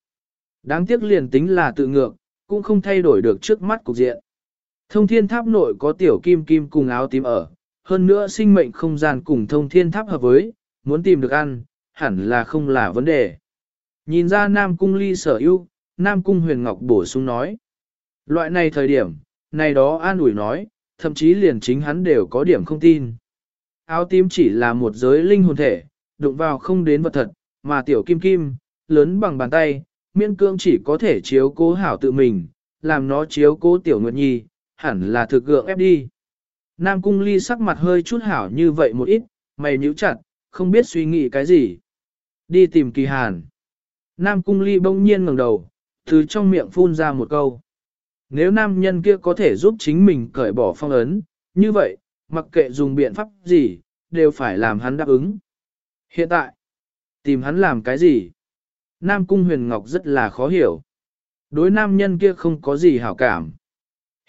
Đáng tiếc liền tính là tự ngược, cũng không thay đổi được trước mắt cục diện. Thông thiên tháp nội có tiểu kim kim cùng áo tím ở, hơn nữa sinh mệnh không gian cùng thông thiên tháp hợp với, muốn tìm được ăn, hẳn là không là vấn đề. Nhìn ra Nam Cung ly sở ưu, Nam Cung huyền ngọc bổ sung nói. Loại này thời điểm, này đó an ủi nói, thậm chí liền chính hắn đều có điểm không tin. Áo tím chỉ là một giới linh hồn thể, đụng vào không đến vật thật, mà tiểu kim kim, lớn bằng bàn tay, miễn cương chỉ có thể chiếu cố hảo tự mình, làm nó chiếu cố tiểu nguyệt nhi, hẳn là thực gượng ép đi. Nam cung ly sắc mặt hơi chút hảo như vậy một ít, mày nhíu chặt, không biết suy nghĩ cái gì. Đi tìm kỳ hàn. Nam cung ly bỗng nhiên ngẩng đầu, từ trong miệng phun ra một câu. Nếu nam nhân kia có thể giúp chính mình cởi bỏ phong ấn, như vậy, mặc kệ dùng biện pháp gì, đều phải làm hắn đáp ứng. Hiện tại, tìm hắn làm cái gì? Nam Cung Huyền Ngọc rất là khó hiểu. Đối nam nhân kia không có gì hảo cảm.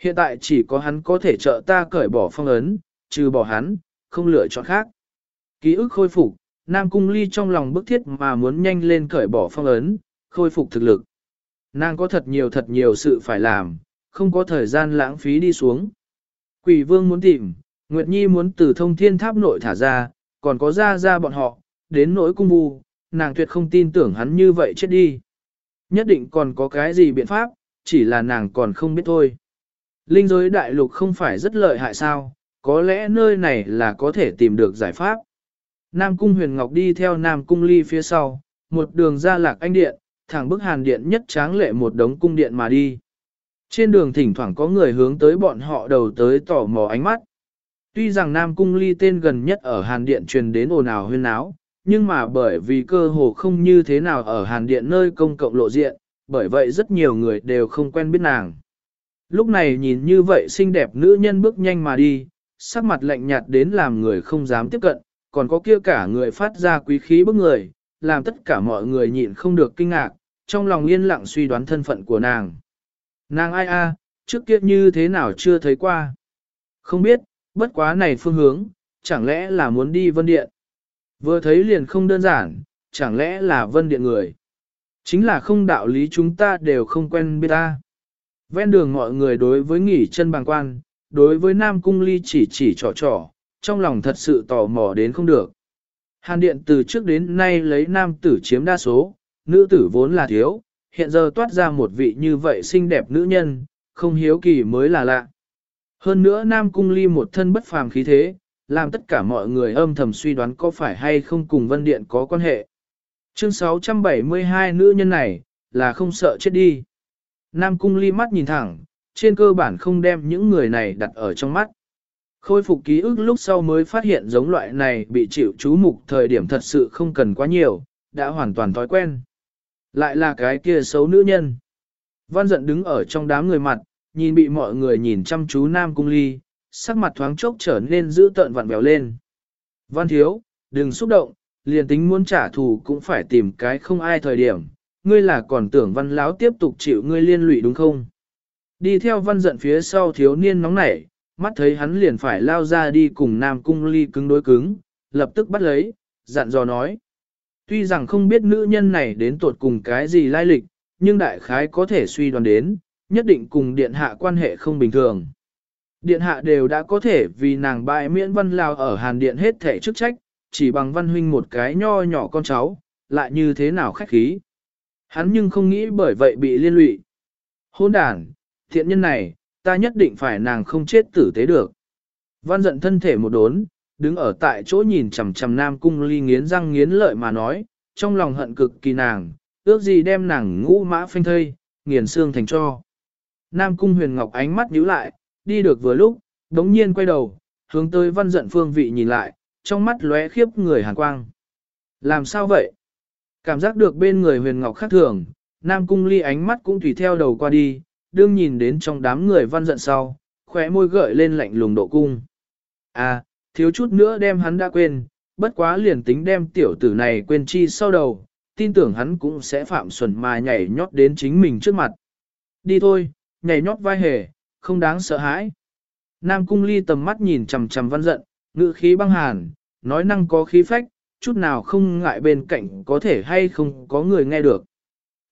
Hiện tại chỉ có hắn có thể trợ ta cởi bỏ phong ấn, trừ bỏ hắn, không lựa chọn khác. Ký ức khôi phục, Nam Cung Ly trong lòng bức thiết mà muốn nhanh lên cởi bỏ phong ấn, khôi phục thực lực. Nàng có thật nhiều thật nhiều sự phải làm, không có thời gian lãng phí đi xuống. Quỷ vương muốn tìm, Nguyệt Nhi muốn từ thông thiên tháp nội thả ra, còn có ra ra bọn họ, đến nỗi cung vu, nàng tuyệt không tin tưởng hắn như vậy chết đi. Nhất định còn có cái gì biện pháp, chỉ là nàng còn không biết thôi. Linh giới đại lục không phải rất lợi hại sao, có lẽ nơi này là có thể tìm được giải pháp. Nam Cung Huyền Ngọc đi theo Nam Cung Ly phía sau, một đường ra lạc anh điện, thẳng bức hàn điện nhất tráng lệ một đống cung điện mà đi. Trên đường thỉnh thoảng có người hướng tới bọn họ đầu tới tỏ mò ánh mắt. Tuy rằng Nam Cung Ly tên gần nhất ở hàn điện truyền đến ồn ào huyên náo, nhưng mà bởi vì cơ hồ không như thế nào ở hàn điện nơi công cộng lộ diện, bởi vậy rất nhiều người đều không quen biết nàng. Lúc này nhìn như vậy xinh đẹp nữ nhân bước nhanh mà đi, sắc mặt lạnh nhạt đến làm người không dám tiếp cận, còn có kia cả người phát ra quý khí bức người, làm tất cả mọi người nhịn không được kinh ngạc, trong lòng yên lặng suy đoán thân phận của nàng. Nàng ai a, à, trước kia như thế nào chưa thấy qua? Không biết, bất quá này phương hướng, chẳng lẽ là muốn đi vân điện? Vừa thấy liền không đơn giản, chẳng lẽ là vân điện người? Chính là không đạo lý chúng ta đều không quen biết ta. Ven đường mọi người đối với nghỉ chân bàng quan, đối với Nam Cung Ly chỉ chỉ trò trò, trong lòng thật sự tò mò đến không được. Hàn điện từ trước đến nay lấy nam tử chiếm đa số, nữ tử vốn là thiếu, hiện giờ toát ra một vị như vậy xinh đẹp nữ nhân, không hiếu kỳ mới là lạ. Hơn nữa Nam Cung Ly một thân bất phàm khí thế, làm tất cả mọi người âm thầm suy đoán có phải hay không cùng Vân Điện có quan hệ. Chương 672 nữ nhân này, là không sợ chết đi. Nam Cung Ly mắt nhìn thẳng, trên cơ bản không đem những người này đặt ở trong mắt. Khôi phục ký ức lúc sau mới phát hiện giống loại này bị chịu chú mục thời điểm thật sự không cần quá nhiều, đã hoàn toàn thói quen. Lại là cái kia xấu nữ nhân. Văn giận đứng ở trong đám người mặt, nhìn bị mọi người nhìn chăm chú Nam Cung Ly, sắc mặt thoáng chốc trở nên dữ tợn vặn bèo lên. Văn thiếu, đừng xúc động, liền tính muốn trả thù cũng phải tìm cái không ai thời điểm, ngươi là còn tưởng văn láo tiếp tục chịu ngươi liên lụy đúng không? Đi theo văn giận phía sau thiếu niên nóng nảy, mắt thấy hắn liền phải lao ra đi cùng Nam Cung Ly cứng đối cứng, lập tức bắt lấy, dặn dò nói. Tuy rằng không biết nữ nhân này đến tuột cùng cái gì lai lịch, nhưng đại khái có thể suy đoán đến, nhất định cùng điện hạ quan hệ không bình thường. Điện hạ đều đã có thể vì nàng bại miễn văn lao ở hàn điện hết thể chức trách, chỉ bằng văn huynh một cái nho nhỏ con cháu, lại như thế nào khách khí. Hắn nhưng không nghĩ bởi vậy bị liên lụy. Hôn đàn, thiện nhân này, ta nhất định phải nàng không chết tử tế được. Văn giận thân thể một đốn, đứng ở tại chỗ nhìn chằm chằm nam cung ly nghiến răng nghiến lợi mà nói, trong lòng hận cực kỳ nàng, ước gì đem nàng ngũ mã phanh thây, nghiền xương thành cho. Nam cung huyền ngọc ánh mắt nhíu lại, đi được vừa lúc, đống nhiên quay đầu, hướng tới văn giận phương vị nhìn lại, trong mắt lóe khiếp người hàn quang. Làm sao vậy? Cảm giác được bên người huyền ngọc khác thường, Nam cung ly ánh mắt cũng tùy theo đầu qua đi, đương nhìn đến trong đám người văn giận sau, khóe môi gợi lên lạnh lùng độ cung. À, thiếu chút nữa đem hắn đã quên, bất quá liền tính đem tiểu tử này quên chi sau đầu, tin tưởng hắn cũng sẽ phạm xuẩn mà nhảy nhót đến chính mình trước mặt. Đi thôi, nhảy nhót vai hề, không đáng sợ hãi. Nam cung ly tầm mắt nhìn chầm chầm văn giận, ngữ khí băng hàn, nói năng có khí phách, chút nào không ngại bên cạnh có thể hay không có người nghe được.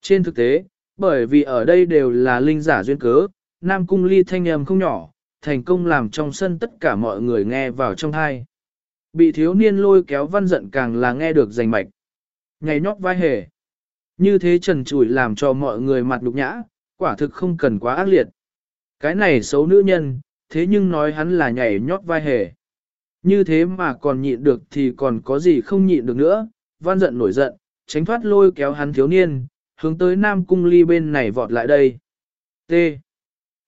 Trên thực tế, bởi vì ở đây đều là linh giả duyên cớ, Nam Cung Ly thanh âm không nhỏ, thành công làm trong sân tất cả mọi người nghe vào trong thai. Bị thiếu niên lôi kéo văn giận càng là nghe được rành mạch. Ngày nhót vai hề. Như thế trần trụi làm cho mọi người mặt đục nhã, quả thực không cần quá ác liệt. Cái này xấu nữ nhân, thế nhưng nói hắn là nhảy nhót vai hề. Như thế mà còn nhịn được thì còn có gì không nhịn được nữa, văn giận nổi giận, tránh thoát lôi kéo hắn thiếu niên, hướng tới Nam Cung Ly bên này vọt lại đây. T.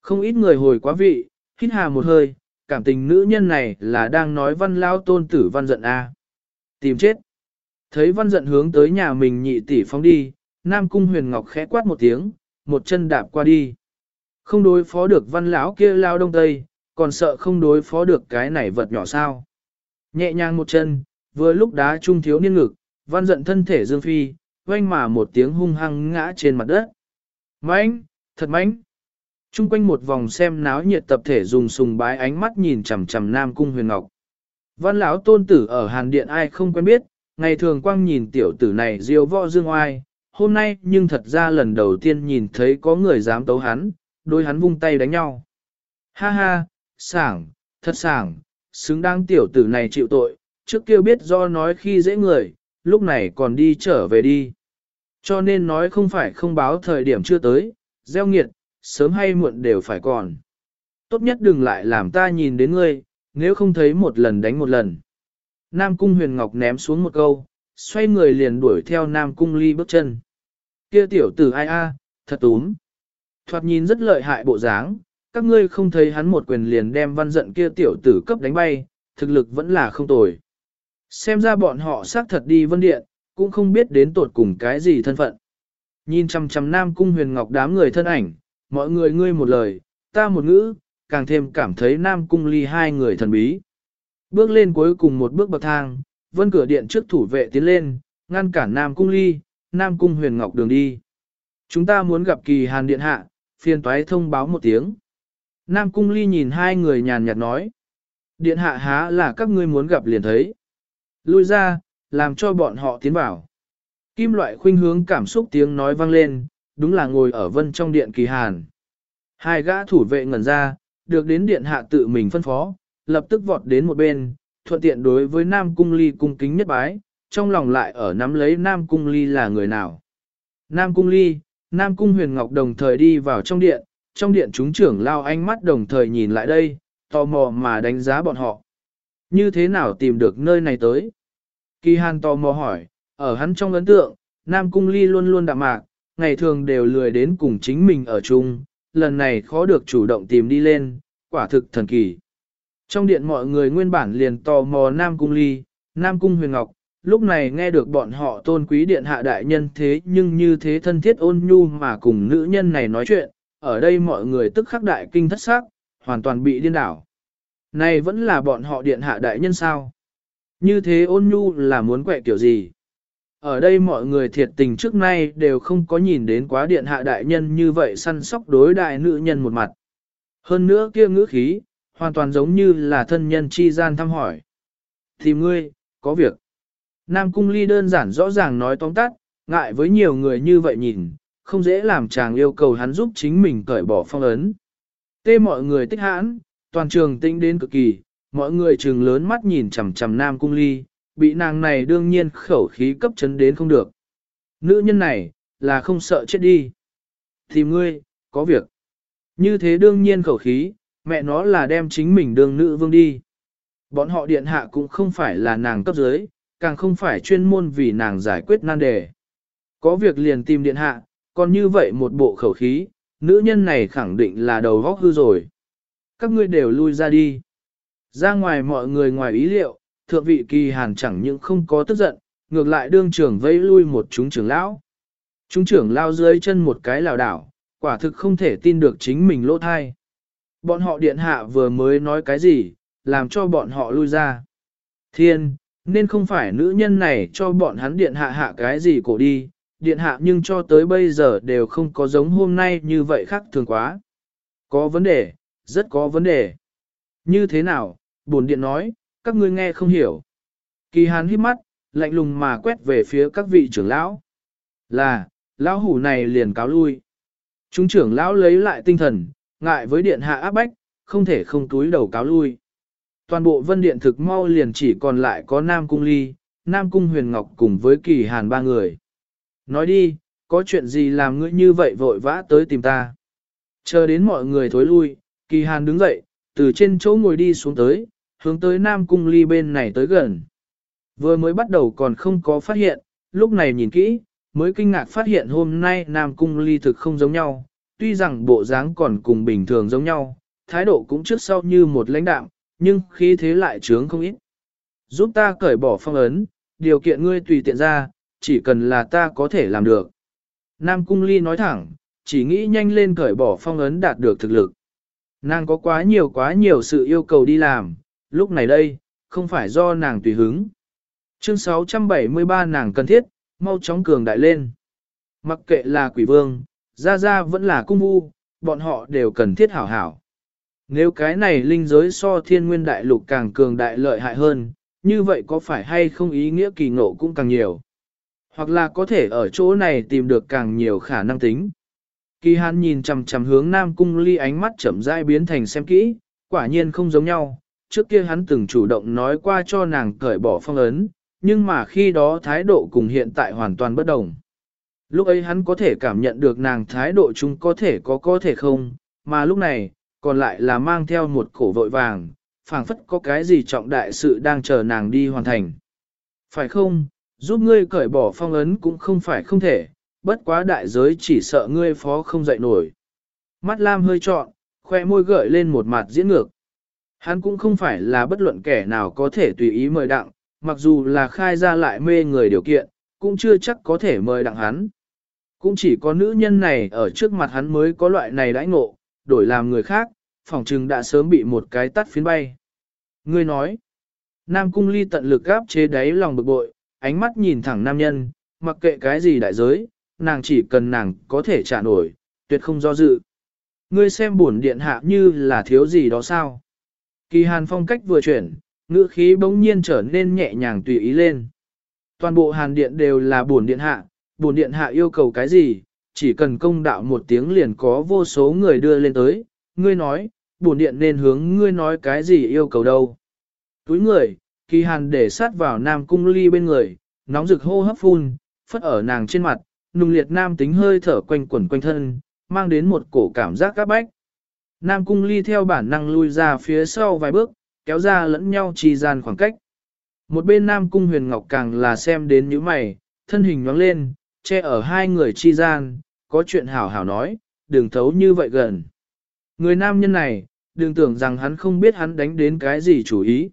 Không ít người hồi quá vị, hít hà một hơi, cảm tình nữ nhân này là đang nói văn lao tôn tử văn giận A. Tìm chết. Thấy văn giận hướng tới nhà mình nhị tỷ phóng đi, Nam Cung Huyền Ngọc khẽ quát một tiếng, một chân đạp qua đi. Không đối phó được văn lão kia lao đông tây, còn sợ không đối phó được cái này vật nhỏ sao. Nhẹ nhàng một chân, vừa lúc đá trung thiếu niên ngực, văn giận thân thể dương phi, oanh mà một tiếng hung hăng ngã trên mặt đất. Mánh, thật mánh. Trung quanh một vòng xem náo nhiệt tập thể dùng sùng bái ánh mắt nhìn chằm chằm Nam Cung Huyền Ngọc. Văn lão tôn tử ở Hàn Điện ai không quen biết, ngày thường quang nhìn tiểu tử này diêu võ dương oai, hôm nay nhưng thật ra lần đầu tiên nhìn thấy có người dám tấu hắn, đôi hắn vung tay đánh nhau. Ha ha, sảng, thật sảng, xứng đáng tiểu tử này chịu tội, trước kia biết do nói khi dễ người, lúc này còn đi trở về đi. Cho nên nói không phải không báo thời điểm chưa tới, gieo nghiệt, sớm hay muộn đều phải còn. Tốt nhất đừng lại làm ta nhìn đến ngươi, nếu không thấy một lần đánh một lần. Nam Cung Huyền Ngọc ném xuống một câu, xoay người liền đuổi theo Nam Cung Ly bước chân. Kia tiểu tử ai a, thật túm. Thoạt nhìn rất lợi hại bộ dáng, các ngươi không thấy hắn một quyền liền đem văn giận kia tiểu tử cấp đánh bay, thực lực vẫn là không tồi. Xem ra bọn họ xác thật đi vân điện, cũng không biết đến tột cùng cái gì thân phận. Nhìn chăm chăm Nam Cung Huyền Ngọc đám người thân ảnh, mọi người ngươi một lời, ta một ngữ, càng thêm cảm thấy Nam Cung Ly hai người thần bí. Bước lên cuối cùng một bước bậc thang, vân cửa điện trước thủ vệ tiến lên, ngăn cản Nam Cung Ly, Nam Cung Huyền Ngọc đường đi. Chúng ta muốn gặp kỳ hàn điện hạ, phiền toái thông báo một tiếng. Nam Cung Ly nhìn hai người nhàn nhạt nói. Điện hạ há là các ngươi muốn gặp liền thấy. Lui ra, làm cho bọn họ tiến vào. Kim loại khuynh hướng cảm xúc tiếng nói vang lên, đúng là ngồi ở vân trong điện kỳ hàn. Hai gã thủ vệ ngẩn ra, được đến điện hạ tự mình phân phó, lập tức vọt đến một bên, thuận tiện đối với Nam Cung Ly cung kính nhất bái, trong lòng lại ở nắm lấy Nam Cung Ly là người nào. Nam Cung Ly, Nam Cung Huyền Ngọc đồng thời đi vào trong điện, trong điện chúng trưởng lao ánh mắt đồng thời nhìn lại đây, tò mò mà đánh giá bọn họ. Như thế nào tìm được nơi này tới? Kỳ Hàn tò mò hỏi, ở hắn trong ấn tượng, Nam Cung Ly luôn luôn đạm mạc, ngày thường đều lười đến cùng chính mình ở chung, lần này khó được chủ động tìm đi lên, quả thực thần kỳ. Trong điện mọi người nguyên bản liền tò mò Nam Cung Ly, Nam Cung Huyền Ngọc, lúc này nghe được bọn họ tôn quý điện hạ đại nhân thế nhưng như thế thân thiết ôn nhu mà cùng nữ nhân này nói chuyện, ở đây mọi người tức khắc đại kinh thất xác, hoàn toàn bị điên đảo. Này vẫn là bọn họ điện hạ đại nhân sao? Như thế ôn nhu là muốn quẹ kiểu gì? Ở đây mọi người thiệt tình trước nay đều không có nhìn đến quá điện hạ đại nhân như vậy săn sóc đối đại nữ nhân một mặt. Hơn nữa kia ngữ khí, hoàn toàn giống như là thân nhân chi gian thăm hỏi. Thì ngươi, có việc. Nam Cung Ly đơn giản rõ ràng nói tóm tắt, ngại với nhiều người như vậy nhìn, không dễ làm chàng yêu cầu hắn giúp chính mình cởi bỏ phong ấn. Tê mọi người tích hãn, toàn trường tinh đến cực kỳ, mọi người trừng lớn mắt nhìn chằm chằm Nam Cung Ly, bị nàng này đương nhiên khẩu khí cấp chấn đến không được. Nữ nhân này, là không sợ chết đi. Thì ngươi, có việc. Như thế đương nhiên khẩu khí, mẹ nó là đem chính mình đương nữ vương đi. Bọn họ điện hạ cũng không phải là nàng cấp dưới, càng không phải chuyên môn vì nàng giải quyết nan đề. Có việc liền tìm điện hạ, còn như vậy một bộ khẩu khí, nữ nhân này khẳng định là đầu góc hư rồi. Các ngươi đều lui ra đi. Ra ngoài mọi người ngoài ý liệu, thượng vị kỳ hàn chẳng những không có tức giận, ngược lại đương trưởng vây lui một chúng trưởng lão. Chúng trưởng lao dưới chân một cái lào đảo, quả thực không thể tin được chính mình lỗ thai. Bọn họ điện hạ vừa mới nói cái gì, làm cho bọn họ lui ra. Thiên, nên không phải nữ nhân này cho bọn hắn điện hạ hạ cái gì cổ đi, điện hạ nhưng cho tới bây giờ đều không có giống hôm nay như vậy khác thường quá. Có vấn đề, rất có vấn đề. Như thế nào, bổn điện nói, các ngươi nghe không hiểu. Kỳ hán hít mắt, lạnh lùng mà quét về phía các vị trưởng lão. Là, lão hủ này liền cáo lui. Chúng trưởng lão lấy lại tinh thần, ngại với điện hạ áp bách, không thể không túi đầu cáo lui. Toàn bộ vân điện thực mau liền chỉ còn lại có Nam Cung Ly, Nam Cung Huyền Ngọc cùng với kỳ hàn ba người. Nói đi, có chuyện gì làm ngươi như vậy vội vã tới tìm ta. Chờ đến mọi người thối lui, kỳ hàn đứng dậy, từ trên chỗ ngồi đi xuống tới, hướng tới Nam Cung Ly bên này tới gần. Vừa mới bắt đầu còn không có phát hiện, lúc này nhìn kỹ, mới kinh ngạc phát hiện hôm nay Nam Cung Ly thực không giống nhau, tuy rằng bộ dáng còn cùng bình thường giống nhau, thái độ cũng trước sau như một lãnh đạm, nhưng khí thế lại trướng không ít. Giúp ta cởi bỏ phong ấn, điều kiện ngươi tùy tiện ra, chỉ cần là ta có thể làm được. Nam Cung Ly nói thẳng, chỉ nghĩ nhanh lên cởi bỏ phong ấn đạt được thực lực. Nàng có quá nhiều quá nhiều sự yêu cầu đi làm, lúc này đây, không phải do nàng tùy hứng. Chương 673 nàng cần thiết, mau chóng cường đại lên. Mặc kệ là quỷ vương, Gia Gia vẫn là cung vu, bọn họ đều cần thiết hảo hảo. Nếu cái này linh giới so thiên nguyên đại lục càng cường đại lợi hại hơn, như vậy có phải hay không ý nghĩa kỳ ngộ cũng càng nhiều. Hoặc là có thể ở chỗ này tìm được càng nhiều khả năng tính. Kỳ hàn nhìn chằm chằm hướng Nam Cung Ly ánh mắt chậm rãi biến thành xem kỹ, quả nhiên không giống nhau. Trước kia hắn từng chủ động nói qua cho nàng cởi bỏ phong ấn, nhưng mà khi đó thái độ cùng hiện tại hoàn toàn bất đồng. Lúc ấy hắn có thể cảm nhận được nàng thái độ chung có thể có có thể không, mà lúc này, còn lại là mang theo một cổ vội vàng, phảng phất có cái gì trọng đại sự đang chờ nàng đi hoàn thành. Phải không, giúp ngươi cởi bỏ phong ấn cũng không phải không thể, bất quá đại giới chỉ sợ ngươi phó không dậy nổi. Mắt Lam hơi trọn, khoe môi gợi lên một mặt diễn ngược. Hắn cũng không phải là bất luận kẻ nào có thể tùy ý mời đặng, mặc dù là khai ra lại mê người điều kiện, cũng chưa chắc có thể mời đặng hắn. Cũng chỉ có nữ nhân này ở trước mặt hắn mới có loại này đãi ngộ, đổi làm người khác, phòng trừng đã sớm bị một cái tắt phiến bay. Ngươi nói, Nam Cung Ly tận lực gáp chế đáy lòng bực bội, ánh mắt nhìn thẳng nam nhân, mặc kệ cái gì đại giới, nàng chỉ cần nàng có thể trả nổi, tuyệt không do dự. Ngươi xem buồn điện hạ như là thiếu gì đó sao. Kỳ hàn phong cách vừa chuyển, ngữ khí bỗng nhiên trở nên nhẹ nhàng tùy ý lên. Toàn bộ hàn điện đều là buồn điện hạ, buồn điện hạ yêu cầu cái gì, chỉ cần công đạo một tiếng liền có vô số người đưa lên tới, ngươi nói, bổn điện nên hướng ngươi nói cái gì yêu cầu đâu. Túi người, kỳ hàn để sát vào nam cung ly bên người, nóng rực hô hấp phun, phất ở nàng trên mặt, nùng liệt nam tính hơi thở quanh quẩn quanh thân, mang đến một cổ cảm giác các bách. Nam cung ly theo bản năng lui ra phía sau vài bước, kéo ra lẫn nhau trì gian khoảng cách. Một bên Nam cung huyền ngọc càng là xem đến những mày, thân hình nhoáng lên, che ở hai người chi gian, có chuyện hảo hảo nói, đừng thấu như vậy gần. Người nam nhân này, đừng tưởng rằng hắn không biết hắn đánh đến cái gì chủ ý.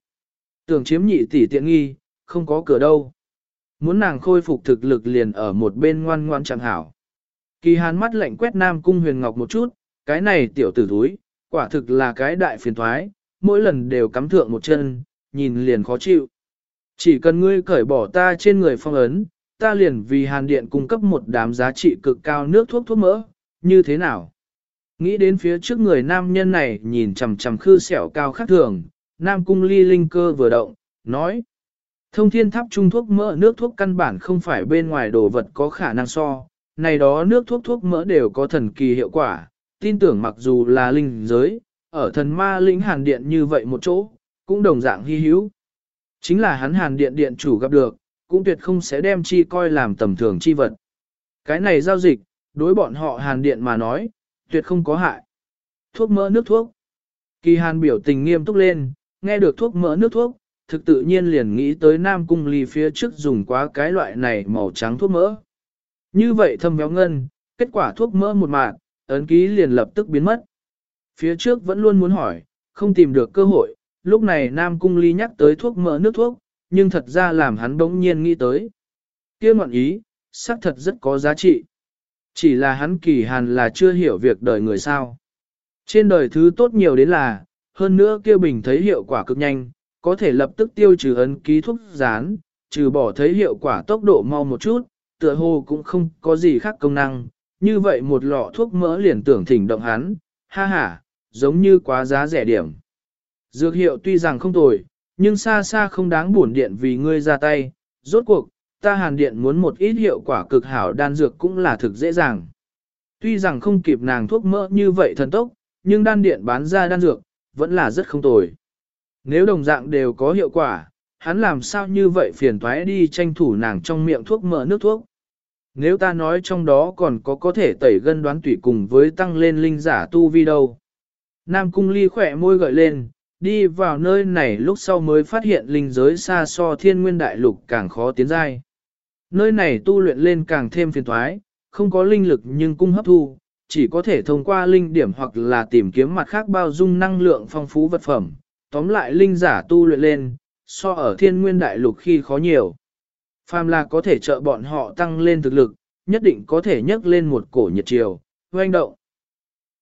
Tưởng chiếm nhị tỷ tiện nghi, không có cửa đâu. Muốn nàng khôi phục thực lực liền ở một bên ngoan ngoan chẳng hảo. Kỳ hàn mắt lạnh quét nam cung huyền ngọc một chút, cái này tiểu tử thúi, quả thực là cái đại phiền thoái, mỗi lần đều cắm thượng một chân, nhìn liền khó chịu. Chỉ cần ngươi cởi bỏ ta trên người phong ấn, ta liền vì hàn điện cung cấp một đám giá trị cực cao nước thuốc thuốc mỡ, như thế nào? Nghĩ đến phía trước người nam nhân này nhìn chằm chằm khư sẹo cao khác thường, nam cung ly linh cơ vừa động, nói. Thông thiên tháp trung thuốc mỡ nước thuốc căn bản không phải bên ngoài đồ vật có khả năng so, này đó nước thuốc thuốc mỡ đều có thần kỳ hiệu quả, tin tưởng mặc dù là linh giới, ở thần ma linh hàn điện như vậy một chỗ, cũng đồng dạng hy hữu. Chính là hắn hàn điện điện chủ gặp được, cũng tuyệt không sẽ đem chi coi làm tầm thường chi vật. Cái này giao dịch, đối bọn họ hàn điện mà nói, tuyệt không có hại. Thuốc mỡ nước thuốc. Kỳ hàn biểu tình nghiêm túc lên, nghe được thuốc mỡ nước thuốc, thực tự nhiên liền nghĩ tới Nam Cung Ly phía trước dùng quá cái loại này màu trắng thuốc mỡ. Như vậy thâm béo ngân, kết quả thuốc mỡ một mạng, ấn ký liền lập tức biến mất. Phía trước vẫn luôn muốn hỏi, không tìm được cơ hội, lúc này Nam Cung Ly nhắc tới thuốc mỡ nước thuốc, nhưng thật ra làm hắn bỗng nhiên nghĩ tới. kia ngọn ý, xác thật rất có giá trị. Chỉ là hắn kỳ hàn là chưa hiểu việc đời người sao. Trên đời thứ tốt nhiều đến là, hơn nữa kia bình thấy hiệu quả cực nhanh, có thể lập tức tiêu trừ ấn ký thuốc dán, trừ bỏ thấy hiệu quả tốc độ mau một chút, tựa hồ cũng không có gì khác công năng. Như vậy một lọ thuốc mỡ liền tưởng thỉnh động hắn, ha ha, giống như quá giá rẻ điểm. Dược hiệu tuy rằng không tồi, nhưng xa xa không đáng buồn điện vì ngươi ra tay, rốt cuộc, ta hàn điện muốn một ít hiệu quả cực hảo đan dược cũng là thực dễ dàng. Tuy rằng không kịp nàng thuốc mỡ như vậy thần tốc, nhưng đan điện bán ra đan dược, vẫn là rất không tồi. Nếu đồng dạng đều có hiệu quả, hắn làm sao như vậy phiền toái đi tranh thủ nàng trong miệng thuốc mỡ nước thuốc. Nếu ta nói trong đó còn có có thể tẩy gân đoán tủy cùng với tăng lên linh giả tu vi đâu. Nam cung ly khỏe môi gợi lên, đi vào nơi này lúc sau mới phát hiện linh giới xa so thiên nguyên đại lục càng khó tiến giai. Nơi này tu luyện lên càng thêm phiền thoái, không có linh lực nhưng cung hấp thu, chỉ có thể thông qua linh điểm hoặc là tìm kiếm mặt khác bao dung năng lượng phong phú vật phẩm. Tóm lại linh giả tu luyện lên, so ở thiên nguyên đại lục khi khó nhiều. Phàm là có thể trợ bọn họ tăng lên thực lực, nhất định có thể nhấc lên một cổ nhiệt chiều, hoành động.